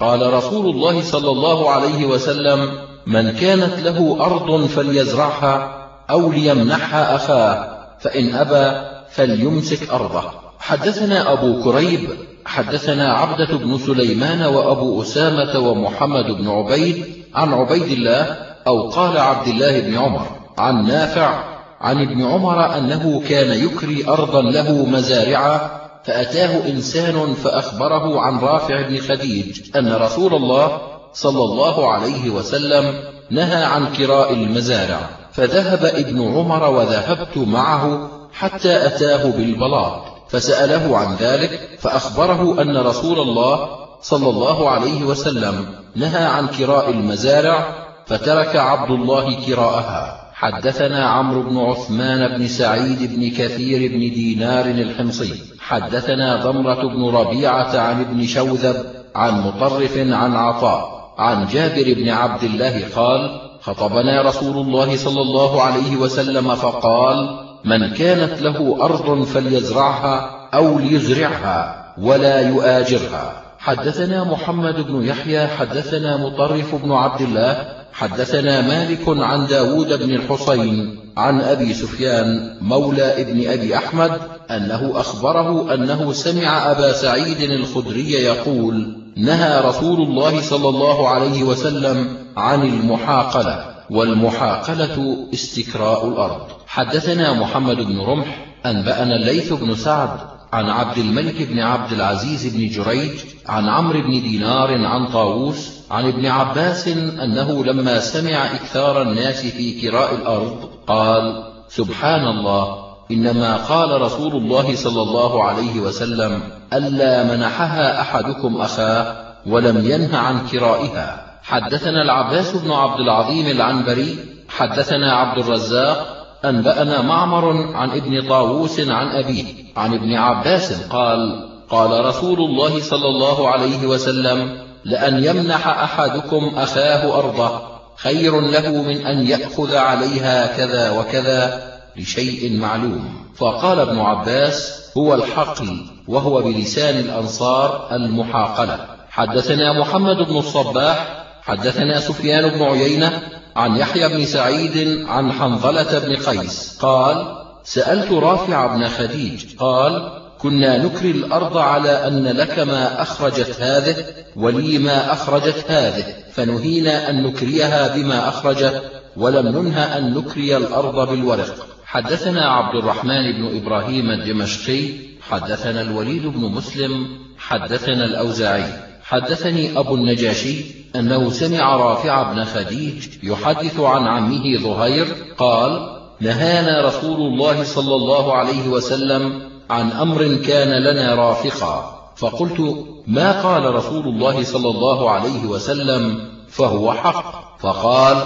قال رسول الله صلى الله عليه وسلم من كانت له أرض فليزرعها أو ليمنحها أخاه فإن أبى فليمسك أرضه. حدثنا أبو كريب حدثنا عبدة بن سليمان وأبو أسامة ومحمد بن عبيد عن عبيد الله أو قال عبد الله بن عمر عن نافع عن ابن عمر أنه كان يكري أرضا له مزارعا فأتاه إنسان فأخبره عن رافع بن خديج أن رسول الله صلى الله عليه وسلم نهى عن كراء المزارع. فذهب ابن عمر وذهبت معه حتى أتاه بالبلاط فسأله عن ذلك فأخبره أن رسول الله صلى الله عليه وسلم نهى عن كراء المزارع فترك عبد الله كراءها. حدثنا عمرو بن عثمان بن سعيد بن كثير بن دينار الحمصي. حدثنا ضمرة بن ربيعة عن ابن شوذب عن مطرف عن عطاء عن جابر بن عبد الله قال خطبنا رسول الله صلى الله عليه وسلم فقال من كانت له أرض فليزرعها أو ليزرعها ولا يؤاجرها. حدثنا محمد بن يحيى حدثنا مطرف بن عبد الله حدثنا مالك عن داود بن الحصين عن أبي سفيان مولى ابن أبي أحمد أنه أخبره أنه سمع أبا سعيد الخدري يقول نهى رسول الله صلى الله عليه وسلم عن المحاقلة والمحاقلة استكراء الأرض. حدثنا محمد بن رمح أنبأنا الليث بن سعد عن عبد الملك بن عبد العزيز بن جريج عن عمرو بن دينار عن طاووس عن ابن عباس أنه لما سمع إكثار الناس في كراء الأرض قال سبحان الله إنما قال رسول الله صلى الله عليه وسلم ألا منحها أحدكم أخاه ولم ينه عن كرائها. حدثنا العباس بن عبد العظيم العنبري حدثنا عبد الرزاق أنبأنا معمر عن ابن طاووس عن أبيه عن ابن عباس قال قال رسول الله صلى الله عليه وسلم لأن يمنح أحدكم أخاه أرضه خير له من أن يأخذ عليها كذا وكذا لشيء معلوم. فقال ابن عباس هو الحقل وهو بلسان الأنصار المحاقلة. حدثنا محمد بن الصباح حدثنا سفيان بن عيينة عن يحيى بن سعيد عن حنظلة بن قيس قال سألت رافع بن خديج قال كنا نكري الأرض على أن لك ما أخرجت هذه ولي ما أخرجت هذه فنهينا أن نكريها بما أخرجت ولم ننهى أن نكري الأرض بالورق. حدثنا عبد الرحمن بن إبراهيم الدمشقي حدثنا الوليد بن مسلم حدثنا الأوزاعي. حدثني أبو النجاشي أنه سمع رافع بن خديج يحدث عن عمه ظهير قال نهانا رسول الله صلى الله عليه وسلم عن أمر كان لنا رافقا. فقلت ما قال رسول الله صلى الله عليه وسلم؟ فهو حق. فقال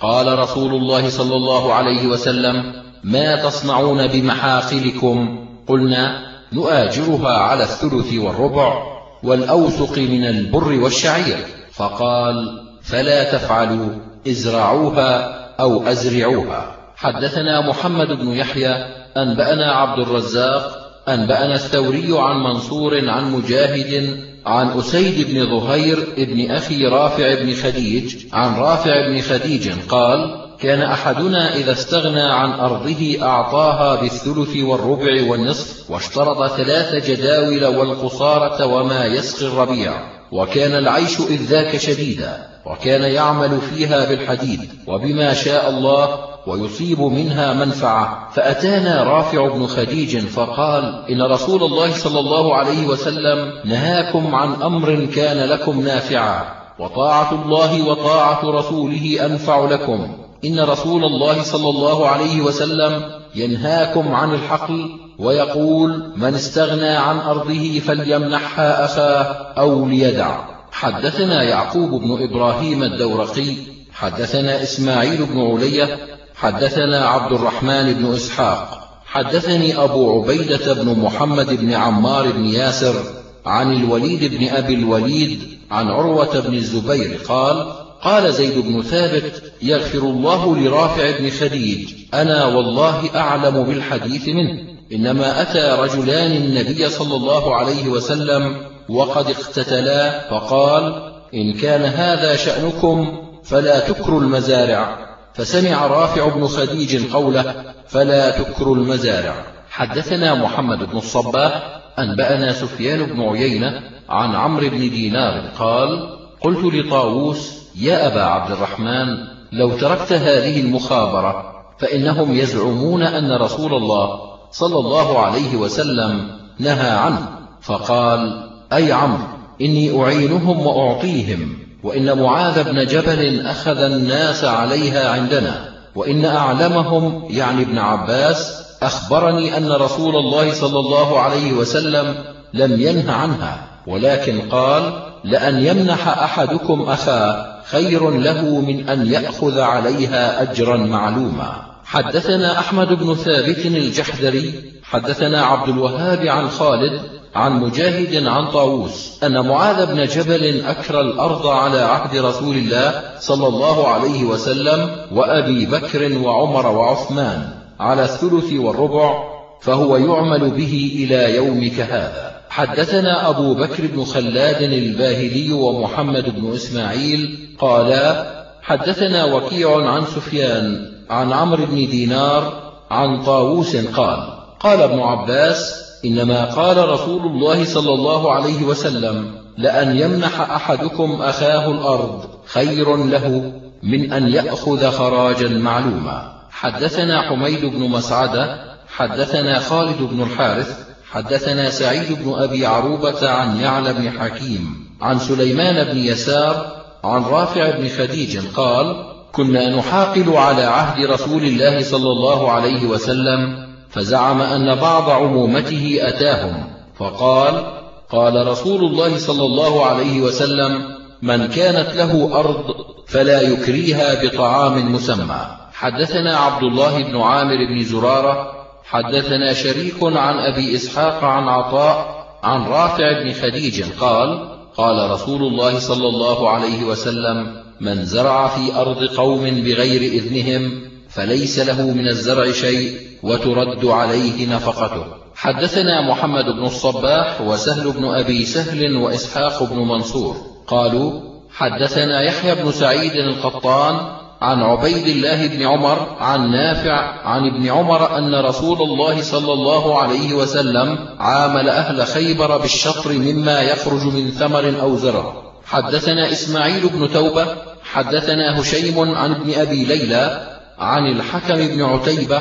قال رسول الله صلى الله عليه وسلم ما تصنعون بمحاقلكم؟ قلنا نؤاجرها على الثلث والربع والأوثق من البر والشعير. فقال فلا تفعلوا ازرعوها أو أزرعوها. حدثنا محمد بن يحيى أنبأنا عبد الرزاق أنبأنا الثوري عن منصور عن مجاهد عن أسيد بن ظهير بن أخي رافع بن خديج عن رافع بن خديج قال كان أحدنا إذا استغنى عن أرضه أعطاها بالثلث والربع والنصف واشترط ثلاث جداول والقصارة وما يسقي الربيع. وكان العيش إذ ذاك شديدا وكان يعمل فيها بالحديد وبما شاء الله ويصيب منها منفعة. فأتانا رافع بن خديج فقال إن رسول الله صلى الله عليه وسلم نهاكم عن أمر كان لكم نافعا وطاعة الله وطاعة رسوله أنفع لكم. إن رسول الله صلى الله عليه وسلم ينهاكم عن الحقل ويقول من استغنى عن أرضه فليمنحها أخاه أو ليدع. حدثنا يعقوب بن إبراهيم الدورقي حدثنا إسماعيل بن علية حدثنا عبد الرحمن بن إسحاق. حدثني أبو عبيدة بن محمد بن عمار بن ياسر عن الوليد بن أبي الوليد عن عروة بن الزبير قال قال زيد بن ثابت يغفر الله لرافع بن خديج أنا والله أعلم بالحديث منه. إنما أتى رجلان النبي صلى الله عليه وسلم وقد اقتتلا فقال إن كان هذا شأنكم فلا تكروا المزارع. فسمع رافع بن خديج قوله فلا تكروا المزارع. حدثنا محمد بن الصباح أنبأنا سفيان بن عيينة عن عمرو بن دينار قال قلت لطاووس يا أبا عبد الرحمن لو تركت هذه المخابرة فإنهم يزعمون أن رسول الله صلى الله عليه وسلم نهى عنه فقال أي عمرو إني أعينهم وأعطيهم وإن معاذ بن جبل أخذ الناس عليها عندنا وإن أعلمهم يعني ابن عباس أخبرني أن رسول الله صلى الله عليه وسلم لم ينه عنها ولكن قال لأن يمنح أحدكم أخاه خير له من أن يأخذ عليها أجرا معلوما. حدثنا أحمد بن ثابت الجحدري حدثنا عبد الوهاب عن خالد عن مجاهد عن طاووس أن معاذ بن جبل أكرى الأرض على عهد رسول الله صلى الله عليه وسلم وأبي بكر وعمر وعثمان على الثلث والربع فهو يعمل به إلى يومك هذا. حدثنا أبو بكر بن خلاد الباهلي ومحمد بن إسماعيل قالا حدثنا وكيع عن سفيان عن عمرو بن دينار عن طاووس قال قال ابن عباس إنما قال رسول الله صلى الله عليه وسلم لأن يمنح أحدكم أخاه الأرض خير له من أن يأخذ خراجا معلوما. حدثنا حميد بن مسعدة حدثنا خالد بن الحارث حدثنا سعيد بن أبي عروبة عن يعلى بن حكيم عن سليمان بن يسار عن رافع بن خديج قال كنا نحاقل على عهد رسول الله صلى الله عليه وسلم فزعم أن بعض عمومته أتاهم فقال قال رسول الله صلى الله عليه وسلم من كانت له أرض فلا يكريها بطعام مسمى. حدثنا عبد الله بن عامر بن زرارة حدثنا شريك عن أبي إسحاق عن عطاء عن رافع بن خديج قال قال رسول الله صلى الله عليه وسلم من زرع في أرض قوم بغير إذنهم فليس له من الزرع شيء وترد عليه نفقته. حدثنا محمد بن الصباح وسهل بن أبي سهل وإسحاق بن منصور قالوا حدثنا يحيى بن سعيد القطان عن عبيد الله بن عمر عن نافع عن ابن عمر أن رسول الله صلى الله عليه وسلم عامل أهل خيبر بالشطر مما يخرج من ثمر أو زرع. حدثنا إسماعيل بن توبة حدثنا هشيم عن ابن أبي ليلى عن الحكم بن عتيبة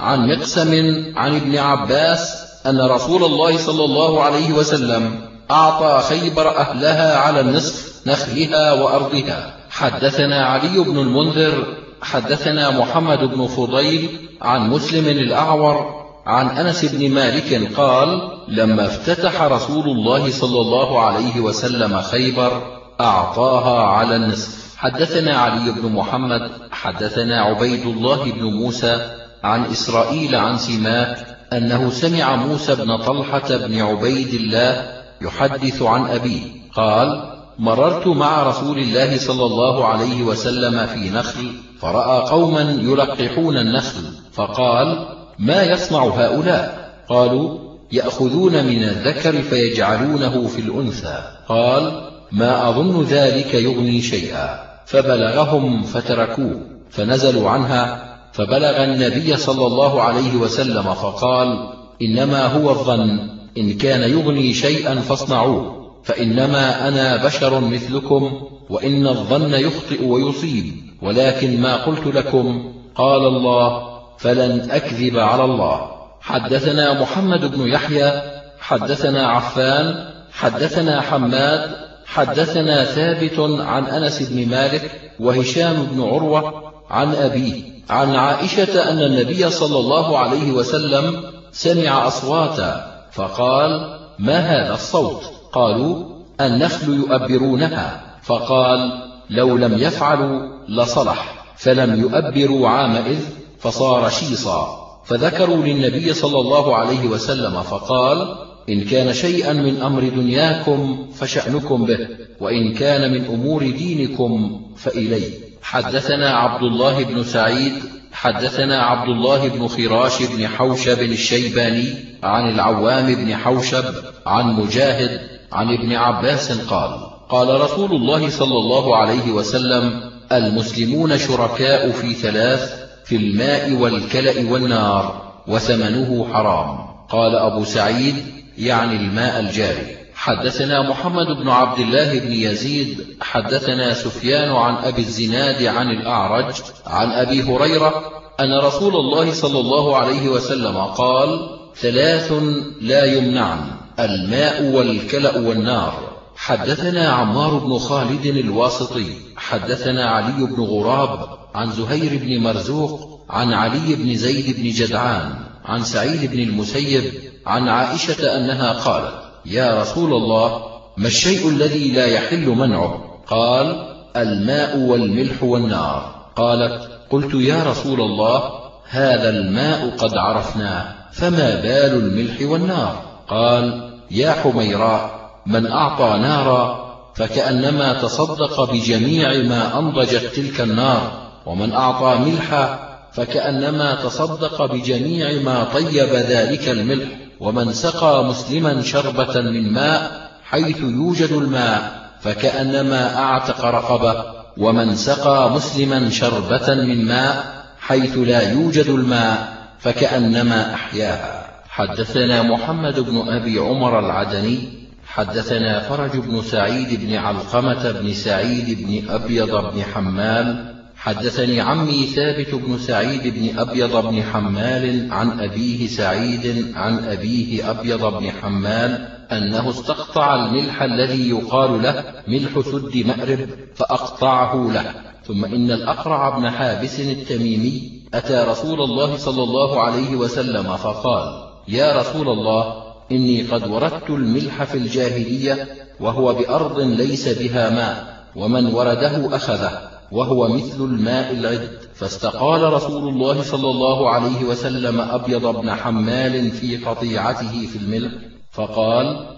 عن مقسم عن ابن عباس أن رسول الله صلى الله عليه وسلم أعطى خيبر أهلها على النصف نخلها وأرضها. حدثنا علي بن المنذر حدثنا محمد بن فضيل عن مسلم الأعور عن أنس بن مالك قال لما افتتح رسول الله صلى الله عليه وسلم خيبر أعطاها على النصف. حدثنا علي بن محمد حدثنا عبيد الله بن موسى عن إسرائيل عن سماك أنه سمع موسى بن طلحة بن عبيد الله يحدث عن أبيه قال مررت مع رسول الله صلى الله عليه وسلم في نخل فرأى قوما يلقحون النخل فقال ما يصنع هؤلاء؟ قالوا يأخذون من الذكر فيجعلونه في الأنثى. قال ما أظن ذلك يغني شيئا. فبلغهم فتركوه فنزلوا عنها فبلغ النبي صلى الله عليه وسلم فقال إنما هو الظن إن كان يغني شيئا فاصنعوه فإنما أنا بشر مثلكم وإن الظن يخطئ ويصيب ولكن ما قلت لكم قال الله فلن أكذب على الله. حدثنا محمد بن يحيى حدثنا عفان حدثنا حماد حدثنا ثابت عن أنس بن مالك وهشام بن عروة عن أبيه. عن عائشة أن النبي صلى الله عليه وسلم سمع أصواتا فقال ما هذا الصوت؟ قالوا النخل يؤبرونها. فقال لو لم يفعلوا لصلح. فلم يؤبروا عامئذ فصار شيصا. فذكروا للنبي صلى الله عليه وسلم فقال إن كان شيئا من أمر دنياكم فشأنكم به وإن كان من أمور دينكم فإلي حدثنا عبد الله بن سعيد حدثنا عبد الله بن خراش بن حوشب الشيباني عن العوام بن حوشب عن مجاهد عن ابن عباس قال قال رسول الله صلى الله عليه وسلم المسلمون شركاء في ثلاث في الماء والكلأ والنار وثمنه حرام. قال أبو سعيد يعني الماء الجاري. حدثنا محمد بن عبد الله بن يزيد حدثنا سفيان عن أبي الزناد عن الأعرج عن أبي هريرة أن رسول الله صلى الله عليه وسلم قال ثلاث لا يمنعن الماء والكلأ والنار. حدثنا عمار بن خالد الواسطي حدثنا علي بن غراب عن زهير بن مرزوق عن علي بن زيد بن جدعان عن سعيد بن المسيب عن عائشة أنها قالت يا رسول الله ما الشيء الذي لا يحل منعه؟ قال الماء والملح والنار. قالت قلت يا رسول الله هذا الماء قد عرفناه فما بال الملح والنار؟ قال يا حميراء من أعطى نارا فكأنما تصدق بجميع ما أنضجت تلك النار ومن أعطى ملحا فكأنما تصدق بجميع ما طيب ذلك الملح ومن سقى مسلما شربة من ماء حيث يوجد الماء فكأنما أعتق رقبة ومن سقى مسلما شربة من ماء حيث لا يوجد الماء فكأنما أحياها. حدثنا محمد بن أبي عمر العدني حدثنا فرج بن سعيد بن علقمة بن سعيد بن أبيض بن حمال. حدثني عمي ثابت بن سعيد بن أبيض بن حمال عن أبيه سعيد عن أبيه أبيض بن حمال أنه استقطع الملح الذي يقال له ملح سد مأرب فأقطعه له. ثم إن الأقرع بن حابس التميمي أتى رسول الله صلى الله عليه وسلم فقال يا رسول الله إني قد وردت الملح في الجاهلية وهو بأرض ليس بها ماء ومن ورده أخذه وهو مثل الماء العد. فاستقال رسول الله صلى الله عليه وسلم أبيض بن حمال في قطيعته في الملح فقال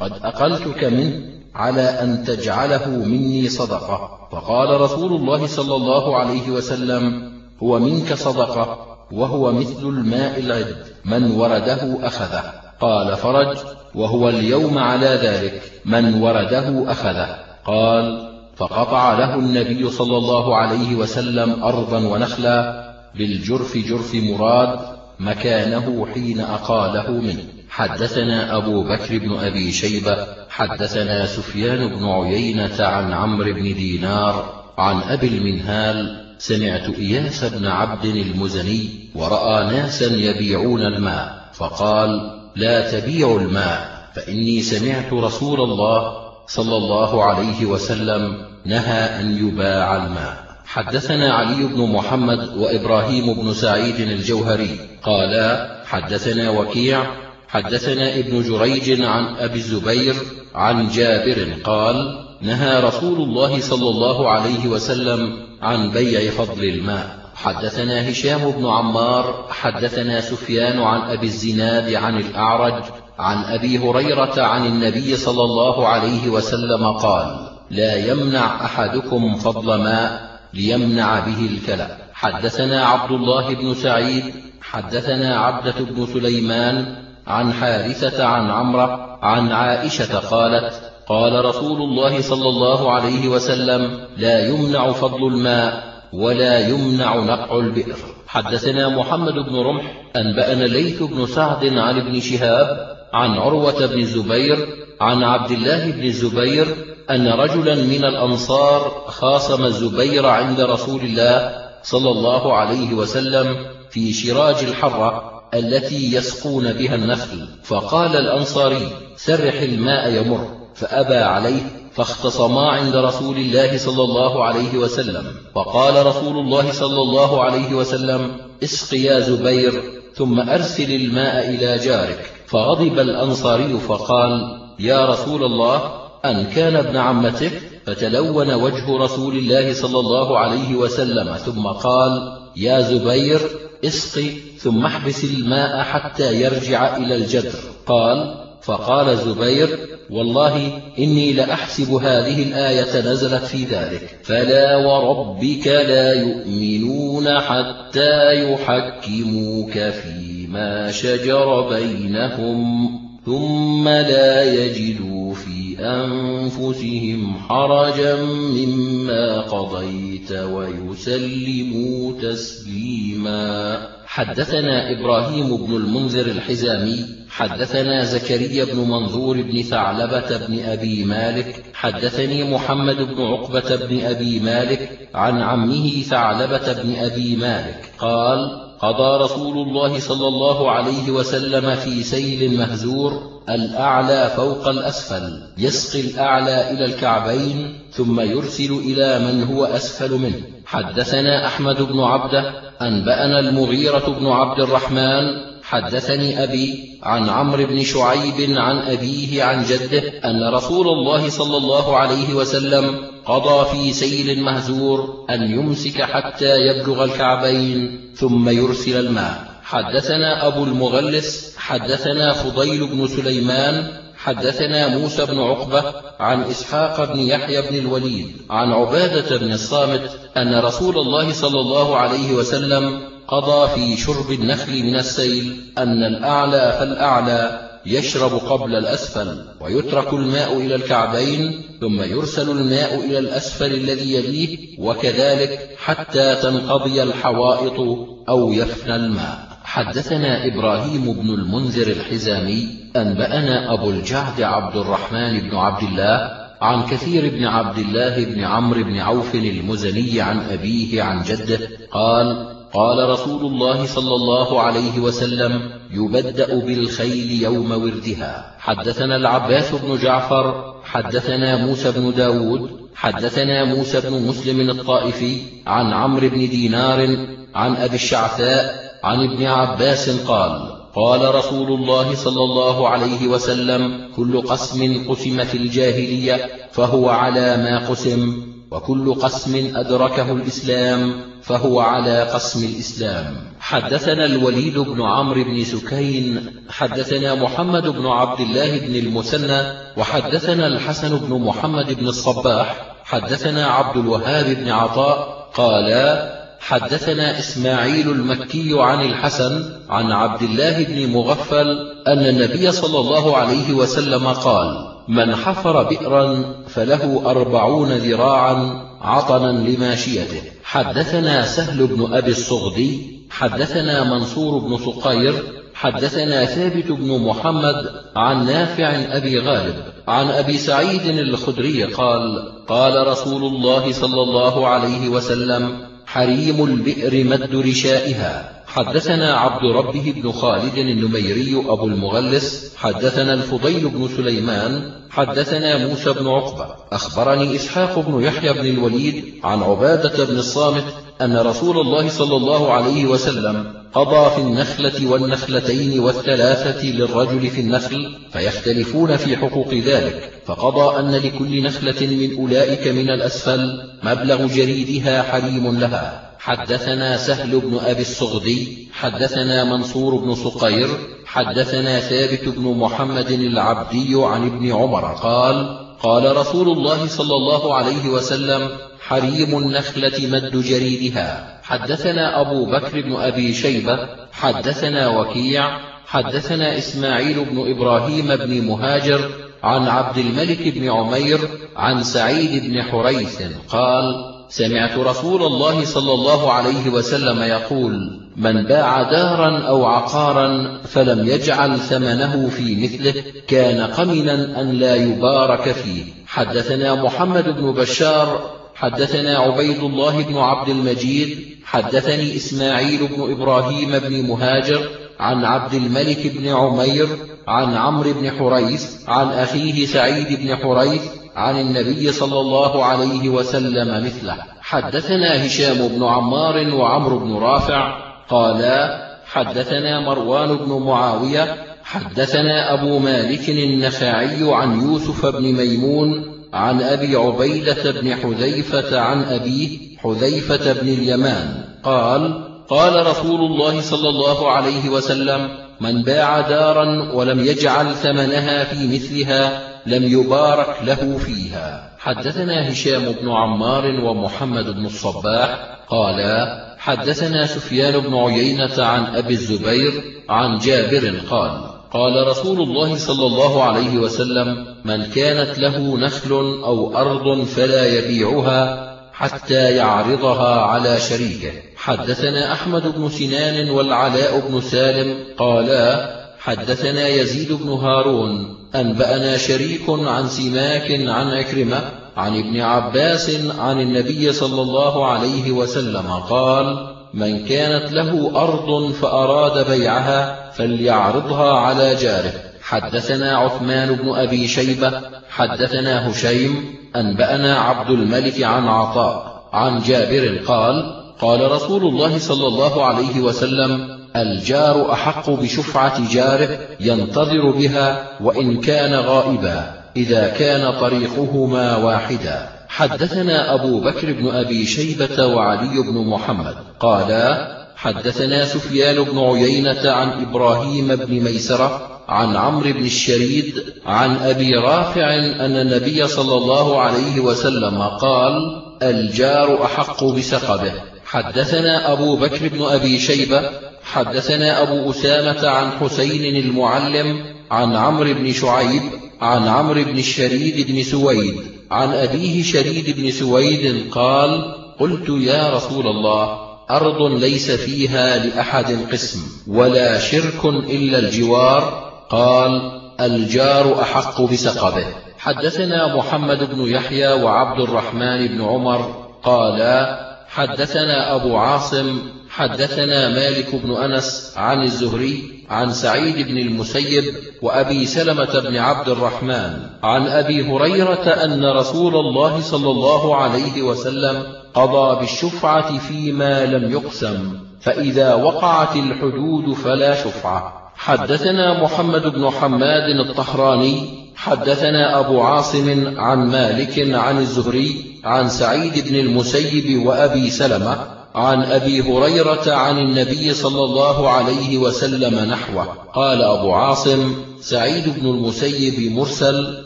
قد أقلتك منه على أن تجعله مني صدقة. فقال رسول الله صلى الله عليه وسلم هو منك صدقة وهو مثل الماء العد من ورده أخذه. قال فرج وهو اليوم على ذلك من ورده أخذه. قال فقطع له النبي صلى الله عليه وسلم أرضا ونخلا بالجرف جرف مراد مكانه حين أقاله منه. حدثنا أبو بكر بن أبي شيبة حدثنا سفيان بن عيينة عن عمرو بن دينار عن أبي المنهال سمعت إياس بن عبد المزني ورأى ناسا يبيعون الماء فقال لا تبيعوا الماء فإني سمعت رسول الله صلى الله عليه وسلم نهى أن يباع الماء. حدثنا علي بن محمد وإبراهيم بن سعيد الجوهري قالا حدثنا وكيع حدثنا ابن جريج عن أبي الزبير عن جابر قال نهى رسول الله صلى الله عليه وسلم عن بيع فضل الماء. حدثنا هشام بن عمار حدثنا سفيان عن أبي الزناد عن الأعرج عن أبي هريرة عن النبي صلى الله عليه وسلم قال لا يمنع أحدكم فضل ماء ليمنع به الكلى. حدثنا عبد الله بن سعيد حدثنا عبدة بن سليمان عن حارثة عن عمرة عن عائشة قالت قال رسول الله صلى الله عليه وسلم لا يمنع فضل الماء ولا يمنع نقع البئر. حدثنا محمد بن رمح أنبأنا الليث بن سعد عن ابن شهاب عن عروة بن الزبير عن عبد الله بن الزبير أن رجلا من الأنصار خاصم الزبير عند رسول الله صلى الله عليه وسلم في شراج الحرة التي يسقون بها النخل. فقال الأنصاري سرح الماء يمر فأبى عليه فاختصما عند رسول الله صلى الله عليه وسلم. فقال رسول الله صلى الله عليه وسلم اسق يا زبير ثم أرسل الماء إلى جارك. فغضب الأنصاري فقال يا رسول الله أن كان ابن عمتك فتلون وجه رسول الله صلى الله عليه وسلم ثم قال يا زبير اسقي ثم احبس الماء حتى يرجع إلى الجدر. قال فقال زبير والله إني لأحسب هذه الآية نزلت في ذلك. فلا وربك لا يؤمنون حتى يحكموك فيما شجر بينهم ثم لا يجدوا في أنفسهم حرجا مما قضيت ويسلموا تسليما. حدثنا إبراهيم بن المنذر الحزامي حدثنا زكريا بن منظور بن ثعلبة بن أبي مالك حدثني محمد بن عقبة بن أبي مالك عن عمه ثعلبة بن أبي مالك قال قضى رسول الله صلى الله عليه وسلم في سيل مهزور الأعلى فوق الأسفل يسقي الأعلى إلى الكعبين ثم يرسل إلى من هو أسفل منه. حدثنا أحمد بن عبده أنبأنا المغيرة بن عبد الرحمن حدثني أبي عن عمرو بن شعيب عن أبيه عن جده أن رسول الله صلى الله عليه وسلم قضى في سيل مهزور أن يمسك حتى يبلغ الكعبين ثم يرسل الماء. حدثنا أبو المغلس حدثنا فضيل بن سليمان حدثنا موسى بن عقبة عن إسحاق بن يحيى بن الوليد عن عبادة بن الصامت أن رسول الله صلى الله عليه وسلم قضى في شرب النخل من السيل أن الأعلى فالأعلى يشرب قبل الأسفل ويترك الماء إلى الكعبين ثم يرسل الماء إلى الأسفل الذي يليه وكذلك حتى تنقضي الحوائط أو يفنى الماء. حدثنا إبراهيم بن المنذر الحزامي أنبأنا أبو الجعد عبد الرحمن بن عبد الله عن كثير بن عبد الله بن عمرو بن عوف المزني عن أبيه عن جده قال قال رسول الله صلى الله عليه وسلم يبدأ بالخيل يوم وردها. حدثنا العباس بن جعفر حدثنا موسى بن داود حدثنا موسى بن مسلم الطائفي عن عمرو بن دينار عن أبي الشعثاء عن ابن عباس قال قال رسول الله صلى الله عليه وسلم كل قسم قسم في الجاهلية فهو على ما قسم وكل قسم أدركه الإسلام فهو على قسم الإسلام. حدثنا الوليد بن عمرو بن سكين حدثنا محمد بن عبد الله بن المثنى وحدثنا الحسن بن محمد بن الصباح حدثنا عبد الوهاب بن عطاء قالا حدثنا إسماعيل المكي عن الحسن عن عبد الله بن مغفل أن النبي صلى الله عليه وسلم قال من حفر بئرا فله أربعون ذراعا عطنا لماشيته. حدثنا سهل بن أبي الصغدي حدثنا منصور بن صقير حدثنا ثابت بن محمد عن نافع أبي غالب عن أبي سعيد الخدري قال قال رسول الله صلى الله عليه وسلم حريم البئر مد رشائها. حدثنا عبد ربه بن خالد النميري أبو المغلس حدثنا الفضيل بن سليمان حدثنا موسى بن عقبة. أخبرني إسحاق بن يحيى بن الوليد عن عبادة بن الصامت أن رسول الله صلى الله عليه وسلم قضى في النخلة والنخلتين والثلاثة للرجل في النخل فيختلفون في حقوق ذلك فقضى أن لكل نخلة من أولئك من الأسفل مبلغ جريدها حريم لها. حدثنا سهل بن أبي الصغدي حدثنا منصور بن صقير حدثنا ثابت بن محمد العبدي عن ابن عمر قال قال رسول الله صلى الله عليه وسلم حريم النخلة مد جريدها حدثنا أبو بكر بن أبي شيبة حدثنا وكيع حدثنا إسماعيل بن إبراهيم بن مهاجر عن عبد الملك بن عمير عن سعيد بن حريث قال سمعت رسول الله صلى الله عليه وسلم يقول من باع دارا أو عقارا فلم يجعل ثمنه في مثله كان قمنا أن لا يبارك فيه. حدثنا محمد بن بشار حدثنا عبيد الله بن عبد المجيد حدثني إسماعيل بن إبراهيم بن مهاجر عن عبد الملك بن عمير عن عمرو بن حريث عن أخيه سعيد بن حريث عن النبي صلى الله عليه وسلم مثله. حدثنا هشام بن عمار وعمرو بن رافع قالا حدثنا مروان بن معاوية حدثنا أبو مالك النخعي عن يوسف بن ميمون عن أبي عبيدة بن حذيفة عن أبيه حذيفة بن اليمان. قال قال رسول الله صلى الله عليه وسلم من باع دارا ولم يجعل ثمنها في مثلها لم يبارك له فيها. حدثنا هشام بن عمار ومحمد بن الصباح قالا حدثنا سفيان بن عيينة عن أبي الزبير عن جابر قال قال رسول الله صلى الله عليه وسلم من كانت له نخل أو أرض فلا يبيعها حتى يعرضها على شريكه حدثنا أحمد بن سنان والعلاء بن سالم قالا حدثنا يزيد بن هارون أنبأنا شريك عن سماك عن عكرمة عن ابن عباس عن النبي صلى الله عليه وسلم قال من كانت له أرض فأراد بيعها فليعرضها على جاره. حدثنا عثمان بن أبي شيبة حدثنا هشيم أنبأنا عبد الملك عن عطاء عن جابر قال قال رسول الله صلى الله عليه وسلم الجار أحق بشفعة جاره ينتظر بها وإن كان غائبا إذا كان طريقهما واحدا. حدثنا أبو بكر بن أبي شيبة وعلي بن محمد قالا حدثنا سفيان بن عيينة عن إبراهيم بن ميسرة عن عمرو بن الشريد عن أبي رافع أن النبي صلى الله عليه وسلم قال الجار أحق بسقبه حدثنا أبو بكر بن أبي شيبة حدثنا أبو أسامة عن حسين المعلم عن عمرو بن شعيب عن عمرو بن الشريد بن سويد عن أبيه شريد بن سويد قال قلت يا رسول الله أرض ليس فيها لأحد قسم ولا شرك إلا الجوار. قال الجار أحق بسقبه. حدثنا محمد بن يحيى وعبد الرحمن بن عمر قالا حدثنا أبو عاصم حدثنا مالك بن أنس عن الزهري عن سعيد بن المسيب وأبي سلمة بن عبد الرحمن. عن أبي هريرة أن رسول الله صلى الله عليه وسلم قضى بالشفعة فيما لم يقسم فإذا وقعت الحدود فلا شفعة. حدثنا محمد بن حماد الطهراني حدثنا أبو عاصم عن مالك عن الزهري عن سعيد بن المسيب وأبي سلمة عن أبي هريرة عن النبي صلى الله عليه وسلم نحوه. قال أبو عاصم سعيد بن المسيب مرسل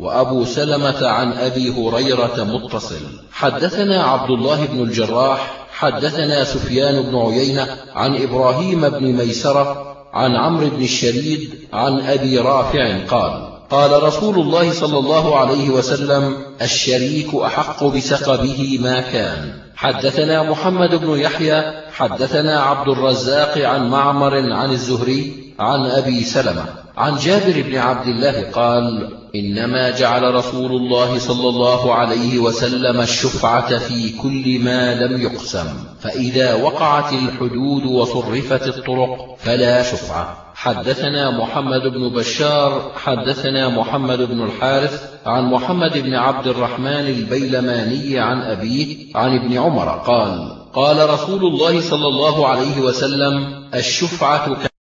وأبو سلمة عن أبي هريرة متصل. حدثنا عبد الله بن الجراح حدثنا سفيان بن عيينة عن إبراهيم بن ميسرة عن عمرو بن الشريد عن أبي رافع قال قال رسول الله صلى الله عليه وسلم الشريك أحق بسقبه ما كان. حدثنا محمد بن يحيى حدثنا عبد الرزاق عن معمر عن الزهري عن أبي سلمة. عن جابر بن عبد الله قال إنما جعل رسول الله صلى الله عليه وسلم الشفعة في كل ما لم يقسم فإذا وقعت الحدود وصرفت الطرق فلا شفعة. حدثنا محمد بن بشار حدثنا محمد بن الحارث عن محمد بن عبد الرحمن البيلماني عن أبيه عن ابن عمر قال قال رسول الله صلى الله عليه وسلم الشفعة